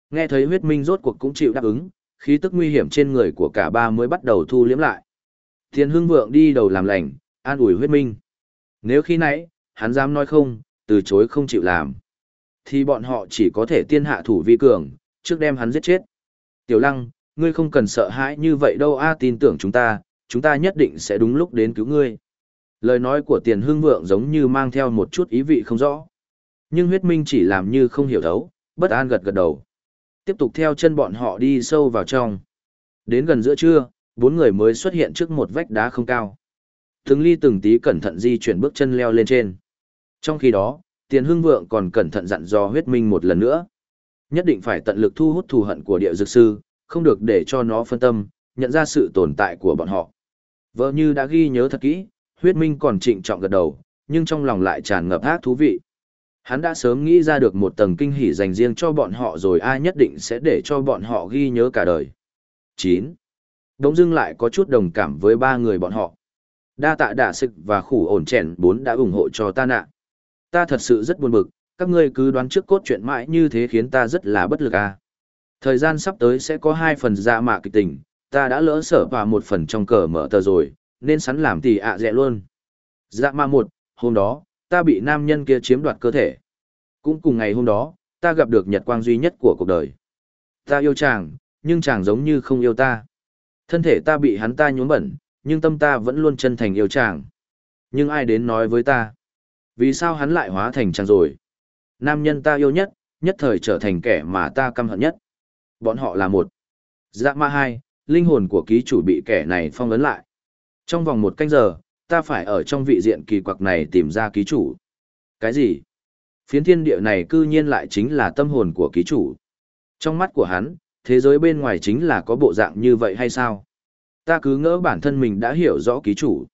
Nghe thấy huyết minh rốt cuộc cũng chịu đáp ứng, khí tức nguy hiểm trên người của cả ba mới bắt đầu thu liếm lại. Thiên hương vượng đi đầu làm lành, an ủi huyết minh. Nếu khi nãy, hắn dám nói không, từ chối không chịu làm, thì bọn họ chỉ có thể tiên hạ thủ vi cường, trước đem hắn giết chết. Tiểu lăng, ngươi không cần sợ hãi như vậy đâu a tin tưởng chúng ta, chúng ta nhất định sẽ đúng lúc đến cứu ngươi. Lời nói của tiền hương vượng giống như mang theo một chút ý vị không rõ. Nhưng huyết minh chỉ làm như không hiểu thấu, bất an gật gật đầu. Tiếp tục theo chân bọn họ đi sâu vào trong. Đến gần giữa trưa, bốn người mới xuất hiện trước một vách đá không cao. Từng ly từng tí cẩn thận di chuyển bước chân leo lên trên. Trong khi đó, tiền hương vượng còn cẩn thận dặn dò huyết minh một lần nữa. Nhất định phải tận lực thu hút thù hận của địa dược sư, không được để cho nó phân tâm, nhận ra sự tồn tại của bọn họ. Vợ như đã ghi nhớ thật kỹ, huyết minh còn trịnh trọng gật đầu, nhưng trong lòng lại tràn ngập ác thú vị. Hắn đã sớm nghĩ ra được một tầng kinh hỉ dành riêng cho bọn họ rồi ai nhất định sẽ để cho bọn họ ghi nhớ cả đời. 9. Đống dưng lại có chút đồng cảm với ba người bọn họ. Đa tạ đả sực và khủ ổn chèn bốn đã ủng hộ cho ta nạ. Ta thật sự rất buồn bực, các ngươi cứ đoán trước cốt chuyện mãi như thế khiến ta rất là bất lực à. Thời gian sắp tới sẽ có hai phần dạ mạ kịch tình, ta đã lỡ sở và một phần trong cờ mở tờ rồi, nên sắn làm tỷ ạ à dẹ luôn. Dạ ma một, hôm đó, ta bị nam nhân kia chiếm đoạt cơ thể. Cũng cùng ngày hôm đó, ta gặp được nhật quang duy nhất của cuộc đời. Ta yêu chàng, nhưng chàng giống như không yêu ta. Thân thể ta bị hắn ta nhuốm bẩn, nhưng tâm ta vẫn luôn chân thành yêu chàng. Nhưng ai đến nói với ta? Vì sao hắn lại hóa thành chàng rồi? Nam nhân ta yêu nhất, nhất thời trở thành kẻ mà ta căm hận nhất. Bọn họ là một. Dạ ma hai, linh hồn của ký chủ bị kẻ này phong ấn lại. Trong vòng một canh giờ, ta phải ở trong vị diện kỳ quặc này tìm ra ký chủ. Cái gì? Phiến thiên địa này cư nhiên lại chính là tâm hồn của ký chủ. Trong mắt của hắn, thế giới bên ngoài chính là có bộ dạng như vậy hay sao? Ta cứ ngỡ bản thân mình đã hiểu rõ ký chủ.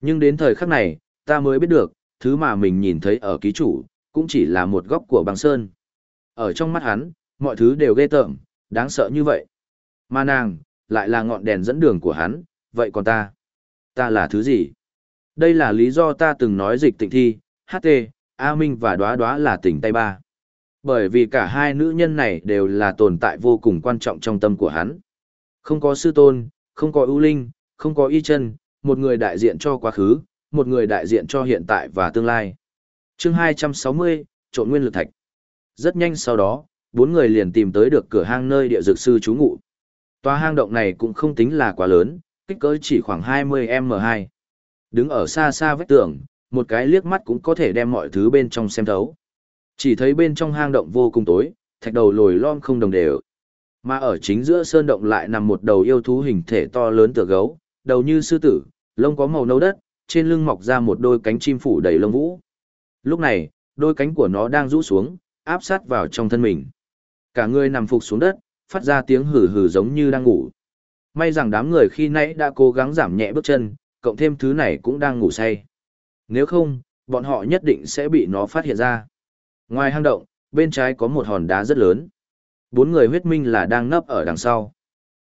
Nhưng đến thời khắc này, ta mới biết được, thứ mà mình nhìn thấy ở ký chủ, cũng chỉ là một góc của băng sơn. Ở trong mắt hắn, mọi thứ đều ghê tởm, đáng sợ như vậy. Mà nàng, lại là ngọn đèn dẫn đường của hắn, vậy còn ta? Ta là thứ gì? Đây là lý do ta từng nói dịch tịnh thi, HT, A Minh và Đóa Đóa là tỉnh Tây Ba. Bởi vì cả hai nữ nhân này đều là tồn tại vô cùng quan trọng trong tâm của hắn. Không có sư tôn, không có ưu linh, không có y chân, một người đại diện cho quá khứ, một người đại diện cho hiện tại và tương lai. chương 260, trộn nguyên lực thạch. Rất nhanh sau đó, bốn người liền tìm tới được cửa hang nơi địa dược sư trú ngụ. Tòa hang động này cũng không tính là quá lớn, kích cỡ chỉ khoảng 20m2. Đứng ở xa xa vách tường, một cái liếc mắt cũng có thể đem mọi thứ bên trong xem thấu. Chỉ thấy bên trong hang động vô cùng tối, thạch đầu lồi lom không đồng đều. Mà ở chính giữa sơn động lại nằm một đầu yêu thú hình thể to lớn tựa gấu, đầu như sư tử, lông có màu nâu đất, trên lưng mọc ra một đôi cánh chim phủ đầy lông vũ. Lúc này, đôi cánh của nó đang rũ xuống, áp sát vào trong thân mình. Cả người nằm phục xuống đất, phát ra tiếng hừ hừ giống như đang ngủ. May rằng đám người khi nãy đã cố gắng giảm nhẹ bước chân, cộng thêm thứ này cũng đang ngủ say. Nếu không, bọn họ nhất định sẽ bị nó phát hiện ra. Ngoài hang động, bên trái có một hòn đá rất lớn. Bốn người huyết minh là đang nấp ở đằng sau.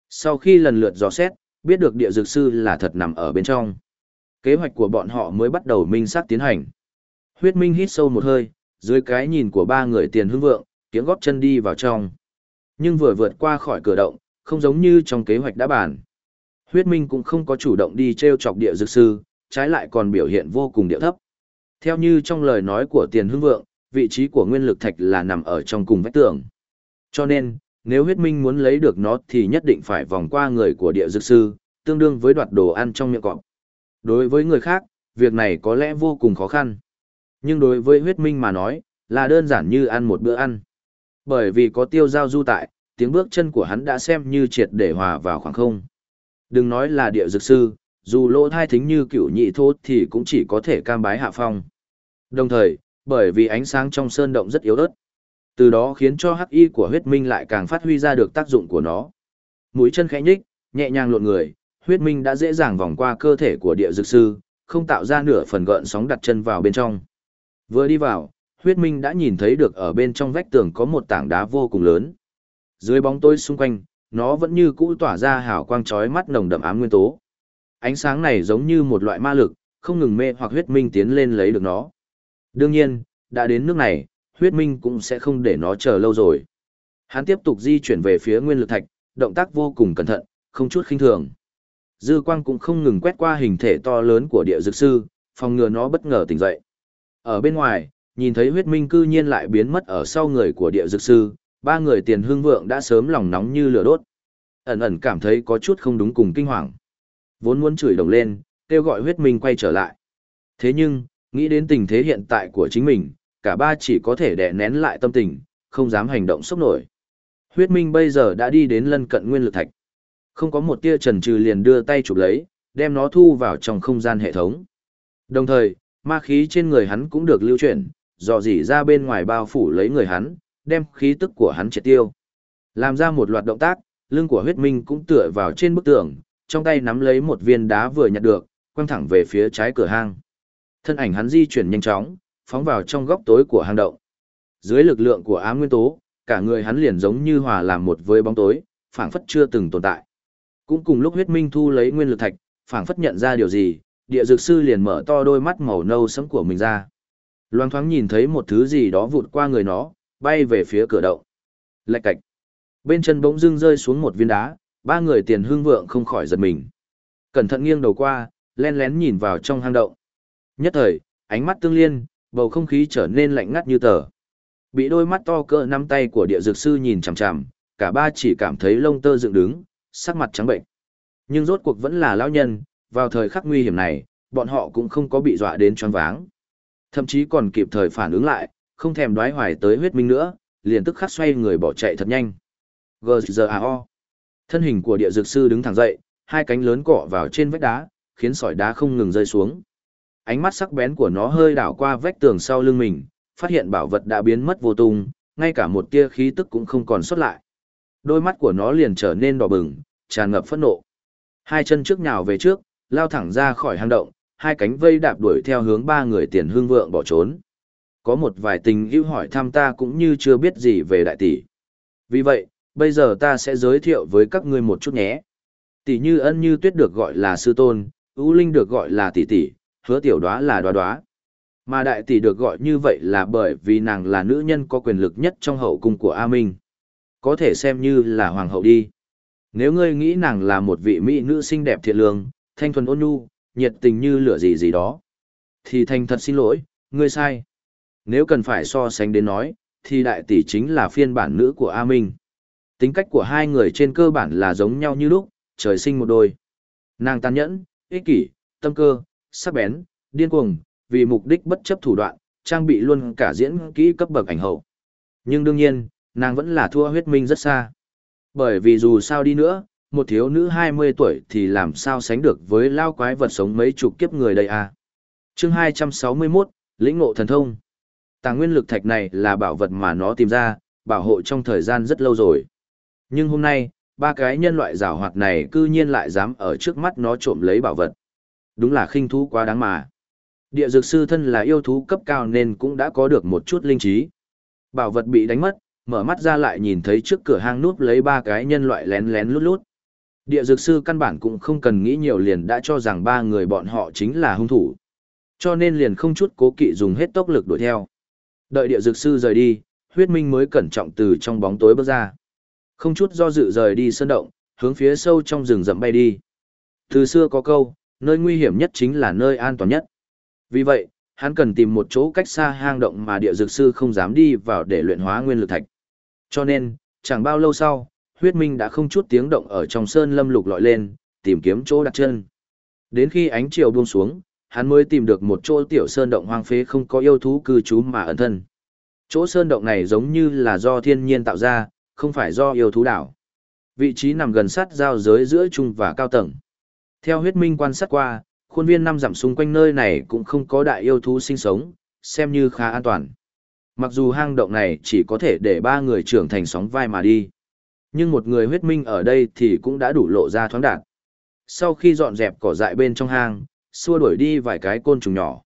Sau khi lần lượt dò xét, biết được địa dược sư là thật nằm ở bên trong. Kế hoạch của bọn họ mới bắt đầu minh xác tiến hành. Huyết minh hít sâu một hơi, dưới cái nhìn của ba người tiền hưng vượng, tiếng góp chân đi vào trong. Nhưng vừa vượt qua khỏi cửa động, không giống như trong kế hoạch đã bàn. Huyết minh cũng không có chủ động đi treo chọc địa dược sư, trái lại còn biểu hiện vô cùng địa thấp. Theo như trong lời nói của tiền hưng vượng, vị trí của nguyên lực thạch là nằm ở trong cùng vách tường. Cho nên, nếu huyết minh muốn lấy được nó thì nhất định phải vòng qua người của địa dược sư, tương đương với đoạt đồ ăn trong miệng cọp. Đối với người khác, việc này có lẽ vô cùng khó khăn. Nhưng đối với huyết minh mà nói, là đơn giản như ăn một bữa ăn. Bởi vì có tiêu giao du tại, tiếng bước chân của hắn đã xem như triệt để hòa vào khoảng không. Đừng nói là địa dược sư, dù lỗ thai thính như cửu nhị thốt thì cũng chỉ có thể cam bái hạ phong. Đồng thời, bởi vì ánh sáng trong sơn động rất yếu ớt, từ đó khiến cho hắc y của huyết minh lại càng phát huy ra được tác dụng của nó. Mũi chân khẽ nhích, nhẹ nhàng lộn người, huyết minh đã dễ dàng vòng qua cơ thể của địa dược sư, không tạo ra nửa phần gợn sóng đặt chân vào bên trong. Vừa đi vào, huyết minh đã nhìn thấy được ở bên trong vách tường có một tảng đá vô cùng lớn. Dưới bóng tối xung quanh, nó vẫn như cũ tỏa ra hào quang chói mắt nồng đậm ám nguyên tố. Ánh sáng này giống như một loại ma lực, không ngừng mê hoặc huyết minh tiến lên lấy được nó. Đương nhiên, đã đến nước này, huyết minh cũng sẽ không để nó chờ lâu rồi. Hắn tiếp tục di chuyển về phía nguyên lực thạch, động tác vô cùng cẩn thận, không chút khinh thường. Dư quang cũng không ngừng quét qua hình thể to lớn của địa dược sư, phòng ngừa nó bất ngờ tỉnh dậy. Ở bên ngoài, nhìn thấy huyết minh cư nhiên lại biến mất ở sau người của địa dược sư, ba người tiền hương vượng đã sớm lòng nóng như lửa đốt. Ẩn ẩn cảm thấy có chút không đúng cùng kinh hoàng. Vốn muốn chửi đồng lên, kêu gọi huyết minh quay trở lại. Thế nhưng, nghĩ đến tình thế hiện tại của chính mình, cả ba chỉ có thể đè nén lại tâm tình, không dám hành động sốc nổi. Huyết minh bây giờ đã đi đến lân cận nguyên lực thạch. Không có một tia trần trừ liền đưa tay chụp lấy, đem nó thu vào trong không gian hệ thống. Đồng thời, ma khí trên người hắn cũng được lưu chuyển, dò dỉ ra bên ngoài bao phủ lấy người hắn, đem khí tức của hắn triệt tiêu. Làm ra một loạt động tác, lưng của huyết minh cũng tựa vào trên bức tường, trong tay nắm lấy một viên đá vừa nhặt được, quăng thẳng về phía trái cửa hang. Thân ảnh hắn di chuyển nhanh chóng, phóng vào trong góc tối của hang động. Dưới lực lượng của ám nguyên tố, cả người hắn liền giống như hòa làm một với bóng tối, phảng phất chưa từng tồn tại. Cũng cùng lúc huyết minh thu lấy nguyên lực thạch, phảng phất nhận ra điều gì, địa dược sư liền mở to đôi mắt màu nâu sẫm của mình ra. Loang thoáng nhìn thấy một thứ gì đó vụt qua người nó, bay về phía cửa động. Lạch cạch. Bên chân bỗng dưng rơi xuống một viên đá, ba người tiền hương vượng không khỏi giật mình. Cẩn thận nghiêng đầu qua, len lén nhìn vào trong hang động. Nhất thời, ánh mắt tương liên, bầu không khí trở nên lạnh ngắt như tờ. Bị đôi mắt to cỡ nắm tay của địa dược sư nhìn chằm chằm, cả ba chỉ cảm thấy lông tơ dựng đứng, sắc mặt trắng bệnh. Nhưng rốt cuộc vẫn là lão nhân, vào thời khắc nguy hiểm này, bọn họ cũng không có bị dọa đến choáng váng. Thậm chí còn kịp thời phản ứng lại, không thèm đoái hoài tới huyết minh nữa, liền tức khắc xoay người bỏ chạy thật nhanh. G.G.A.O. Thân hình của địa dược sư đứng thẳng dậy, hai cánh lớn cọ vào trên vách đá, khiến sỏi đá không ngừng rơi xuống. Ánh mắt sắc bén của nó hơi đảo qua vách tường sau lưng mình, phát hiện bảo vật đã biến mất vô tung, ngay cả một tia khí tức cũng không còn xuất lại. Đôi mắt của nó liền trở nên đỏ bừng, tràn ngập phẫn nộ. Hai chân trước nhào về trước, lao thẳng ra khỏi hang động, hai cánh vây đạp đuổi theo hướng ba người tiền hương vượng bỏ trốn. Có một vài tình hữu hỏi thăm ta cũng như chưa biết gì về đại tỷ. Vì vậy, bây giờ ta sẽ giới thiệu với các ngươi một chút nhé. Tỷ như ân như tuyết được gọi là sư tôn, ưu linh được gọi là tỷ tỷ, hứa tiểu đoá là đoá đoá. Mà đại tỷ được gọi như vậy là bởi vì nàng là nữ nhân có quyền lực nhất trong hậu cung của A Minh. Có thể xem như là hoàng hậu đi. Nếu ngươi nghĩ nàng là một vị mỹ nữ xinh đẹp thiện lương, thanh thuần ôn nhu, nhiệt tình như lửa gì gì đó, thì thành thật xin lỗi, ngươi sai. Nếu cần phải so sánh đến nói, thì đại tỷ chính là phiên bản nữ của A Minh. Tính cách của hai người trên cơ bản là giống nhau như lúc, trời sinh một đôi. Nàng tàn nhẫn, ích kỷ, tâm cơ, sắc bén, điên cuồng, vì mục đích bất chấp thủ đoạn, trang bị luôn cả diễn kỹ cấp bậc ảnh hậu. Nhưng đương nhiên, nàng vẫn là thua huyết minh rất xa. Bởi vì dù sao đi nữa, một thiếu nữ 20 tuổi thì làm sao sánh được với lao quái vật sống mấy chục kiếp người đây à. chương 261, lĩnh ngộ thần thông. Tàng nguyên lực thạch này là bảo vật mà nó tìm ra, bảo hộ trong thời gian rất lâu rồi. Nhưng hôm nay, ba cái nhân loại rào hoạt này cư nhiên lại dám ở trước mắt nó trộm lấy bảo vật. Đúng là khinh thú quá đáng mà. Địa dược sư thân là yêu thú cấp cao nên cũng đã có được một chút linh trí. Bảo vật bị đánh mất, mở mắt ra lại nhìn thấy trước cửa hang núp lấy ba cái nhân loại lén lén lút lút. Địa dược sư căn bản cũng không cần nghĩ nhiều liền đã cho rằng ba người bọn họ chính là hung thủ. Cho nên liền không chút cố kỵ dùng hết tốc lực đuổi theo. Đợi địa dược sư rời đi, huyết minh mới cẩn trọng từ trong bóng tối bước ra. Không chút do dự rời đi sơn động, hướng phía sâu trong rừng rậm bay đi. Từ xưa có câu, nơi nguy hiểm nhất chính là nơi an toàn nhất. Vì vậy, hắn cần tìm một chỗ cách xa hang động mà địa dược sư không dám đi vào để luyện hóa nguyên lực thạch. Cho nên, chẳng bao lâu sau, huyết minh đã không chút tiếng động ở trong sơn lâm lục lọi lên, tìm kiếm chỗ đặt chân. Đến khi ánh chiều buông xuống, hắn mới tìm được một chỗ tiểu sơn động hoang phế không có yêu thú cư trú mà ẩn thân. Chỗ sơn động này giống như là do thiên nhiên tạo ra, không phải do yêu thú đảo. Vị trí nằm gần sát giao giới giữa trung và cao tầng. Theo huyết minh quan sát qua, khuôn viên năm dặm xung quanh nơi này cũng không có đại yêu thú sinh sống, xem như khá an toàn. Mặc dù hang động này chỉ có thể để ba người trưởng thành sóng vai mà đi. Nhưng một người huyết minh ở đây thì cũng đã đủ lộ ra thoáng đạt. Sau khi dọn dẹp cỏ dại bên trong hang, xua đuổi đi vài cái côn trùng nhỏ.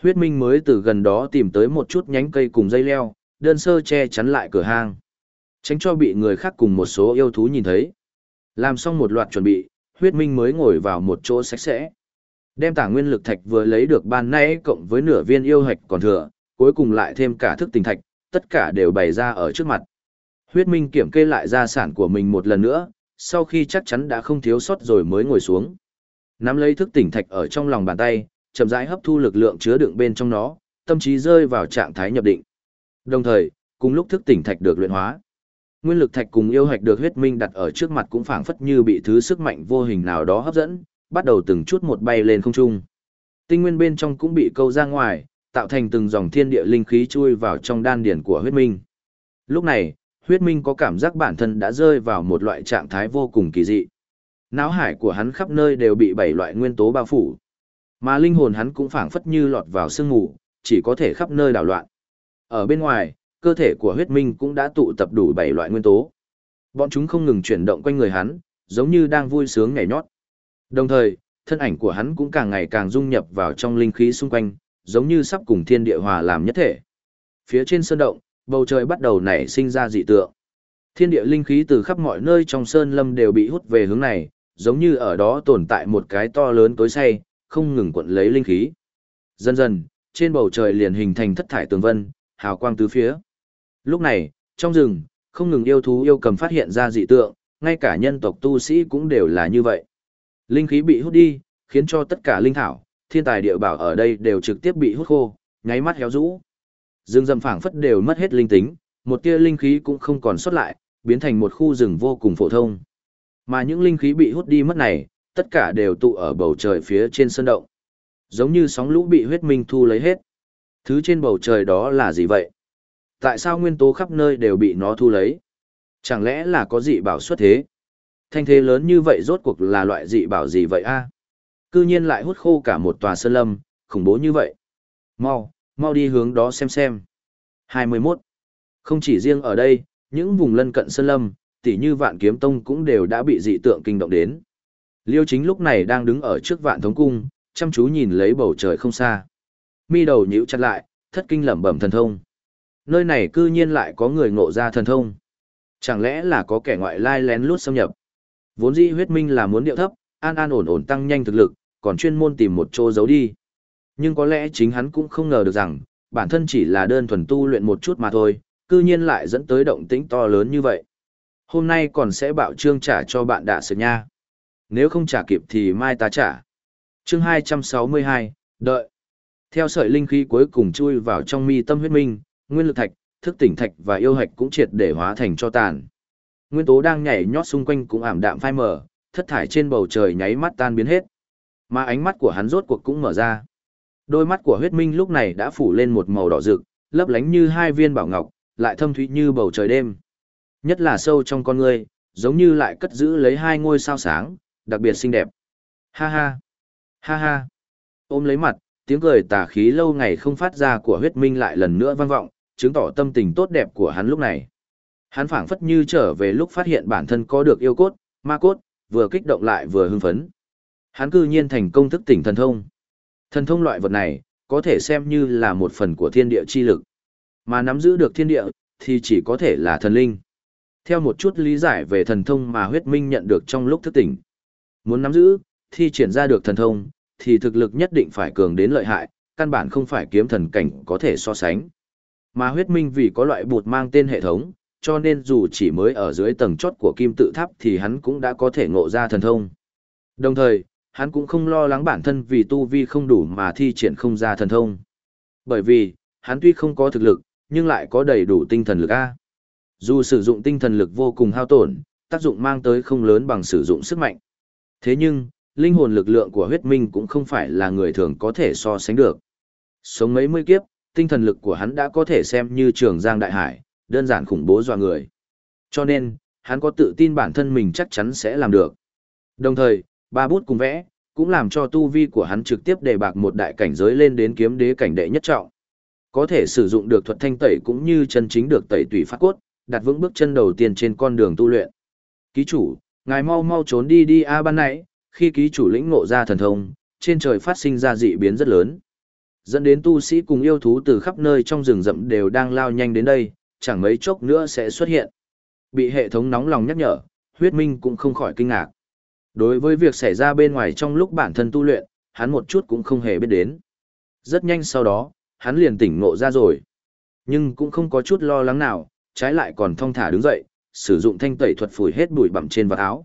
Huyết minh mới từ gần đó tìm tới một chút nhánh cây cùng dây leo, đơn sơ che chắn lại cửa hang. Tránh cho bị người khác cùng một số yêu thú nhìn thấy. Làm xong một loạt chuẩn bị, huyết minh mới ngồi vào một chỗ sạch sẽ. Đem tảng nguyên lực thạch vừa lấy được ban nãy cộng với nửa viên yêu hạch còn thừa, cuối cùng lại thêm cả thức tình thạch, tất cả đều bày ra ở trước mặt. Huyết minh kiểm kê lại gia sản của mình một lần nữa, sau khi chắc chắn đã không thiếu sót rồi mới ngồi xuống. Nắm lấy thức tỉnh thạch ở trong lòng bàn tay, chậm rãi hấp thu lực lượng chứa đựng bên trong nó, tâm trí rơi vào trạng thái nhập định. Đồng thời, cùng lúc thức tỉnh thạch được luyện hóa, nguyên lực thạch cùng yêu hạch được huyết minh đặt ở trước mặt cũng phảng phất như bị thứ sức mạnh vô hình nào đó hấp dẫn, bắt đầu từng chút một bay lên không trung. Tinh nguyên bên trong cũng bị câu ra ngoài, tạo thành từng dòng thiên địa linh khí chui vào trong đan điển của huyết minh. Lúc này, huyết minh có cảm giác bản thân đã rơi vào một loại trạng thái vô cùng kỳ dị. Náo hải của hắn khắp nơi đều bị bảy loại nguyên tố bao phủ. Mà linh hồn hắn cũng phảng phất như lọt vào sương mù, chỉ có thể khắp nơi đảo loạn. Ở bên ngoài, cơ thể của huyết minh cũng đã tụ tập đủ bảy loại nguyên tố. Bọn chúng không ngừng chuyển động quanh người hắn, giống như đang vui sướng nhảy nhót. Đồng thời, thân ảnh của hắn cũng càng ngày càng dung nhập vào trong linh khí xung quanh, giống như sắp cùng thiên địa hòa làm nhất thể. Phía trên sơn động, bầu trời bắt đầu nảy sinh ra dị tượng. Thiên địa linh khí từ khắp mọi nơi trong sơn lâm đều bị hút về hướng này, giống như ở đó tồn tại một cái to lớn tối say, không ngừng cuộn lấy linh khí. Dần dần, trên bầu trời liền hình thành thất thải tường vân, hào quang tứ phía. Lúc này, trong rừng, không ngừng yêu thú yêu cầm phát hiện ra dị tượng, ngay cả nhân tộc tu sĩ cũng đều là như vậy. Linh khí bị hút đi, khiến cho tất cả linh thảo, thiên tài địa bảo ở đây đều trực tiếp bị hút khô, nháy mắt héo rũ. Dương dầm phảng phất đều mất hết linh tính, một tia linh khí cũng không còn xuất lại, biến thành một khu rừng vô cùng phổ thông. Mà những linh khí bị hút đi mất này, tất cả đều tụ ở bầu trời phía trên sơn động. Giống như sóng lũ bị huyết minh thu lấy hết. Thứ trên bầu trời đó là gì vậy? Tại sao nguyên tố khắp nơi đều bị nó thu lấy? Chẳng lẽ là có dị bảo xuất thế? Thanh thế lớn như vậy rốt cuộc là loại dị bảo gì vậy a? Cư nhiên lại hút khô cả một tòa sơn lâm, khủng bố như vậy. Mau, mau đi hướng đó xem xem. 21. Không chỉ riêng ở đây, những vùng lân cận sơn lâm, tỉ như vạn kiếm tông cũng đều đã bị dị tượng kinh động đến. Liêu chính lúc này đang đứng ở trước vạn thống cung, chăm chú nhìn lấy bầu trời không xa. Mi đầu nhíu chặt lại, thất kinh lẩm bẩm thần thông. Nơi này cư nhiên lại có người ngộ ra thần thông. Chẳng lẽ là có kẻ ngoại lai lén lút xâm nhập? Vốn dĩ huyết minh là muốn điệu thấp, an an ổn ổn tăng nhanh thực lực, còn chuyên môn tìm một chỗ giấu đi. Nhưng có lẽ chính hắn cũng không ngờ được rằng, bản thân chỉ là đơn thuần tu luyện một chút mà thôi, cư nhiên lại dẫn tới động tĩnh to lớn như vậy. Hôm nay còn sẽ bạo trương trả cho bạn đạ sự nha. Nếu không trả kịp thì mai ta trả. Chương 262, đợi. Theo sợi linh khí cuối cùng chui vào trong mi tâm huyết minh, nguyên lực thạch, thức tỉnh thạch và yêu hạch cũng triệt để hóa thành cho tàn. Nguyên tố đang nhảy nhót xung quanh cũng ảm đạm phai mờ, thất thải trên bầu trời nháy mắt tan biến hết. Mà ánh mắt của hắn rốt cuộc cũng mở ra. Đôi mắt của huyết minh lúc này đã phủ lên một màu đỏ rực, lấp lánh như hai viên bảo ngọc, lại thâm thúy như bầu trời đêm. Nhất là sâu trong con ngươi, giống như lại cất giữ lấy hai ngôi sao sáng, đặc biệt xinh đẹp. Ha ha! Ha ha! Ôm lấy mặt, tiếng cười tà khí lâu ngày không phát ra của huyết minh lại lần nữa vang vọng, chứng tỏ tâm tình tốt đẹp của hắn lúc này. Hắn phảng phất như trở về lúc phát hiện bản thân có được yêu cốt, ma cốt, vừa kích động lại vừa hưng phấn. Hắn cư nhiên thành công thức tỉnh thần thông. Thần thông loại vật này, có thể xem như là một phần của thiên địa chi lực. Mà nắm giữ được thiên địa, thì chỉ có thể là thần linh. Theo một chút lý giải về thần thông mà huyết minh nhận được trong lúc thức tỉnh. Muốn nắm giữ, thi triển ra được thần thông, thì thực lực nhất định phải cường đến lợi hại, căn bản không phải kiếm thần cảnh có thể so sánh. Mà huyết minh vì có loại bụt mang tên hệ thống, cho nên dù chỉ mới ở dưới tầng chốt của kim tự tháp thì hắn cũng đã có thể ngộ ra thần thông. Đồng thời, hắn cũng không lo lắng bản thân vì tu vi không đủ mà thi triển không ra thần thông. Bởi vì, hắn tuy không có thực lực, nhưng lại có đầy đủ tinh thần lực A. Dù sử dụng tinh thần lực vô cùng hao tổn, tác dụng mang tới không lớn bằng sử dụng sức mạnh. Thế nhưng, linh hồn lực lượng của huyết minh cũng không phải là người thường có thể so sánh được. Sống mấy mươi kiếp, tinh thần lực của hắn đã có thể xem như trường giang đại hải, đơn giản khủng bố dọa người. Cho nên, hắn có tự tin bản thân mình chắc chắn sẽ làm được. Đồng thời, ba bút cùng vẽ, cũng làm cho tu vi của hắn trực tiếp đề bạc một đại cảnh giới lên đến kiếm đế cảnh đệ nhất trọng. Có thể sử dụng được thuật thanh tẩy cũng như chân chính được tẩy tủy phát cốt, đặt vững bước chân đầu tiên trên con đường tu luyện. Ký chủ, ngài mau mau trốn đi đi a ban nãy, khi ký chủ lĩnh ngộ ra thần thông, trên trời phát sinh ra dị biến rất lớn. Dẫn đến tu sĩ cùng yêu thú từ khắp nơi trong rừng rậm đều đang lao nhanh đến đây, chẳng mấy chốc nữa sẽ xuất hiện. Bị hệ thống nóng lòng nhắc nhở, huyết minh cũng không khỏi kinh ngạc. Đối với việc xảy ra bên ngoài trong lúc bản thân tu luyện, hắn một chút cũng không hề biết đến. Rất nhanh sau đó, hắn liền tỉnh ngộ ra rồi. Nhưng cũng không có chút lo lắng nào, trái lại còn thong thả đứng dậy, sử dụng thanh tẩy thuật phủi hết bụi bặm trên vạt áo,